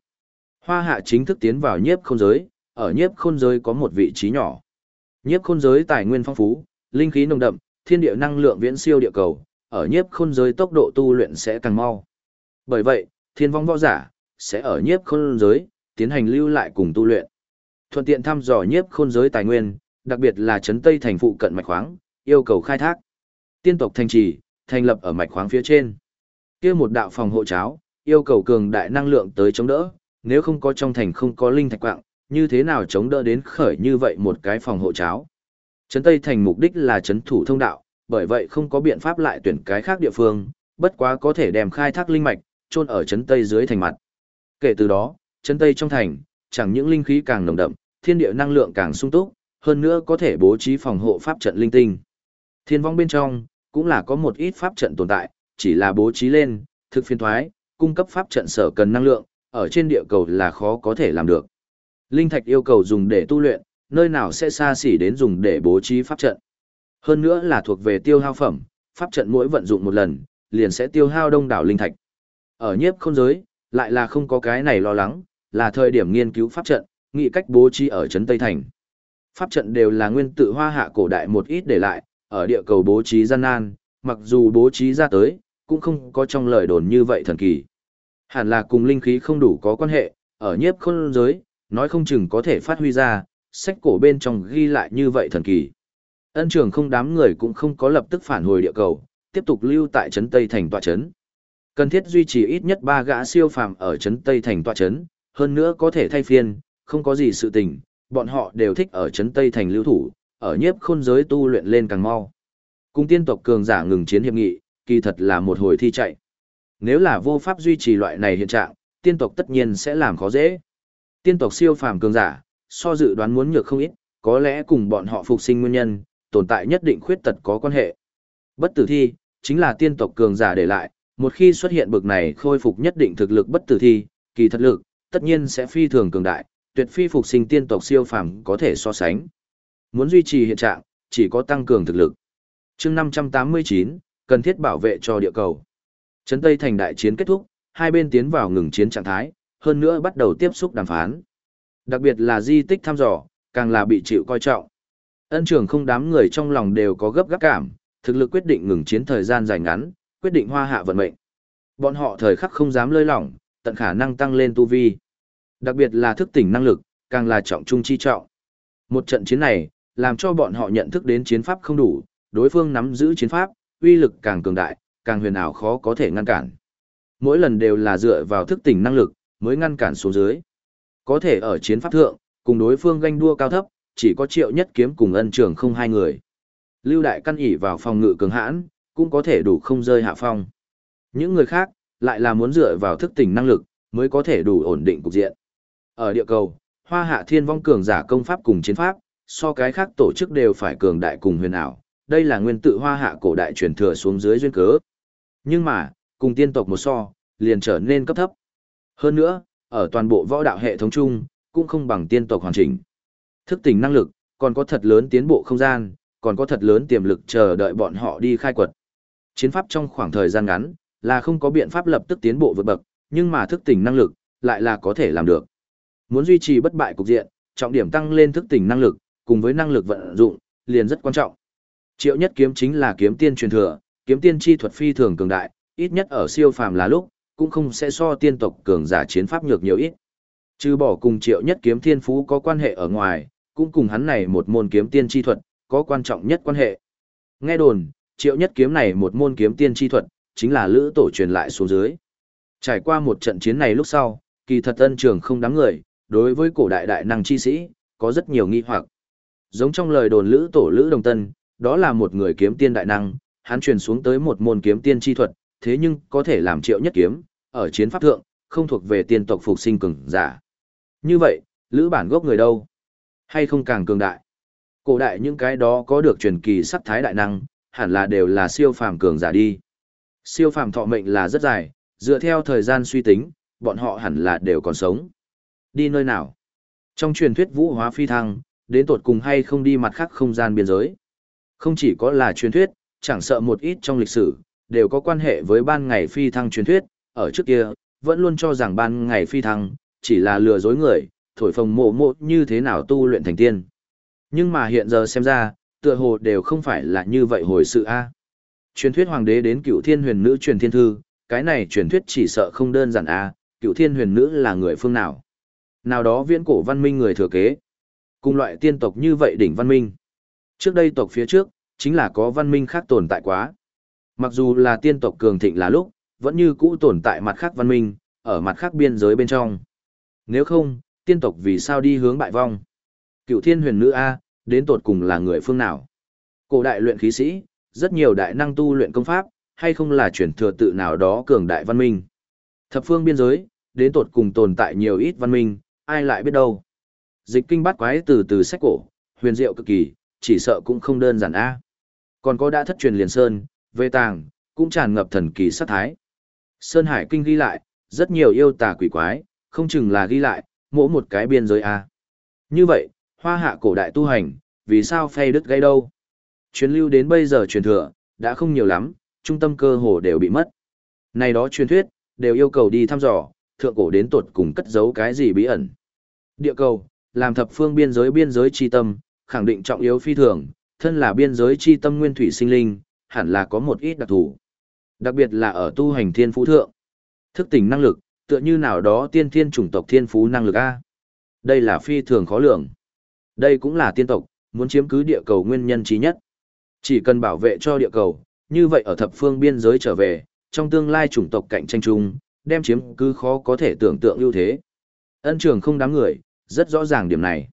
Hoa hạ chính thức tiến vào nhiếp khôn giới, ở nhiếp khôn giới có một vị trí nhỏ. Nhiếp khôn giới tài nguyên phong phú, linh khí nồng đậm, thiên địa năng lượng viễn siêu địa cầu, ở nhiếp khôn giới tốc độ tu luyện sẽ càng mau. Bởi vậy, thiên vong võ giả, sẽ ở nhiếp khôn giới, tiến hành lưu lại cùng tu luyện. Thuận tiện thăm dò nhiếp khôn giới tài nguyên, đặc biệt là trấn Tây thành phụ cận mạch khoáng, yêu cầu khai thác. Tiên tộc thành trì, thành lập ở mạch khoáng phía trên. kia một đạo phòng hộ cháo, yêu cầu cường đại năng lượng tới chống đỡ, nếu không có trong thành không có linh thạch quạng, như thế nào chống đỡ đến khởi như vậy một cái phòng hộ cháo. Trấn Tây thành mục đích là trấn thủ thông đạo, bởi vậy không có biện pháp lại tuyển cái khác địa phương, bất quá có thể đem khai thác linh mạch, chôn ở trấn Tây dưới thành mặt. Kể từ đó, trấn Tây trong thành, chẳng những linh khí càng nồng đậm, thiên địa năng lượng càng sung túc, hơn nữa có thể bố trí phòng hộ pháp trận linh tinh. Thiên vong bên trong, cũng là có một ít pháp trận tồn tại, chỉ là bố trí lên, thực phiên thoái, cung cấp pháp trận sở cần năng lượng, ở trên địa cầu là khó có thể làm được. Linh thạch yêu cầu dùng để tu luyện, nơi nào sẽ xa xỉ đến dùng để bố trí pháp trận. Hơn nữa là thuộc về tiêu hao phẩm, pháp trận mỗi vận dụng một lần, liền sẽ tiêu hao đông đảo linh thạch. Ở nhiếp không giới, lại là không có cái này lo lắng, là thời điểm nghiên cứu pháp trận, nghị cách bố trí ở trấn Tây Thành. Pháp trận đều là nguyên tự hoa hạ cổ đại một ít để lại, ở địa cầu bố trí gian nan, mặc dù bố trí ra tới, cũng không có trong lời đồn như vậy thần kỳ. Hẳn là cùng linh khí không đủ có quan hệ, ở nhiếp khôn giới, nói không chừng có thể phát huy ra, sách cổ bên trong ghi lại như vậy thần kỳ. Ân trường không đám người cũng không có lập tức phản hồi địa cầu, tiếp tục lưu tại trấn Tây thành tọa trấn. Cần thiết duy trì ít nhất 3 gã siêu phàm ở trấn Tây thành tọa trấn, hơn nữa có thể thay phiên, không có gì sự tình, bọn họ đều thích ở trấn Tây thành lưu thủ, ở nhiếp khôn giới tu luyện lên càng mau. Cùng tiên tộc cường giả ngừng chiến hiệp nghị, kỳ thật là một hồi thi chạy. Nếu là vô pháp duy trì loại này hiện trạng, tiên tộc tất nhiên sẽ làm khó dễ. Tiên tộc siêu phàm cường giả, so dự đoán muốn nhược không ít, có lẽ cùng bọn họ phục sinh nguyên nhân, tồn tại nhất định khuyết tật có quan hệ. Bất tử thi, chính là tiên tộc cường giả để lại, một khi xuất hiện bực này khôi phục nhất định thực lực bất tử thi, kỳ thật lực, tất nhiên sẽ phi thường cường đại, tuyệt phi phục sinh tiên tộc siêu phàm có thể so sánh. Muốn duy trì hiện trạng, chỉ có tăng cường thực lực. chương 589, cần thiết bảo vệ cho địa cầu. Trấn Tây thành đại chiến kết thúc, hai bên tiến vào ngừng chiến trạng thái, hơn nữa bắt đầu tiếp xúc đàm phán. Đặc biệt là di tích thăm dò, càng là bị chịu coi trọng. Ân trưởng không đám người trong lòng đều có gấp gáp cảm, thực lực quyết định ngừng chiến thời gian dài ngắn, quyết định hoa hạ vận mệnh. Bọn họ thời khắc không dám lơi lỏng, tận khả năng tăng lên tu vi. Đặc biệt là thức tỉnh năng lực, càng là trọng trung chi trọng. Một trận chiến này, làm cho bọn họ nhận thức đến chiến pháp không đủ, đối phương nắm giữ chiến pháp, uy lực càng cường đại, càng huyền ảo khó có thể ngăn cản. Mỗi lần đều là dựa vào thức tỉnh năng lực, mới ngăn cản xuống dưới. Có thể ở chiến pháp thượng, cùng đối phương ganh đua cao thấp, chỉ có triệu nhất kiếm cùng ân trường không hai người. Lưu đại căn ỉ vào phòng ngự cường hãn, cũng có thể đủ không rơi hạ phong. Những người khác, lại là muốn dựa vào thức tỉnh năng lực, mới có thể đủ ổn định cục diện. Ở địa cầu, hoa hạ thiên vong cường giả công pháp cùng chiến pháp, so cái khác tổ chức đều phải cường đại cùng huyền ảo. Đây là nguyên tự hoa hạ cổ đại truyền thừa xuống dưới duyên cớ. Nhưng mà, cùng tiên tộc một so, liền trở nên cấp thấp. Hơn nữa, ở toàn bộ võ đạo hệ thống chung, cũng không bằng tiên tộc hoàn chỉnh. Thức tỉnh năng lực, còn có thật lớn tiến bộ không gian, còn có thật lớn tiềm lực chờ đợi bọn họ đi khai quật. Chiến pháp trong khoảng thời gian ngắn, là không có biện pháp lập tức tiến bộ vượt bậc, nhưng mà thức tỉnh năng lực, lại là có thể làm được. Muốn duy trì bất bại cục diện, trọng điểm tăng lên thức tỉnh năng lực, cùng với năng lực vận dụng, liền rất quan trọng. Triệu nhất kiếm chính là kiếm tiên truyền thừa, kiếm tiên chi thuật phi thường cường đại, ít nhất ở siêu phàm là lúc, cũng không sẽ so tiên tộc cường giả chiến pháp nhược nhiều ít. Trừ bỏ cùng triệu nhất kiếm thiên phú có quan hệ ở ngoài, cũng cùng hắn này một môn kiếm tiên chi thuật, có quan trọng nhất quan hệ. Nghe đồn, triệu nhất kiếm này một môn kiếm tiên chi thuật, chính là lữ tổ truyền lại xuống dưới. Trải qua một trận chiến này lúc sau, kỳ thật ân trường không đáng người, đối với cổ đại đại năng chi sĩ, có rất nhiều nghi hoặc. Giống trong lời đồn lữ tổ lữ đồng tân, đó là một người kiếm tiên đại năng, hắn truyền xuống tới một môn kiếm tiên chi thuật, thế nhưng có thể làm triệu nhất kiếm, ở chiến pháp thượng, không thuộc về tiên tộc phục sinh cường giả. Như vậy, lữ bản gốc người đâu? Hay không càng cường đại? Cổ đại những cái đó có được truyền kỳ sắc thái đại năng, hẳn là đều là siêu phàm cường giả đi. Siêu phàm thọ mệnh là rất dài, dựa theo thời gian suy tính, bọn họ hẳn là đều còn sống. Đi nơi nào? Trong truyền thuyết vũ hóa phi thăng, đến tột cùng hay không đi mặt khác không gian biên giới. Không chỉ có là truyền thuyết, chẳng sợ một ít trong lịch sử, đều có quan hệ với ban ngày phi thăng truyền thuyết, ở trước kia, vẫn luôn cho rằng ban ngày phi thăng, chỉ là lừa dối người, thổi phồng mộ mộ như thế nào tu luyện thành tiên. Nhưng mà hiện giờ xem ra, tựa hồ đều không phải là như vậy hồi sự a. Truyền thuyết hoàng đế đến cựu thiên huyền nữ truyền thiên thư, cái này truyền thuyết chỉ sợ không đơn giản à? cựu thiên huyền nữ là người phương nào. Nào đó viễn cổ văn minh người thừa kế. Cùng loại tiên tộc như vậy đỉnh văn minh. Trước đây tộc phía trước, chính là có văn minh khác tồn tại quá. Mặc dù là tiên tộc cường thịnh là lúc, vẫn như cũ tồn tại mặt khác văn minh, ở mặt khác biên giới bên trong. Nếu không, tiên tộc vì sao đi hướng bại vong? Cựu thiên huyền nữ A, đến tột cùng là người phương nào? Cổ đại luyện khí sĩ, rất nhiều đại năng tu luyện công pháp, hay không là chuyển thừa tự nào đó cường đại văn minh? Thập phương biên giới, đến tột cùng tồn tại nhiều ít văn minh, ai lại biết đâu? Dịch kinh bát quái từ từ sách cổ, huyền diệu cực kỳ, chỉ sợ cũng không đơn giản A. Còn có đã thất truyền liền sơn, về tàng, cũng tràn ngập thần kỳ sát thái. Sơn Hải Kinh ghi lại, rất nhiều yêu tà quỷ quái, không chừng là ghi lại, mỗi một cái biên giới A. Như vậy, hoa hạ cổ đại tu hành, vì sao phay đứt gây đâu? Truyền lưu đến bây giờ truyền thừa, đã không nhiều lắm, trung tâm cơ hồ đều bị mất. Này đó truyền thuyết, đều yêu cầu đi thăm dò, thượng cổ đến tột cùng cất giấu cái gì bí ẩn. Địa cầu, làm thập phương biên giới biên giới chi tâm, khẳng định trọng yếu phi thường, thân là biên giới chi tâm nguyên thủy sinh linh, hẳn là có một ít đặc thù. Đặc biệt là ở tu hành thiên phú thượng. Thức tỉnh năng lực, tựa như nào đó tiên thiên chủng tộc thiên phú năng lực A. Đây là phi thường khó lường. Đây cũng là tiên tộc, muốn chiếm cứ địa cầu nguyên nhân trí nhất. Chỉ cần bảo vệ cho địa cầu, như vậy ở thập phương biên giới trở về, trong tương lai chủng tộc cạnh tranh chung, đem chiếm cứ khó có thể tưởng tượng ưu thế. Ân trường không đáng người, rất rõ ràng điểm này.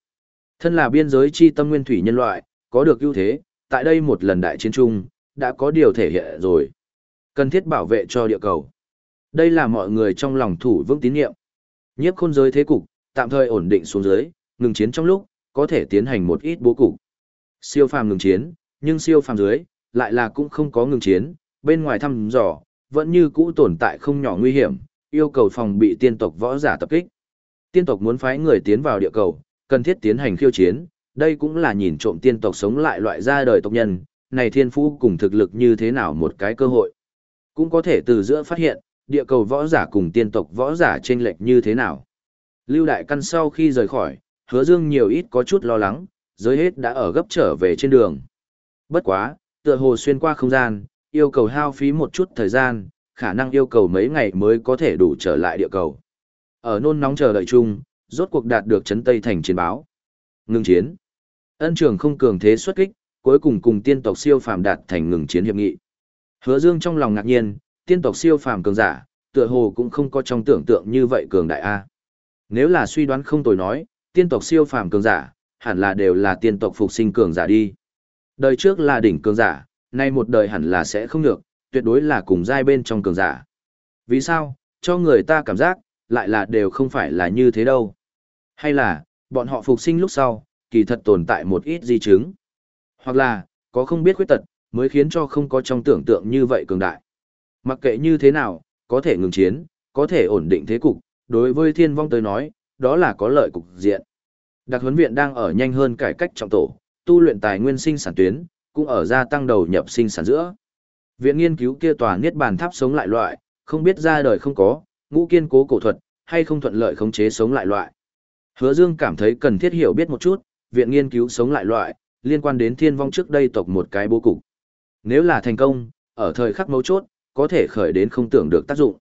Thân là biên giới chi tâm nguyên thủy nhân loại, có được ưu thế, tại đây một lần đại chiến chung, đã có điều thể hiện rồi. Cần thiết bảo vệ cho địa cầu. Đây là mọi người trong lòng thủ vững tín nhiệm. Nhiếp khôn giới thế cục, tạm thời ổn định xuống dưới, ngừng chiến trong lúc, có thể tiến hành một ít bố cục. Siêu phàm ngừng chiến, nhưng siêu phàm dưới, lại là cũng không có ngừng chiến, bên ngoài thăm dò, vẫn như cũ tồn tại không nhỏ nguy hiểm, yêu cầu phòng bị tiên tộc võ giả tập kích. Tiên tộc muốn phái người tiến vào địa cầu, cần thiết tiến hành khiêu chiến, đây cũng là nhìn trộm tiên tộc sống lại loại ra đời tộc nhân, này thiên phú cùng thực lực như thế nào một cái cơ hội. Cũng có thể từ giữa phát hiện, địa cầu võ giả cùng tiên tộc võ giả chênh lệch như thế nào. Lưu Đại Căn sau khi rời khỏi, hứa dương nhiều ít có chút lo lắng, giới hết đã ở gấp trở về trên đường. Bất quá, tựa hồ xuyên qua không gian, yêu cầu hao phí một chút thời gian, khả năng yêu cầu mấy ngày mới có thể đủ trở lại địa cầu. Ở nôn nóng chờ đợi chung, rốt cuộc đạt được chấn Tây thành chiến báo. Ngừng chiến. Ân trường không cường thế xuất kích, cuối cùng cùng tiên tộc siêu phàm đạt thành ngừng chiến hiệp nghị. Hứa Dương trong lòng ngạc nhiên, tiên tộc siêu phàm cường giả, tựa hồ cũng không có trong tưởng tượng như vậy cường đại a. Nếu là suy đoán không tồi nói, tiên tộc siêu phàm cường giả, hẳn là đều là tiên tộc phục sinh cường giả đi. Đời trước là đỉnh cường giả, nay một đời hẳn là sẽ không được, tuyệt đối là cùng giai bên trong cường giả. Vì sao? Cho người ta cảm giác, lại là đều không phải là như thế đâu. Hay là, bọn họ phục sinh lúc sau, kỳ thật tồn tại một ít di chứng. Hoặc là, có không biết khuyết tật, mới khiến cho không có trong tưởng tượng như vậy cường đại. Mặc kệ như thế nào, có thể ngừng chiến, có thể ổn định thế cục, đối với thiên vong tới nói, đó là có lợi cục diện. Đặc huấn viện đang ở nhanh hơn cải cách trọng tổ, tu luyện tài nguyên sinh sản tuyến, cũng ở gia tăng đầu nhập sinh sản giữa. Viện nghiên cứu kia tòa niết bàn tháp sống lại loại, không biết ra đời không có, ngũ kiên cố cổ thuật, hay không thuận lợi khống chế sống lại loại. Hứa Dương cảm thấy cần thiết hiểu biết một chút, viện nghiên cứu sống lại loại, liên quan đến thiên vong trước đây tộc một cái bố cục. Nếu là thành công, ở thời khắc mấu chốt, có thể khởi đến không tưởng được tác dụng.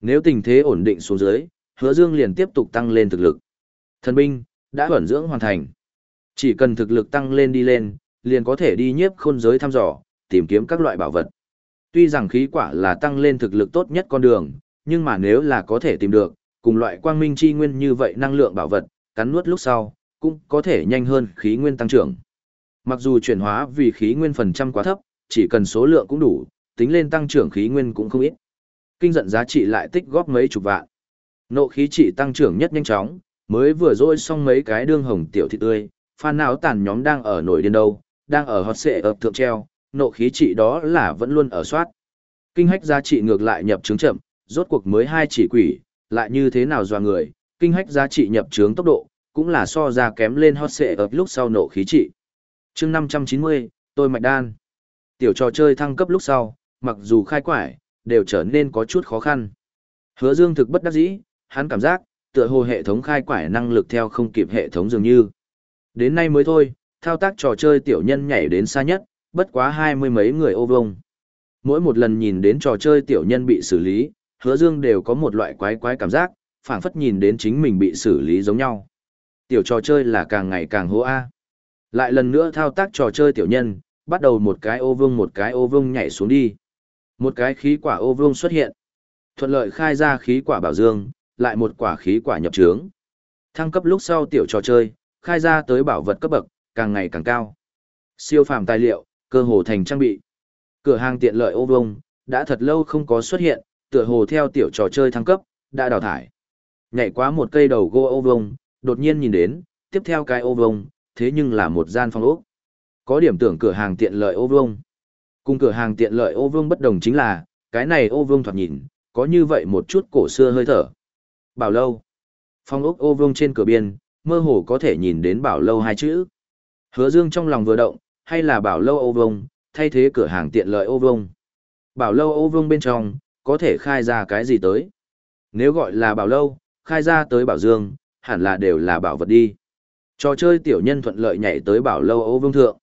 Nếu tình thế ổn định xuống dưới, Hứa Dương liền tiếp tục tăng lên thực lực. Thần binh đã ẩn dưỡng hoàn thành. Chỉ cần thực lực tăng lên đi lên, liền có thể đi nhiếp khôn giới thăm dò, tìm kiếm các loại bảo vật. Tuy rằng khí quả là tăng lên thực lực tốt nhất con đường, nhưng mà nếu là có thể tìm được, cùng loại quang minh chi nguyên như vậy năng lượng bảo vật, cắn nuốt lúc sau, cũng có thể nhanh hơn khí nguyên tăng trưởng. Mặc dù chuyển hóa vì khí nguyên phần trăm quá thấp, chỉ cần số lượng cũng đủ, tính lên tăng trưởng khí nguyên cũng không ít. Kinh giận giá trị lại tích góp mấy chục vạn. Nộ khí trị tăng trưởng nhất nhanh chóng, mới vừa rồi xong mấy cái đương hồng tiểu thị tươi, phan não tàn nhóm đang ở nổi điên đâu, đang ở hot xệ ập thượng treo, nộ khí trị đó là vẫn luôn ở soát. Kinh hách giá trị ngược lại nhập chứng chậm, rốt cuộc mới hai chỉ quỷ, lại như thế nào doa người, kinh hách giá trị nhập trướng tốc độ, cũng là so ra kém lên hot xệ ập lúc sau nộ khí trị. chương 590, tôi mạch đan. Tiểu trò chơi thăng cấp lúc sau, mặc dù khai quải, đều trở nên có chút khó khăn. Hứa dương thực bất đắc dĩ, hắn cảm giác, tựa hồ hệ thống khai quải năng lực theo không kịp hệ thống dường như. Đến nay mới thôi, thao tác trò chơi tiểu nhân nhảy đến xa nhất, bất quá hai mươi mấy người ô vông. Mỗi một lần nhìn đến trò chơi tiểu nhân bị xử lý, hứa dương đều có một loại quái quái cảm giác, phảng phất nhìn đến chính mình bị xử lý giống nhau. Tiểu trò chơi là càng ngày càng hố A. Lại lần nữa thao tác trò chơi tiểu nhân, bắt đầu một cái ô vương một cái ô vương nhảy xuống đi. Một cái khí quả ô vương xuất hiện. Thuận lợi khai ra khí quả bảo dương, lại một quả khí quả nhập trướng. Thăng cấp lúc sau tiểu trò chơi, khai ra tới bảo vật cấp bậc, càng ngày càng cao. Siêu phàm tài liệu, cơ hồ thành trang bị. Cửa hàng tiện lợi ô vông, đã thật lâu không có xuất hiện, tựa hồ theo tiểu trò chơi thăng cấp, đã đào thải. Nhảy qua một cây đầu gỗ ô vông, đột nhiên nhìn đến, tiếp theo cái ô vông, thế nhưng là một gian phòng ốc. Có điểm tưởng cửa hàng tiện lợi ô vông. Cùng cửa hàng tiện lợi ô vương bất đồng chính là, cái này ô vương thoạt nhìn, có như vậy một chút cổ xưa hơi thở. Bảo lâu. Phong ốc ô vương trên cửa biên, mơ hồ có thể nhìn đến bảo lâu hai chữ. Hứa dương trong lòng vừa động, hay là bảo lâu ô vông, thay thế cửa hàng tiện lợi ô vông. Bảo lâu ô vông bên trong, có thể khai ra cái gì tới. Nếu gọi là bảo lâu, khai ra tới bảo dương, hẳn là đều là bảo vật đi. Trò chơi tiểu nhân thuận lợi nhảy tới bảo lâu ô vông thượng.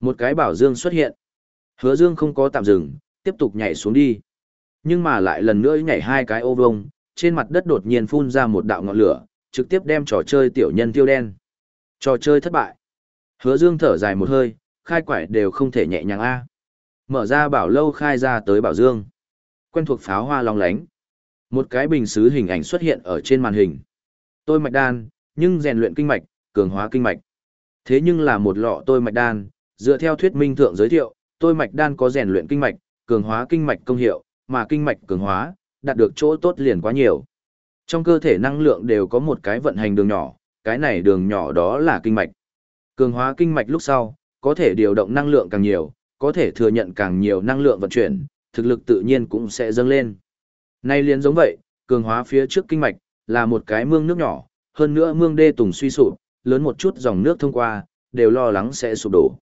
Một cái bảo dương xuất hiện. Hứa dương không có tạm dừng, tiếp tục nhảy xuống đi. Nhưng mà lại lần nữa nhảy hai cái ô vông, trên mặt đất đột nhiên phun ra một đạo ngọn lửa, trực tiếp đem trò chơi tiểu nhân tiêu đen. Trò chơi thất bại. Hứa Dương thở dài một hơi, khai quải đều không thể nhẹ nhàng a. Mở ra bảo lâu khai ra tới bảo Dương. Quen thuộc pháo hoa long lánh. Một cái bình sứ hình ảnh xuất hiện ở trên màn hình. Tôi mạch đan, nhưng rèn luyện kinh mạch, cường hóa kinh mạch. Thế nhưng là một lọ tôi mạch đan, dựa theo thuyết minh thượng giới thiệu, tôi mạch đan có rèn luyện kinh mạch, cường hóa kinh mạch công hiệu, mà kinh mạch cường hóa, đạt được chỗ tốt liền quá nhiều. Trong cơ thể năng lượng đều có một cái vận hành đường nhỏ, cái này đường nhỏ đó là kinh mạch. Cường hóa kinh mạch lúc sau, có thể điều động năng lượng càng nhiều, có thể thừa nhận càng nhiều năng lượng vận chuyển, thực lực tự nhiên cũng sẽ dâng lên. Nay liền giống vậy, cường hóa phía trước kinh mạch, là một cái mương nước nhỏ, hơn nữa mương đê tùng suy sụp, lớn một chút dòng nước thông qua, đều lo lắng sẽ sụp đổ.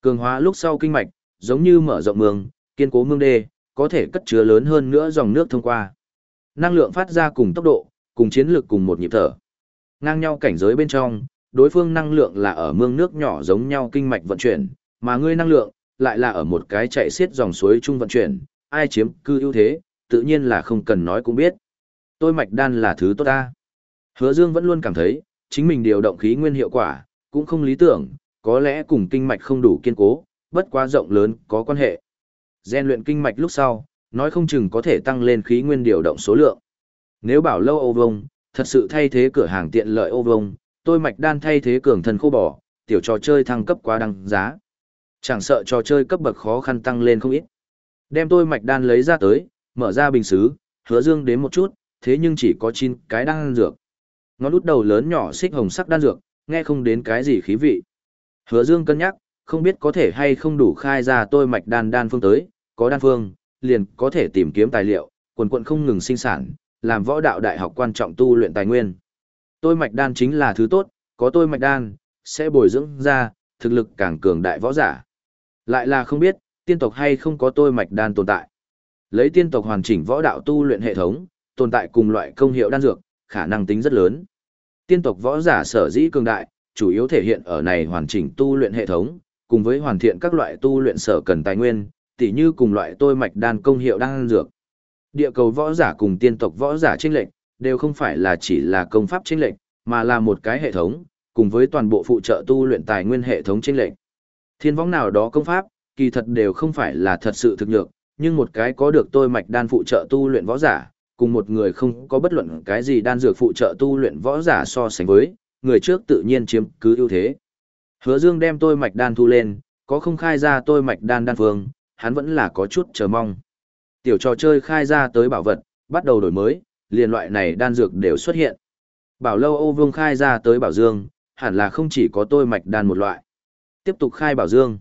Cường hóa lúc sau kinh mạch, giống như mở rộng mương, kiên cố mương đê, có thể cất chứa lớn hơn nữa dòng nước thông qua. Năng lượng phát ra cùng tốc độ, cùng chiến lược cùng một nhịp thở. Ngang nhau cảnh giới bên trong, đối phương năng lượng là ở mương nước nhỏ giống nhau kinh mạch vận chuyển, mà ngươi năng lượng lại là ở một cái chạy xiết dòng suối chung vận chuyển, ai chiếm cư ưu thế, tự nhiên là không cần nói cũng biết. Tôi mạch đan là thứ tốt ta. Hứa Dương vẫn luôn cảm thấy, chính mình điều động khí nguyên hiệu quả, cũng không lý tưởng, có lẽ cùng kinh mạch không đủ kiên cố, bất quá rộng lớn có quan hệ. Gen luyện kinh mạch lúc sau, nói không chừng có thể tăng lên khí nguyên điều động số lượng. Nếu bảo lâu ô vông, thật sự thay thế cửa hàng tiện lợi ô vông, tôi mạch đan thay thế cường thần khô bò, tiểu trò chơi thăng cấp quá đăng giá. Chẳng sợ trò chơi cấp bậc khó khăn tăng lên không ít. Đem tôi mạch đan lấy ra tới, mở ra bình xứ, hứa dương đến một chút, thế nhưng chỉ có 9 cái đan dược. Ngón út đầu lớn nhỏ xích hồng sắc đan dược, nghe không đến cái gì khí vị. Hứa dương cân nhắc, không biết có thể hay không đủ khai ra tôi mạch đan đan phương tới, có đan phương, liền có thể tìm kiếm tài liệu, quần quận không ngừng sinh sản, làm võ đạo đại học quan trọng tu luyện tài nguyên. Tôi mạch đan chính là thứ tốt, có tôi mạch đan, sẽ bồi dưỡng ra, thực lực càng cường đại võ giả. Lại là không biết, tiên tộc hay không có tôi mạch đan tồn tại. Lấy tiên tộc hoàn chỉnh võ đạo tu luyện hệ thống, tồn tại cùng loại công hiệu đan dược, khả năng tính rất lớn. Tiên tộc võ giả sở dĩ cường đại, chủ yếu thể hiện ở này hoàn chỉnh tu luyện hệ thống, cùng với hoàn thiện các loại tu luyện sở cần tài nguyên, tỉ như cùng loại tôi mạch đan công hiệu đan dược. Địa cầu võ giả cùng tiên tộc võ giả chênh lệnh, đều không phải là chỉ là công pháp chênh lệnh, mà là một cái hệ thống, cùng với toàn bộ phụ trợ tu luyện tài nguyên hệ thống chênh lệnh. Thiên võng nào đó công pháp, kỳ thật đều không phải là thật sự thực nhược, nhưng một cái có được tôi mạch đan phụ trợ tu luyện võ giả, cùng một người không có bất luận cái gì đan dược phụ trợ tu luyện võ giả so sánh với, người trước tự nhiên chiếm cứ ưu thế. Hứa Dương đem tôi mạch đan thu lên, có không khai ra tôi mạch đan đan phương, hắn vẫn là có chút chờ mong. Tiểu trò chơi khai ra tới bảo vật, bắt đầu đổi mới, liền loại này đan dược đều xuất hiện. Bảo lâu Âu Vương khai ra tới bảo dương, hẳn là không chỉ có tôi mạch đan một loại. Tiếp tục khai bảo dương.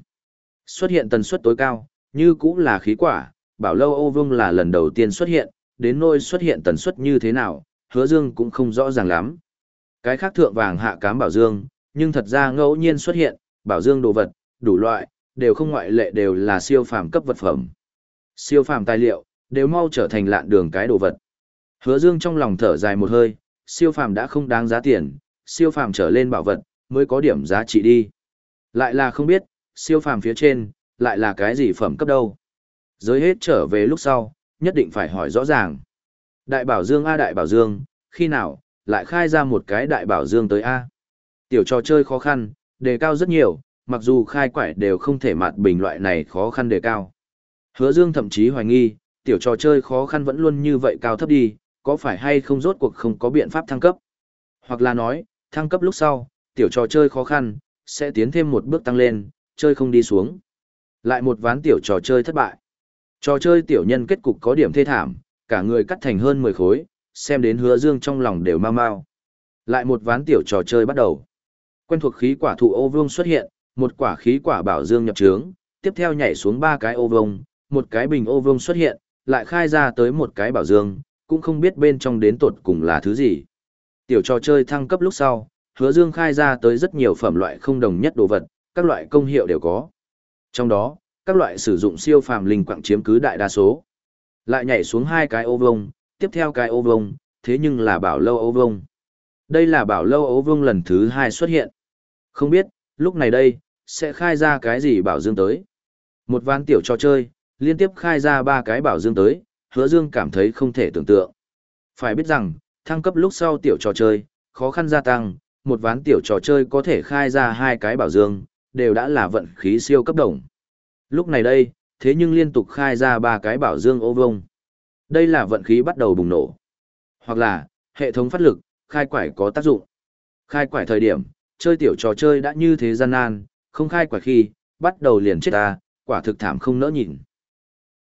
Xuất hiện tần suất tối cao, như cũng là khí quả, bảo lâu Âu Vương là lần đầu tiên xuất hiện, đến nơi xuất hiện tần suất như thế nào, hứa dương cũng không rõ ràng lắm. Cái khác thượng vàng hạ cám bảo dương, nhưng thật ra ngẫu nhiên xuất hiện, bảo dương đồ vật, đủ loại, đều không ngoại lệ đều là siêu phàm cấp vật phẩm. Siêu phàm tài liệu, đều mau trở thành lạn đường cái đồ vật. Hứa Dương trong lòng thở dài một hơi, siêu phàm đã không đáng giá tiền, siêu phàm trở lên bảo vật, mới có điểm giá trị đi. Lại là không biết, siêu phàm phía trên, lại là cái gì phẩm cấp đâu. Giới hết trở về lúc sau, nhất định phải hỏi rõ ràng. Đại bảo Dương A Đại bảo Dương, khi nào, lại khai ra một cái Đại bảo Dương tới A. Tiểu trò chơi khó khăn, đề cao rất nhiều, mặc dù khai quải đều không thể mạt bình loại này khó khăn đề cao. Hứa Dương thậm chí hoài nghi, tiểu trò chơi khó khăn vẫn luôn như vậy cao thấp đi, có phải hay không rốt cuộc không có biện pháp thăng cấp. Hoặc là nói, thăng cấp lúc sau, tiểu trò chơi khó khăn, sẽ tiến thêm một bước tăng lên, chơi không đi xuống. Lại một ván tiểu trò chơi thất bại. Trò chơi tiểu nhân kết cục có điểm thê thảm, cả người cắt thành hơn 10 khối, xem đến hứa dương trong lòng đều mau mau. Lại một ván tiểu trò chơi bắt đầu. Quen thuộc khí quả thụ ô vương xuất hiện, một quả khí quả bảo dương nhập trướng, tiếp theo nhảy xuống ba cái ô vương, một cái bình ô vương xuất hiện, lại khai ra tới một cái bảo dương, cũng không biết bên trong đến tột cùng là thứ gì. Tiểu trò chơi thăng cấp lúc sau, hứa dương khai ra tới rất nhiều phẩm loại không đồng nhất đồ vật, các loại công hiệu đều có. Trong đó, các loại sử dụng siêu phàm linh quạng chiếm cứ đại đa số. Lại nhảy xuống hai cái ô vông, tiếp theo cái ô vông, thế nhưng là bảo lâu ô vông. Đây là bảo lâu ô vông lần thứ hai xuất hiện. Không biết, lúc này đây, sẽ khai ra cái gì bảo dương tới. Một ván tiểu trò chơi, liên tiếp khai ra ba cái bảo dương tới, hứa dương cảm thấy không thể tưởng tượng. Phải biết rằng, thăng cấp lúc sau tiểu trò chơi, khó khăn gia tăng, một ván tiểu trò chơi có thể khai ra hai cái bảo dương, đều đã là vận khí siêu cấp đồng. Lúc này đây, thế nhưng liên tục khai ra ba cái bảo dương ô vông. Đây là vận khí bắt đầu bùng nổ. Hoặc là, hệ thống phát lực, khai quải có tác dụng. Khai quải thời điểm, chơi tiểu trò chơi đã như thế gian nan, không khai quả khi, bắt đầu liền chết ta, quả thực thảm không nỡ nhìn.